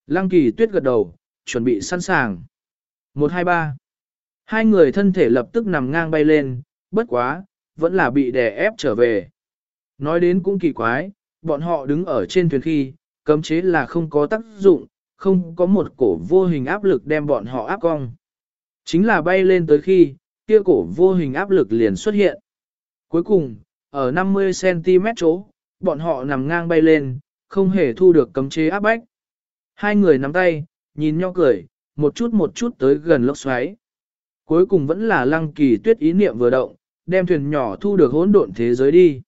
Lăng kỳ tuyết gật đầu, chuẩn bị sẵn sàng. 123. Hai người thân thể lập tức nằm ngang bay lên, bất quá, vẫn là bị đè ép trở về. Nói đến cũng kỳ quái, bọn họ đứng ở trên thuyền khi, cấm chế là không có tác dụng, không có một cổ vô hình áp lực đem bọn họ áp cong. Chính là bay lên tới khi, kia cổ vô hình áp lực liền xuất hiện. Cuối cùng, ở 50cm chỗ, bọn họ nằm ngang bay lên, không hề thu được cấm chế áp bách. Hai người nắm tay, nhìn nhau cười, một chút một chút tới gần lốc xoáy. Cuối cùng vẫn là lăng kỳ tuyết ý niệm vừa động, đem thuyền nhỏ thu được hỗn độn thế giới đi.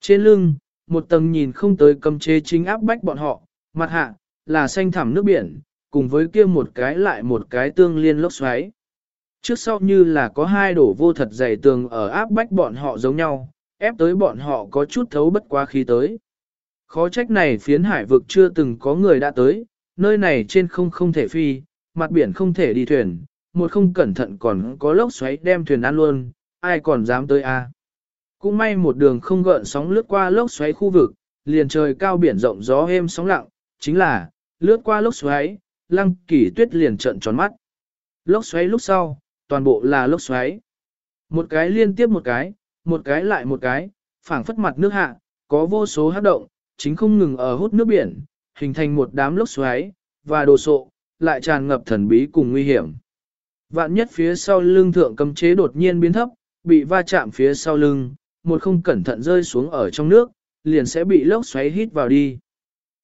Trên lưng, một tầng nhìn không tới cầm chế chính áp bách bọn họ, mặt hạ, là xanh thẳm nước biển, cùng với kia một cái lại một cái tương liên lốc xoáy. Trước sau như là có hai đổ vô thật dày tường ở áp bách bọn họ giống nhau, ép tới bọn họ có chút thấu bất quá khí tới. Khó trách này phiến hải vực chưa từng có người đã tới, nơi này trên không không thể phi, mặt biển không thể đi thuyền, một không cẩn thận còn có lốc xoáy đem thuyền ăn luôn, ai còn dám tới a? Cũng may một đường không gợn sóng lướt qua lốc xoáy khu vực, liền trời cao biển rộng gió êm sóng lặng, chính là, lướt qua lốc xoáy, lăng kỳ tuyết liền trận tròn mắt. Lốc xoáy lúc sau, toàn bộ là lốc xoáy. Một cái liên tiếp một cái, một cái lại một cái, phảng phất mặt nước hạ, có vô số hát động, chính không ngừng ở hút nước biển, hình thành một đám lốc xoáy, và đồ sộ, lại tràn ngập thần bí cùng nguy hiểm. Vạn nhất phía sau lưng thượng cấm chế đột nhiên biến thấp, bị va chạm phía sau lưng, một không cẩn thận rơi xuống ở trong nước, liền sẽ bị lốc xoáy hít vào đi.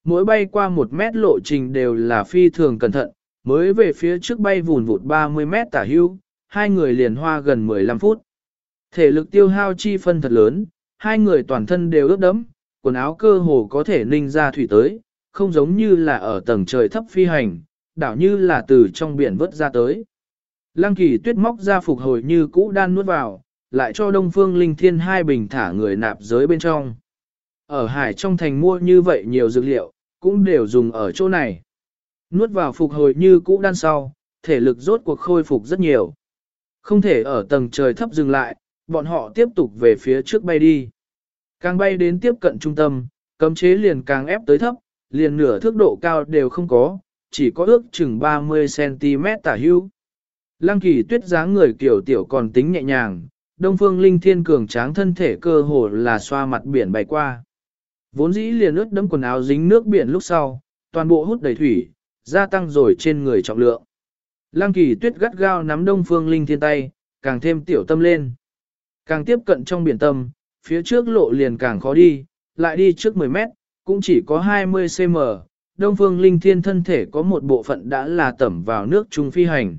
Mỗi bay qua một mét lộ trình đều là phi thường cẩn thận, mới về phía trước bay vùn vụt 30 mét tả hưu, hai người liền hoa gần 15 phút. Thể lực tiêu hao chi phân thật lớn, hai người toàn thân đều ướt đẫm, quần áo cơ hồ có thể ninh ra thủy tới, không giống như là ở tầng trời thấp phi hành, đảo như là từ trong biển vớt ra tới. Lăng kỳ tuyết móc ra phục hồi như cũ đan nuốt vào, lại cho Đông Phương Linh Thiên hai bình thả người nạp giới bên trong. Ở hải trong thành mua như vậy nhiều dược liệu, cũng đều dùng ở chỗ này. Nuốt vào phục hồi như cũ đan sau, thể lực rốt cuộc khôi phục rất nhiều. Không thể ở tầng trời thấp dừng lại, bọn họ tiếp tục về phía trước bay đi. Càng bay đến tiếp cận trung tâm, cấm chế liền càng ép tới thấp, liền nửa thước độ cao đều không có, chỉ có ước chừng 30cm tả hưu. Lăng kỳ tuyết dáng người kiểu tiểu còn tính nhẹ nhàng, đông phương linh thiên cường tráng thân thể cơ hồ là xoa mặt biển bay qua. Vốn dĩ liền ướt đẫm quần áo dính nước biển lúc sau, toàn bộ hút đầy thủy, gia tăng rồi trên người trọng lượng. Lăng kỳ tuyết gắt gao nắm đông phương linh thiên tay, càng thêm tiểu tâm lên. Càng tiếp cận trong biển tâm, phía trước lộ liền càng khó đi, lại đi trước 10 mét, cũng chỉ có 20 cm. Đông phương linh thiên thân thể có một bộ phận đã là tẩm vào nước trung phi hành.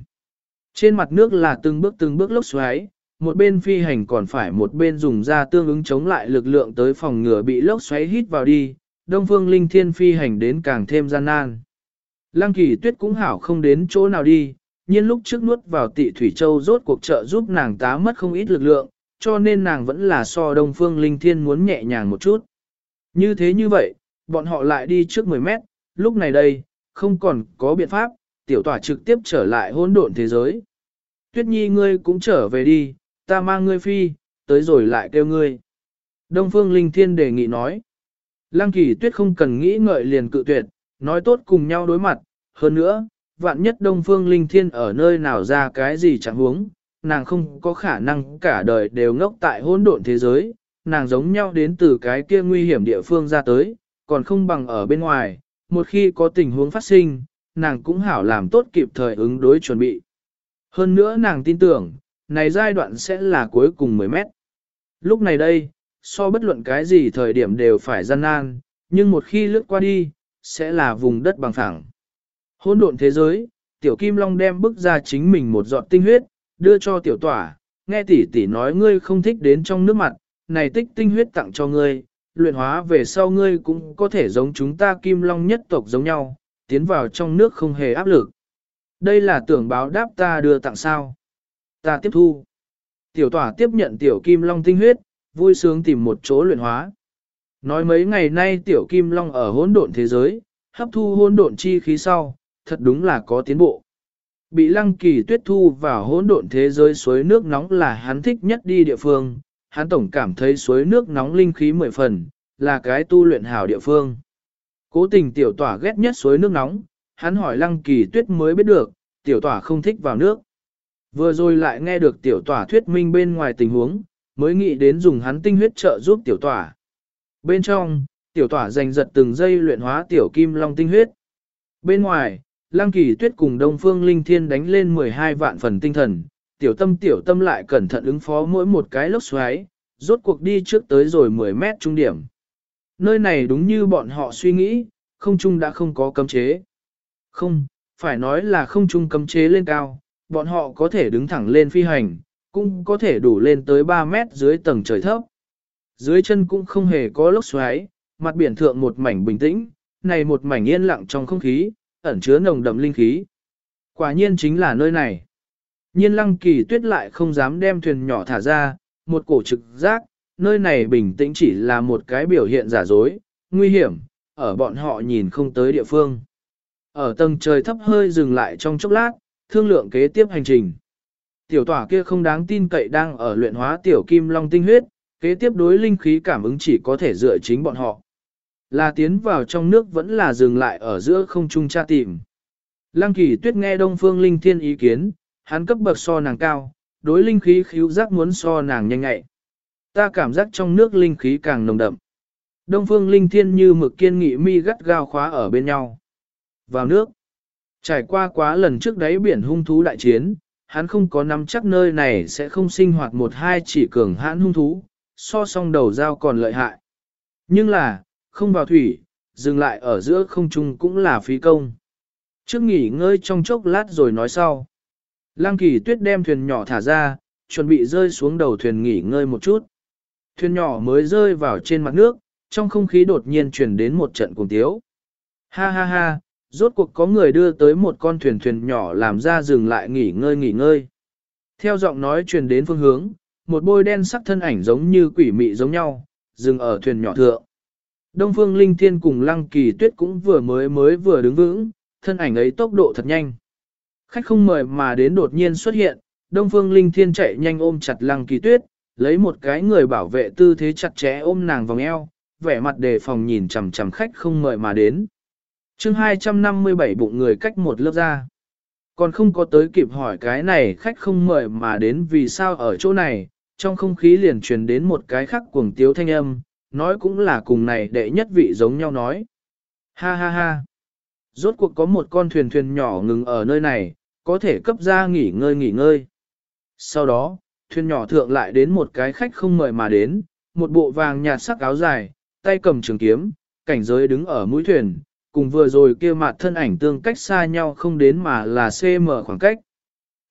Trên mặt nước là từng bước từng bước lốc xoáy, một bên phi hành còn phải một bên dùng ra tương ứng chống lại lực lượng tới phòng ngừa bị lốc xoáy hít vào đi, đông phương linh thiên phi hành đến càng thêm gian nan. Lăng kỳ tuyết cũng hảo không đến chỗ nào đi, nhưng lúc trước nuốt vào tị Thủy Châu rốt cuộc trợ giúp nàng tá mất không ít lực lượng, cho nên nàng vẫn là so đông phương linh thiên muốn nhẹ nhàng một chút. Như thế như vậy, bọn họ lại đi trước 10 mét, lúc này đây, không còn có biện pháp, tiểu tỏa trực tiếp trở lại hỗn độn thế giới. Tuyết nhi ngươi cũng trở về đi, ta mang ngươi phi, tới rồi lại kêu ngươi. Đông Phương Linh Thiên đề nghị nói. Lăng kỳ tuyết không cần nghĩ ngợi liền cự tuyệt, nói tốt cùng nhau đối mặt, hơn nữa, vạn nhất Đông Phương Linh Thiên ở nơi nào ra cái gì chẳng huống, nàng không có khả năng cả đời đều ngốc tại hỗn độn thế giới, nàng giống nhau đến từ cái kia nguy hiểm địa phương ra tới, còn không bằng ở bên ngoài, một khi có tình huống phát sinh, nàng cũng hảo làm tốt kịp thời ứng đối chuẩn bị. Hơn nữa nàng tin tưởng, này giai đoạn sẽ là cuối cùng 10 mét. Lúc này đây, so bất luận cái gì thời điểm đều phải gian nan, nhưng một khi lướt qua đi, sẽ là vùng đất bằng phẳng. Hỗn độn thế giới, tiểu kim long đem bức ra chính mình một giọt tinh huyết, đưa cho tiểu tỏa, nghe tỷ tỷ nói ngươi không thích đến trong nước mặt, này tích tinh huyết tặng cho ngươi, luyện hóa về sau ngươi cũng có thể giống chúng ta kim long nhất tộc giống nhau, tiến vào trong nước không hề áp lực. Đây là tưởng báo đáp ta đưa tặng sao. Ta tiếp thu. Tiểu tỏa tiếp nhận tiểu kim long tinh huyết, vui sướng tìm một chỗ luyện hóa. Nói mấy ngày nay tiểu kim long ở hỗn độn thế giới, hấp thu hỗn độn chi khí sau, thật đúng là có tiến bộ. Bị lăng kỳ tuyết thu vào hỗn độn thế giới suối nước nóng là hắn thích nhất đi địa phương, hắn tổng cảm thấy suối nước nóng linh khí mười phần, là cái tu luyện hảo địa phương. Cố tình tiểu tỏa ghét nhất suối nước nóng, hắn hỏi lăng kỳ tuyết mới biết được, tiểu tỏa không thích vào nước. Vừa rồi lại nghe được tiểu tỏa thuyết minh bên ngoài tình huống, mới nghĩ đến dùng hắn tinh huyết trợ giúp tiểu tỏa. Bên trong, tiểu tỏa giành giật từng giây luyện hóa tiểu kim long tinh huyết. Bên ngoài, Lăng Kỳ Tuyết cùng Đông Phương Linh Thiên đánh lên 12 vạn phần tinh thần, tiểu tâm tiểu tâm lại cẩn thận ứng phó mỗi một cái lốc xoáy, rốt cuộc đi trước tới rồi 10 mét trung điểm. Nơi này đúng như bọn họ suy nghĩ, không trung đã không có cấm chế. Không, phải nói là không trung cấm chế lên cao, bọn họ có thể đứng thẳng lên phi hành, cũng có thể đủ lên tới 3 mét dưới tầng trời thấp. Dưới chân cũng không hề có lốc xoáy, mặt biển thượng một mảnh bình tĩnh, này một mảnh yên lặng trong không khí, ẩn chứa nồng đậm linh khí. Quả nhiên chính là nơi này. Nhiên lăng kỳ tuyết lại không dám đem thuyền nhỏ thả ra, một cổ trực giác, nơi này bình tĩnh chỉ là một cái biểu hiện giả dối, nguy hiểm, ở bọn họ nhìn không tới địa phương. Ở tầng trời thấp hơi dừng lại trong chốc lát, thương lượng kế tiếp hành trình. Tiểu tỏa kia không đáng tin cậy đang ở luyện hóa tiểu kim long tinh huyết, kế tiếp đối linh khí cảm ứng chỉ có thể dựa chính bọn họ. Là tiến vào trong nước vẫn là dừng lại ở giữa không trung tra tìm. Lăng kỳ tuyết nghe Đông Phương Linh Thiên ý kiến, hắn cấp bậc so nàng cao, đối linh khí khíu giác muốn so nàng nhanh ngại. Ta cảm giác trong nước linh khí càng nồng đậm. Đông Phương Linh Thiên như mực kiên nghị mi gắt gao khóa ở bên nhau. Vào nước. Trải qua quá lần trước đáy biển hung thú đại chiến, hắn không có nắm chắc nơi này sẽ không sinh hoạt một hai chỉ cường hãn hung thú, so song đầu dao còn lợi hại. Nhưng là, không vào thủy, dừng lại ở giữa không trung cũng là phí công. Trước nghỉ ngơi trong chốc lát rồi nói sau. Lăng kỳ tuyết đem thuyền nhỏ thả ra, chuẩn bị rơi xuống đầu thuyền nghỉ ngơi một chút. Thuyền nhỏ mới rơi vào trên mặt nước, trong không khí đột nhiên chuyển đến một trận cùng tiếu. Ha ha ha, rốt cuộc có người đưa tới một con thuyền thuyền nhỏ làm ra dừng lại nghỉ ngơi nghỉ ngơi. Theo giọng nói truyền đến phương hướng, một bôi đen sắc thân ảnh giống như quỷ mị giống nhau, dừng ở thuyền nhỏ thượng. Đông Phương Linh Thiên cùng Lăng Kỳ Tuyết cũng vừa mới mới vừa đứng vững, thân ảnh ấy tốc độ thật nhanh. Khách không mời mà đến đột nhiên xuất hiện, Đông Phương Linh Thiên chạy nhanh ôm chặt Lăng Kỳ Tuyết, lấy một cái người bảo vệ tư thế chặt chẽ ôm nàng vòng eo, vẻ mặt đề phòng nhìn chằm chằm khách không mời mà đến chương 257 bụng người cách một lớp ra. Còn không có tới kịp hỏi cái này khách không mời mà đến vì sao ở chỗ này, trong không khí liền truyền đến một cái khắc cuồng tiếu thanh âm, nói cũng là cùng này đệ nhất vị giống nhau nói. Ha ha ha. Rốt cuộc có một con thuyền thuyền nhỏ ngừng ở nơi này, có thể cấp ra nghỉ ngơi nghỉ ngơi. Sau đó, thuyền nhỏ thượng lại đến một cái khách không mời mà đến, một bộ vàng nhạt sắc áo dài, tay cầm trường kiếm, cảnh giới đứng ở mũi thuyền, cùng vừa rồi kia mặt thân ảnh tương cách xa nhau không đến mà là CM khoảng cách.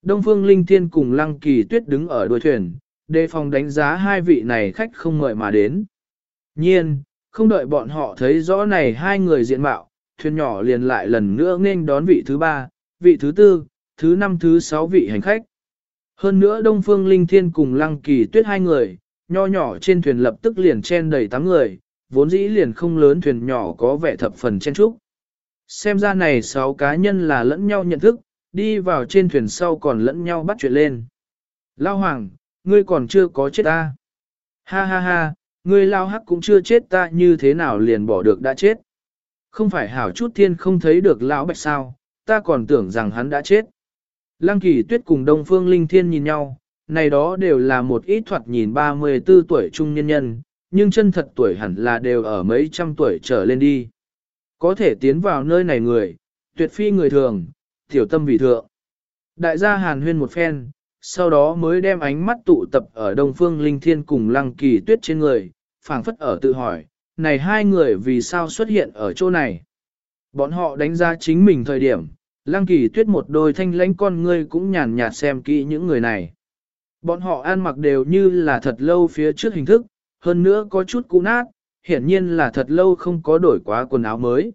Đông Phương Linh Thiên cùng Lăng Kỳ Tuyết đứng ở đuôi thuyền, đề phòng đánh giá hai vị này khách không mời mà đến. Nhiên, không đợi bọn họ thấy rõ này hai người diện mạo, thuyền nhỏ liền lại lần nữa nghênh đón vị thứ ba, vị thứ tư, thứ năm thứ sáu vị hành khách. Hơn nữa Đông Phương Linh Thiên cùng Lăng Kỳ Tuyết hai người, nho nhỏ trên thuyền lập tức liền chen đầy tám người, vốn dĩ liền không lớn thuyền nhỏ có vẻ thập phần chen trúc. Xem ra này sáu cá nhân là lẫn nhau nhận thức, đi vào trên thuyền sau còn lẫn nhau bắt chuyện lên. Lao Hoàng, ngươi còn chưa có chết ta. Ha ha ha, ngươi lao hắc cũng chưa chết ta như thế nào liền bỏ được đã chết. Không phải hảo chút thiên không thấy được lão bạch sao, ta còn tưởng rằng hắn đã chết. Lăng kỳ tuyết cùng Đông Phương Linh Thiên nhìn nhau, này đó đều là một ít thoạt nhìn 34 tuổi trung nhân nhân, nhưng chân thật tuổi hẳn là đều ở mấy trăm tuổi trở lên đi. Có thể tiến vào nơi này người, tuyệt phi người thường, tiểu tâm vị thượng. Đại gia hàn huyên một phen, sau đó mới đem ánh mắt tụ tập ở Đông Phương Linh Thiên cùng Lăng Kỳ Tuyết trên người, phảng phất ở tự hỏi, này hai người vì sao xuất hiện ở chỗ này. Bọn họ đánh giá chính mình thời điểm, Lăng Kỳ Tuyết một đôi thanh lãnh con ngươi cũng nhàn nhạt xem kỹ những người này. Bọn họ ăn mặc đều như là thật lâu phía trước hình thức, hơn nữa có chút cũ nát, hiển nhiên là thật lâu không có đổi quá quần áo mới.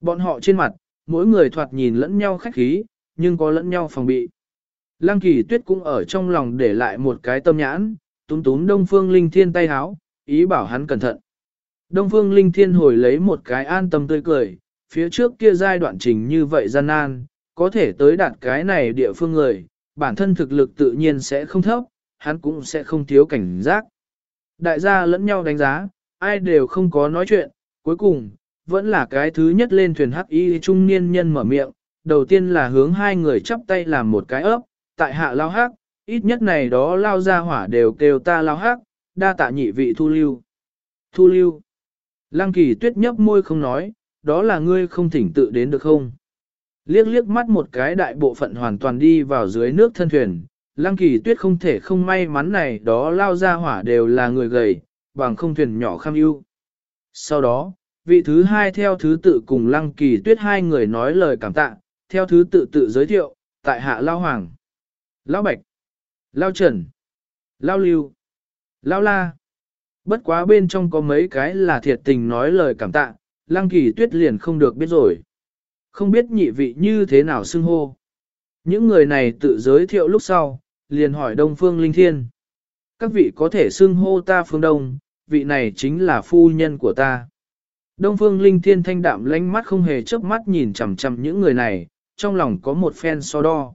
Bọn họ trên mặt, mỗi người thoạt nhìn lẫn nhau khách khí, nhưng có lẫn nhau phòng bị. Lăng kỳ tuyết cũng ở trong lòng để lại một cái tâm nhãn, túm túm Đông Phương Linh Thiên tay háo, ý bảo hắn cẩn thận. Đông Phương Linh Thiên hồi lấy một cái an tâm tươi cười, phía trước kia giai đoạn trình như vậy gian nan, có thể tới đạt cái này địa phương người, bản thân thực lực tự nhiên sẽ không thấp, hắn cũng sẽ không thiếu cảnh giác. Đại gia lẫn nhau đánh giá, ai đều không có nói chuyện, cuối cùng, vẫn là cái thứ nhất lên thuyền hắc y trung niên nhân mở miệng, đầu tiên là hướng hai người chắp tay làm một cái ấp, tại hạ lao hắc, ít nhất này đó lao ra hỏa đều kêu ta lao hắc, đa tạ nhị vị thu lưu. Thu lưu. Lăng kỳ tuyết nhấp môi không nói, đó là ngươi không thỉnh tự đến được không? Liếc liếc mắt một cái đại bộ phận hoàn toàn đi vào dưới nước thân thuyền, lăng kỳ tuyết không thể không may mắn này đó lao ra hỏa đều là người gầy, bằng không thuyền nhỏ kham ưu. Sau đó, vị thứ hai theo thứ tự cùng lăng kỳ tuyết hai người nói lời cảm tạ, theo thứ tự tự giới thiệu, tại hạ lao hoàng, lao bạch, lao trần, lao lưu, lao la. Bất quá bên trong có mấy cái là thiệt tình nói lời cảm tạ, lăng kỳ tuyết liền không được biết rồi. Không biết nhị vị như thế nào xưng hô. Những người này tự giới thiệu lúc sau, liền hỏi Đông Phương Linh Thiên. Các vị có thể xưng hô ta phương Đông, vị này chính là phu nhân của ta. Đông Phương Linh Thiên thanh đạm lánh mắt không hề chớp mắt nhìn chằm chằm những người này, trong lòng có một phen so đo.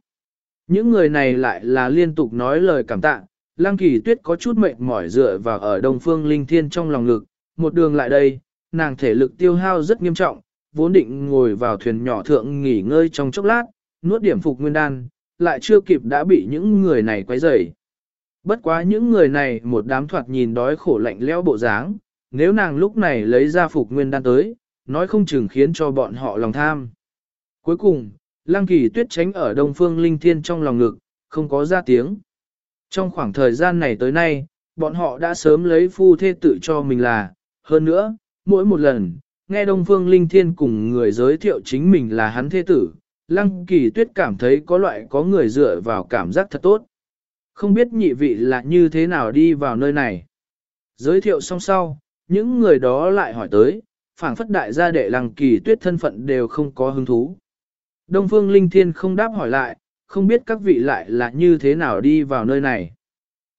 Những người này lại là liên tục nói lời cảm tạ, Lăng Kỳ Tuyết có chút mệt mỏi dựa vào ở Đông Phương Linh Thiên trong lòng ngực, một đường lại đây, nàng thể lực tiêu hao rất nghiêm trọng, vốn định ngồi vào thuyền nhỏ thượng nghỉ ngơi trong chốc lát, nuốt điểm phục nguyên đan, lại chưa kịp đã bị những người này quấy rầy. Bất quá những người này một đám thoạt nhìn đói khổ lạnh lẽo bộ dáng, nếu nàng lúc này lấy ra phục nguyên đan tới, nói không chừng khiến cho bọn họ lòng tham. Cuối cùng, Lăng Kỳ Tuyết tránh ở Đông Phương Linh Thiên trong lòng ngực, không có ra tiếng. Trong khoảng thời gian này tới nay, bọn họ đã sớm lấy phu thê tự cho mình là, hơn nữa, mỗi một lần, nghe Đông Phương Linh Thiên cùng người giới thiệu chính mình là hắn thế tử, Lăng Kỳ Tuyết cảm thấy có loại có người dựa vào cảm giác thật tốt. Không biết nhị vị là như thế nào đi vào nơi này. Giới thiệu xong sau, những người đó lại hỏi tới, phảng phất đại gia đệ Lăng Kỳ Tuyết thân phận đều không có hứng thú. Đông Phương Linh Thiên không đáp hỏi lại, không biết các vị lại là như thế nào đi vào nơi này.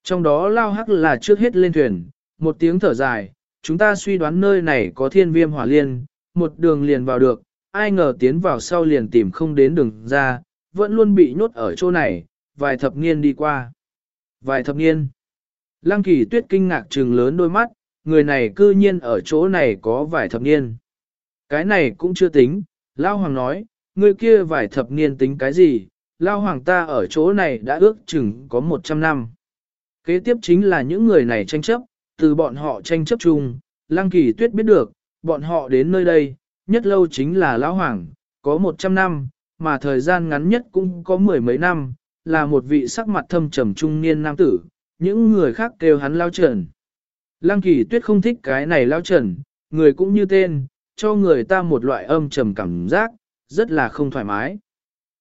Trong đó lao hắc là trước hết lên thuyền, một tiếng thở dài, chúng ta suy đoán nơi này có thiên viêm hỏa liên, một đường liền vào được, ai ngờ tiến vào sau liền tìm không đến đường ra, vẫn luôn bị nhốt ở chỗ này, vài thập niên đi qua. Vài thập niên. Lăng kỳ tuyết kinh ngạc trừng lớn đôi mắt, người này cư nhiên ở chỗ này có vài thập niên. Cái này cũng chưa tính, Lao Hoàng nói, người kia vài thập niên tính cái gì, Lao Hoàng ta ở chỗ này đã ước chừng có 100 năm. Kế tiếp chính là những người này tranh chấp, từ bọn họ tranh chấp chung, Lăng Kỳ Tuyết biết được, bọn họ đến nơi đây, nhất lâu chính là Lão Hoàng, có 100 năm, mà thời gian ngắn nhất cũng có mười mấy năm, là một vị sắc mặt thâm trầm trung niên nam tử, những người khác kêu hắn Lao Trần. Lăng Kỳ Tuyết không thích cái này Lao Trần, người cũng như tên, cho người ta một loại âm trầm cảm giác, rất là không thoải mái.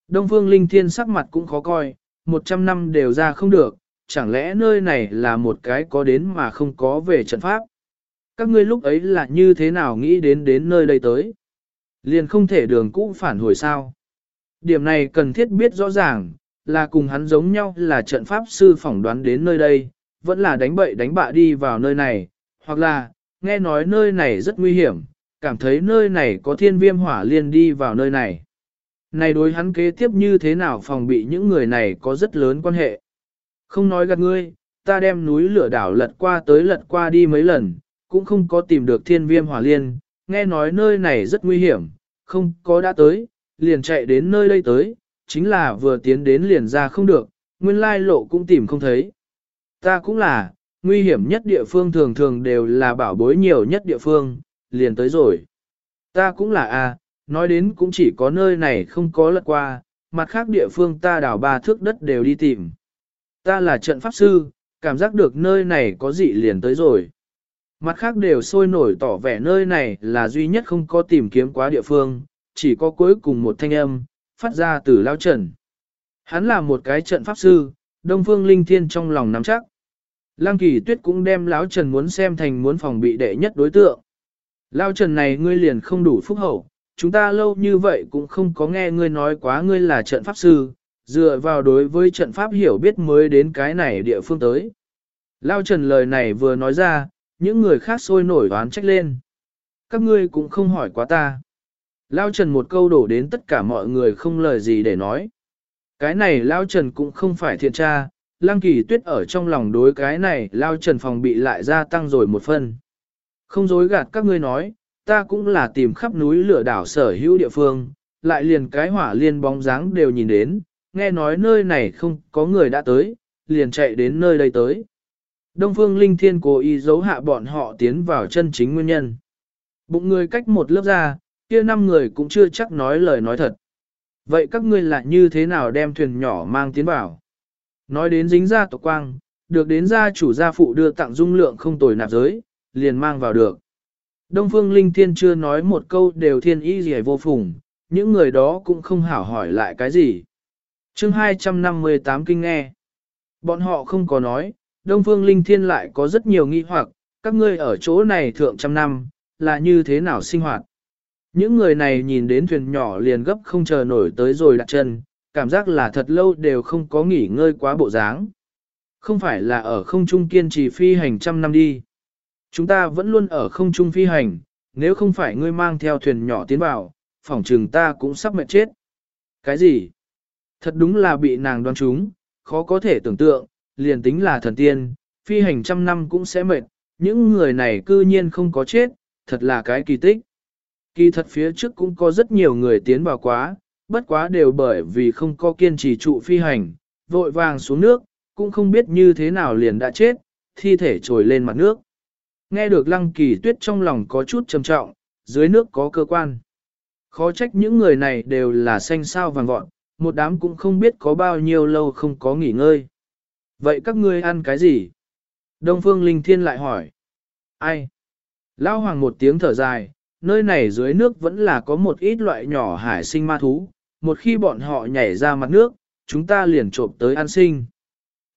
Đông Phương Linh Thiên sắc mặt cũng khó coi, 100 năm đều ra không được, chẳng lẽ nơi này là một cái có đến mà không có về trận pháp? Các ngươi lúc ấy là như thế nào nghĩ đến đến nơi đây tới? Liền không thể đường cũ phản hồi sao? Điểm này cần thiết biết rõ ràng, là cùng hắn giống nhau là trận pháp sư phỏng đoán đến nơi đây, vẫn là đánh bậy đánh bạ đi vào nơi này, hoặc là, nghe nói nơi này rất nguy hiểm, cảm thấy nơi này có thiên viêm hỏa liền đi vào nơi này. Này đối hắn kế tiếp như thế nào phòng bị những người này có rất lớn quan hệ. Không nói gạt ngươi, ta đem núi lửa đảo lật qua tới lật qua đi mấy lần, cũng không có tìm được thiên viêm hỏa liên, nghe nói nơi này rất nguy hiểm, không có đã tới, liền chạy đến nơi đây tới, chính là vừa tiến đến liền ra không được, nguyên lai lộ cũng tìm không thấy. Ta cũng là, nguy hiểm nhất địa phương thường thường đều là bảo bối nhiều nhất địa phương, liền tới rồi. Ta cũng là a, nói đến cũng chỉ có nơi này không có lật qua, mặt khác địa phương ta đảo ba thước đất đều đi tìm. Ta là trận pháp sư, cảm giác được nơi này có dị liền tới rồi. Mặt khác đều sôi nổi tỏ vẻ nơi này là duy nhất không có tìm kiếm quá địa phương, chỉ có cuối cùng một thanh âm, phát ra từ lao trần. Hắn là một cái trận pháp sư, Đông Phương Linh Thiên trong lòng nắm chắc. Lăng kỳ tuyết cũng đem lão trần muốn xem thành muốn phòng bị đệ nhất đối tượng. Lao trần này ngươi liền không đủ phúc hậu, chúng ta lâu như vậy cũng không có nghe ngươi nói quá ngươi là trận pháp sư, dựa vào đối với trận pháp hiểu biết mới đến cái này địa phương tới. Lao trần lời này vừa nói ra, những người khác sôi nổi đoán trách lên. Các ngươi cũng không hỏi quá ta. Lao trần một câu đổ đến tất cả mọi người không lời gì để nói. Cái này Lao trần cũng không phải thiện tra, lăng kỳ tuyết ở trong lòng đối cái này Lao trần phòng bị lại gia tăng rồi một phần. Không dối gạt các ngươi nói, ta cũng là tìm khắp núi lửa đảo sở hữu địa phương, lại liền cái hỏa liên bóng dáng đều nhìn đến, nghe nói nơi này không có người đã tới, liền chạy đến nơi đây tới. Đông Phương Linh Thiên cố ý giấu hạ bọn họ tiến vào chân chính nguyên nhân. Bụng người cách một lớp ra, kia năm người cũng chưa chắc nói lời nói thật. Vậy các ngươi lại như thế nào đem thuyền nhỏ mang tiến vào? Nói đến dính ra tộc quang, được đến gia chủ gia phụ đưa tặng dung lượng không tồi nạp giới, liền mang vào được. Đông Phương Linh Thiên chưa nói một câu đều thiên ý gì vô phùng, những người đó cũng không hảo hỏi lại cái gì. chương 258 kinh nghe. Bọn họ không có nói, Đông Phương Linh Thiên lại có rất nhiều nghi hoặc, các ngươi ở chỗ này thượng trăm năm, là như thế nào sinh hoạt. Những người này nhìn đến thuyền nhỏ liền gấp không chờ nổi tới rồi đặt chân, cảm giác là thật lâu đều không có nghỉ ngơi quá bộ dáng. Không phải là ở không trung kiên trì phi hành trăm năm đi. Chúng ta vẫn luôn ở không trung phi hành, nếu không phải ngươi mang theo thuyền nhỏ tiến vào, phỏng trừng ta cũng sắp mệt chết. Cái gì? Thật đúng là bị nàng đoán trúng, khó có thể tưởng tượng, liền tính là thần tiên, phi hành trăm năm cũng sẽ mệt, những người này cư nhiên không có chết, thật là cái kỳ tích. Kỳ thật phía trước cũng có rất nhiều người tiến vào quá, bất quá đều bởi vì không có kiên trì trụ phi hành, vội vàng xuống nước, cũng không biết như thế nào liền đã chết, thi thể trồi lên mặt nước. Nghe được lăng kỳ tuyết trong lòng có chút trầm trọng, dưới nước có cơ quan. Khó trách những người này đều là xanh sao vàng gọn, một đám cũng không biết có bao nhiêu lâu không có nghỉ ngơi. Vậy các ngươi ăn cái gì? Đông Phương Linh Thiên lại hỏi. Ai? Lão Hoàng một tiếng thở dài, nơi này dưới nước vẫn là có một ít loại nhỏ hải sinh ma thú, một khi bọn họ nhảy ra mặt nước, chúng ta liền trộm tới ăn sinh.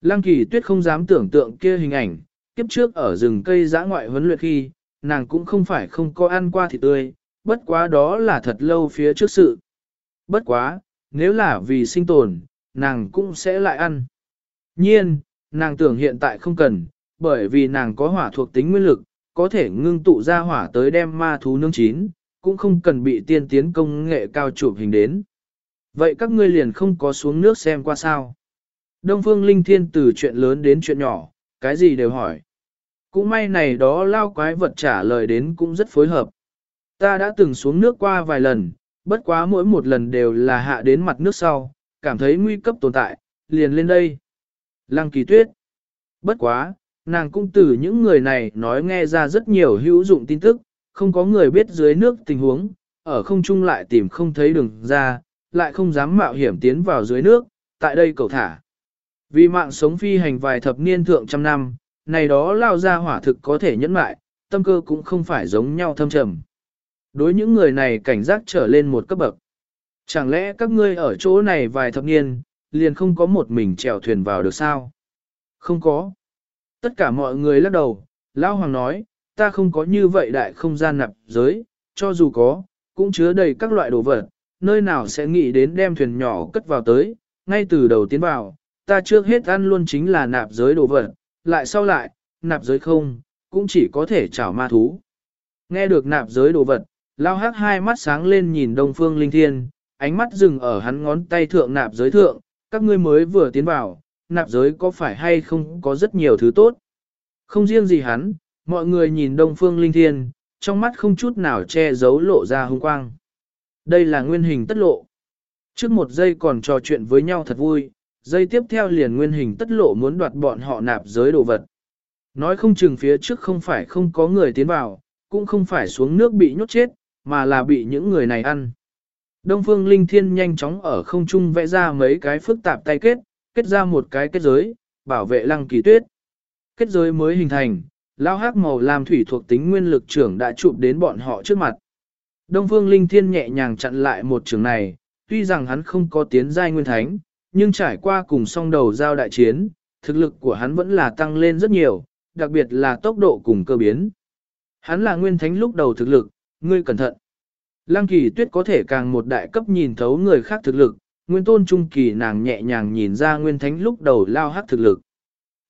Lăng kỳ tuyết không dám tưởng tượng kia hình ảnh, kiếp trước ở rừng cây giã ngoại huấn luyện khi, nàng cũng không phải không có ăn qua thịt tươi, bất quá đó là thật lâu phía trước sự. Bất quá, nếu là vì sinh tồn, nàng cũng sẽ lại ăn. Nhiên, nàng tưởng hiện tại không cần, bởi vì nàng có hỏa thuộc tính nguyên lực, có thể ngưng tụ ra hỏa tới đem ma thú nương chín, cũng không cần bị tiên tiến công nghệ cao chụp hình đến. Vậy các ngươi liền không có xuống nước xem qua sao? Đông Phương Linh Thiên từ chuyện lớn đến chuyện nhỏ, cái gì đều hỏi. Cũng may này đó lao quái vật trả lời đến cũng rất phối hợp. Ta đã từng xuống nước qua vài lần, bất quá mỗi một lần đều là hạ đến mặt nước sau, cảm thấy nguy cấp tồn tại, liền lên đây. Lăng kỳ tuyết. Bất quá, nàng cũng từ những người này nói nghe ra rất nhiều hữu dụng tin tức, không có người biết dưới nước tình huống, ở không trung lại tìm không thấy đường ra, lại không dám mạo hiểm tiến vào dưới nước, tại đây cầu thả. Vì mạng sống phi hành vài thập niên thượng trăm năm, này đó lao ra hỏa thực có thể nhẫn lại, tâm cơ cũng không phải giống nhau thâm trầm. Đối những người này cảnh giác trở lên một cấp bậc. Chẳng lẽ các ngươi ở chỗ này vài thập niên, liền không có một mình chèo thuyền vào được sao? Không có. Tất cả mọi người lắc đầu, Lão Hoàng nói, ta không có như vậy đại không gian nạp giới, cho dù có, cũng chứa đầy các loại đồ vật, nơi nào sẽ nghĩ đến đem thuyền nhỏ cất vào tới, ngay từ đầu tiến vào, ta trước hết ăn luôn chính là nạp giới đồ vật, lại sau lại, nạp giới không, cũng chỉ có thể chảo ma thú. Nghe được nạp giới đồ vật, lao hắc hai mắt sáng lên nhìn đông phương linh thiên, ánh mắt dừng ở hắn ngón tay thượng nạp giới thượng, các ngươi mới vừa tiến vào, nạp giới có phải hay không có rất nhiều thứ tốt. Không riêng gì hắn, mọi người nhìn đông phương linh thiên, trong mắt không chút nào che giấu lộ ra hung quang. Đây là nguyên hình tất lộ. Trước một giây còn trò chuyện với nhau thật vui, giây tiếp theo liền nguyên hình tất lộ muốn đoạt bọn họ nạp giới đồ vật. Nói không chừng phía trước không phải không có người tiến vào, cũng không phải xuống nước bị nhốt chết, mà là bị những người này ăn. Đông Phương Linh Thiên nhanh chóng ở không trung vẽ ra mấy cái phức tạp tay kết, kết ra một cái kết giới, bảo vệ lăng kỳ tuyết. Kết giới mới hình thành, lao hắc màu làm thủy thuộc tính nguyên lực trưởng đã chụp đến bọn họ trước mặt. Đông Phương Linh Thiên nhẹ nhàng chặn lại một trường này, tuy rằng hắn không có tiến giai nguyên thánh, nhưng trải qua cùng song đầu giao đại chiến, thực lực của hắn vẫn là tăng lên rất nhiều, đặc biệt là tốc độ cùng cơ biến. Hắn là nguyên thánh lúc đầu thực lực, ngươi cẩn thận. Lăng kỳ tuyết có thể càng một đại cấp nhìn thấu người khác thực lực, nguyên tôn trung kỳ nàng nhẹ nhàng nhìn ra nguyên thánh lúc đầu lao hát thực lực.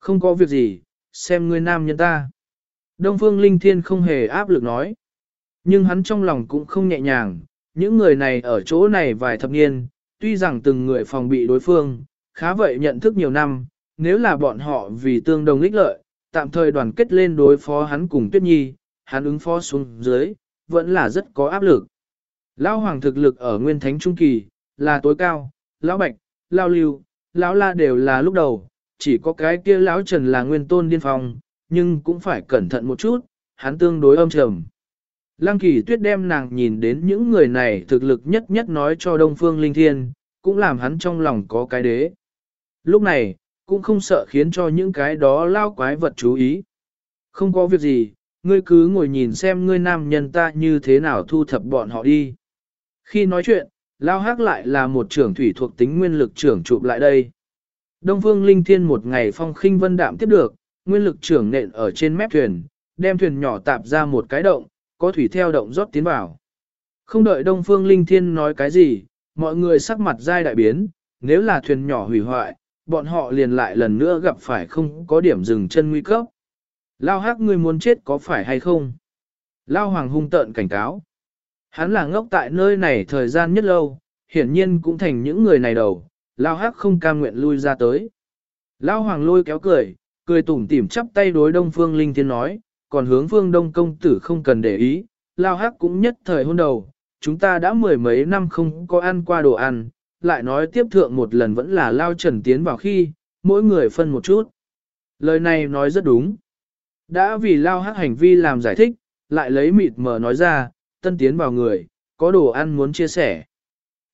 Không có việc gì, xem ngươi nam nhân ta. Đông phương linh thiên không hề áp lực nói. Nhưng hắn trong lòng cũng không nhẹ nhàng, những người này ở chỗ này vài thập niên, tuy rằng từng người phòng bị đối phương, khá vậy nhận thức nhiều năm, nếu là bọn họ vì tương đồng ích lợi, tạm thời đoàn kết lên đối phó hắn cùng Tuyết Nhi, hắn ứng phó xuống dưới, vẫn là rất có áp lực. Lão hoàng thực lực ở nguyên thánh trung kỳ, là tối cao, lão bạch, lão lưu, lão la đều là lúc đầu, chỉ có cái kia lão trần là nguyên tôn điên phong, nhưng cũng phải cẩn thận một chút, hắn tương đối âm trầm. Lăng kỳ tuyết đem nàng nhìn đến những người này thực lực nhất nhất nói cho Đông Phương Linh Thiên, cũng làm hắn trong lòng có cái đế. Lúc này, cũng không sợ khiến cho những cái đó lao quái vật chú ý. Không có việc gì, ngươi cứ ngồi nhìn xem ngươi nam nhân ta như thế nào thu thập bọn họ đi. Khi nói chuyện, lao hắc lại là một trưởng thủy thuộc tính nguyên lực trưởng chụp lại đây. Đông Phương Linh Thiên một ngày phong khinh vân đạm tiếp được, nguyên lực trưởng nện ở trên mép thuyền, đem thuyền nhỏ tạp ra một cái động, có thủy theo động rót tiến vào. Không đợi Đông Phương Linh Thiên nói cái gì, mọi người sắc mặt dai đại biến, nếu là thuyền nhỏ hủy hoại, bọn họ liền lại lần nữa gặp phải không có điểm dừng chân nguy cấp. Lao hắc ngươi muốn chết có phải hay không? Lao hoàng hung tợn cảnh cáo. Hắn là ngốc tại nơi này thời gian nhất lâu, hiển nhiên cũng thành những người này đầu, Lao hắc không cam nguyện lui ra tới. Lao hoàng lôi kéo cười, cười tủm tỉm chắp tay đối đông phương linh thiên nói, còn hướng phương đông công tử không cần để ý, Lao hắc cũng nhất thời hôn đầu, chúng ta đã mười mấy năm không có ăn qua đồ ăn, lại nói tiếp thượng một lần vẫn là Lao trần tiến vào khi, mỗi người phân một chút. Lời này nói rất đúng. Đã vì lao hắc hành vi làm giải thích, lại lấy mịt mờ nói ra, tân tiến vào người, có đồ ăn muốn chia sẻ.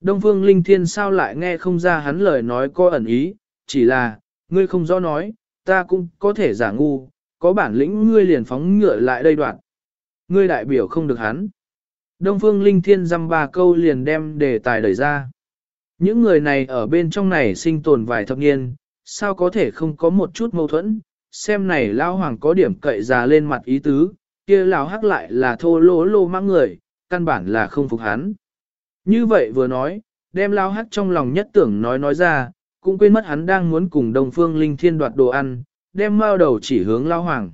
Đông Phương Linh Thiên sao lại nghe không ra hắn lời nói có ẩn ý, chỉ là, ngươi không rõ nói, ta cũng có thể giả ngu, có bản lĩnh ngươi liền phóng ngựa lại đây đoạn. Ngươi đại biểu không được hắn. Đông Phương Linh Thiên dăm ba câu liền đem đề tài đẩy ra. Những người này ở bên trong này sinh tồn vài thập niên, sao có thể không có một chút mâu thuẫn, xem này lao hoàng có điểm cậy già lên mặt ý tứ, kia lão hắc lại là thô lỗ lô mang người, căn bản là không phục hắn. Như vậy vừa nói, đem lão hắc trong lòng nhất tưởng nói nói ra, cũng quên mất hắn đang muốn cùng đồng phương linh thiên đoạt đồ ăn, đem mao đầu chỉ hướng lão hoàng.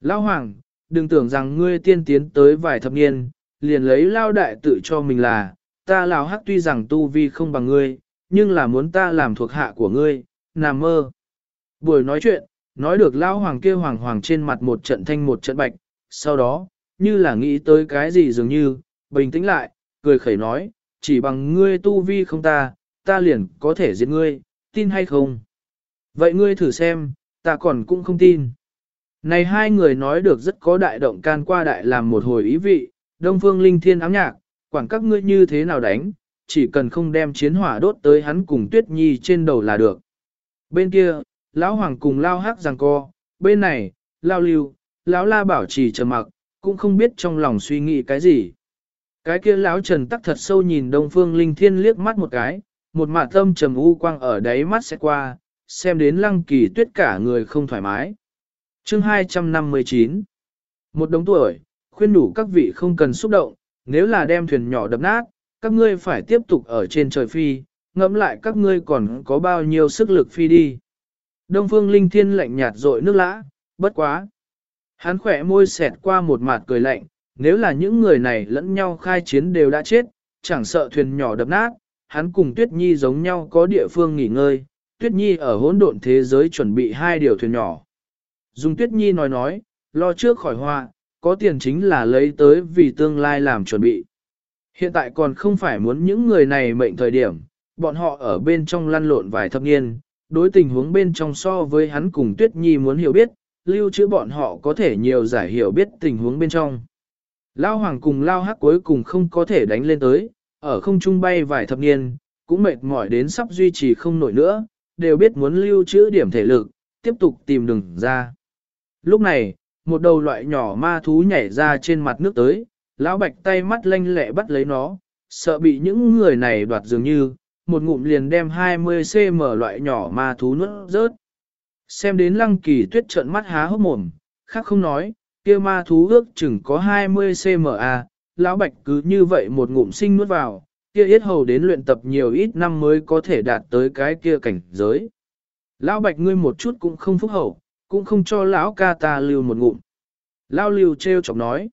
Lão hoàng, đừng tưởng rằng ngươi tiên tiến tới vài thập niên, liền lấy lao đại tự cho mình là, ta lão hắc tuy rằng tu vi không bằng ngươi, nhưng là muốn ta làm thuộc hạ của ngươi, nằm mơ. Buổi nói chuyện, Nói được lao hoàng kia hoàng hoàng trên mặt một trận thanh một trận bạch, sau đó, như là nghĩ tới cái gì dường như, bình tĩnh lại, cười khẩy nói, chỉ bằng ngươi tu vi không ta, ta liền có thể giết ngươi, tin hay không? Vậy ngươi thử xem, ta còn cũng không tin. Này hai người nói được rất có đại động can qua đại làm một hồi ý vị, Đông Phương Linh Thiên ám nhạc, quảng các ngươi như thế nào đánh, chỉ cần không đem chiến hỏa đốt tới hắn cùng Tuyết Nhi trên đầu là được. Bên kia, lão hoàng cùng lao hắc giằng co, bên này, lao lưu, lão la bảo trì trầm mặc, cũng không biết trong lòng suy nghĩ cái gì. Cái kia lão trần tắc thật sâu nhìn đông phương linh thiên liếc mắt một cái, một mạ tâm trầm u quang ở đáy mắt sẽ qua, xem đến lăng kỳ tuyết cả người không thoải mái. Chương 259 Một đống tuổi, khuyên đủ các vị không cần xúc động, nếu là đem thuyền nhỏ đập nát, các ngươi phải tiếp tục ở trên trời phi, ngẫm lại các ngươi còn có bao nhiêu sức lực phi đi. Đông phương linh thiên lạnh nhạt rội nước lã, bất quá. Hắn khỏe môi xẹt qua một mặt cười lạnh, nếu là những người này lẫn nhau khai chiến đều đã chết, chẳng sợ thuyền nhỏ đập nát, hắn cùng Tuyết Nhi giống nhau có địa phương nghỉ ngơi, Tuyết Nhi ở hỗn độn thế giới chuẩn bị hai điều thuyền nhỏ. Dung Tuyết Nhi nói nói, lo trước khỏi hoa, có tiền chính là lấy tới vì tương lai làm chuẩn bị. Hiện tại còn không phải muốn những người này mệnh thời điểm, bọn họ ở bên trong lăn lộn vài thập niên, đối tình huống bên trong so với hắn cùng Tuyết Nhi muốn hiểu biết, lưu trữ bọn họ có thể nhiều giải hiểu biết tình huống bên trong. Lao Hoàng cùng Lao Hắc cuối cùng không có thể đánh lên tới, ở không trung bay vài thập niên, cũng mệt mỏi đến sắp duy trì không nổi nữa, đều biết muốn lưu trữ điểm thể lực, tiếp tục tìm đường ra. Lúc này, một đầu loại nhỏ ma thú nhảy ra trên mặt nước tới, lão bạch tay mắt lanh lẹ bắt lấy nó, sợ bị những người này đoạt dường như, một ngụm liền đem 20cm loại nhỏ ma thú nuốt rớt. Xem đến lăng kỳ tuyết trợn mắt há hốc mồm, khác không nói, kia ma thú ước chừng có 20cm lão bạch cứ như vậy một ngụm sinh nuốt vào, kia yết hầu đến luyện tập nhiều ít năm mới có thể đạt tới cái kia cảnh giới. Lão bạch ngươi một chút cũng không phúc hậu, cũng không cho lão ca ta lưu một ngụm. Lão lưu treo chọc nói.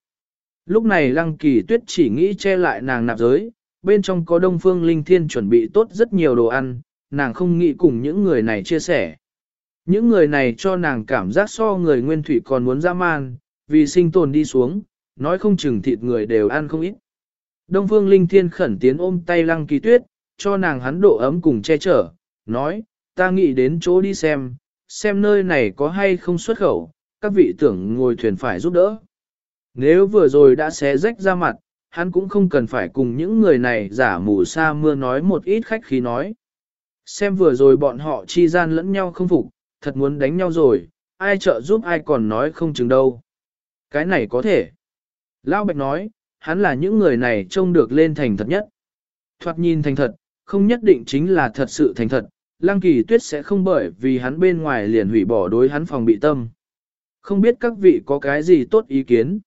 Lúc này lăng kỳ tuyết chỉ nghĩ che lại nàng nạp giới, bên trong có đông phương linh thiên chuẩn bị tốt rất nhiều đồ ăn, nàng không nghĩ cùng những người này chia sẻ. Những người này cho nàng cảm giác so người nguyên thủy còn muốn dã man, vì sinh tồn đi xuống, nói không chừng thịt người đều ăn không ít. Đông phương linh thiên khẩn tiến ôm tay lăng kỳ tuyết, cho nàng hắn độ ấm cùng che chở, nói, ta nghĩ đến chỗ đi xem, xem nơi này có hay không xuất khẩu, các vị tưởng ngồi thuyền phải giúp đỡ. Nếu vừa rồi đã xé rách ra mặt, hắn cũng không cần phải cùng những người này giả mù sa mưa nói một ít khách khí nói. Xem vừa rồi bọn họ chi gian lẫn nhau không phục, thật muốn đánh nhau rồi, ai trợ giúp ai còn nói không chừng đâu. Cái này có thể. Lão Bạch nói, hắn là những người này trông được lên thành thật nhất. Thoạt nhìn thành thật, không nhất định chính là thật sự thành thật, Lăng Kỳ Tuyết sẽ không bởi vì hắn bên ngoài liền hủy bỏ đối hắn phòng bị tâm. Không biết các vị có cái gì tốt ý kiến.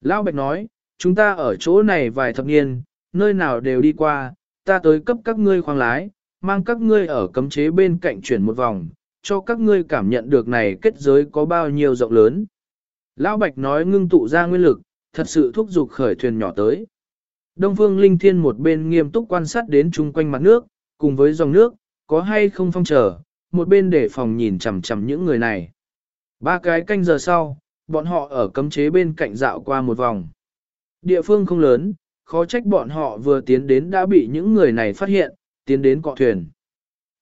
Lão Bạch nói, chúng ta ở chỗ này vài thập niên, nơi nào đều đi qua, ta tới cấp các ngươi khoang lái, mang các ngươi ở cấm chế bên cạnh chuyển một vòng, cho các ngươi cảm nhận được này kết giới có bao nhiêu rộng lớn. Lão Bạch nói ngưng tụ ra nguyên lực, thật sự thúc giục khởi thuyền nhỏ tới. Đông Phương Linh Thiên một bên nghiêm túc quan sát đến chung quanh mặt nước, cùng với dòng nước, có hay không phong trở, một bên để phòng nhìn chằm chằm những người này. Ba cái canh giờ sau, bọn họ ở cấm chế bên cạnh dạo qua một vòng. Địa phương không lớn, khó trách bọn họ vừa tiến đến đã bị những người này phát hiện, tiến đến cọ thuyền.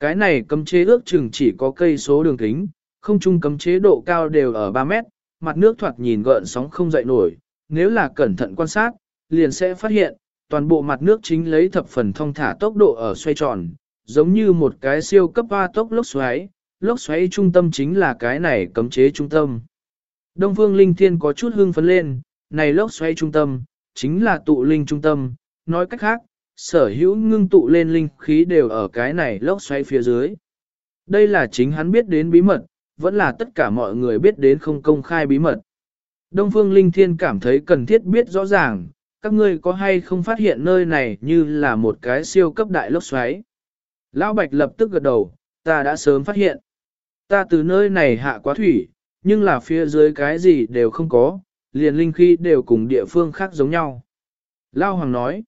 Cái này cấm chế ước chừng chỉ có cây số đường kính, không chung cấm chế độ cao đều ở 3 mét, mặt nước thoạt nhìn gợn sóng không dậy nổi, nếu là cẩn thận quan sát, liền sẽ phát hiện, toàn bộ mặt nước chính lấy thập phần thông thả tốc độ ở xoay tròn, giống như một cái siêu cấp hoa tốc lốc xoáy, lốc xoáy trung tâm chính là cái này cấm chế trung tâm. Đông Phương Linh Thiên có chút hưng phấn lên, này lốc xoáy trung tâm, chính là tụ linh trung tâm, nói cách khác, sở hữu ngưng tụ lên linh khí đều ở cái này lốc xoáy phía dưới. Đây là chính hắn biết đến bí mật, vẫn là tất cả mọi người biết đến không công khai bí mật. Đông Phương Linh Thiên cảm thấy cần thiết biết rõ ràng, các ngươi có hay không phát hiện nơi này như là một cái siêu cấp đại lốc xoáy. Lão Bạch lập tức gật đầu, ta đã sớm phát hiện. Ta từ nơi này hạ quá thủy, nhưng là phía dưới cái gì đều không có, liền linh khí đều cùng địa phương khác giống nhau. Lao Hoàng nói,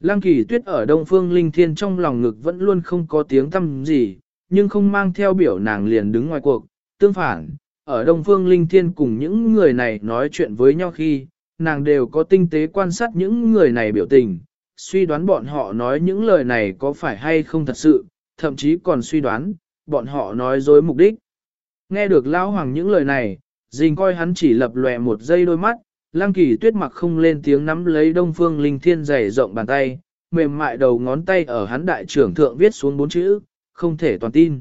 Lăng kỳ tuyết ở Đông Phương Linh Thiên trong lòng ngực vẫn luôn không có tiếng tâm gì, nhưng không mang theo biểu nàng liền đứng ngoài cuộc. Tương phản, ở Đông Phương Linh Thiên cùng những người này nói chuyện với nhau khi, nàng đều có tinh tế quan sát những người này biểu tình, suy đoán bọn họ nói những lời này có phải hay không thật sự, thậm chí còn suy đoán, bọn họ nói dối mục đích. Nghe được Lão Hoàng những lời này, dình coi hắn chỉ lập lòe một giây đôi mắt, Lăng kỳ tuyết mặc không lên tiếng nắm lấy đông phương linh thiên dày rộng bàn tay, mềm mại đầu ngón tay ở hắn đại trưởng thượng viết xuống bốn chữ, không thể toàn tin.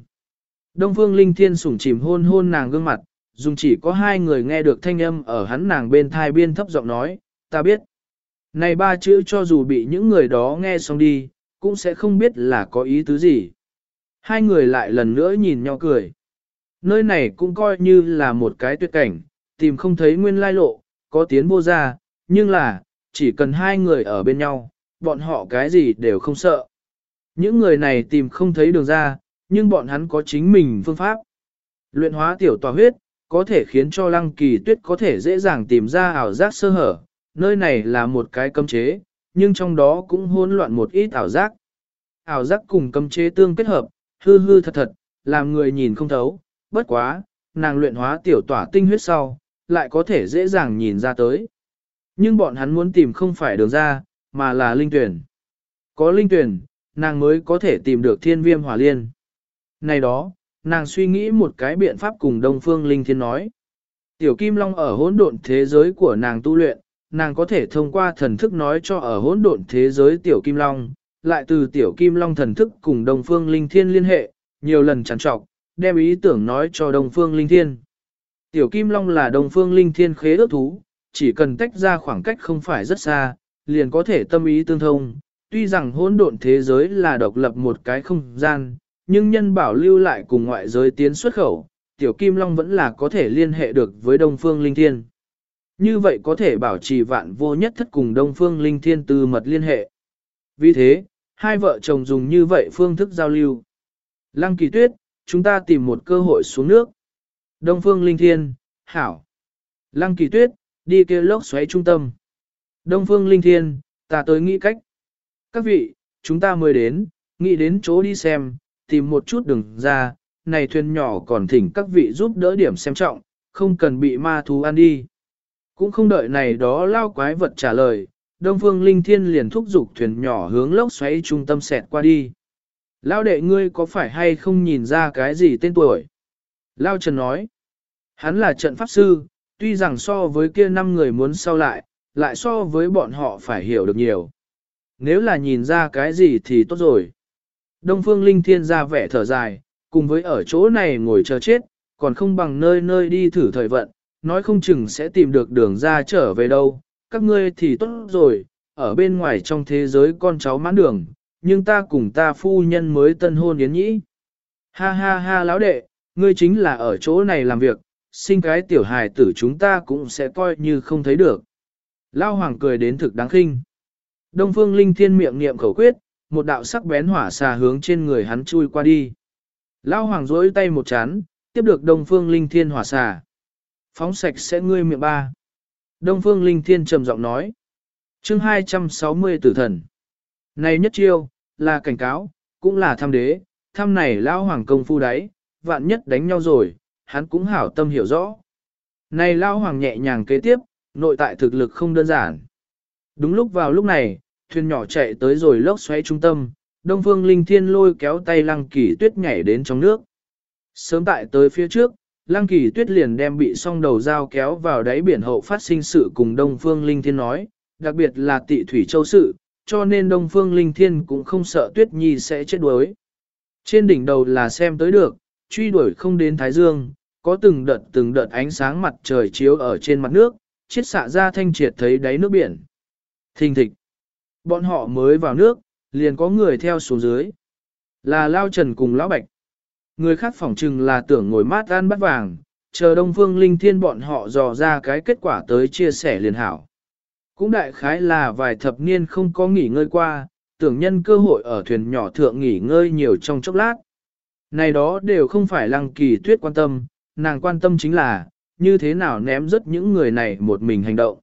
Đông phương linh thiên sủng chìm hôn hôn nàng gương mặt, dùng chỉ có hai người nghe được thanh âm ở hắn nàng bên thai biên thấp giọng nói, ta biết. Này ba chữ cho dù bị những người đó nghe xong đi, cũng sẽ không biết là có ý tứ gì. Hai người lại lần nữa nhìn nhau cười. Nơi này cũng coi như là một cái tuyệt cảnh, tìm không thấy nguyên lai lộ, có tiến vô ra, nhưng là, chỉ cần hai người ở bên nhau, bọn họ cái gì đều không sợ. Những người này tìm không thấy đường ra, nhưng bọn hắn có chính mình phương pháp. Luyện hóa tiểu tòa huyết, có thể khiến cho lăng kỳ tuyết có thể dễ dàng tìm ra ảo giác sơ hở. Nơi này là một cái cấm chế, nhưng trong đó cũng hỗn loạn một ít ảo giác. Ảo giác cùng cấm chế tương kết hợp, hư hư thật thật, làm người nhìn không thấu. Bất quá, nàng luyện hóa tiểu tỏa tinh huyết sau, lại có thể dễ dàng nhìn ra tới. Nhưng bọn hắn muốn tìm không phải đường ra, mà là linh tuyển. Có linh tuyển, nàng mới có thể tìm được thiên viêm hỏa liên. Này đó, nàng suy nghĩ một cái biện pháp cùng Đông Phương Linh Thiên nói. Tiểu Kim Long ở hỗn độn thế giới của nàng tu luyện, nàng có thể thông qua thần thức nói cho ở hỗn độn thế giới Tiểu Kim Long, lại từ Tiểu Kim Long thần thức cùng Đông Phương Linh Thiên liên hệ, nhiều lần chẳng trọc, đem ý tưởng nói cho Đông Phương Linh Thiên. Tiểu Kim Long là Đông Phương Linh Thiên khế ước thú, chỉ cần tách ra khoảng cách không phải rất xa, liền có thể tâm ý tương thông. Tuy rằng hỗn độn thế giới là độc lập một cái không gian, nhưng nhân bảo lưu lại cùng ngoại giới tiến xuất khẩu, Tiểu Kim Long vẫn là có thể liên hệ được với Đông Phương Linh Thiên. Như vậy có thể bảo trì vạn vô nhất thất cùng Đông Phương Linh Thiên từ mật liên hệ. Vì thế, hai vợ chồng dùng như vậy phương thức giao lưu. Lăng kỳ tuyết, chúng ta tìm một cơ hội xuống nước. Đông Phương Linh Thiên, Hảo. Lăng kỳ tuyết, đi kia lốc xoáy trung tâm. Đông Phương Linh Thiên, ta tới nghĩ cách. Các vị, chúng ta mới đến, nghĩ đến chỗ đi xem, tìm một chút đường ra, này thuyền nhỏ còn thỉnh các vị giúp đỡ điểm xem trọng, không cần bị ma thú ăn đi. Cũng không đợi này đó lao quái vật trả lời, Đông Phương Linh Thiên liền thúc giục thuyền nhỏ hướng lốc xoáy trung tâm xẹt qua đi. Lao đệ ngươi có phải hay không nhìn ra cái gì tên tuổi? Lao Trần nói, hắn là trận pháp sư, tuy rằng so với kia năm người muốn sau lại, lại so với bọn họ phải hiểu được nhiều. Nếu là nhìn ra cái gì thì tốt rồi. Đông Phương Linh Thiên ra vẻ thở dài, cùng với ở chỗ này ngồi chờ chết, còn không bằng nơi nơi đi thử thời vận, nói không chừng sẽ tìm được đường ra trở về đâu. Các ngươi thì tốt rồi, ở bên ngoài trong thế giới con cháu mãn đường, nhưng ta cùng ta phu nhân mới tân hôn yến nhĩ. Ha ha ha lão đệ, ngươi chính là ở chỗ này làm việc, sinh cái tiểu hài tử chúng ta cũng sẽ coi như không thấy được. Lao hoàng cười đến thực đáng khinh. Đông phương linh thiên miệng niệm khẩu quyết, một đạo sắc bén hỏa xà hướng trên người hắn chui qua đi. Lao hoàng rỗi tay một chán, tiếp được đông phương linh thiên hỏa xà. Phóng sạch sẽ ngươi miệng ba. Đông phương linh thiên trầm giọng nói. chương 260 tử thần. Này nhất chiêu, là cảnh cáo, cũng là thăm đế, thăm này lao hoàng công phu đáy, vạn nhất đánh nhau rồi, hắn cũng hảo tâm hiểu rõ. Này lao hoàng nhẹ nhàng kế tiếp, nội tại thực lực không đơn giản. Đúng lúc vào lúc này, thuyền nhỏ chạy tới rồi lốc xoáy trung tâm, Đông Phương Linh Thiên lôi kéo tay Lăng Kỳ Tuyết nhảy đến trong nước. Sớm tại tới phía trước, Lăng Kỳ Tuyết liền đem bị song đầu dao kéo vào đáy biển hậu phát sinh sự cùng Đông Phương Linh Thiên nói, đặc biệt là tị thủy châu sự, cho nên Đông Phương Linh Thiên cũng không sợ Tuyết Nhi sẽ chết đuối. Trên đỉnh đầu là xem tới được, truy đuổi không đến Thái Dương, có từng đợt từng đợt ánh sáng mặt trời chiếu ở trên mặt nước, chiết xạ ra thanh triệt thấy đáy nước biển. Thình thịch. Bọn họ mới vào nước, liền có người theo xuống dưới. Là Lao Trần cùng Lão Bạch. Người khác phỏng chừng là tưởng ngồi mát ăn bắt vàng, chờ Đông Phương Linh Thiên bọn họ dò ra cái kết quả tới chia sẻ liền hảo. Cũng đại khái là vài thập niên không có nghỉ ngơi qua, tưởng nhân cơ hội ở thuyền nhỏ thượng nghỉ ngơi nhiều trong chốc lát. Này đó đều không phải lăng kỳ tuyết quan tâm, nàng quan tâm chính là, như thế nào ném rất những người này một mình hành động.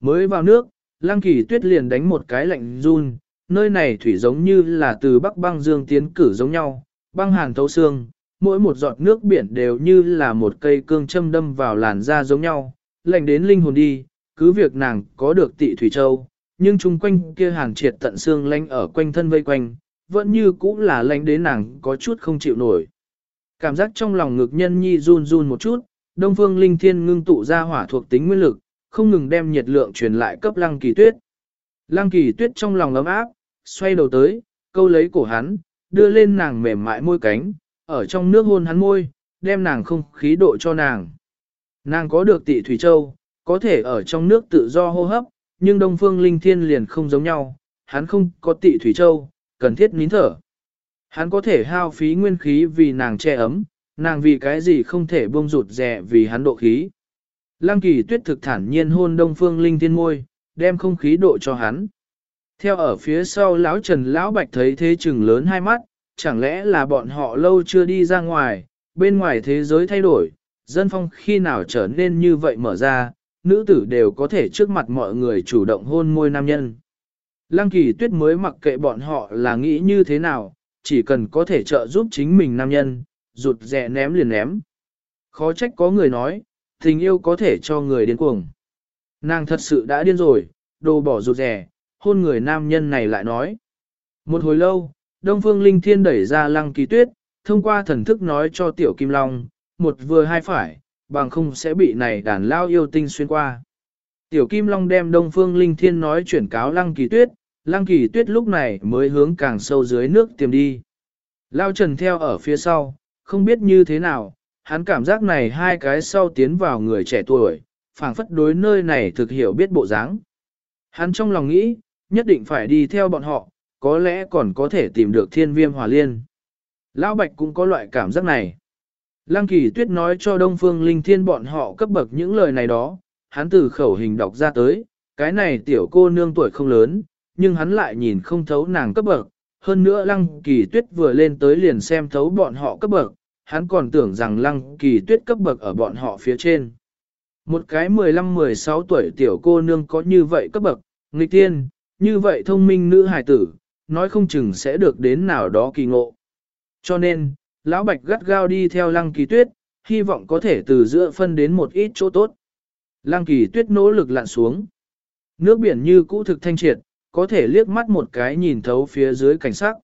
Mới vào nước, lăng kỳ tuyết liền đánh một cái lạnh run, nơi này thủy giống như là từ bắc băng dương tiến cử giống nhau, băng hàn thấu xương, mỗi một giọt nước biển đều như là một cây cương châm đâm vào làn da giống nhau, lạnh đến linh hồn đi, cứ việc nàng có được tị thủy châu, nhưng chung quanh kia hàng triệt tận xương lanh ở quanh thân vây quanh, vẫn như cũng là lạnh đến nàng có chút không chịu nổi. Cảm giác trong lòng ngực nhân nhi run run một chút, Đông Phương Linh Thiên ngưng tụ ra hỏa thuộc tính nguyên lực, không ngừng đem nhiệt lượng truyền lại cấp Lăng Kỳ Tuyết. Lăng Kỳ Tuyết trong lòng ấm áp, xoay đầu tới, câu lấy cổ hắn, đưa lên nàng mềm mại môi cánh, ở trong nước hôn hắn môi, đem nàng không khí độ cho nàng. Nàng có được tị thủy châu, có thể ở trong nước tự do hô hấp, nhưng Đông Phương Linh Thiên liền không giống nhau, hắn không có tị thủy châu, cần thiết nín thở. Hắn có thể hao phí nguyên khí vì nàng che ấm, nàng vì cái gì không thể buông rụt rẻ vì hắn độ khí. Lăng kỳ tuyết thực thản nhiên hôn Đông Phương Linh Thiên môi, đem không khí độ cho hắn. Theo ở phía sau lão Trần lão Bạch thấy thế chừng lớn hai mắt, chẳng lẽ là bọn họ lâu chưa đi ra ngoài, bên ngoài thế giới thay đổi, dân phong khi nào trở nên như vậy mở ra, nữ tử đều có thể trước mặt mọi người chủ động hôn môi nam nhân. Lăng kỳ tuyết mới mặc kệ bọn họ là nghĩ như thế nào, chỉ cần có thể trợ giúp chính mình nam nhân, rụt rẻ ném liền ném. Khó trách có người nói, tình yêu có thể cho người điên cuồng. Nàng thật sự đã điên rồi, đồ bỏ rụt rẻ, hôn người nam nhân này lại nói. Một hồi lâu, Đông Phương Linh Thiên đẩy ra lăng kỳ tuyết, thông qua thần thức nói cho Tiểu Kim Long, một vừa hai phải, bằng không sẽ bị này đàn lao yêu tinh xuyên qua. Tiểu Kim Long đem Đông Phương Linh Thiên nói chuyển cáo lăng kỳ tuyết, lăng kỳ tuyết lúc này mới hướng càng sâu dưới nước tiềm đi. Lao Trần theo ở phía sau, không biết như thế nào, hắn cảm giác này hai cái sau tiến vào người trẻ tuổi, phảng phất đối nơi này thực hiểu biết bộ dáng. Hắn trong lòng nghĩ, nhất định phải đi theo bọn họ, có lẽ còn có thể tìm được thiên viêm hòa liên. Lão Bạch cũng có loại cảm giác này. Lăng kỳ tuyết nói cho Đông Phương Linh Thiên bọn họ cấp bậc những lời này đó, hắn từ khẩu hình đọc ra tới, cái này tiểu cô nương tuổi không lớn, nhưng hắn lại nhìn không thấu nàng cấp bậc. Hơn nữa Lăng kỳ tuyết vừa lên tới liền xem thấu bọn họ cấp bậc, hắn còn tưởng rằng Lăng kỳ tuyết cấp bậc ở bọn họ phía trên. Một cái 15-16 tuổi tiểu cô nương có như vậy cấp bậc, nghịch tiên, như vậy thông minh nữ hài tử, nói không chừng sẽ được đến nào đó kỳ ngộ. Cho nên, Lão Bạch gắt gao đi theo Lăng Kỳ Tuyết, hy vọng có thể từ giữa phân đến một ít chỗ tốt. Lăng Kỳ Tuyết nỗ lực lặn xuống. Nước biển như cũ thực thanh triệt, có thể liếc mắt một cái nhìn thấu phía dưới cảnh sắc.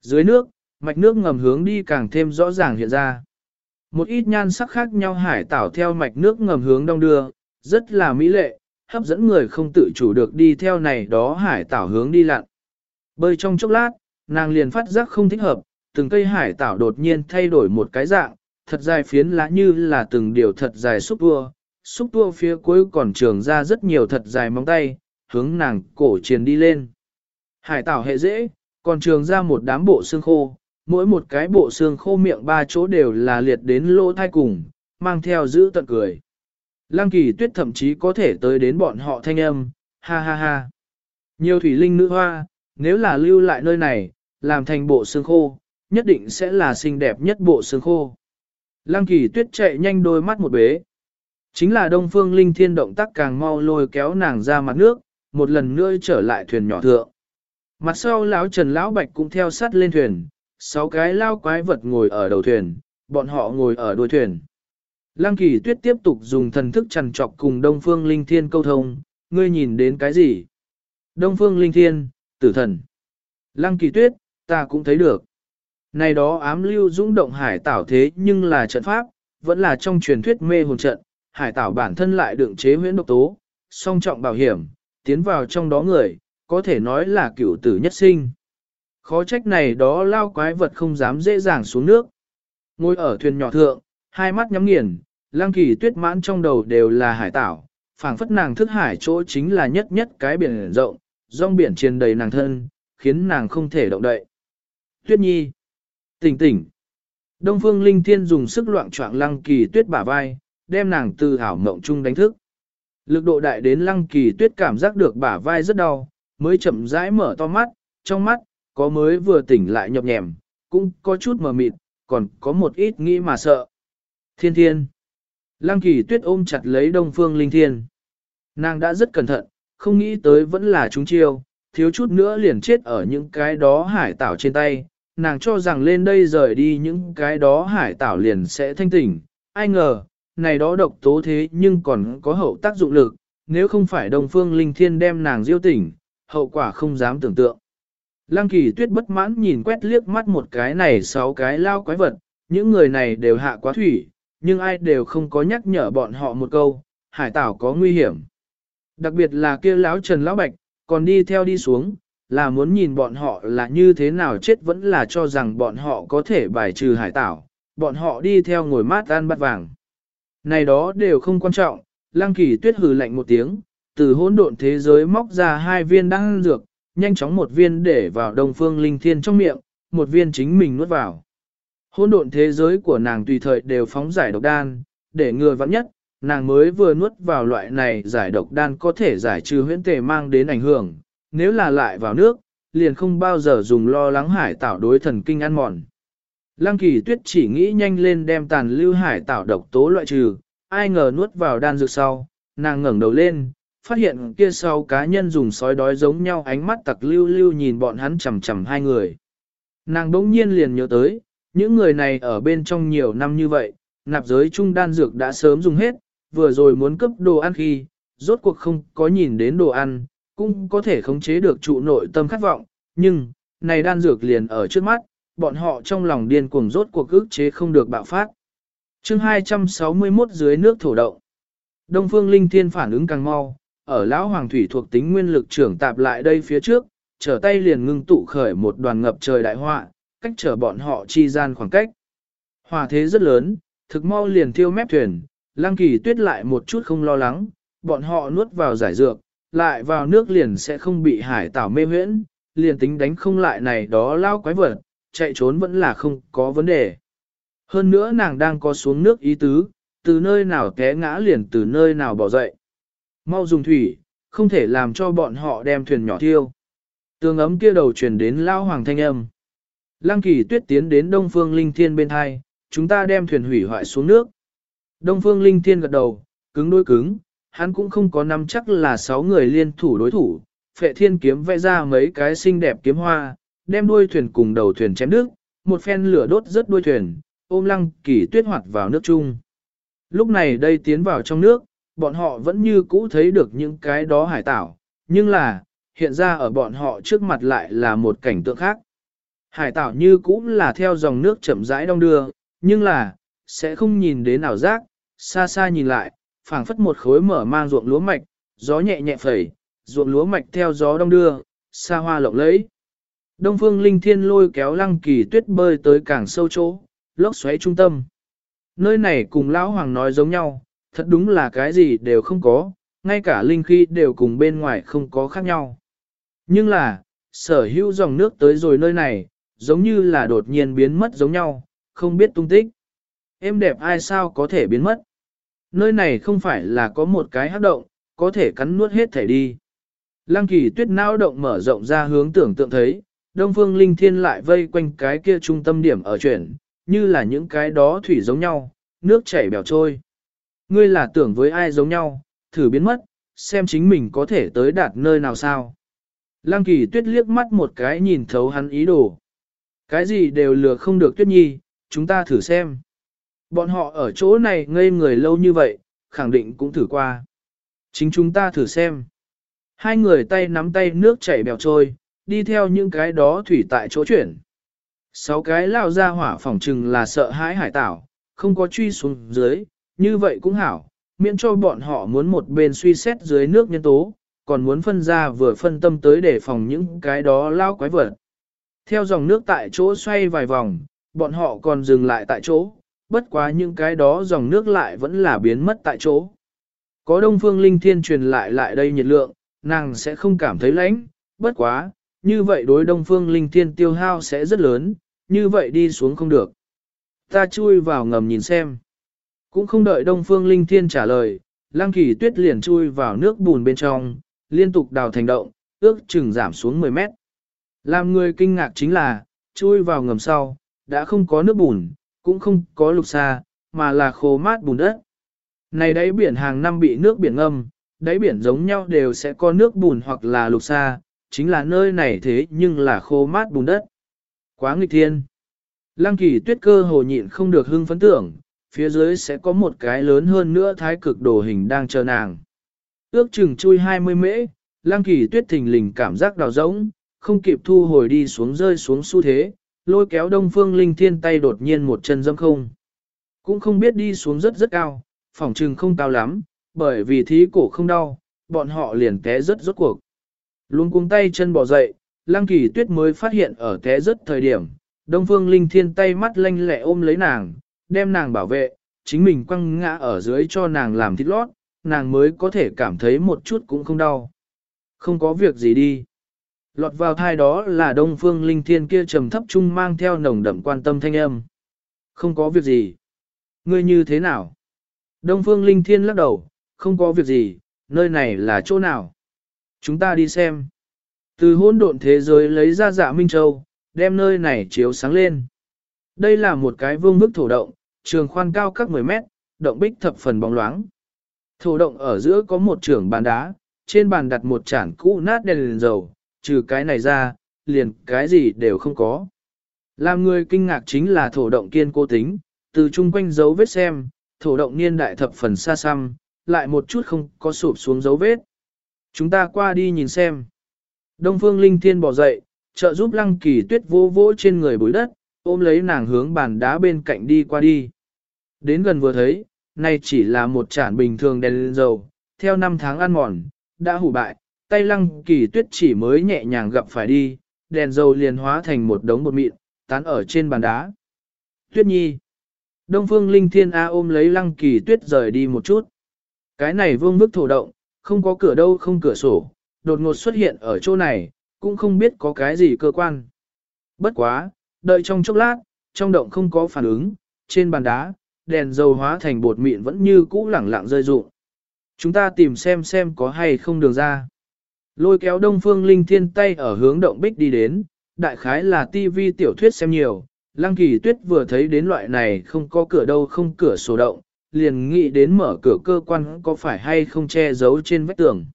Dưới nước, mạch nước ngầm hướng đi càng thêm rõ ràng hiện ra. Một ít nhan sắc khác nhau hải tảo theo mạch nước ngầm hướng đông đưa, rất là mỹ lệ, hấp dẫn người không tự chủ được đi theo này đó hải tảo hướng đi lặn. Bơi trong chốc lát, nàng liền phát giác không thích hợp, từng cây hải tảo đột nhiên thay đổi một cái dạng, thật dài phiến lá như là từng điều thật dài xúc tua, xúc tua phía cuối còn trường ra rất nhiều thật dài móng tay, hướng nàng cổ triền đi lên. Hải tảo hệ dễ, còn trường ra một đám bộ xương khô, mỗi một cái bộ xương khô miệng ba chỗ đều là liệt đến lỗ thai cùng, mang theo giữ tận cười. Lăng kỳ tuyết thậm chí có thể tới đến bọn họ thanh âm, ha ha ha. Nhiều thủy linh nữ hoa, nếu là lưu lại nơi này, làm thành bộ xương khô, nhất định sẽ là xinh đẹp nhất bộ xương khô. Lăng kỳ tuyết chạy nhanh đôi mắt một bế. Chính là đông phương linh thiên động tác càng mau lôi kéo nàng ra mặt nước, một lần nữa trở lại thuyền nhỏ thượng. Mặt sau lão Trần lão Bạch cũng theo sát lên thuyền, sáu cái lao quái vật ngồi ở đầu thuyền, bọn họ ngồi ở đuôi thuyền. Lăng kỳ tuyết tiếp tục dùng thần thức chằn trọc cùng Đông Phương Linh Thiên câu thông, ngươi nhìn đến cái gì? Đông Phương Linh Thiên, tử thần. Lăng kỳ tuyết, ta cũng thấy được. Này đó ám lưu dũng động hải tảo thế nhưng là trận pháp, vẫn là trong truyền thuyết mê hồn trận, hải tảo bản thân lại đựng chế huyễn độc tố, song trọng bảo hiểm, tiến vào trong đó người, có thể nói là cửu tử nhất sinh. Khó trách này đó lao quái vật không dám dễ dàng xuống nước. Ngồi ở thuyền nhỏ thượng, hai mắt nhắm nghiền, lang kỳ tuyết mãn trong đầu đều là hải tảo, phảng phất nàng thức hải chỗ chính là nhất nhất cái biển rộng, rong biển trên đầy nàng thân, khiến nàng không thể động đậy. Tuyết nhi, tỉnh tỉnh. Đông phương linh thiên dùng sức loạn trọng lăng kỳ tuyết bả vai, đem nàng từ hảo mộng chung đánh thức. Lực độ đại đến lăng kỳ tuyết cảm giác được bả vai rất đau, mới chậm rãi mở to mắt, trong mắt, có mới vừa tỉnh lại nhập nhèm, cũng có chút mờ mịt, còn có một ít nghĩ mà sợ. Thiên thiên. Lăng kỳ tuyết ôm chặt lấy đông phương linh thiên. Nàng đã rất cẩn thận, không nghĩ tới vẫn là chúng chiêu, thiếu chút nữa liền chết ở những cái đó hải tảo trên tay. Nàng cho rằng lên đây rời đi những cái đó hải tảo liền sẽ thanh tỉnh. Ai ngờ, này đó độc tố thế nhưng còn có hậu tác dụng lực, nếu không phải đồng phương linh thiên đem nàng diêu tỉnh, hậu quả không dám tưởng tượng. Lăng kỳ tuyết bất mãn nhìn quét liếc mắt một cái này sáu cái lao quái vật, những người này đều hạ quá thủy, nhưng ai đều không có nhắc nhở bọn họ một câu, hải tảo có nguy hiểm. Đặc biệt là kia lão Trần lão Bạch, còn đi theo đi xuống, là muốn nhìn bọn họ là như thế nào chết vẫn là cho rằng bọn họ có thể bài trừ hải tảo, bọn họ đi theo ngồi mát ăn bát vàng. Này đó đều không quan trọng, Lăng Kỳ Tuyết hừ lạnh một tiếng, từ hỗn độn thế giới móc ra hai viên đan dược, nhanh chóng một viên để vào Đông Phương Linh Thiên trong miệng, một viên chính mình nuốt vào. Hỗn độn thế giới của nàng tùy thời đều phóng giải độc đan, để ngừa vắng nhất, nàng mới vừa nuốt vào loại này giải độc đan có thể giải trừ huyễn tề mang đến ảnh hưởng, nếu là lại vào nước, liền không bao giờ dùng lo lắng hải tạo đối thần kinh ăn mòn. Lăng kỳ tuyết chỉ nghĩ nhanh lên đem tàn lưu hải tạo độc tố loại trừ, ai ngờ nuốt vào đan dược sau, nàng ngẩng đầu lên, phát hiện kia sau cá nhân dùng sói đói giống nhau ánh mắt tặc lưu lưu nhìn bọn hắn chầm chầm hai người. Nàng bỗng nhiên liền nhớ tới, những người này ở bên trong nhiều năm như vậy, nạp giới trung đan dược đã sớm dùng hết, vừa rồi muốn cấp đồ ăn khi, rốt cuộc không có nhìn đến đồ ăn, cũng có thể khống chế được trụ nội tâm khát vọng, nhưng, này đan dược liền ở trước mắt, bọn họ trong lòng điên cuồng rốt cuộc ức chế không được bạo phát. chương 261 dưới nước thổ động. Đông phương linh thiên phản ứng càng mau, ở lão hoàng thủy thuộc tính nguyên lực trưởng tạp lại đây phía trước, trở tay liền ngưng tụ khởi một đoàn ngập trời đại họa, cách trở bọn họ chi gian khoảng cách. Hỏa thế rất lớn, thực mau liền thiêu mép thuyền, lăng kỳ tuyết lại một chút không lo lắng, bọn họ nuốt vào giải dược, lại vào nước liền sẽ không bị hải tảo mê huyễn, liền tính đánh không lại này đó lao quái vật, chạy trốn vẫn là không có vấn đề. Hơn nữa nàng đang có xuống nước ý tứ, từ nơi nào té ngã liền từ nơi nào bỏ dậy. Mau dùng thủy, không thể làm cho bọn họ đem thuyền nhỏ thiêu. Tường ấm kia đầu truyền đến lao hoàng thanh âm. Lăng kỳ tuyết tiến đến đông phương linh thiên bên hai, chúng ta đem thuyền hủy hoại xuống nước. Đông phương linh thiên gật đầu, cứng đôi cứng, hắn cũng không có nắm chắc là sáu người liên thủ đối thủ. Phệ thiên kiếm vẽ ra mấy cái xinh đẹp kiếm hoa, đem đuôi thuyền cùng đầu thuyền chém nước, một phen lửa đốt rớt đuôi thuyền, ôm lăng kỳ tuyết hoạt vào nước chung. Lúc này đây tiến vào trong nước, bọn họ vẫn như cũ thấy được những cái đó hải tảo, nhưng là, hiện ra ở bọn họ trước mặt lại là một cảnh tượng khác. Hải tảo như cũ là theo dòng nước chậm rãi đông đưa, nhưng là, sẽ không nhìn đến ảo giác, xa xa nhìn lại, phảng phất một khối mở mang ruộng lúa mạch, gió nhẹ nhẹ phẩy, ruộng lúa mạch theo gió đông đưa, xa hoa lộng lẫy. Đông phương linh thiên lôi kéo lăng kỳ tuyết bơi tới càng sâu chỗ, lốc xoáy trung tâm. Nơi này cùng lão hoàng nói giống nhau, thật đúng là cái gì đều không có, ngay cả linh khí đều cùng bên ngoài không có khác nhau. Nhưng là, sở hữu dòng nước tới rồi nơi này, giống như là đột nhiên biến mất giống nhau, không biết tung tích. Em đẹp ai sao có thể biến mất. Nơi này không phải là có một cái hắc động, có thể cắn nuốt hết thể đi. Lăng kỳ tuyết não động mở rộng ra hướng tưởng tượng thấy, Đông Phương Linh Thiên lại vây quanh cái kia trung tâm điểm ở chuyển, như là những cái đó thủy giống nhau, nước chảy bèo trôi. Ngươi là tưởng với ai giống nhau, thử biến mất, xem chính mình có thể tới đạt nơi nào sao. Lăng kỳ tuyết liếc mắt một cái nhìn thấu hắn ý đồ. Cái gì đều lừa không được tuyết nhi, chúng ta thử xem. Bọn họ ở chỗ này ngây người lâu như vậy, khẳng định cũng thử qua. Chính chúng ta thử xem. Hai người tay nắm tay nước chảy bèo trôi, đi theo những cái đó thủy tại chỗ chuyển. Sáu cái lao ra hỏa phỏng trừng là sợ hãi hải tảo, không có truy xuống dưới, như vậy cũng hảo, miễn cho bọn họ muốn một bên suy xét dưới nước nhân tố, còn muốn phân ra vừa phân tâm tới để phòng những cái đó lao quái vật. Theo dòng nước tại chỗ xoay vài vòng, bọn họ còn dừng lại tại chỗ, bất quá những cái đó dòng nước lại vẫn là biến mất tại chỗ. Có đông phương linh thiên truyền lại lại đây nhiệt lượng, nàng sẽ không cảm thấy lạnh, bất quá, như vậy đối đông phương linh thiên tiêu hao sẽ rất lớn, như vậy đi xuống không được. Ta chui vào ngầm nhìn xem. Cũng không đợi đông phương linh thiên trả lời, lang kỳ tuyết liền chui vào nước bùn bên trong, liên tục đào thành động, ước chừng giảm xuống 10 mét. Làm người kinh ngạc chính là, chui vào ngầm sau, đã không có nước bùn, cũng không có lục xa, mà là khô mát bùn đất. Này đáy biển hàng năm bị nước biển ngâm, đáy biển giống nhau đều sẽ có nước bùn hoặc là lục xa, chính là nơi này thế nhưng là khô mát bùn đất. Quá nghịch thiên. Lăng kỳ tuyết cơ hồ nhịn không được hưng phấn tưởng, phía dưới sẽ có một cái lớn hơn nữa thái cực đồ hình đang chờ nàng. Ước chừng chui 20 mễ, lăng kỳ tuyết thình lình cảm giác đào rỗng, không kịp thu hồi đi xuống rơi xuống xu thế, lôi kéo đông phương linh thiên tay đột nhiên một chân dâm không. Cũng không biết đi xuống rất rất cao, phòng trừng không cao lắm, bởi vì thí cổ không đau, bọn họ liền té rất rốt cuộc. Luôn cuống tay chân bỏ dậy, lăng kỳ tuyết mới phát hiện ở té rất thời điểm, đông phương linh thiên tay mắt lanh lẹ ôm lấy nàng, đem nàng bảo vệ, chính mình quăng ngã ở dưới cho nàng làm thịt lót, nàng mới có thể cảm thấy một chút cũng không đau. Không có việc gì đi. Lọt vào thai đó là đông phương linh thiên kia trầm thấp trung mang theo nồng đậm quan tâm thanh âm. Không có việc gì. Ngươi như thế nào? Đông phương linh thiên lắc đầu, không có việc gì, nơi này là chỗ nào? Chúng ta đi xem. Từ hỗn độn thế giới lấy ra dạ Minh Châu, đem nơi này chiếu sáng lên. Đây là một cái vương bức thổ động, trường khoan cao các 10 mét, động bích thập phần bóng loáng. Thổ động ở giữa có một trường bàn đá, trên bàn đặt một chản cũ nát đèn, liền dầu, trừ cái này ra, liền cái gì đều không có. Làm người kinh ngạc chính là thổ động kiên cố tính, từ chung quanh dấu vết xem, thổ động niên đại thập phần xa xăm, lại một chút không có sụp xuống dấu vết. Chúng ta qua đi nhìn xem. Đông Phương Linh Thiên bỏ dậy, trợ giúp lăng kỳ tuyết vô vỗ trên người bối đất, ôm lấy nàng hướng bàn đá bên cạnh đi qua đi. Đến gần vừa thấy, nay chỉ là một chản bình thường đèn dầu, theo năm tháng ăn mòn, đã hủ bại, tay lăng kỳ tuyết chỉ mới nhẹ nhàng gặp phải đi, đèn dầu liền hóa thành một đống bột mịn, tán ở trên bàn đá. Tuyết nhi. Đông phương linh thiên A ôm lấy lăng kỳ tuyết rời đi một chút. Cái này vương bức thổ động, không có cửa đâu không cửa sổ, đột ngột xuất hiện ở chỗ này, cũng không biết có cái gì cơ quan. Bất quá, đợi trong chốc lát, trong động không có phản ứng, trên bàn đá, đèn dầu hóa thành bột mịn vẫn như cũ lẳng lặng rơi rụng. Chúng ta tìm xem xem có hay không đường ra. Lôi kéo đông phương linh thiên tay ở hướng động bích đi đến, đại khái là tivi tiểu thuyết xem nhiều, lăng kỳ tuyết vừa thấy đến loại này không có cửa đâu không cửa sổ động, liền nghĩ đến mở cửa cơ quan có phải hay không che giấu trên vách tường.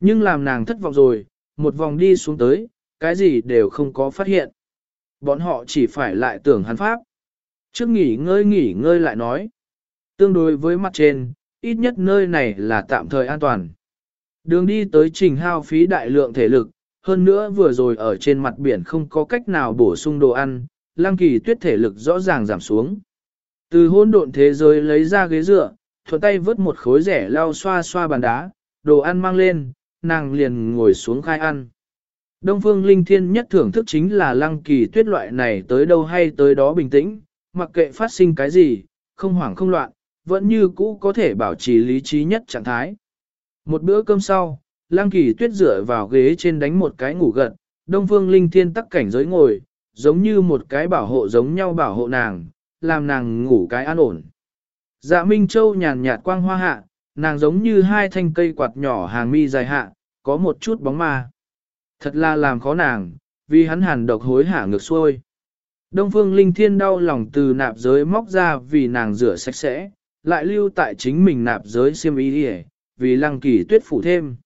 Nhưng làm nàng thất vọng rồi, một vòng đi xuống tới, cái gì đều không có phát hiện. Bọn họ chỉ phải lại tưởng hắn pháp. Trước nghỉ ngơi nghỉ ngơi lại nói. Tương đối với mặt trên, ít nhất nơi này là tạm thời an toàn. Đường đi tới trình hao phí đại lượng thể lực, hơn nữa vừa rồi ở trên mặt biển không có cách nào bổ sung đồ ăn, lăng kỳ tuyết thể lực rõ ràng giảm xuống. Từ hỗn độn thế giới lấy ra ghế dựa, thuận tay vớt một khối rẻ lau xoa xoa bàn đá, đồ ăn mang lên, nàng liền ngồi xuống khai ăn. Đông phương linh thiên nhất thưởng thức chính là lăng kỳ tuyết loại này tới đâu hay tới đó bình tĩnh, mặc kệ phát sinh cái gì, không hoảng không loạn, vẫn như cũ có thể bảo trì lý trí nhất trạng thái. Một bữa cơm sau, lăng kỳ tuyết dựa vào ghế trên đánh một cái ngủ gật, đông phương linh thiên tắc cảnh giới ngồi, giống như một cái bảo hộ giống nhau bảo hộ nàng, làm nàng ngủ cái an ổn. Dạ Minh Châu nhàn nhạt quang hoa hạ, nàng giống như hai thanh cây quạt nhỏ hàng mi dài hạ, có một chút bóng ma. Thật là làm khó nàng, vì hắn hàn độc hối hả ngược xuôi. Đông phương linh thiên đau lòng từ nạp giới móc ra vì nàng rửa sạch sẽ, lại lưu tại chính mình nạp giới xiêm ý đi vì lăng kỳ tuyết phủ thêm.